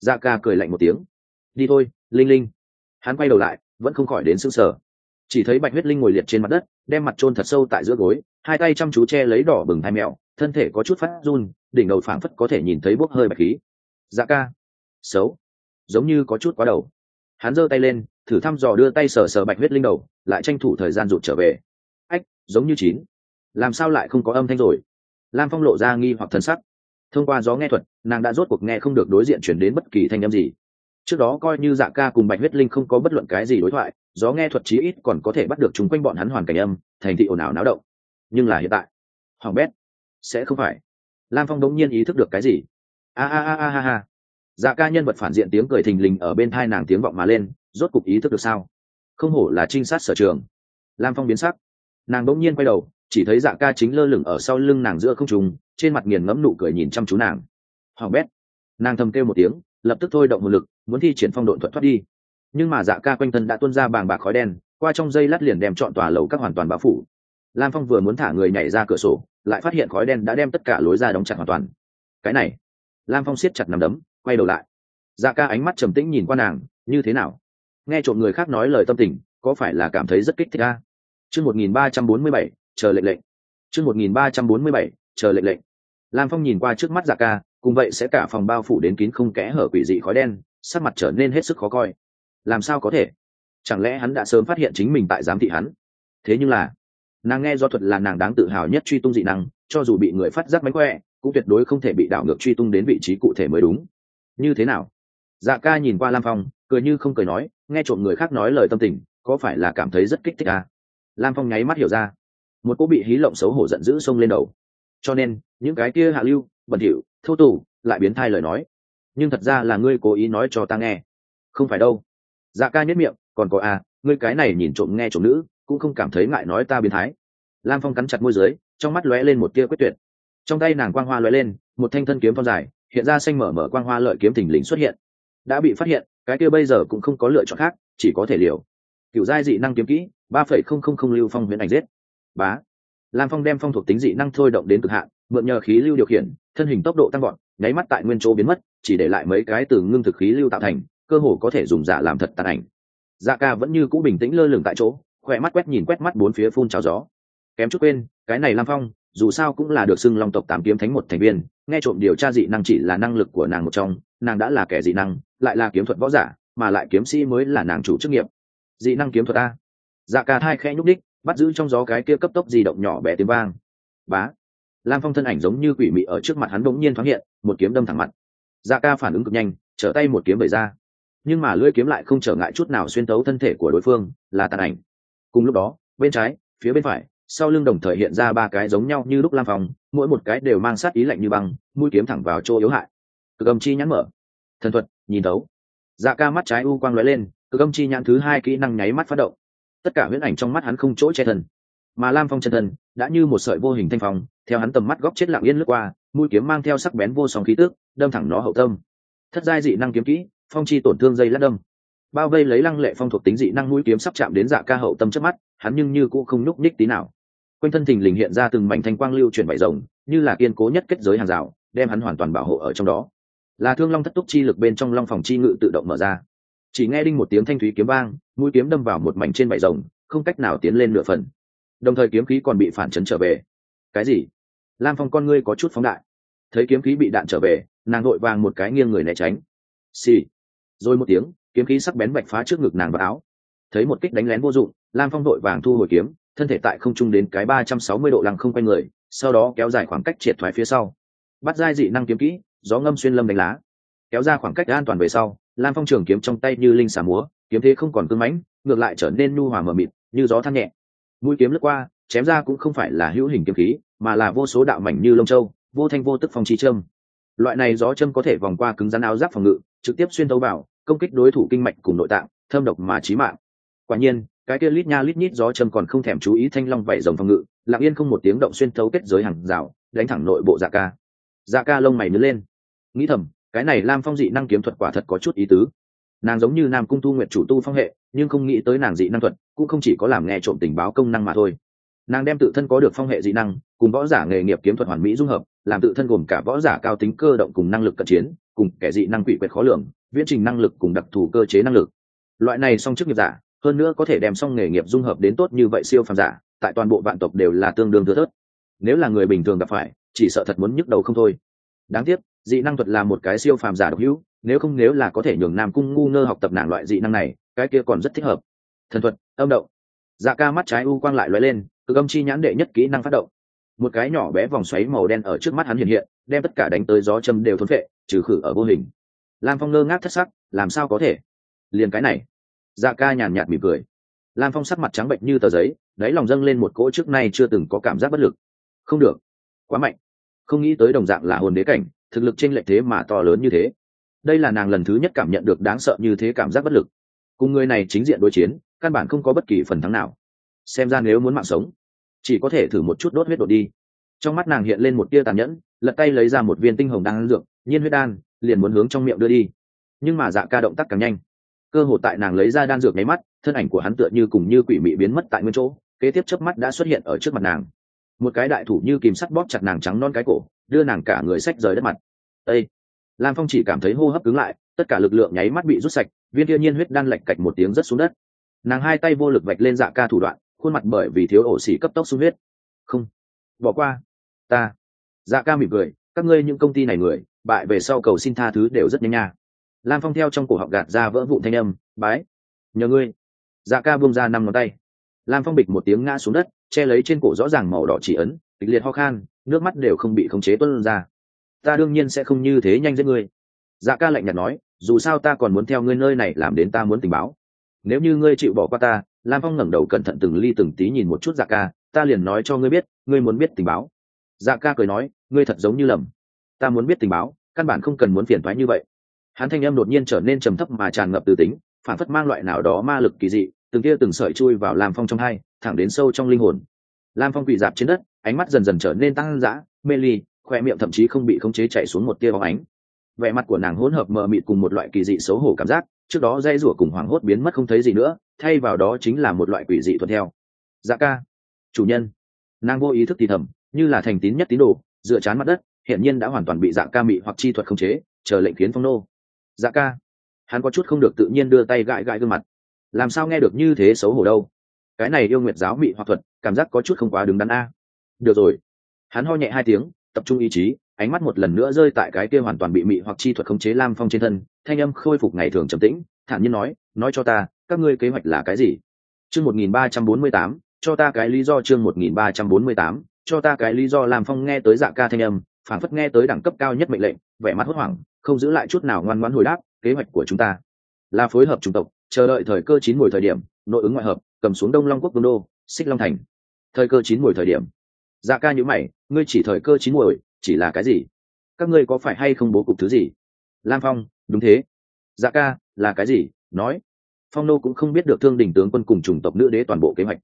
Da ca cười lạnh một tiếng. Đi thôi, linh linh. Hắn quay đầu lại, vẫn không khỏi đến xương sở chỉ thấy bạch huyết linh ngồi liệt trên mặt đất, đem mặt trôn thật sâu tại giữa gối, hai tay chăm chú che lấy đỏ bừng hai mẹo, thân thể có chút phát run, đỉnh đầu phảng phất có thể nhìn thấy bốc hơi bạch khí. Da ca. Xấu. Giống như có chút quá đầu hắn giơ tay lên, thử thăm dò đưa tay sờ sờ bạch huyết linh đầu, lại tranh thủ thời gian rụt trở về. Ách, giống như chín. Làm sao lại không có âm thanh rồi? Lam phong lộ ra nghi hoặc thần sắc. Thông qua gió nghe thuật, nàng đã rốt cuộc nghe không được đối diện chuyển đến bất kỳ thanh âm gì. Trước đó coi như dạ ca cùng bạch huyết linh không có bất luận cái gì đối thoại, gió nghe thuật chí ít còn có thể bắt được chúng quanh bọn hắn hoàn cảnh âm, thành thị ồn ào náo động. Nhưng là hiện tại, hoàng bét, sẽ không phải. Lam phong đống nhiên ý thức được cái gì? A a a a ha ha dạ ca nhân vật phản diện tiếng cười thình lình ở bên thai nàng tiếng vọng mà lên, rốt cục ý thức được sao? Không hổ là trinh sát sở trường. Lam phong biến sắc. Nàng bỗng nhiên quay đầu, chỉ thấy dạ ca chính lơ lửng ở sau lưng nàng giữa không trùng trên mặt nghiền ngẫm nụ cười nhìn chăm chú nàng. Hoàng bét. Nàng thầm kêu một tiếng, lập tức thôi động một lực, muốn thi triển phong độn thuật thoát đi. Nhưng mà dạ ca quanh thân đã tuôn ra bàng bạc khói đen, qua trong dây lát liền đem chọn tòa lầu các hoàn toàn bao phủ. Lam phong vừa muốn thả người nhảy ra cửa sổ, lại phát hiện khói đen đã đem tất cả lối ra đóng chặt hoàn toàn. Cái này. Lam phong siết chặt nằm đấm quay đầu lại. Dạ ca ánh mắt trầm tĩnh nhìn qua nàng, như thế nào? Nghe trộm người khác nói lời tâm tình, có phải là cảm thấy rất kích thích a? Chương một nghìn ba trăm bốn mươi bảy, chờ lệnh lệnh. Chương một nghìn ba trăm bốn mươi bảy, chờ lệnh lệnh. Lam phong nhìn qua trước mắt dạ ca, cùng vậy sẽ cả phòng bao phủ đến kín không kẽ hở quỷ dị khói đen, sắc mặt trở nên hết sức khó coi. Làm sao có thể? Chẳng lẽ hắn đã sớm phát hiện chính mình tại giám thị hắn? Thế nhưng là, nàng nghe do thuật là nàng đáng tự hào nhất truy tung dị năng, cho dù bị người phát giác mánh khỏe, cũng tuyệt đối không thể bị đảo ngược truy tung đến vị trí cụ thể mới đúng như thế nào? Dạ ca nhìn qua lam phong, cười như không cười nói, nghe trộm người khác nói lời tâm tình, có phải là cảm thấy rất kích thích à? lam phong nháy mắt hiểu ra. Một cô bị hí lộng xấu hổ giận dữ xông lên đầu. Cho nên, những cái kia hạ lưu, bẩn thỉu, thô tù lại biến thai lời nói. Nhưng thật ra là ngươi cố ý nói cho ta nghe. Không phải đâu. Dạ ca nhất miệng, còn có à ngươi cái này nhìn trộm nghe trộm nữ, cũng không cảm thấy ngại nói ta biến thái. Lam phong cắn chặt môi dưới, trong mắt lóe lên một tia quyết tuyệt. Trong tay nàng quang hoa lóe lên, một thanh thân kiếm phong dài hiện ra xanh mở mở quang hoa lợi kiếm thình lình xuất hiện. Đã bị phát hiện, cái kia bây giờ cũng không có lựa chọn khác, chỉ có thể liều. Kiểu giai dị năng kiếm kỹ, ba phẩy không không không lưu phong huyễn ảnh giết. Bá. Lam phong đem phong thuộc tính dị năng thôi động đến cực hạn, mượn nhờ khí lưu điều khiển, thân hình tốc độ tăng gọn nháy mắt tại nguyên chỗ biến mất, chỉ để lại mấy cái từ ngưng thực khí lưu tạo thành, cơ hồ có thể dùng giả làm thật tàn ảnh. Dạ ca vẫn như cũ bình tĩnh lơ lửng tại chỗ, khỏe mắt quét nhìn quét mắt bốn phía phun trào gió. Kém chút quên, cái này lam phong, dù sao cũng là được xưng long tộc tám kiếm thánh một thành viên nghe trộm điều tra dị năng chỉ là năng lực của nàng một trong, nàng đã là kẻ dị năng, lại là kiếm thuật võ giả, mà lại kiếm sĩ mới là nàng chủ chức nghiệp. Dị năng kiếm thuật a. Dạ ca thai khẽ nhúc đích bắt giữ trong gió cái kia cấp tốc di động nhỏ bé tiếng vang. Bá. Lam phong thân ảnh giống như quỷ mị ở trước mặt hắn bỗng nhiên thoáng hiện, một kiếm đâm thẳng mặt. Dạ ca phản ứng cực nhanh, trở tay một kiếm về ra. Nhưng mà lưỡi kiếm lại không trở ngại chút nào xuyên tấu thân thể của đối phương, là tàn ảnh. Cùng lúc đó, bên trái, phía bên phải, sau lưng đồng thời hiện ra ba cái giống nhau như lúc lam phong mỗi một cái đều mang sát ý lạnh như băng, mũi kiếm thẳng vào chỗ yếu hại. Cực âm chi nhãn mở. Thần thuật, nhìn tấu dạ ca mắt trái u quang lóe lên, cực âm chi nhãn thứ hai kỹ năng nháy mắt phát động. Tất cả huyễn ảnh trong mắt hắn không chỗ che thần mà lam phong chân thần đã như một sợi vô hình thanh phong, theo hắn tầm mắt góc chết lặng yên lướt qua, mũi kiếm mang theo sắc bén vô song khí tước đâm thẳng nó hậu tâm. Thất giai dị năng kiếm kỹ, phong chi tổn thương dây lát đâm. Bao vây lấy lăng lệ phong thuộc tính dị năng mũi kiếm sắp chạm đến dạ ca hậu tâm trước mắt, hắn nhưng như cũng không nhúc ních tí nào quanh thân thình lình hiện ra từng mảnh thanh quang lưu chuyển vải rồng, như là kiên cố nhất kết giới hàng rào, đem hắn hoàn toàn bảo hộ ở trong đó. Là thương long thất túc chi lực bên trong long phòng chi ngự tự động mở ra. Chỉ nghe đinh một tiếng thanh thúy kiếm vang, mũi kiếm đâm vào một mảnh trên vải rồng, không cách nào tiến lên nửa phần. Đồng thời kiếm khí còn bị phản chấn trở về. Cái gì? Lam phong con ngươi có chút phóng đại. Thấy kiếm khí bị đạn trở về, nàng đội vàng một cái nghiêng người né tránh. Xì、sì. rồi một tiếng, kiếm khí sắc bén bạch phá trước ngực nàng vào áo. Thấy một kích đánh lén vô dụng, lam phong đội vàng thu hồi kiếm thân thể tại không trung đến cái ba trăm sáu mươi độ lăng không quanh người, sau đó kéo dài khoảng cách triệt thoái phía sau. Bắt giai dị năng kiếm kỹ, gió ngâm xuyên lâm đánh lá. Kéo ra khoảng cách an toàn về sau, lam phong trường kiếm trong tay như linh xà múa, kiếm thế không còn cưng mãnh, ngược lại trở nên nhu hòa mờ mịt, như gió than nhẹ. Mũi kiếm lướt qua, chém ra cũng không phải là hữu hình kiếm khí, mà là vô số đạo mảnh như lông châu, vô thanh vô tức phong chi châm. Loại này gió châm có thể vòng qua cứng rắn áo giáp phòng ngự, trực tiếp xuyên tấu vào, công kích đối thủ kinh mạch cùng nội tạng, thâm độc mà chí mạng. Quả nhiên cái kia lít nha lít nhít gió châm còn không thèm chú ý thanh long vảy rồng phòng ngự, lặng yên không một tiếng động xuyên thấu kết giới hàng rào, đánh thẳng nội bộ dạ ca. Dạ ca lông mày nứt lên. Nghĩ thầm, cái này lam phong dị năng kiếm thuật quả thật có chút ý tứ. Nàng giống như nam cung tu nguyện chủ tu phong hệ, nhưng không nghĩ tới nàng dị năng thuật, cũng không chỉ có làm nghe trộm tình báo công năng mà thôi. Nàng đem tự thân có được phong hệ dị năng, cùng võ giả nghề nghiệp kiếm thuật hoàn mỹ dung hợp, làm tự thân gồm cả võ giả cao tính cơ động cùng năng lực cận chiến, cùng kẻ dị năng quỷ quyệt khó lường, viễn trình năng lực cùng đặc thù cơ chế năng lực. Loại này song chức nghiệp giả hơn nữa có thể đem song nghề nghiệp dung hợp đến tốt như vậy siêu phàm giả, tại toàn bộ vạn tộc đều là tương đương thưa thớt. Nếu là người bình thường gặp phải, chỉ sợ thật muốn nhức đầu không thôi. Đáng tiếc, dị năng thuật là một cái siêu phàm giả độc hữu, nếu không nếu là có thể nhường nam cung ngu ngơ học tập nàng loại dị năng này, cái kia còn rất thích hợp. Thần thuật, âm động. Dạ ca mắt trái u quang lại lóe lên, cực âm chi nhãn đệ nhất kỹ năng phát động. Một cái nhỏ bé vòng xoáy màu đen ở trước mắt hắn hiện hiện, đem tất cả đánh tới gió châm đều thốn vệ trừ khử ở vô hình. Lam phong ngơ ngác thất sắc, làm sao có thể? Liền cái này dạ ca nhàn nhạt mỉm cười. Lam phong sắc mặt trắng bệnh như tờ giấy, đáy lòng dâng lên một cỗ trước nay chưa từng có cảm giác bất lực. Không được. Quá mạnh. Không nghĩ tới đồng dạng là hồn đế cảnh, thực lực t r ê n lệch thế mà to lớn như thế. Đây là nàng lần thứ nhất cảm nhận được đáng sợ như thế cảm giác bất lực. Cùng người này chính diện đối chiến, căn bản không có bất kỳ phần thắng nào. Xem ra nếu muốn mạng sống, chỉ có thể thử một chút đốt huyết đột đi. Trong mắt nàng hiện lên một tia tàn nhẫn, lật tay lấy ra một viên tinh hồng đang dược, nhiên huyết đan, liền muốn hướng trong miệng đưa đi. Nhưng mà dạ ca động tác càng nhanh cơ hội tại nàng lấy ra đan dược nháy mắt, thân ảnh của hắn tựa như cùng như quỷ mị biến mất tại nguyên chỗ, kế tiếp chớp mắt đã xuất hiện ở trước mặt nàng. Một cái đại thủ như kìm sắt bóp chặt nàng trắng non cái cổ, đưa nàng cả người sách rời đất mặt. Ây lam phong chỉ cảm thấy hô hấp cứng lại, tất cả lực lượng nháy mắt bị rút sạch, viên thiên nhiên huyết đan lạch cạch một tiếng rất xuống đất. Nàng hai tay vô lực vạch lên dạ ca thủ đoạn, khuôn mặt bởi vì thiếu ổ xỉ cấp tốc sung huyết. Không, bỏ qua. Ta. Dạ ca mỉm cười, các ngươi những công ty này người, bại về sau cầu xin tha thứ đều rất nhanh nha lam phong theo trong cổ họng gạt ra vỡ vụn thanh âm, bái, nhờ ngươi. Dạ ca buông ra năm ngón tay. Lam phong bịch một tiếng ngã xuống đất, che lấy trên cổ rõ ràng màu đỏ chỉ ấn, kịch liệt ho khan, nước mắt đều không bị khống chế tuân ra. Ta đương nhiên sẽ không như thế nhanh giết ngươi. Dạ ca lạnh nhạt nói, dù sao ta còn muốn theo ngươi nơi này làm đến ta muốn tình báo. Nếu như ngươi chịu bỏ qua ta, lam phong ngẩng đầu cẩn thận từng ly từng tí nhìn một chút dạ ca, ta liền nói cho ngươi biết, ngươi muốn biết tình báo. Dạ ca cười nói, ngươi thật giống như lầm. Ta muốn biết tình báo, căn bản không cần muốn phiền thoái như vậy hắn thanh âm đột nhiên trở nên trầm thấp mà tràn ngập từ tính, phản phất mang loại nào đó ma lực kỳ dị, từng tia từng sợi chui vào lam phong trong hai, thẳng đến sâu trong linh hồn. Lam phong quỵ dạp trên đất, ánh mắt dần dần trở nên tăng dã, mê ly, khoe miệng thậm chí không bị khống chế chạy xuống một tia bóng ánh. Vẻ mặt của nàng hỗn hợp mờ mịt cùng một loại kỳ dị xấu hổ cảm giác, trước đó dây rủa cùng hoảng hốt biến mất không thấy gì nữa, thay vào đó chính là một loại quỷ dị thuận theo. Dạ ca, chủ nhân. Nàng vô ý thức thì thầm, như là thành tín nhất tín đồ, dựa chán mặt đất hiện nhiên đã hoàn toàn bị dạ ca mị hoặc chi thuật khống chế, chờ lệnh khiến phong nô dạ ca. Hắn có chút không được tự nhiên đưa tay gãi gãi gương mặt. Làm sao nghe được như thế xấu hổ đâu? Cái này yêu nguyệt giáo mị hoặc thuật, cảm giác có chút không quá đứng đắn a. Được rồi. Hắn ho nhẹ hai tiếng, tập trung ý chí, ánh mắt một lần nữa rơi tại cái kia hoàn toàn bị mị hoặc chi thuật khống chế lam phong trên thân, thanh âm khôi phục ngày thường trầm tĩnh, thản nhiên nói nói cho ta, các ngươi kế hoạch là cái gì? Chương một nghìn ba trăm bốn mươi tám, cho ta cái lý do chương một nghìn ba trăm bốn mươi tám, cho ta cái lý do làm phong nghe tới dạ ca thanh âm phản phất nghe tới đẳng cấp cao nhất mệnh lệnh, vẻ mặt hốt hoảng, không giữ lại chút nào ngoan ngoãn hồi đáp, kế hoạch của chúng ta là phối hợp chủng tộc, chờ đợi thời cơ chín mùi thời điểm, nội ứng ngoại hợp, cầm xuống đông long quốc vương đô, xích long thành. Thời cơ chín mùi thời điểm. Dạ ca nhữ mày, ngươi chỉ thời cơ chín mùi, chỉ là cái gì? Các ngươi có phải hay không bố cục thứ gì? Lam phong, đúng thế. Dạ ca, là cái gì? Nói. Phong nô cũng không biết được thương đình tướng quân cùng chủng tộc nữ đế toàn bộ kế hoạch.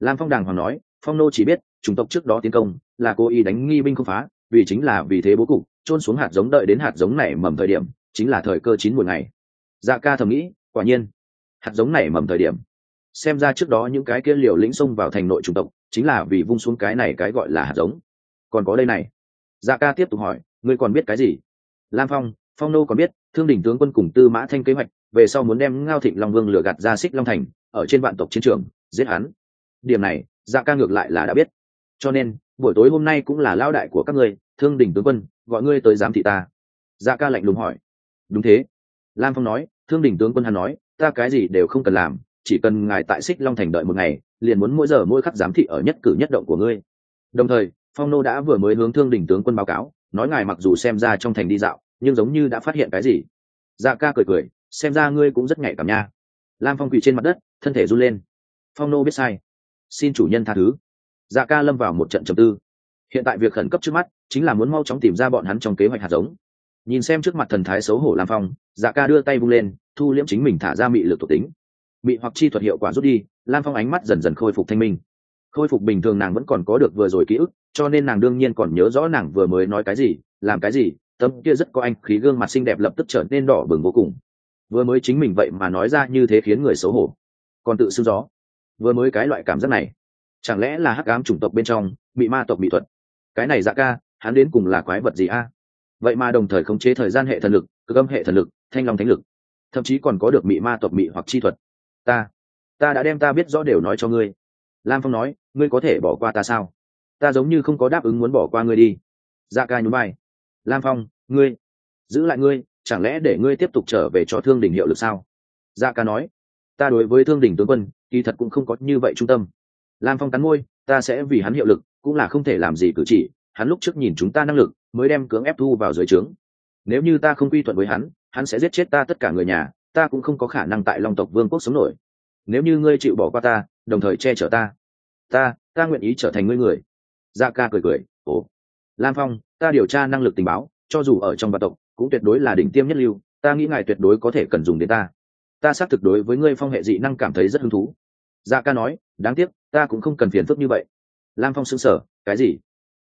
Lam phong đàng hoàng nói, phong nô chỉ biết, chủng tộc trước đó tiến công, là cố ý đánh nghi binh không phá vì chính là vì thế bố cục trôn xuống hạt giống đợi đến hạt giống này mầm thời điểm, chính là thời cơ chín mùi ngày. Dạ ca thầm nghĩ, quả nhiên, hạt giống này mầm thời điểm. Xem ra trước đó những cái kia liều lĩnh xông vào thành nội trung tộc, chính là vì vung xuống cái này cái gọi là hạt giống. Còn có đây này. Dạ ca tiếp tục hỏi, ngươi còn biết cái gì? Lam phong phong nô còn biết, thương đỉnh tướng quân cùng tư mã thanh kế hoạch, về sau muốn đem ngao thịnh long vương lừa gạt ra xích long thành, ở trên vạn tộc chiến trường, giết hắn. Điểm này dạ ca ngược lại là đã biết. Cho nên buổi tối hôm nay cũng là lao đại của các ngươi, thương Đình tướng quân, gọi ngươi tới giám thị ta. Dạ ca lạnh lùng hỏi. Đúng thế. Lam phong nói, thương Đình tướng quân hắn nói, ta cái gì đều không cần làm, chỉ cần ngài tại xích long thành đợi một ngày, liền muốn mỗi giờ mỗi khắc giám thị ở nhất cử nhất động của ngươi. Đồng thời, phong nô đã vừa mới hướng thương đình tướng quân báo cáo, nói ngài mặc dù xem ra trong thành đi dạo, nhưng giống như đã phát hiện cái gì. Dạ ca cười cười, xem ra ngươi cũng rất nhạy cảm nha. Lam phong quỳ trên mặt đất, thân thể run lên. Phong nô biết sai. Xin chủ nhân tha thứ dạ ca lâm vào một trận trầm tư. Hiện tại việc khẩn cấp trước mắt chính là muốn mau chóng tìm ra bọn hắn trong kế hoạch hạt giống. Nhìn xem trước mặt thần thái xấu hổ lam phong dạ ca đưa tay vung lên, thu liễm chính mình thả ra mị lực thuộc tính. Mị hoặc chi thuật hiệu quả rút đi, lam phong ánh mắt dần dần khôi phục thanh minh. Khôi phục bình thường nàng vẫn còn có được vừa rồi ký ức, cho nên nàng đương nhiên còn nhớ rõ nàng vừa mới nói cái gì, làm cái gì, tấm kia rất có anh khí gương mặt xinh đẹp lập tức trở nên đỏ bừng vô cùng. Vừa mới chính mình vậy mà nói ra như thế khiến người xấu hổ. Còn tự xưng gió. Vừa mới cái loại cảm giác này chẳng lẽ là hắc ám chủng tộc bên trong, bị ma tộc bị thuật? Cái này dạ ca, hắn đến cùng là quái vật gì a? Vậy mà đồng thời khống chế thời gian hệ thần lực cực âm hệ thần lực, thanh long thánh lực. Thậm chí còn có được mị ma tộc mị hoặc chi thuật. Ta ta đã đem ta biết rõ đều nói cho ngươi. Lam phong nói, ngươi có thể bỏ qua ta sao? Ta giống như không có đáp ứng muốn bỏ qua ngươi đi. Dạ ca nhún vai. Lam phong, ngươi, giữ lại ngươi, chẳng lẽ để ngươi tiếp tục trở về cho thương đình hiệu lực sao? Dạ ca nói, ta đối với thương đình tướng quân, kỳ thật cũng không có như vậy trung tâm lam phong cắn môi, ta sẽ vì hắn hiệu lực, cũng là không thể làm gì cử chỉ, hắn lúc trước nhìn chúng ta năng lực, mới đem cưỡng ép thu vào dưới trướng. Nếu như ta không quy thuận với hắn hắn sẽ giết chết ta tất cả người nhà, ta cũng không có khả năng tại long tộc vương quốc sống nổi. Nếu như ngươi chịu bỏ qua ta, đồng thời che chở ta ta ta nguyện ý trở thành ngươi người. Dạ ca cười cười, ồ. Lam phong, ta điều tra năng lực tình báo, cho dù ở trong vạn tộc, cũng tuyệt đối là đỉnh tiêm nhất lưu, ta nghĩ ngài tuyệt đối có thể cần dùng đến ta. Ta xác thực đối với ngươi phong hệ dị năng cảm thấy rất hứng thú dạ ca nói, đáng tiếc, ta cũng không cần phiền phức như vậy. Lam phong xứng sở cái gì?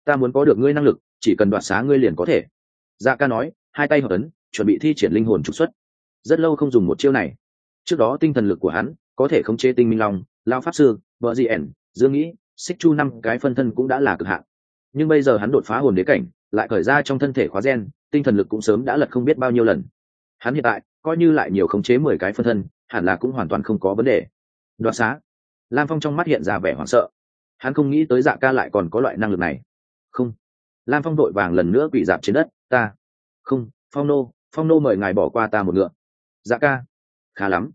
Ta muốn có được ngươi năng lực, chỉ cần đoạt xá ngươi liền có thể. Dạ ca nói, hai tay hợp ấn, chuẩn bị thi triển linh hồn trục xuất. Rất lâu không dùng một chiêu này. Trước đó tinh thần lực của hắn có thể khống chế tinh minh long lao pháp sư, vợ dị ẻn, dương nghĩ, xích chu năm cái phân thân cũng đã là cực hạn. Nhưng bây giờ hắn đột phá hồn đế cảnh, lại khởi ra trong thân thể khóa gen, tinh thần lực cũng sớm đã lật không biết bao nhiêu lần. Hắn hiện tại coi như lại nhiều khống chế mười cái phân thân, hẳn là cũng hoàn toàn không có vấn đề. Đoạt xá lam phong trong mắt hiện ra vẻ hoảng sợ. Hắn không nghĩ tới dạ ca lại còn có loại năng lực này. Không. Lam phong đội vàng lần nữa bị dạp trên đất. Ta. Không. Phong nô. Phong nô mời ngài bỏ qua ta một ngựa. Dạ ca. Khá lắm.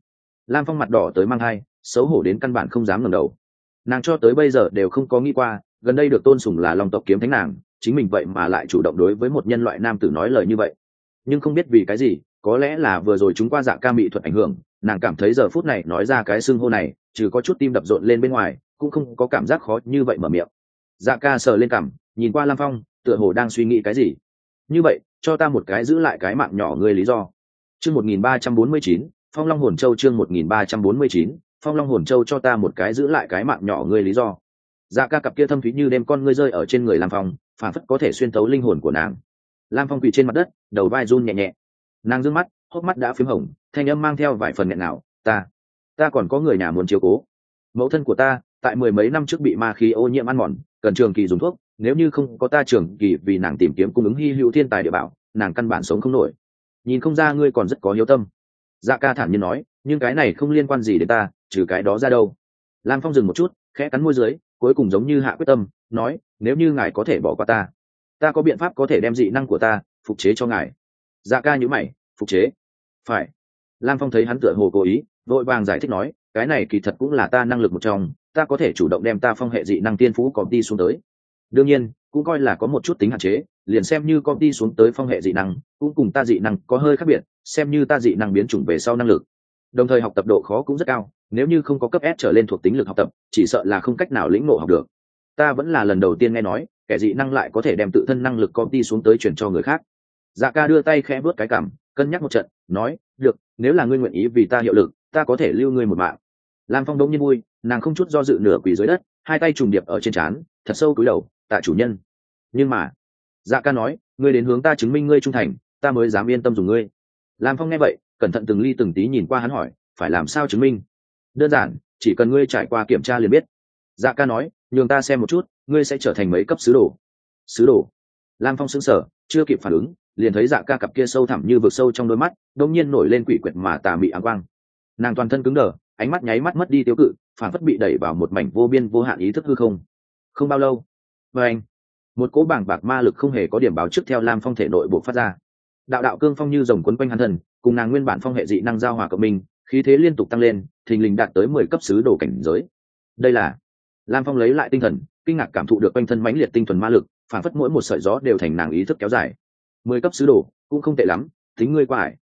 Lam phong mặt đỏ tới mang hai xấu hổ đến căn bản không dám ngẩng đầu. Nàng cho tới bây giờ đều không có nghĩ qua, gần đây được tôn sùng là lòng tộc kiếm thánh nàng, chính mình vậy mà lại chủ động đối với một nhân loại nam tử nói lời như vậy. Nhưng không biết vì cái gì, có lẽ là vừa rồi chúng qua dạ ca mỹ thuật ảnh hưởng nàng cảm thấy giờ phút này nói ra cái xưng hô này, trừ có chút tim đập rộn lên bên ngoài, cũng không có cảm giác khó như vậy mở miệng. Dạ ca sờ lên cằm, nhìn qua lam phong, tựa hồ đang suy nghĩ cái gì. Như vậy, cho ta một cái giữ lại cái mạng nhỏ ngươi lý do. Chương một nghìn ba trăm bốn mươi chín, phong long hồn châu chương một nghìn ba trăm bốn mươi chín, phong long hồn châu cho ta một cái giữ lại cái mạng nhỏ ngươi lý do. Dạ ca cặp kia thâm thúy như đem con ngươi rơi ở trên người lam phong, phản phất có thể xuyên tấu linh hồn của nàng. Lam phong quỳ trên mặt đất, đầu vai run nhẹ nhẹ. Nàng d ư ơ n g mắt hốc mắt đã p h í m hồng, thanh âm mang theo vài phần nghẹn nào, ta ta còn có người nhà muốn chiếu cố. Mẫu thân của ta, tại mười mấy năm trước bị ma khí ô nhiễm ăn mòn, cần trường kỳ dùng thuốc, nếu như không có ta trường kỳ vì nàng tìm kiếm cung ứng hy hữu thiên tài địa bảo, nàng căn bản sống không nổi. Nhìn không ra ngươi còn rất có hiếu tâm. Dạ ca thản nhiên nói, nhưng cái này không liên quan gì đến ta, trừ cái đó ra đâu. Lam phong dừng một chút, khẽ cắn môi dưới, cuối cùng giống như hạ quyết tâm, nói, nếu như ngài có thể bỏ qua ta ta có biện pháp có thể đem dị năng của ta phục chế cho ngài. Dạ ca nhữ mày, phục chế? Phải. Lam phong thấy hắn tựa hồ cố ý, vội vàng giải thích nói, cái này kỳ thật cũng là ta năng lực một trong, ta có thể chủ động đem ta phong hệ dị năng tiên phú công ty xuống tới. Đương nhiên, cũng coi là có một chút tính hạn chế, liền xem như công ty xuống tới phong hệ dị năng, cũng cùng ta dị năng có hơi khác biệt, xem như ta dị năng biến chủng về sau năng lực. Đồng thời học tập độ khó cũng rất cao, nếu như không có cấp s trở lên thuộc tính lực học tập, chỉ sợ là không cách nào lĩnh ngộ học được. Ta vẫn là lần đầu tiên nghe nói, kẻ dị năng lại có thể đem tự thân năng lực công ty xuống tới chuyển cho người khác. Dạ ca đưa tay khẽ vớt cái cảm cân nhắc một trận nói, được, nếu là ngươi nguyện ý vì ta hiệu lực, ta có thể lưu ngươi một mạng. Lam phong đông nhiên vui, nàng không chút do dự nửa quỳ dưới đất, hai tay trùng điệp ở trên trán, thật sâu cúi đầu, tạ chủ nhân. Nhưng mà dạ ca nói, ngươi đến hướng ta chứng minh ngươi trung thành, ta mới dám yên tâm dùng ngươi. Lam phong nghe vậy, cẩn thận từng ly từng tí nhìn qua hắn hỏi, phải làm sao chứng minh? Đơn giản, chỉ cần ngươi trải qua kiểm tra liền biết. Dạ ca nói, nhường ta xem một chút, ngươi sẽ trở thành mấy cấp sứ đồ? Sứ đồ? Lam phong xứng sở chưa kịp phản ứng liền thấy dạ ca cặp kia sâu thẳm như vực sâu trong đôi mắt đông nhiên nổi lên quỷ quyệt mà tà mị áng quang. Nàng toàn thân cứng đờ, ánh mắt nháy mắt mất đi tiêu cự, phản phất bị đẩy vào một mảnh vô biên vô hạn ý thức hư không. Không bao lâu, và anh, một cỗ bảng bạc ma lực không hề có điểm báo trước theo lam phong thể nội bộ phát ra. Đạo đạo cương phong như dòng quấn quanh hắn thần, cùng nàng nguyên bản phong hệ dị năng giao hòa cộng minh, khí thế liên tục tăng lên, thình lình đạt tới mười cấp sứ đồ cảnh giới. Đây là, lam phong lấy lại tinh thần, kinh ngạc cảm thụ được quanh thân mãnh liệt tinh thuần ma lực, phản phất mỗi một sợi gió đều thành nàng ý thức kéo dài mười cấp sứ đồ, cũng không tệ lắm, tính ngươi qua ải.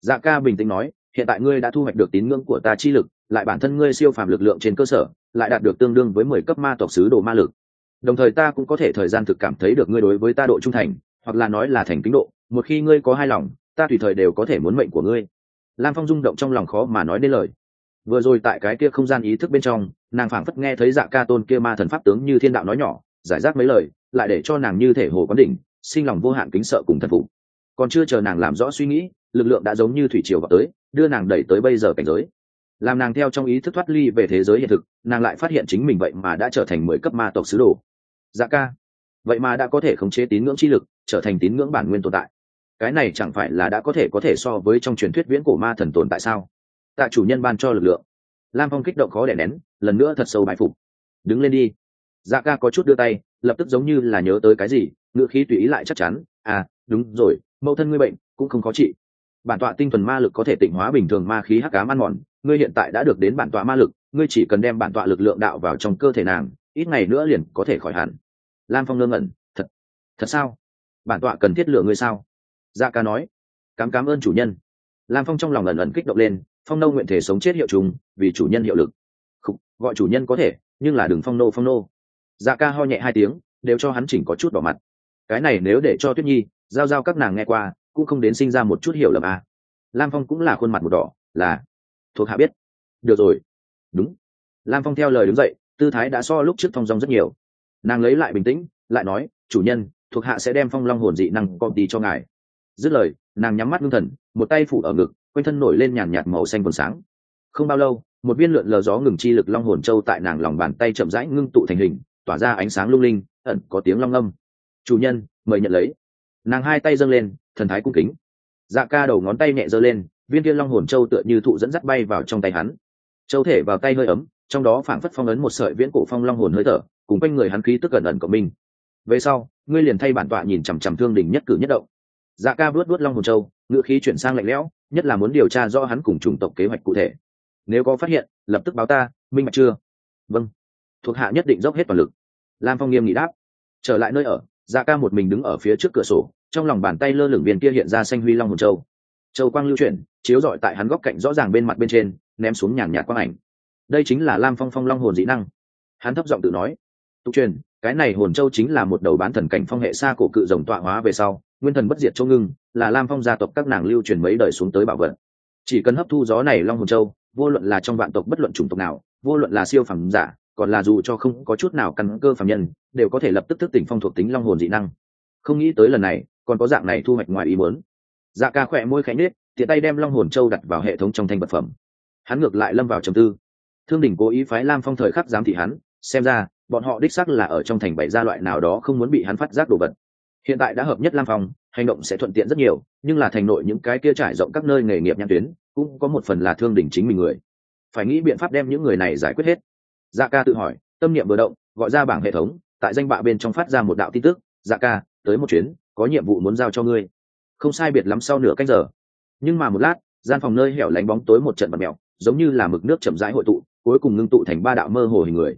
Dạ ca bình tĩnh nói, hiện tại ngươi đã thu hoạch được tín ngưỡng của ta chi lực, lại bản thân ngươi siêu phàm lực lượng trên cơ sở, lại đạt được tương đương với mười cấp ma tộc sứ đồ ma lực. Đồng thời ta cũng có thể thời gian thực cảm thấy được ngươi đối với ta độ trung thành, hoặc là nói là thành kính độ, một khi ngươi có hai lòng, ta tùy thời đều có thể muốn mệnh của ngươi. Lam phong rung động trong lòng khó mà nói đến lời. Vừa rồi tại cái kia không gian ý thức bên trong, nàng phảng phất nghe thấy dạ ca tôn kia ma thần pháp tướng như thiên đạo nói nhỏ, giải rác mấy lời, lại để cho nàng như thể hồ quán đỉnh sinh lòng vô hạn kính sợ cùng thần phục. Còn chưa chờ nàng làm rõ suy nghĩ, lực lượng đã giống như thủy triều vào tới, đưa nàng đẩy tới bây giờ cảnh giới. Làm nàng theo trong ý thức thoát ly về thế giới hiện thực, nàng lại phát hiện chính mình vậy mà đã trở thành mười cấp ma tộc sứ đồ. Dạ ca, vậy mà đã có thể khống chế tín ngưỡng chi lực, trở thành tín ngưỡng bản nguyên tồn tại. Cái này chẳng phải là đã có thể có thể so với trong truyền thuyết viễn cổ ma thần tồn tại sao? Tạ chủ nhân ban cho lực lượng. Lam phong kích động khó đẻ nén, lần nữa thật sâu bài phục. Đứng lên đi. Dạ ca có chút đưa tay, lập tức giống như là nhớ tới cái gì ngữ khí tùy ý lại chắc chắn à đúng rồi mẫu thân ngươi bệnh cũng không có trị. Bản tọa tinh thuần ma lực có thể tịnh hóa bình thường ma khí hắc cám ăn mòn ngươi hiện tại đã được đến bản tọa ma lực ngươi chỉ cần đem bản tọa lực lượng đạo vào trong cơ thể nàng ít ngày nữa liền có thể khỏi hẳn. Lam phong ngơ ngẩn thật thật sao? Bản tọa cần thiết lượng ngươi sao? Dạ ca nói cám cám ơn chủ nhân. Lam phong trong lòng ẩn ẩn kích động lên phong nô nguyện thể sống chết hiệu trùng vì chủ nhân hiệu lực. Không, gọi chủ nhân có thể nhưng là đừng phong nô phong nô. Dạ ca ho nhẹ hai tiếng đều cho hắn chỉnh có chút đỏ mặt cái này nếu để cho tuyết nhi, giao giao các nàng nghe qua, cũng không đến sinh ra một chút hiểu lầm à. lam phong cũng là khuôn mặt một đỏ, là, thuộc hạ biết. Được rồi. Đúng. Lam phong theo lời đứng dậy, tư thái đã so lúc trước thong dong rất nhiều. Nàng lấy lại bình tĩnh, lại nói, chủ nhân, thuộc hạ sẽ đem phong long hồn dị năng công ty cho ngài. Dứt lời, nàng nhắm mắt ngưng thần, một tay phủ ở ngực, quanh thân nổi lên nhàn nhạt màu xanh còn sáng. Không bao lâu, một viên lượn lờ gió ngừng chi lực long hồn châu tại nàng lòng bàn tay chậm rãi ngưng tụ thành hình, tỏa ra ánh sáng lung linh, ẩn có tiếng long âm chủ nhân, mời nhận lấy. Nàng hai tay dâng lên, thần thái cung kính. Dạ ca đầu ngón tay nhẹ giơ lên, viên kia long hồn châu tựa như thụ dẫn dắt bay vào trong tay hắn. Châu thể vào tay hơi ấm, trong đó phảng phất phong ấn một sợi viễn cổ phong long hồn hơi thở, cùng quanh người hắn khí tức gần ẩn của mình. Về sau, ngươi liền thay bản tọa nhìn chằm chằm thương đình nhất cử nhất động. Dạ ca vớt vớt long hồn châu, ngựa khí chuyển sang lạnh lẽo, nhất là muốn điều tra rõ hắn cùng chủng tộc kế hoạch cụ thể. Nếu có phát hiện, lập tức báo ta, minh bạch chưa? Vâng. Thuộc hạ nhất định dốc hết toàn lực. Lam phong nghiêm nghị đáp. Trở lại nơi ở dạ ca một mình đứng ở phía trước cửa sổ, trong lòng bàn tay lơ lửng viên kia hiện ra xanh huy long hồn châu. Châu quang lưu chuyển, chiếu rọi tại hắn góc cạnh rõ ràng bên mặt bên trên, ném xuống nhàn nhạt quang ảnh. Đây chính là lam phong phong long hồn dĩ năng. Hắn thấp giọng tự nói, tục truyền, cái này hồn châu chính là một đầu bán thần cảnh phong hệ xa cổ cự rồng tọa hóa về sau, nguyên thần bất diệt châu ngưng, là lam phong gia tộc các nàng lưu truyền mấy đời xuống tới bảo vật. Chỉ cần hấp thu gió này long hồn châu, vô luận là trong vạn tộc bất luận chủng tộc nào, vô luận là siêu phẩm giả còn là dù cho không có chút nào căn cơ phạm nhân, đều có thể lập tức thức tỉnh phong thuộc tính long hồn dị năng. Không nghĩ tới lần này, còn có dạng này thu hoạch ngoài ý muốn. Dạ ca khỏe môi khánh nết tiện tay đem long hồn châu đặt vào hệ thống trong thanh vật phẩm. Hắn ngược lại lâm vào trầm tư. Thương đình cố ý phái lam phong thời khắc giám thị hắn, xem ra, bọn họ đích xác là ở trong thành bảy gia loại nào đó không muốn bị hắn phát giác đồ vật. Hiện tại đã hợp nhất lam phong, hành động sẽ thuận tiện rất nhiều, nhưng là thành nội những cái kia trải rộng các nơi nghề nghiệp nhãn tuyến, cũng có một phần là thương đình chính mình người. Phải nghĩ biện pháp đem những người này giải quyết hết dạ ca tự hỏi, tâm niệm vừa động, gọi ra bảng hệ thống, tại danh bạ bên trong phát ra một đạo tin tức. Dạ ca, tới một chuyến, có nhiệm vụ muốn giao cho ngươi. Không sai biệt lắm sau nửa cách giờ. Nhưng mà một lát, gian phòng nơi hẻo lánh bóng tối một trận bật mèo, giống như là mực nước chậm rãi hội tụ, cuối cùng ngưng tụ thành ba đạo mơ hồ hình người.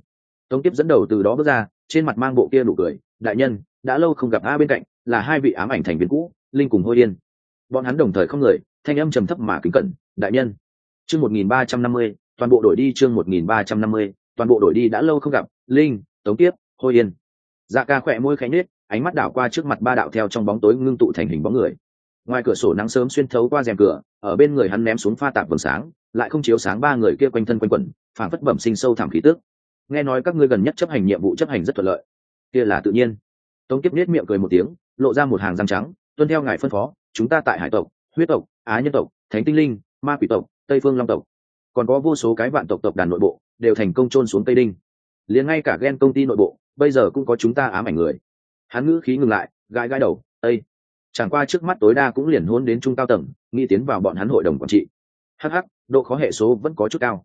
Tống tiếp dẫn đầu từ đó bước ra, trên mặt mang bộ kia nụ cười, đại nhân, đã lâu không gặp a bên cạnh, là hai vị ám ảnh thành viên cũ, linh cùng hôi yên bọn hắn đồng thời không người, thanh âm trầm thấp mà kính cẩn, đại nhân. Chương một nghìn ba trăm năm mươi, toàn bộ đổi đi chương một nghìn ba trăm năm mươi toàn bộ đội đi đã lâu không gặp, linh, tống tiếp hôi yên. Dạ ca khỏe môi khánh nết ánh mắt đảo qua trước mặt ba đạo theo trong bóng tối ngưng tụ thành hình bóng người. Ngoài cửa sổ nắng sớm xuyên thấu qua rèm cửa, ở bên người hắn ném xuống pha tạp vầng sáng, lại không chiếu sáng ba người kia quanh thân quanh quẩn phản phất bẩm sinh sâu thẳm khí tước nghe nói các ngươi gần nhất chấp hành nhiệm vụ chấp hành rất thuận lợi. Kia là tự nhiên. Tống kiếp nết miệng cười một tiếng, lộ ra một hàng răng trắng, tuân theo ngài phân phó, chúng ta tại hải tộc, huyết tộc, á nhân tộc, thánh tinh linh, ma quỷ tộc, tây phương long tộc. Còn có vô số cái vạn tộc tộc đàn nội bộ đều thành công trôn xuống tây đinh. Liền ngay cả ghen công ty nội bộ, bây giờ cũng có chúng ta ám ảnh người. Hắn ngữ khí ngừng lại, gãi gãi đầu tây chẳng qua trước mắt tối đa cũng liền hôn đến trung cao tầng, nghĩ tiến vào bọn hắn hội đồng quản trị. Hh độ khó hệ số vẫn có chút cao.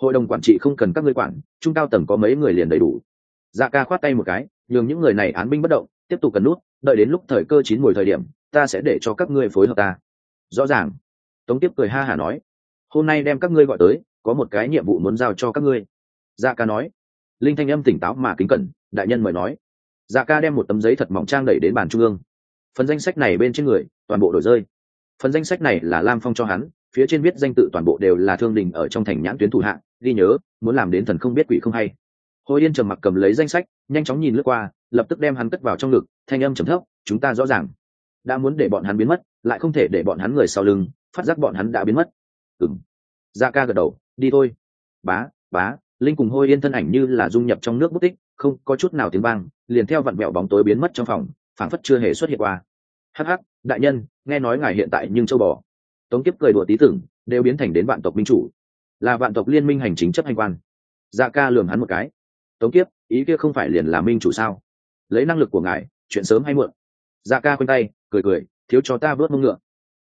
Hội đồng quản trị không cần các ngươi quản, trung cao tầng có mấy người liền đầy đủ. Dạ ca khoát tay một cái, nhường những người này án binh bất động, tiếp tục cần nút, đợi đến lúc thời cơ chín mùi thời điểm, ta sẽ để cho các ngươi phối hợp ta. Rõ ràng. Tống tiếp cười ha hả nói, hôm nay đem các ngươi gọi tới có một cái nhiệm vụ muốn giao cho các ngươi. Dạ ca nói. Linh thanh âm tỉnh táo mà kính cẩn, đại nhân mời nói. Dạ ca đem một tấm giấy thật mỏng trang đẩy đến bàn trung ương. Phần danh sách này bên trên người, toàn bộ đổi rơi. Phần danh sách này là lam phong cho hắn, phía trên viết danh tự toàn bộ đều là thương đình ở trong thành nhãn tuyến thủ hạng ghi nhớ, muốn làm đến thần không biết quỷ không hay. Hồi yên trầm mặc cầm lấy danh sách, nhanh chóng nhìn lướt qua, lập tức đem hắn cất vào trong ngực, thanh âm trầm thấp, chúng ta rõ ràng. Đã muốn để bọn hắn biến mất, lại không thể để bọn hắn người sau lưng, phát giác bọn hắn đã biến mất. Ừng da dạ ca gật đầu đi thôi. Bá bá, linh cùng hôi yên thân ảnh như là dung nhập trong nước bút tích, không có chút nào tiếng vang, liền theo vặn mẹo bóng tối biến mất trong phòng, phảng phất chưa hề xuất hiện qua. Hh đại nhân, nghe nói ngài hiện tại nhưng châu bò. Tống kiếp cười đùa tí tưởng, đều biến thành đến vạn tộc minh chủ. Là vạn tộc liên minh hành chính chấp hành quan. Dạ ca lường hắn một cái. Tống kiếp, ý kia không phải liền là minh chủ sao? Lấy năng lực của ngài, chuyện sớm hay muộn? Dạ ca khoanh tay, cười cười, thiếu cho ta vớt mông ngựa.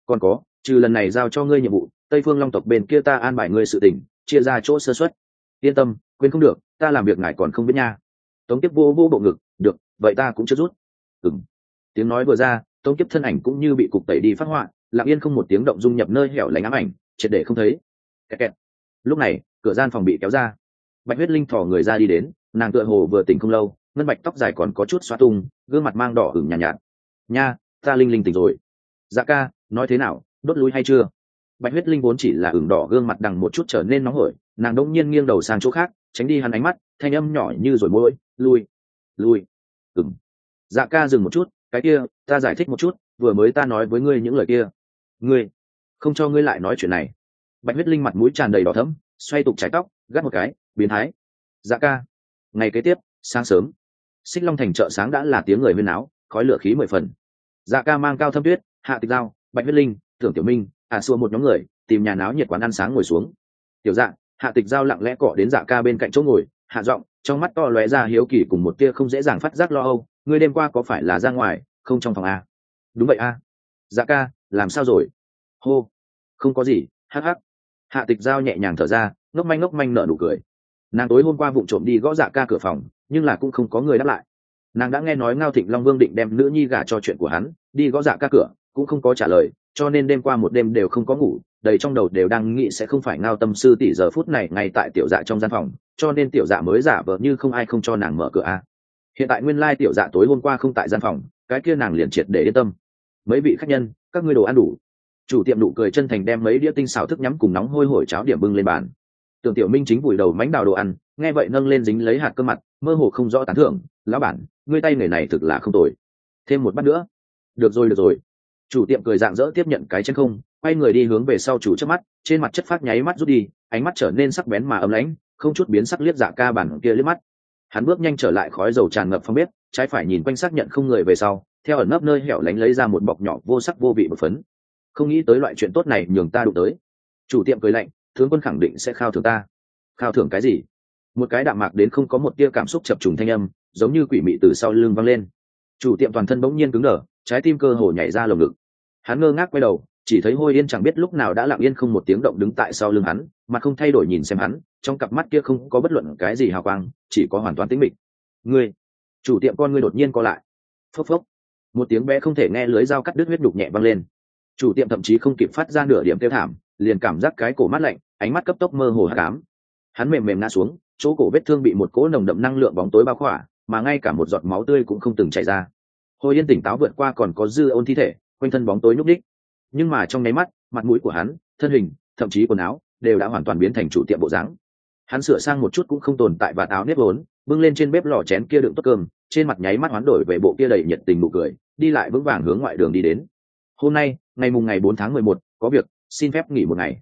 Còn có, trừ lần này giao cho ngươi nhiệm vụ tây phương long tộc bên kia ta an bài ngươi sự tỉnh chia ra chỗ sơ xuất yên tâm quên không được ta làm việc ngài còn không biết nha. Tống kiếp vô vô bộ ngực được vậy ta cũng chưa rút. Ừng tiếng nói vừa ra tống kiếp thân ảnh cũng như bị cục tẩy đi phát họa lặng yên không một tiếng động dung nhập nơi hẻo lánh ám ảnh triệt để không thấy. Kẹt kẹt. lúc này cửa gian phòng bị kéo ra. Bạch huyết linh thỏ người ra đi đến nàng tựa hồ vừa tỉnh không lâu ngân bạch tóc dài còn có chút xoa tung gương mặt mang đỏ ửng nhàn nhạt, nhạt nha ta linh linh tỉnh rồi. Dạ ca nói thế nào đốt lui hay chưa? Bạch huyết linh vốn chỉ là ửng đỏ gương mặt đằng một chút trở nên nóng hổi, nàng đông nhiên nghiêng đầu sang chỗ khác, tránh đi hắn ánh mắt, thanh âm nhỏ như rồi môi, lui lui. Ừng dạ ca dừng một chút, cái kia, ta giải thích một chút, vừa mới ta nói với ngươi những lời kia. Ngươi, không cho ngươi lại nói chuyện này. Bạch huyết linh mặt mũi tràn đầy đỏ thấm xoay tục trái tóc, gắt một cái, biến thái. Dạ ca. Ngày kế tiếp, sáng sớm. Xích long thành chợ sáng đã là tiếng người huyên áo khói lửa khí mười phần. Dạ ca mang cao thâm tuyết, hạ tịch giao bạch huyết linh, tưởng tiểu minh à xua một nhóm người, tìm nhà náo nhiệt quán ăn sáng ngồi xuống. Tiểu dạ hạ tịch giao lặng lẽ cọ đến dạ ca bên cạnh chỗ ngồi, hạ giọng, trong mắt to lóe ra hiếu kỳ cùng một tia không dễ dàng phát giác lo âu, ngươi đêm qua có phải là ra ngoài, không trong phòng a đúng vậy a dạ ca, làm sao rồi? Hô, không có gì, hắc hắc. Hạ tịch giao nhẹ nhàng thở ra, ngốc manh ngốc manh nở nụ cười. Nàng tối hôm qua vụ trộm đi gõ dạ ca cửa phòng, nhưng là cũng không có người đáp lại. Nàng đã nghe nói ngao thịnh long vương định đem nữ nhi gả cho chuyện của hắn, đi gõ dạ ca cửa, cũng không có trả lời cho nên đêm qua một đêm đều không có ngủ, đầy trong đầu đều đang nghĩ sẽ không phải ngao tâm sư tỷ giờ phút này ngay tại tiểu dạ trong gian phòng, cho nên tiểu dạ mới giả vờ như không ai không cho nàng mở cửa a. Hiện tại nguyên lai tiểu dạ tối hôm qua không tại gian phòng, cái kia nàng liền triệt để yên tâm. Mấy vị khách nhân, các ngươi đồ ăn đủ. Chủ tiệm nụ cười chân thành đem mấy đĩa tinh xào thức nhắm cùng nóng hôi hổi cháo điểm bưng lên bàn. Tưởng tiểu minh chính vùi đầu mánh đào đồ ăn, nghe vậy nâng lên dính lấy hạt cơ mặt, mơ hồ không rõ tán thưởng. Lão bản, ngươi tay người này thực là không tồi. Thêm một bát nữa. Được rồi được rồi chủ tiệm cười dạng dỡ tiếp nhận cái chân không, quay người đi hướng về sau chủ trước mắt, trên mặt chất phát nháy mắt rút đi, ánh mắt trở nên sắc bén mà ấm lãnh, không chút biến sắc liếc dạ ca bản kia liếc mắt. Hắn bước nhanh trở lại khói dầu tràn ngập phong bếp, trái phải nhìn quanh xác nhận không người về sau, theo ẩn nấp nơi hẻo lánh lấy ra một bọc nhỏ vô sắc vô vị một phấn. Không nghĩ tới loại chuyện tốt này nhường ta đụng tới. Chủ tiệm cười lạnh, tướng quân khẳng định sẽ khao thưởng ta. Khao thưởng cái gì? Một cái đạm mạc đến không có một tia cảm xúc chập trùng thanh âm, giống như quỷ mị từ sau lưng văng lên. Chủ tiệm toàn thân bỗng nhiên cứng đờ, trái tim cơ hồ nhảy ra lồng ngực hắn ngơ ngác quay đầu, chỉ thấy hôi yên chẳng biết lúc nào đã lặng yên không một tiếng động đứng tại sau lưng hắn, mà không thay đổi nhìn xem hắn, trong cặp mắt kia không có bất luận cái gì hào quang, chỉ có hoàn toàn tĩnh mịch. Ngươi, chủ tiệm con ngươi đột nhiên co lại. Phốc phốc. Một tiếng bé không thể nghe lưới dao cắt đứt huyết đục nhẹ văng lên. Chủ tiệm thậm chí không kịp phát ra nửa điểm tiêu thảm, liền cảm giác cái cổ mắt lạnh, ánh mắt cấp tốc mơ hồ hát cám hắn mềm mềm ngã xuống, chỗ cổ vết thương bị một cỗ nồng đậm năng lượng bóng tối bao khỏa, mà ngay cả một giọt máu tươi cũng không từng chảy ra. Hồi yên tỉnh táo vượt qua còn có dư ôn thi thể quanh thân bóng tối nhúc đích nhưng mà trong nháy mắt, mặt mũi của hắn, thân hình, thậm chí quần áo đều đã hoàn toàn biến thành chủ tiệm bộ dáng. Hắn sửa sang một chút cũng không tồn tại và táo nếp vốn, bưng lên trên bếp lò chén kia đựng tốt cơm, trên mặt nháy mắt hoán đổi về bộ kia đầy nhiệt tình nụ cười, đi lại vững vàng hướng ngoại đường đi đến. Hôm nay, ngày mùng ngày bốn tháng mười một, có việc, xin phép nghỉ một ngày.